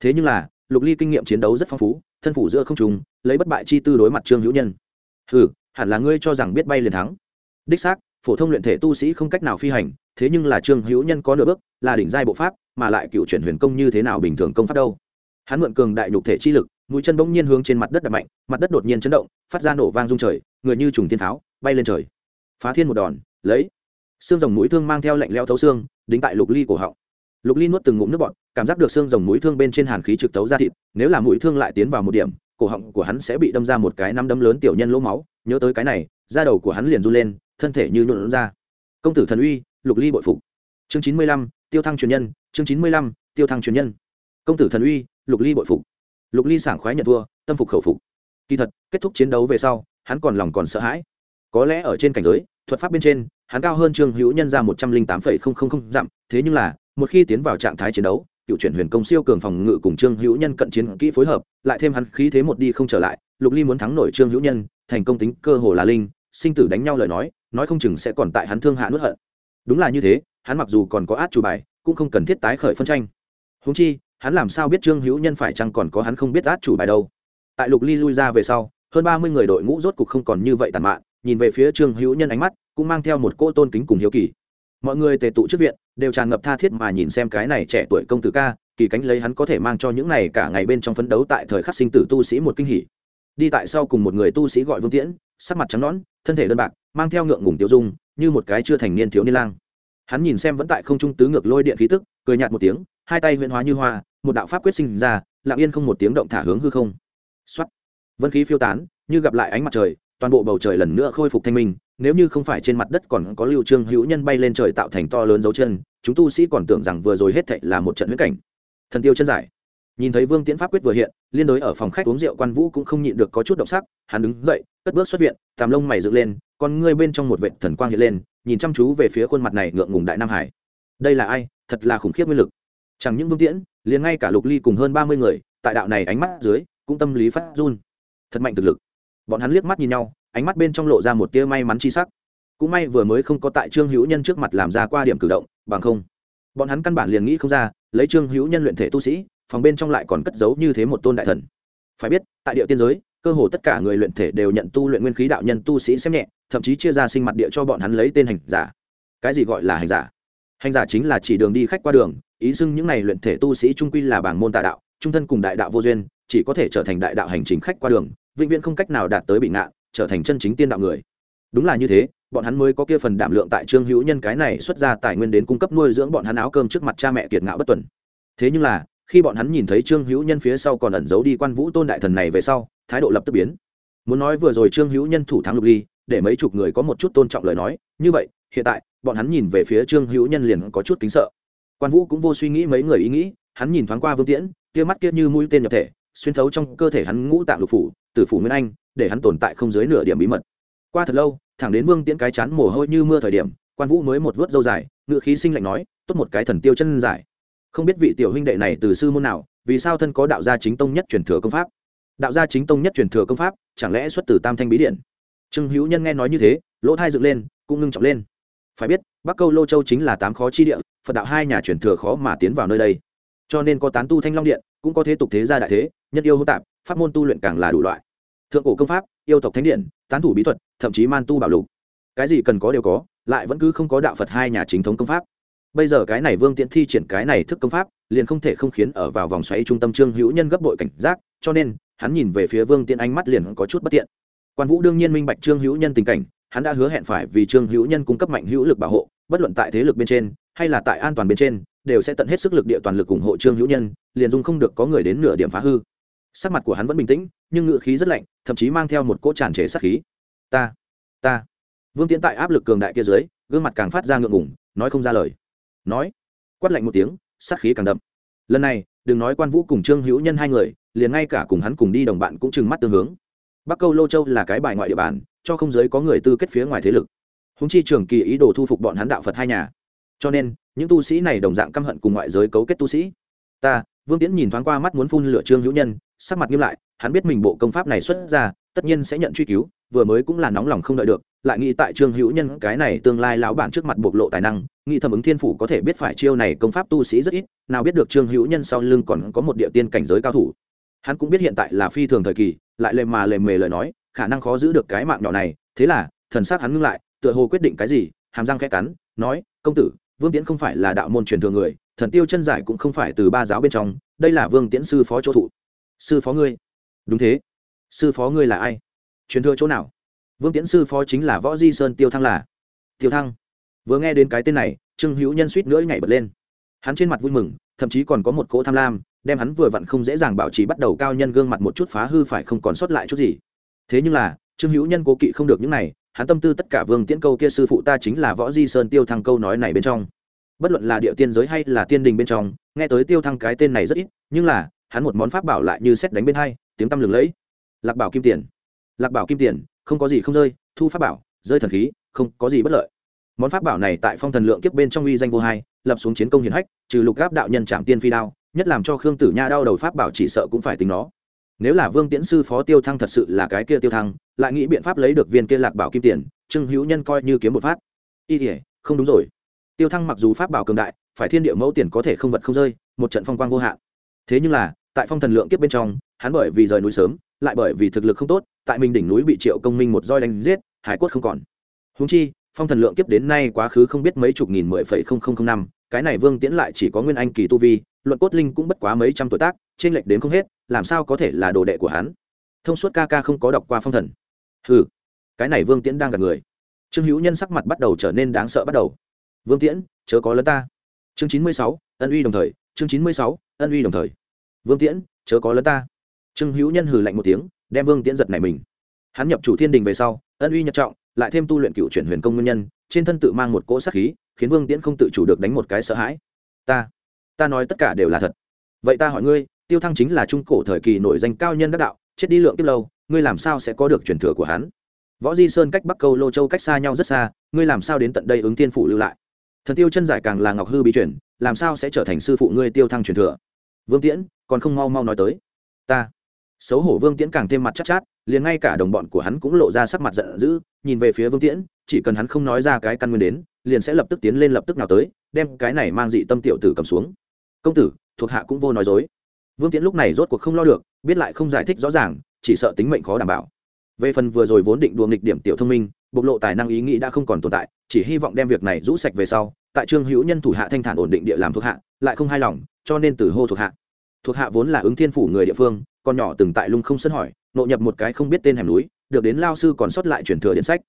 Speaker 1: Thế nhưng là, lục ly kinh nghiệm chiến đấu rất phong phú, thân phủ giữa không trùng lấy bất bại chi tư đối mặt trương hữu nhân. Ừ hẳn là ngươi cho rằng biết bay liền thắng. Đích xác, phổ thông luyện thể tu sĩ không cách nào phi hành, thế nhưng là trương hữu nhân có nửa bước, là đỉnh giai bộ pháp, mà lại cựu chuyển huyền công như thế nào bình thường công pháp đâu. Hắn mượn cường đại nhục thể chi lực, mũi chân bỗng nhiên hướng trên mặt đất đập mạnh, mặt đất đột nhiên chấn động, phát ra nổ vang rung trời người như trùng thiên tháo bay lên trời. Phá thiên một đòn, lấy. Xương rồng mũi thương mang theo lạnh leo thấu xương, đính tại lục ly cổ họng. Lục ly nuốt từng ngụm nước bọt, cảm giác được xương rồng mũi thương bên trên hàn khí trực tấu ra thịt, nếu là mũi thương lại tiến vào một điểm, cổ họng của hắn sẽ bị đâm ra một cái năm đấm lớn tiểu nhân lỗ máu, nhớ tới cái này, da đầu của hắn liền run lên, thân thể như nhuộn ra công tử thần uy, lục ly bội phục. Chương chín mươi lăm, tiêu thăng truyền nhân, chương chín mươi lăm, tiêu thăng truyền nhân. Công tử thần uy, lục ly bội phục. Lục ly sảng khoái nhận thua, tâm phục khẩu phục. Kỳ thật, kết thúc chiến đấu về sau hắn còn lòng còn sợ hãi. Có lẽ ở trên cảnh giới, thuật pháp bên trên, hắn cao hơn trương hữu nhân ra một trăm linh tám phẩy không không không dặm, thế nhưng là, một khi tiến vào trạng thái chiến đấu, cựu chuyển huyền công siêu cường phòng ngự cùng trương hữu nhân cận chiến kỹ phối hợp, lại thêm hắn khí thế một đi không trở lại, lục ly muốn thắng nổi trương hữu nhân, thành công tính cơ hồ là linh, sinh tử đánh nhau lời nói nói không chừng sẽ còn tại hắn thương hạ nuốt hận. Đúng là như thế, hắn mặc dù còn có át chủ bài, cũng không cần thiết tái khởi phân tranh. Húng chi, hắn làm sao biết trương hữu nhân phải chăng còn có hắn không biết át chủ bài đâu? Tại lục ly lui ra về sau hơn ba mươi người đội ngũ rốt cục không còn như vậy tàn mạn, nhìn về phía trương hữu nhân ánh mắt, cũng mang theo một cỗ tôn kính cùng hiếu kỳ. Mọi người tề tụ trước viện, đều tràn ngập tha thiết mà nhìn xem cái này trẻ tuổi công tử ca, kỳ cánh lấy hắn có thể mang cho những này cả ngày bên trong phấn đấu tại thời khắc sinh tử tu sĩ một kinh hỉ. Đi tại sau cùng một người tu sĩ gọi vương tiễn, sắc mặt trắng nõn, thân thể đơn bạc, mang theo ngượng ngùng tiêu dung, như một cái chưa thành niên thiếu niên lang. Hắn nhìn xem vẫn tại không trung tứ ngược lôi điện khí tức, cười nhạt một tiếng, hai tay huyễn hóa như hoa, một đạo pháp quyết sinh ra, lặng yên không một tiếng động thả hướng hư không. Xuất vân khí phiêu tán, như gặp lại ánh mặt trời, toàn bộ bầu trời lần nữa khôi phục thanh minh, nếu như không phải trên mặt đất còn có lưu trương hữu nhân bay lên trời tạo thành to lớn dấu chân, chúng tu sĩ còn tưởng rằng vừa rồi hết thảy là một trận huyết cảnh. Thần tiêu chân giải. Nhìn thấy vương tiễn pháp quyết vừa hiện, liên đối ở phòng khách uống rượu quan vũ cũng không nhịn được có chút động sắc, hắn đứng dậy, cất bước xuất viện, tàm lông mày dựng lên, con ngươi bên trong một vệ thần quang hiện lên, nhìn chăm chú về phía khuôn mặt này ngượng ngùng đại nam hải. Đây là ai? Thật là khủng khiếp nguyên lực. Chẳng những vương tiễn, liền ngay cả lục ly cùng hơn ba mươi người, tại đạo này ánh mắt dưới, cũng tâm lý phát run thật mạnh thực lực. Bọn hắn liếc mắt nhìn nhau, ánh mắt bên trong lộ ra một tia may mắn chi sắc. Cũng may vừa mới không có tại trương hữu nhân trước mặt làm ra qua điểm cử động, bằng không, bọn hắn căn bản liền nghĩ không ra, lấy trương hữu nhân luyện thể tu sĩ, phòng bên trong lại còn cất giấu như thế một tôn đại thần. Phải biết, tại địa tiên giới, cơ hồ tất cả người luyện thể đều nhận tu luyện nguyên khí đạo nhân tu sĩ xem nhẹ, thậm chí chia ra sinh mặt địa cho bọn hắn lấy tên hành giả. Cái gì gọi là hành giả? Hành giả chính là chỉ đường đi khách qua đường, ý xưng những này luyện thể tu sĩ trung quy là bảng môn tà đạo, trung thân cùng đại đạo vô duyên, chỉ có thể trở thành đại đạo hành trình khách qua đường vĩnh viễn không cách nào đạt tới bị ngạn trở thành chân chính tiên đạo người. Đúng là như thế, bọn hắn mới có kia phần đảm lượng tại trương hữu nhân cái này xuất ra tài nguyên đến cung cấp nuôi dưỡng bọn hắn áo cơm trước mặt cha mẹ kiệt ngạo bất tuần. Thế nhưng là, khi bọn hắn nhìn thấy trương hữu nhân phía sau còn ẩn giấu đi quan vũ tôn đại thần này về sau, thái độ lập tức biến. Muốn nói vừa rồi trương hữu nhân thủ thắng lục ly, để mấy chục người có một chút tôn trọng lời nói, như vậy, hiện tại, bọn hắn nhìn về phía trương hữu nhân liền có chút kính sợ. Quan vũ cũng vô suy nghĩ mấy người ý nghĩ, hắn nhìn thoáng qua vương tiễn kia mắt kia như mũi tên nhập thể xuyên thấu trong cơ thể hắn ngũ tạng lục phủ, tử phủ nguyên anh, để hắn tồn tại không dưới nửa điểm bí mật. Qua thật lâu, thẳng đến vương tiễn cái chán mồ hôi như mưa thời điểm, quan vũ mới một vớt dâu dài, ngự khí sinh lạnh nói, tốt một cái thần tiêu chân giải. Không biết vị tiểu huynh đệ này từ sư môn nào, vì sao thân có đạo gia chính tông nhất truyền thừa công pháp? Đạo gia chính tông nhất truyền thừa công pháp, chẳng lẽ xuất từ tam thanh bí điện? Trương hữu nhân nghe nói như thế, lỗ thai dựng lên, cũng ngưng trọng lên. Phải biết, bắc câu lô châu chính là tám khó chi địa, phật đạo hai nhà truyền thừa khó mà tiến vào nơi đây. Cho nên có tán tu thanh long điện cũng có thế tục thế gia đại thế, nhân yêu hỗn tạp, pháp môn tu luyện càng là đủ loại. Thượng cổ công pháp, yêu tộc thánh điện tán thủ bí thuật, thậm chí man tu bảo lục. Cái gì cần có đều có, lại vẫn cứ không có đạo phật hai nhà chính thống công pháp. Bây giờ cái này vương tiễn thi triển cái này thức công pháp, liền không thể không khiến ở vào vòng xoáy trung tâm trương hữu nhân gấp bội cảnh giác, cho nên, hắn nhìn về phía vương tiễn ánh mắt liền có chút bất tiện. Quan vũ đương nhiên minh bạch trương hữu nhân tình cảnh, hắn đã hứa hẹn phải vì trương hữu nhân cung cấp mạnh hữu lực bảo hộ, bất luận tại thế lực bên trên, hay là tại an toàn bên trên đều sẽ tận hết sức lực địa toàn lực ủng hộ trương hữu nhân, liền dung không được có người đến nửa điểm phá hư. Sắc mặt của hắn vẫn bình tĩnh, nhưng ngựa khí rất lạnh, thậm chí mang theo một cỗ tràn trề sắc khí. Ta ta. Vương tiến tại áp lực cường đại kia dưới, gương mặt càng phát ra ngượng ngủng nói không ra lời. Nói, quát lạnh một tiếng sắc khí càng đậm. Lần này, đừng nói quan vũ cùng trương hữu nhân hai người, liền ngay cả cùng hắn cùng đi đồng bạn cũng trừng mắt tương hướng. Bắc câu lô châu là cái bài ngoại địa bàn, cho không giới có người tư kết phía ngoài thế lực. Húng chi trường kỳ ý đồ thu phục bọn hắn đạo phật hai nhà. Cho nên những tu sĩ này đồng dạng căm hận cùng ngoại giới cấu kết tu sĩ. Ta, vương tiễn nhìn thoáng qua mắt muốn phun lửa trương hữu nhân, sắc mặt nghiêm lại, hắn biết mình bộ công pháp này xuất ra, tất nhiên sẽ nhận truy cứu, vừa mới cũng là nóng lòng không đợi được, lại nghĩ tại trương hữu nhân cái này tương lai lão bản trước mặt bộc lộ tài năng, nghĩ thẩm ứng thiên phủ có thể biết phải chiêu này công pháp tu sĩ rất ít, nào biết được trương hữu nhân sau lưng còn có một địa tiên cảnh giới cao thủ. Hắn cũng biết hiện tại là phi thường thời kỳ, lại lề mà lề mề lời nói, khả năng khó giữ được cái mạng nhỏ này, thế là thần sát hắn ngưng lại, tựa hồ quyết định cái gì, hàm răng khẽ cắn, nói, công tử vương tiễn không phải là đạo môn truyền thừa người, thần tiêu chân giải cũng không phải từ ba giáo bên trong, đây là vương tiễn sư phó chỗ thụ. Sư phó ngươi? Đúng thế. Sư phó ngươi là ai? Truyền thừa chỗ nào? Vương tiễn sư phó chính là võ di sơn tiêu thăng là. Tiêu thăng. Vừa nghe đến cái tên này, trương hữu nhân suýt nữa nhảy bật lên. Hắn trên mặt vui mừng, thậm chí còn có một cỗ tham lam, đem hắn vừa vặn không dễ dàng bảo trì bắt đầu cao nhân gương mặt một chút phá hư phải không còn sót lại chút gì. Thế nhưng là, trương hữu nhân cố kỵ không được những này hắn tâm tư tất cả vương tiễn câu kia sư phụ ta chính là võ di sơn tiêu thăng câu nói này bên trong. Bất luận là địa tiên giới hay là tiên đình bên trong, nghe tới tiêu thăng cái tên này rất ít, nhưng là, hắn một món pháp bảo lại như xét đánh bên hai, tiếng tăm lừng lẫy. Lạc bảo kim tiền. Lạc bảo kim tiền, không có gì không rơi, thu pháp bảo, rơi thần khí, không có gì bất lợi. Món pháp bảo này tại phong thần lượng kiếp bên trong uy danh vô hai, lập xuống chiến công hiển hách, trừ lục gáp đạo nhân trạm tiên phi đao, nhất làm cho khương tử nha đau đầu pháp bảo chỉ sợ cũng phải tính nó. Nếu là vương tiễn sư phó tiêu thăng thật sự là cái kia tiêu thăng lại nghĩ biện pháp lấy được viên kia lạc bảo kim tiền, trương hữu nhân coi như kiếm một phát. Y thể không đúng rồi. Tiêu thăng mặc dù pháp bảo cường đại, phải thiên địa mẫu tiền có thể không vật không rơi, một trận phong quang vô hạn. Thế nhưng là, tại phong thần lượng kiếp bên trong, hắn bởi vì rời núi sớm, lại bởi vì thực lực không tốt, tại mình đỉnh núi bị triệu công minh một roi đánh giết, hải quất không còn. Húng chi, phong thần lượng kiếp đến nay quá khứ không biết mấy chục nghìn mười phẩy không không không năm, cái này vương tiễn lại chỉ có nguyên anh kỳ tu vi, luận cốt linh cũng bất quá mấy trăm tuổi tác trên lệch đến không hết, làm sao có thể là đồ đệ của hắn? Thông suốt ca ca không có đọc qua phong thần ừ cái này vương tiễn đang gặp người. Trương hữu nhân sắc mặt bắt đầu trở nên đáng sợ bắt đầu. Vương tiễn, chớ có lớn ta. Chương chín mươi sáu, ân uy đồng thời, chương chín mươi sáu, ân uy đồng thời. Vương tiễn, chớ có lớn ta. Trương hữu nhân hừ lạnh một tiếng, đem vương tiễn giật này mình. Hắn nhập chủ thiên đình về sau, ân uy nhập trọng, lại thêm tu luyện cựu chuyển huyền công nguyên nhân, trên thân tự mang một cỗ sát khí, khiến vương tiễn không tự chủ được đánh một cái sợ hãi. Ta ta nói tất cả đều là thật. Vậy ta hỏi ngươi, tiêu thăng chính là trung cổ thời kỳ nổi danh cao nhân đắc đạo, chết đi lượng kiếp lâu ngươi làm sao sẽ có được truyền thừa của hắn? Võ di sơn cách bắc câu lô châu cách xa nhau rất xa ngươi làm sao đến tận đây ứng tiên phủ lưu lại? Thần tiêu chân giải càng là ngọc hư bí chuyển làm sao sẽ trở thành sư phụ ngươi tiêu thăng truyền thừa? Vương tiễn còn không mau mau nói tới. Ta. Xấu hổ vương tiễn càng thêm mặt chắc chát, chát liền ngay cả đồng bọn của hắn cũng lộ ra sắc mặt giận dữ nhìn về phía vương tiễn chỉ cần hắn không nói ra cái căn nguyên đến liền sẽ lập tức tiến lên lập tức nào tới đem cái này mang dị tâm tiểu tử cầm xuống. Công tử thuộc hạ cũng vô nói dối. Vương tiễn lúc này rốt cuộc không lo được biết lại không giải thích rõ ràng, chỉ sợ tính mệnh khó đảm bảo. Về phần vừa rồi vốn định đùa nghịch điểm tiểu thông minh, bộc lộ tài năng ý nghĩ đã không còn tồn tại, chỉ hy vọng đem việc này rũ sạch về sau, tại trương hữu nhân thủ hạ thanh thản ổn định địa làm thuộc hạ, lại không hài lòng, cho nên từ hô thuộc hạ. Thuộc hạ vốn là ứng thiên phủ người địa phương, con nhỏ từng tại lung không sân hỏi nội nhập một cái không biết tên hẻm núi, được đến lao sư còn sót lại truyền thừa điện sách.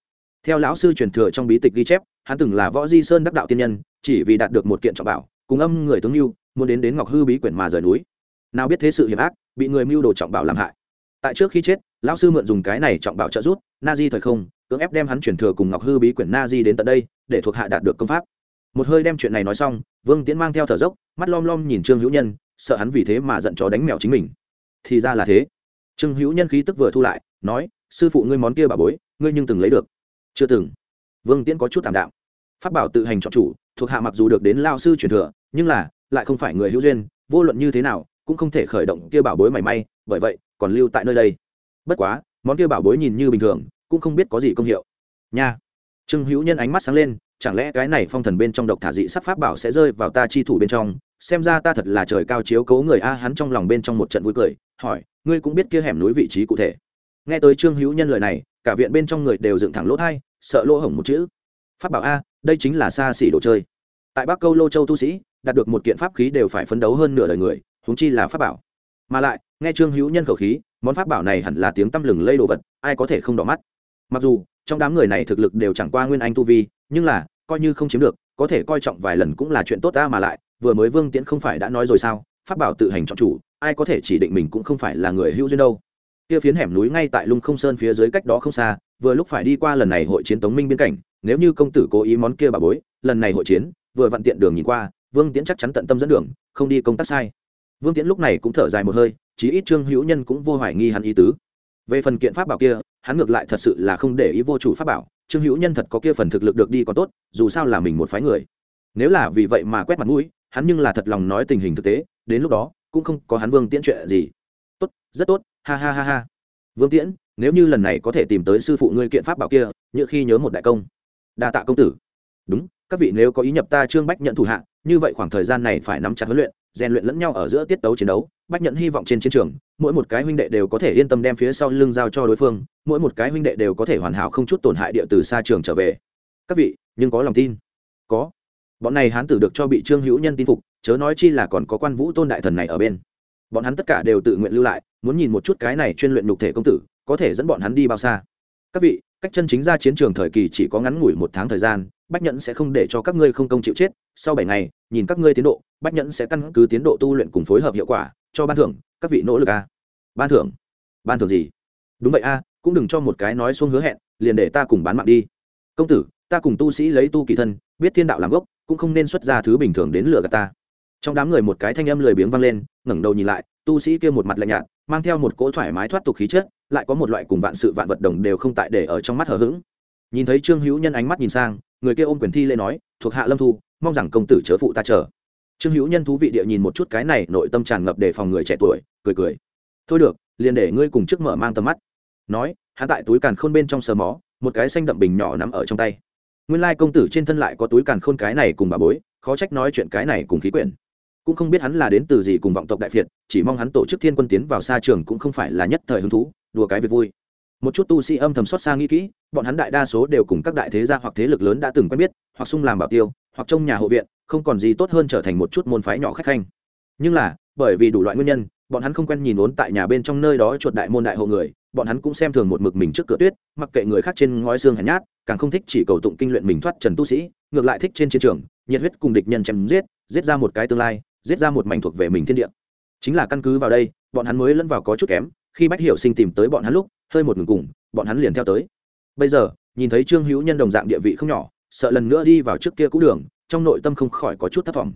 Speaker 1: Theo lão sư truyền thừa trong bí tịch ghi chép, hắn từng là võ di sơn đắc đạo tiên nhân, chỉ vì đạt được một kiện trọng bảo, cùng âm người tướng lưu muốn đến đến ngọc hư bí quyển mà rời núi. Nào biết thế sự hiểm ác bị người mưu đồ trọng bảo làm hại. Tại trước khi chết, lão sư mượn dùng cái này trọng bảo trợ rút na di thời không, cưỡng ép đem hắn chuyển thừa cùng ngọc hư bí quyển na di đến tận đây, để thuộc hạ đạt được công pháp. Một hơi đem chuyện này nói xong, vương tiễn mang theo thở dốc, mắt lom lom nhìn trương hữu nhân, sợ hắn vì thế mà giận chó đánh mèo chính mình. Thì ra là thế. Trương hữu nhân khí tức vừa thu lại, nói, sư phụ ngươi món kia bà bối, ngươi nhưng từng lấy được? Chưa từng. Vương tiễn có chút thảm đạo phát bảo tự hành chọn chủ, thuộc hạ mặc dù được đến lao sư truyền thừa, nhưng là, lại không phải người hữu duyên, vô luận như thế nào cũng không thể khởi động kia bảo bối mảy may, bởi vậy, còn lưu tại nơi đây. Bất quá, món kia bảo bối nhìn như bình thường, cũng không biết có gì công hiệu. Nha. Trương hữu nhân ánh mắt sáng lên, chẳng lẽ cái này phong thần bên trong độc thả dị sắc pháp bảo sẽ rơi vào ta chi thủ bên trong? Xem ra ta thật là trời cao chiếu cố người a, hắn trong lòng bên trong một trận vui cười, hỏi, ngươi cũng biết kia hẻm núi vị trí cụ thể. Nghe tới trương hữu nhân lời này, cả viện bên trong người đều dựng thẳng lỗ thai, sợ lỗ hổng một chữ. Pháp bảo a, đây chính là xa xỉ đồ chơi. Tại bắc câu lô châu tu sĩ, đạt được một kiện pháp khí đều phải phấn đấu hơn nửa đời người huống chi là pháp bảo. Mà lại, nghe trương hữu nhân khẩu khí, món pháp bảo này hẳn là tiếng tăm lừng lây đồ vật, ai có thể không đỏ mắt. Mặc dù, trong đám người này thực lực đều chẳng qua nguyên anh tu vi, nhưng là, coi như không chiếm được, có thể coi trọng vài lần cũng là chuyện tốt ta mà lại, vừa mới vương tiễn không phải đã nói rồi sao, pháp bảo tự hành chọn chủ, ai có thể chỉ định mình cũng không phải là người hữu duyên đâu. Kia phiến hẻm núi ngay tại lung không sơn phía dưới cách đó không xa, vừa lúc phải đi qua lần này hội chiến tống minh biên cảnh, nếu như công tử cố ý món kia bà bối, lần này hội chiến, vừa vặn tiện đường nhìn qua, vương tiễn chắc chắn tận tâm dẫn đường, không đi công tác sai vương tiễn lúc này cũng thở dài một hơi, chí ít trương hữu nhân cũng vô hoài nghi hắn ý tứ. Về phần kiện pháp bảo kia, hắn ngược lại thật sự là không để ý vô chủ pháp bảo, trương hữu nhân thật có kia phần thực lực được đi còn tốt, dù sao là mình một phái người. Nếu là vì vậy mà quét mặt mũi, hắn nhưng là thật lòng nói tình hình thực tế, đến lúc đó, cũng không có hắn vương tiễn chuyện gì. Tốt, rất tốt, ha ha ha ha. Vương tiễn, nếu như lần này có thể tìm tới sư phụ ngươi kiện pháp bảo kia như khi nhớ một đại công. Đa tạ công tử. Đúng, các vị nếu có ý nhập ta trương bách nhận thủ hạ, như vậy khoảng thời gian này phải nắm chặt huấn luyện rèn luyện lẫn nhau ở giữa tiết tấu chiến đấu, bách nhận hy vọng trên chiến trường, mỗi một cái huynh đệ đều có thể yên tâm đem phía sau lưng giao cho đối phương, mỗi một cái huynh đệ đều có thể hoàn hảo không chút tổn hại địa từ xa trường trở về. Các vị, nhưng có lòng tin. Có. Bọn này hán tử được cho bị trương hữu nhân tin phục, chớ nói chi là còn có quan vũ tôn đại thần này ở bên. Bọn hắn tất cả đều tự nguyện lưu lại, muốn nhìn một chút cái này chuyên luyện nhục thể công tử, có thể dẫn bọn hắn đi bao xa các vị, cách chân chính ra chiến trường thời kỳ chỉ có ngắn ngủi một tháng thời gian, bách nhẫn sẽ không để cho các ngươi không công chịu chết. Sau bảy ngày, nhìn các ngươi tiến độ, bách nhẫn sẽ căn cứ tiến độ tu luyện cùng phối hợp hiệu quả, cho ban thưởng. Các vị nỗ lực a ban thưởng? Ban thưởng gì? Đúng vậy a cũng đừng cho một cái nói xuống hứa hẹn, liền để ta cùng bán mạng đi. Công tử, ta cùng tu sĩ lấy tu kỳ thân, biết thiên đạo làm gốc, cũng không nên xuất ra thứ bình thường đến lừa gạt ta. Trong đám người một cái thanh âm lười biếng vang lên, ngẩng đầu nhìn lại, tu sĩ kia một mặt lạnh nhạt mang theo một cỗ thoải mái thoát tục khí chất, lại có một loại cùng vạn sự vạn vật đồng đều không tại để ở trong mắt hờ hững. Nhìn thấy trương hữu nhân ánh mắt nhìn sang, người kia ôm quyền thi lễ nói, thuộc hạ lâm thu, mong rằng công tử chớ phụ ta chờ. Trương hữu nhân thú vị địa nhìn một chút cái này nội tâm tràn ngập để phòng người trẻ tuổi, cười cười. Thôi được, liền để ngươi cùng trước mở mang tầm mắt. Nói, hắn tại túi càn khôn bên trong sờ mó, một cái xanh đậm bình nhỏ nắm ở trong tay. Nguyên lai công tử trên thân lại có túi càn khôn cái này cùng bà bối, khó trách nói chuyện cái này cùng khí quyển cũng không biết hắn là đến từ gì cùng vọng tộc đại việt chỉ mong hắn tổ chức thiên quân tiến vào xa trường cũng không phải là nhất thời hứng thú, đùa cái việc vui. Một chút tu sĩ âm thầm xót xa nghĩ kỹ, bọn hắn đại đa số đều cùng các đại thế gia hoặc thế lực lớn đã từng quen biết, hoặc sung làm bảo tiêu, hoặc trong nhà hộ viện, không còn gì tốt hơn trở thành một chút môn phái nhỏ khách khanh. Nhưng là, bởi vì đủ loại nguyên nhân, bọn hắn không quen nhìn ốn tại nhà bên trong nơi đó chuột đại môn đại hộ người, bọn hắn cũng xem thường một mực mình trước cửa tuyết, mặc kệ người khác trên ngói xương hèn nhát, càng không thích chỉ cầu tụng kinh luyện mình thoát trần tu sĩ, ngược lại thích trên chiến trường, nhiệt huyết cùng địch nhân chém giết giết ra một cái tương lai giết ra một mảnh thuộc về mình thiên địa. Chính là căn cứ vào đây, bọn hắn mới lẫn vào có chút kém, khi bách hiểu sinh tìm tới bọn hắn lúc, hơi một ngừng cùng, bọn hắn liền theo tới. Bây giờ, nhìn thấy trương hữu nhân đồng dạng địa vị không nhỏ, sợ lần nữa đi vào trước kia cũ đường, trong nội tâm không khỏi có chút thất vọng.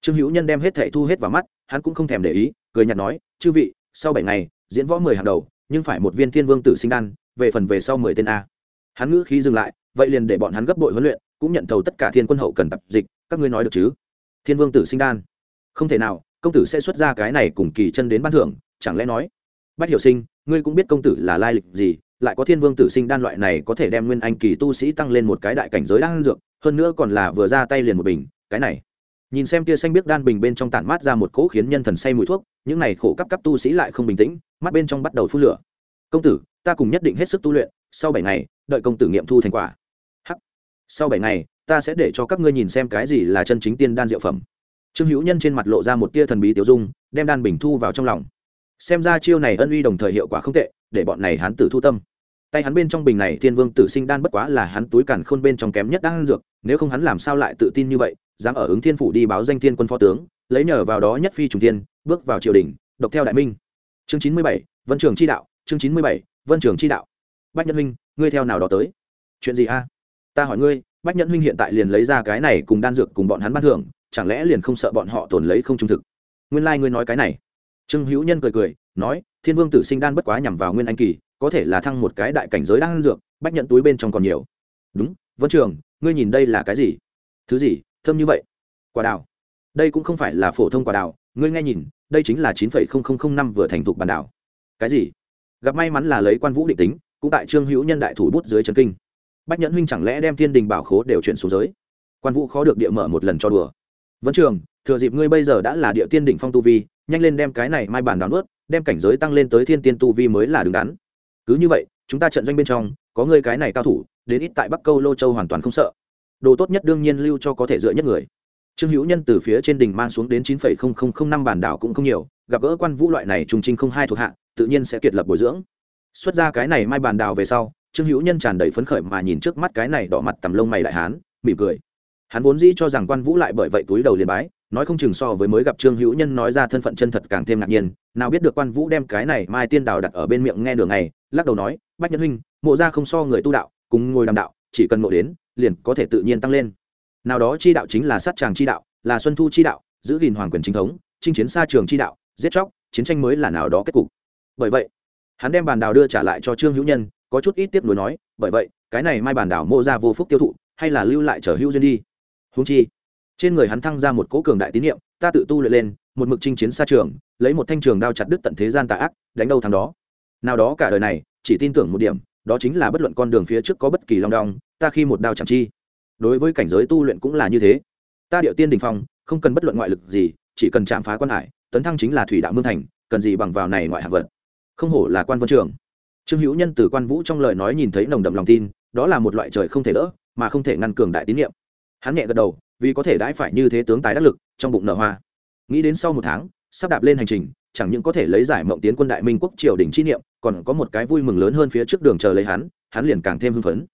Speaker 1: Trương hữu nhân đem hết thẻ thu hết vào mắt, hắn cũng không thèm để ý, cười nhạt nói, chư vị, sau bảy ngày, diễn võ mười hàng đầu, nhưng phải một viên thiên vương tử sinh đan, về phần về sau mười tên a. Hắn ngữ khí dừng lại, vậy liền để bọn hắn gấp bội huấn luyện, cũng nhận thầu tất cả thiên quân hậu cần tập dịch, các ngươi nói được chứ? Thiên vương tử sinh đan không thể nào, công tử sẽ xuất ra cái này cùng kỳ chân đến ban thưởng, chẳng lẽ nói? Bách hiểu sinh, ngươi cũng biết công tử là lai lịch gì, lại có thiên vương tử sinh đan loại này có thể đem nguyên anh kỳ tu sĩ tăng lên một cái đại cảnh giới đan dược, hơn nữa còn là vừa ra tay liền một bình, cái này. Nhìn xem tia xanh biết đan bình bên trong tản mát ra một cỗ khiến nhân thần say mùi thuốc, những này khổ cấp cấp tu sĩ lại không bình tĩnh, mắt bên trong bắt đầu phun lửa. Công tử, ta cùng nhất định hết sức tu luyện, sau bảy ngày, đợi công tử nghiệm thu thành quả. Hắc. Sau bảy ngày, ta sẽ để cho các ngươi nhìn xem cái gì là chân chính tiên đan diệu phẩm trương hữu nhân trên mặt lộ ra một tia thần bí tiểu dung, đem đan bình thu vào trong lòng. Xem ra chiêu này ân uy đồng thời hiệu quả không tệ, để bọn này hắn tử thu tâm. Tay hắn bên trong bình này, thiên vương tử sinh đan bất quá là hắn túi càn khôn bên trong kém nhất đan dược, nếu không hắn làm sao lại tự tin như vậy, dám ở ứng thiên phủ đi báo danh thiên quân phó tướng, lấy nhờ vào đó nhất phi trùng thiên, bước vào triều đình, độc theo đại minh. Chương chín mươi bảy, vân trường chi đạo, chương chín mươi bảy, vân trường chi đạo. Bách nhân huynh, ngươi theo nào đó tới? Chuyện gì a? Ta hỏi ngươi, bách nhân huynh hiện tại liền lấy ra cái này cùng đan dược cùng bọn hắn ban thưởng chẳng lẽ liền không sợ bọn họ tồn lấy không trung thực? Nguyên lai、like、ngươi nói cái này. Trương hữu nhân cười cười, nói, thiên vương tử sinh đan bất quá nhằm vào nguyên anh kỳ, có thể là thăng một cái đại cảnh giới đan dược, bách nhận túi bên trong còn nhiều. Đúng, vân trường, ngươi nhìn đây là cái gì? Thứ gì, thơm như vậy? Quả đào. Đây cũng không phải là phổ thông quả đào, ngươi nghe nhìn, đây chính là chín phẩy không không không năm vừa thành thục bản đảo cái gì? Gặp may mắn là lấy quan vũ định tính, cũng tại trương hữu nhân đại thủ bút dưới trần kinh. Bách nhẫn huynh chẳng lẽ đem thiên đình bảo khố đều chuyển xuống giới? Quan vũ khó được địa mở một lần cho đùa. Vẫn trường, thừa dịp ngươi bây giờ đã là địa tiên đỉnh phong tu vi, nhanh lên đem cái này mai bản đào nuốt, đem cảnh giới tăng lên tới thiên tiên tu vi mới là đứng đắn. Cứ như vậy, chúng ta trận doanh bên trong, có ngươi cái này cao thủ, đến ít tại bắc câu lô châu hoàn toàn không sợ. Đồ tốt nhất đương nhiên lưu cho có thể dựa nhất người. Trương hữu nhân từ phía trên đỉnh mang xuống đến chín năm bản đảo cũng không nhiều, gặp gỡ quan vũ loại này trùng trinh không hai thuộc hạ, tự nhiên sẽ kiệt lập bồi dưỡng. Xuất ra cái này mai bàn đào về sau, trương hữu nhân tràn đầy phấn khởi mà nhìn trước mắt cái này đỏ mặt tầm lông mày đại hán, mỉm cười hắn vốn dĩ cho rằng quan vũ lại bởi vậy túi đầu liền bái, nói không chừng so với mới gặp trương hữu nhân nói ra thân phận chân thật càng thêm ngạc nhiên, nào biết được quan vũ đem cái này mai tiên đào đặt ở bên miệng nghe đường này lắc đầu nói, bách nhân huynh, mộ ra không so người tu đạo, cùng ngồi đàm đạo, chỉ cần mộ đến, liền có thể tự nhiên tăng lên. Nào đó chi đạo chính là sát tràng chi đạo, là xuân thu chi đạo, giữ gìn hoàng quyền chính thống, chinh chiến xa trường chi đạo, giết chóc, chiến tranh mới là nào đó kết cục. Bởi vậy, hắn đem bàn đào đưa trả lại cho trương hữu nhân, có chút ít tiếp nối nói, bởi vậy, cái này mai bàn đào mộ ra vô phúc tiêu thụ, hay là lưu lại chở hữu duyên đi húng chi, trên người hắn thăng ra một cỗ cường đại tín nhiệm ta tự tu luyện lên, một mực chinh chiến xa trường, lấy một thanh trường đao chặt đứt tận thế gian tà ác, đánh đâu thằng đó. Nào đó cả đời này, chỉ tin tưởng một điểm, đó chính là bất luận con đường phía trước có bất kỳ long đong, ta khi một đao chạm chi. Đối với cảnh giới tu luyện cũng là như thế. Ta điệu tiên đình phong, không cần bất luận ngoại lực gì, chỉ cần chạm phá quan hải, tấn thăng chính là thủy đạo mương thành, cần gì bằng vào này ngoại hạng vật. Không hổ là quan vân trường. Trương hữu nhân từ quan vũ trong lời nói nhìn thấy nồng đậm lòng tin, đó là một loại trời không thể đỡ, mà không thể ngăn cường đại tín nhiệm hắn nhẹ gật đầu, vì có thể đãi phải như thế tướng tài đắc lực, trong bụng nợ hoa. Nghĩ đến sau một tháng, sắp đạp lên hành trình, chẳng những có thể lấy giải mộng tiến quân đại minh quốc triều đình chi niệm, còn có một cái vui mừng lớn hơn phía trước đường chờ lấy hắn hắn liền càng thêm hưng phấn.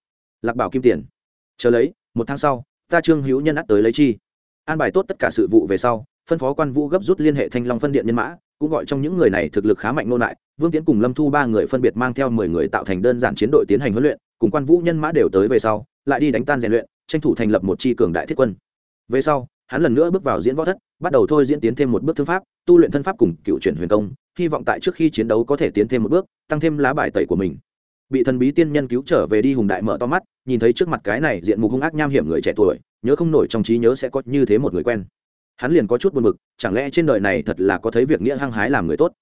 Speaker 1: Lạc bảo kim tiền. Chờ lấy, một tháng sau, ta trương hữu nhân ắt tới lấy chi. An bài tốt tất cả sự vụ về sau, phân phó quan vũ gấp rút liên hệ thanh long phân điện nhân mã, cũng gọi trong những người này thực lực khá mạnh nô lại vương tiến cùng lâm thu ba người phân biệt mang theo mười người tạo thành đơn giản chiến đội tiến hành huấn luyện, cùng quan vũ nhân mã đều tới về sau, lại đi đánh tan rèn luyện tranh thủ thành lập một tri cường đại thiết quân. Về sau, hắn lần nữa bước vào diễn võ thất, bắt đầu thôi diễn tiến thêm một bước thương pháp, tu luyện thân pháp cùng cựu chuyển huyền công, hy vọng tại trước khi chiến đấu có thể tiến thêm một bước, tăng thêm lá bài tẩy của mình. Bị thần bí tiên nhân cứu trở về đi hùng đại mở to mắt, nhìn thấy trước mặt cái này diện mục hung ác nham hiểm người trẻ tuổi, nhớ không nổi trong trí nhớ sẽ có như thế một người quen. Hắn liền có chút buồn bực, chẳng lẽ trên đời này thật là có thấy việc nghĩa hăng hái làm người tốt?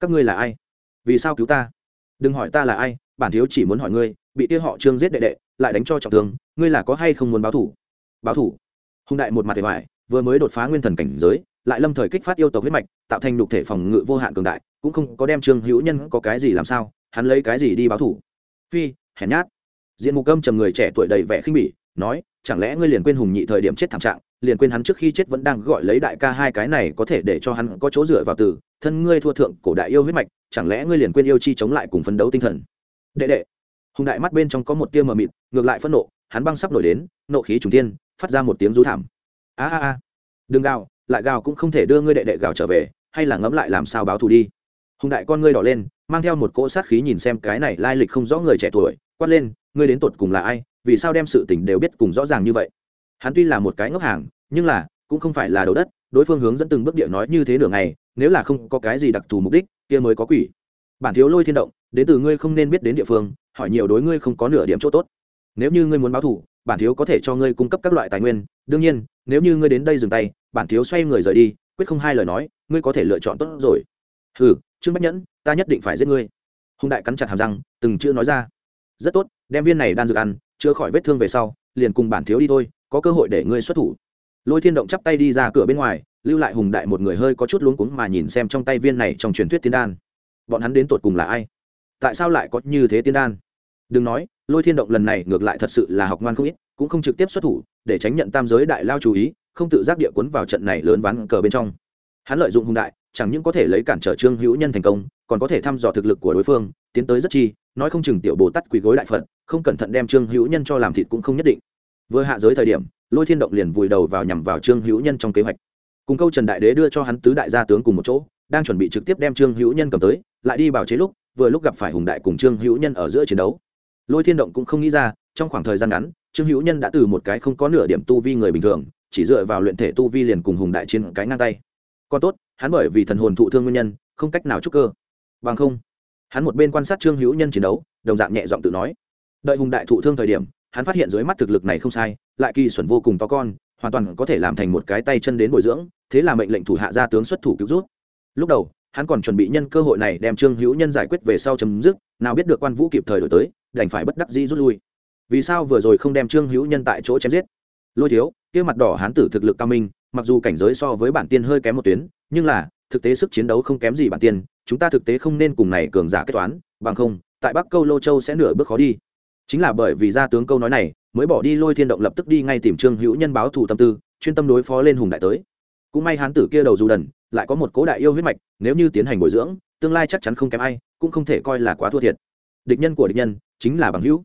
Speaker 1: Các ngươi là ai? Vì sao cứu ta? Đừng hỏi ta là ai, bản thiếu chỉ muốn hỏi ngươi bị kia họ trương giết đệ đệ, lại đánh cho trọng thương, ngươi là có hay không muốn báo thủ? Báo thủ. Hùng đại một mặt vẻ vải vừa mới đột phá nguyên thần cảnh giới, lại lâm thời kích phát yêu tộc huyết mạch, tạo thành nhục thể phòng ngự vô hạn cường đại, cũng không có đem trương hữu nhân có cái gì làm sao, hắn lấy cái gì đi báo thủ? Phi, hèn nhát. Diện mục âm trầm người trẻ tuổi đầy vẻ khinh bỉ, nói, chẳng lẽ ngươi liền quên hùng nhị thời điểm chết thảm trạng, liền quên hắn trước khi chết vẫn đang gọi lấy đại ca hai cái này có thể để cho hắn có chỗ dựa vào từ, thân ngươi thua thượng cổ đại yêu huyết mạch, chẳng lẽ ngươi liền quên yêu chi chống lại cùng phấn đấu tinh thần? Đệ đệ hùng đại mắt bên trong có một tia mờ mịt, ngược lại phẫn nộ, hắn băng sắp nổi đến, nộ khí trùng tiên phát ra một tiếng rú thảm. A a a. Đừng gào, lại gào cũng không thể đưa ngươi đệ đệ gào trở về, hay là ngẫm lại làm sao báo thù đi. Hùng đại con ngươi đỏ lên, mang theo một cỗ sát khí nhìn xem cái này lai lịch không rõ người trẻ tuổi, quát lên, ngươi đến tột cùng là ai, vì sao đem sự tình đều biết cùng rõ ràng như vậy? Hắn tuy là một cái ngốc hàng, nhưng là, cũng không phải là đầu đất, đối phương hướng dẫn từng bước địa nói như thế nửa ngày, nếu là không có cái gì đặc thù mục đích, kia mới có quỷ. Bản thiếu lôi thiên động, đến từ ngươi không nên biết đến địa phương hỏi nhiều đối ngươi không có nửa điểm chỗ tốt. Nếu như ngươi muốn báo thù, bản thiếu có thể cho ngươi cung cấp các loại tài nguyên. Đương nhiên, nếu như ngươi đến đây dừng tay, bản thiếu xoay người rời đi, quyết không hai lời nói, ngươi có thể lựa chọn tốt rồi. Ừ trương bách nhẫn, ta nhất định phải giết ngươi. Hùng đại cắn chặt hàm răng, từng chữ nói ra. Rất tốt, đem viên này đan dược ăn, chữa khỏi vết thương về sau, liền cùng bản thiếu đi thôi, có cơ hội để ngươi xuất thủ. Lôi thiên động chắp tay đi ra cửa bên ngoài, lưu lại hùng đại một người hơi có chút luống cuống mà nhìn xem trong tay viên này trong truyền thuyết tiên đan. Bọn hắn đến tột cùng là ai? Tại sao lại có như thế tiên đan? Đừng nói, lôi thiên động lần này ngược lại thật sự là học ngoan không ít, cũng không trực tiếp xuất thủ, để tránh nhận tam giới đại lao chú ý, không tự giác địa quấn vào trận này lớn ván cờ bên trong. Hắn lợi dụng hùng đại, chẳng những có thể lấy cản trở trương hữu nhân thành công, còn có thể thăm dò thực lực của đối phương, tiến tới rất chi, nói không chừng tiểu bồ tát quỳ gối đại phật, không cẩn thận đem trương hữu nhân cho làm thịt cũng không nhất định. Vừa hạ giới thời điểm, lôi thiên động liền vùi đầu vào nhằm vào trương hữu nhân trong kế hoạch. Cùng câu trần đại đế đưa cho hắn tứ đại gia tướng cùng một chỗ, đang chuẩn bị trực tiếp đem trương hữu nhân cầm tới, lại đi bảo chế lúc vừa lúc gặp phải hùng đại cùng trương hữu nhân ở giữa chiến đấu. Lôi thiên động cũng không nghĩ ra, trong khoảng thời gian ngắn, trương hữu nhân đã từ một cái không có nửa điểm tu vi người bình thường, chỉ dựa vào luyện thể tu vi liền cùng hùng đại chiến cái ngang tay. Còn tốt, hắn bởi vì thần hồn thụ thương nguyên nhân, không cách nào chúc cơ. Bằng không, hắn một bên quan sát trương hữu nhân chiến đấu, đồng dạng nhẹ giọng tự nói. Đợi hùng đại thụ thương thời điểm, hắn phát hiện dưới mắt thực lực này không sai, lại kỳ xuẩn vô cùng to con, hoàn toàn có thể làm thành một cái tay chân đến bồi dưỡng, thế là mệnh lệnh thủ hạ gia tướng xuất thủ cứu rút lúc đầu hắn còn chuẩn bị nhân cơ hội này đem trương hữu nhân giải quyết về sau chấm dứt, nào biết được quan vũ kịp thời đổi tới, đành phải bất đắc dĩ rút lui. Vì sao vừa rồi không đem trương hữu nhân tại chỗ chém giết? Lôi thiếu, kia mặt đỏ hán tử thực lực cao minh, mặc dù cảnh giới so với bản tiên hơi kém một tuyến, nhưng là, thực tế sức chiến đấu không kém gì bản tiên, chúng ta thực tế không nên cùng này cường giả kết toán, bằng không, tại bắc câu lô châu sẽ nửa bước khó đi. Chính là bởi vì gia tướng câu nói này, mới bỏ đi lôi thiên động lập tức đi ngay tìm trương hữu nhân báo thủ tâm tư, chuyên tâm đối phó lên hùng đại tới. Cũng may hán tử kia đầu dù đần lại có một cố đại yêu huyết mạch, nếu như tiến hành bồi dưỡng, tương lai chắc chắn không kém ai, cũng không thể coi là quá thua thiệt. Địch nhân của địch nhân chính là bằng hữu.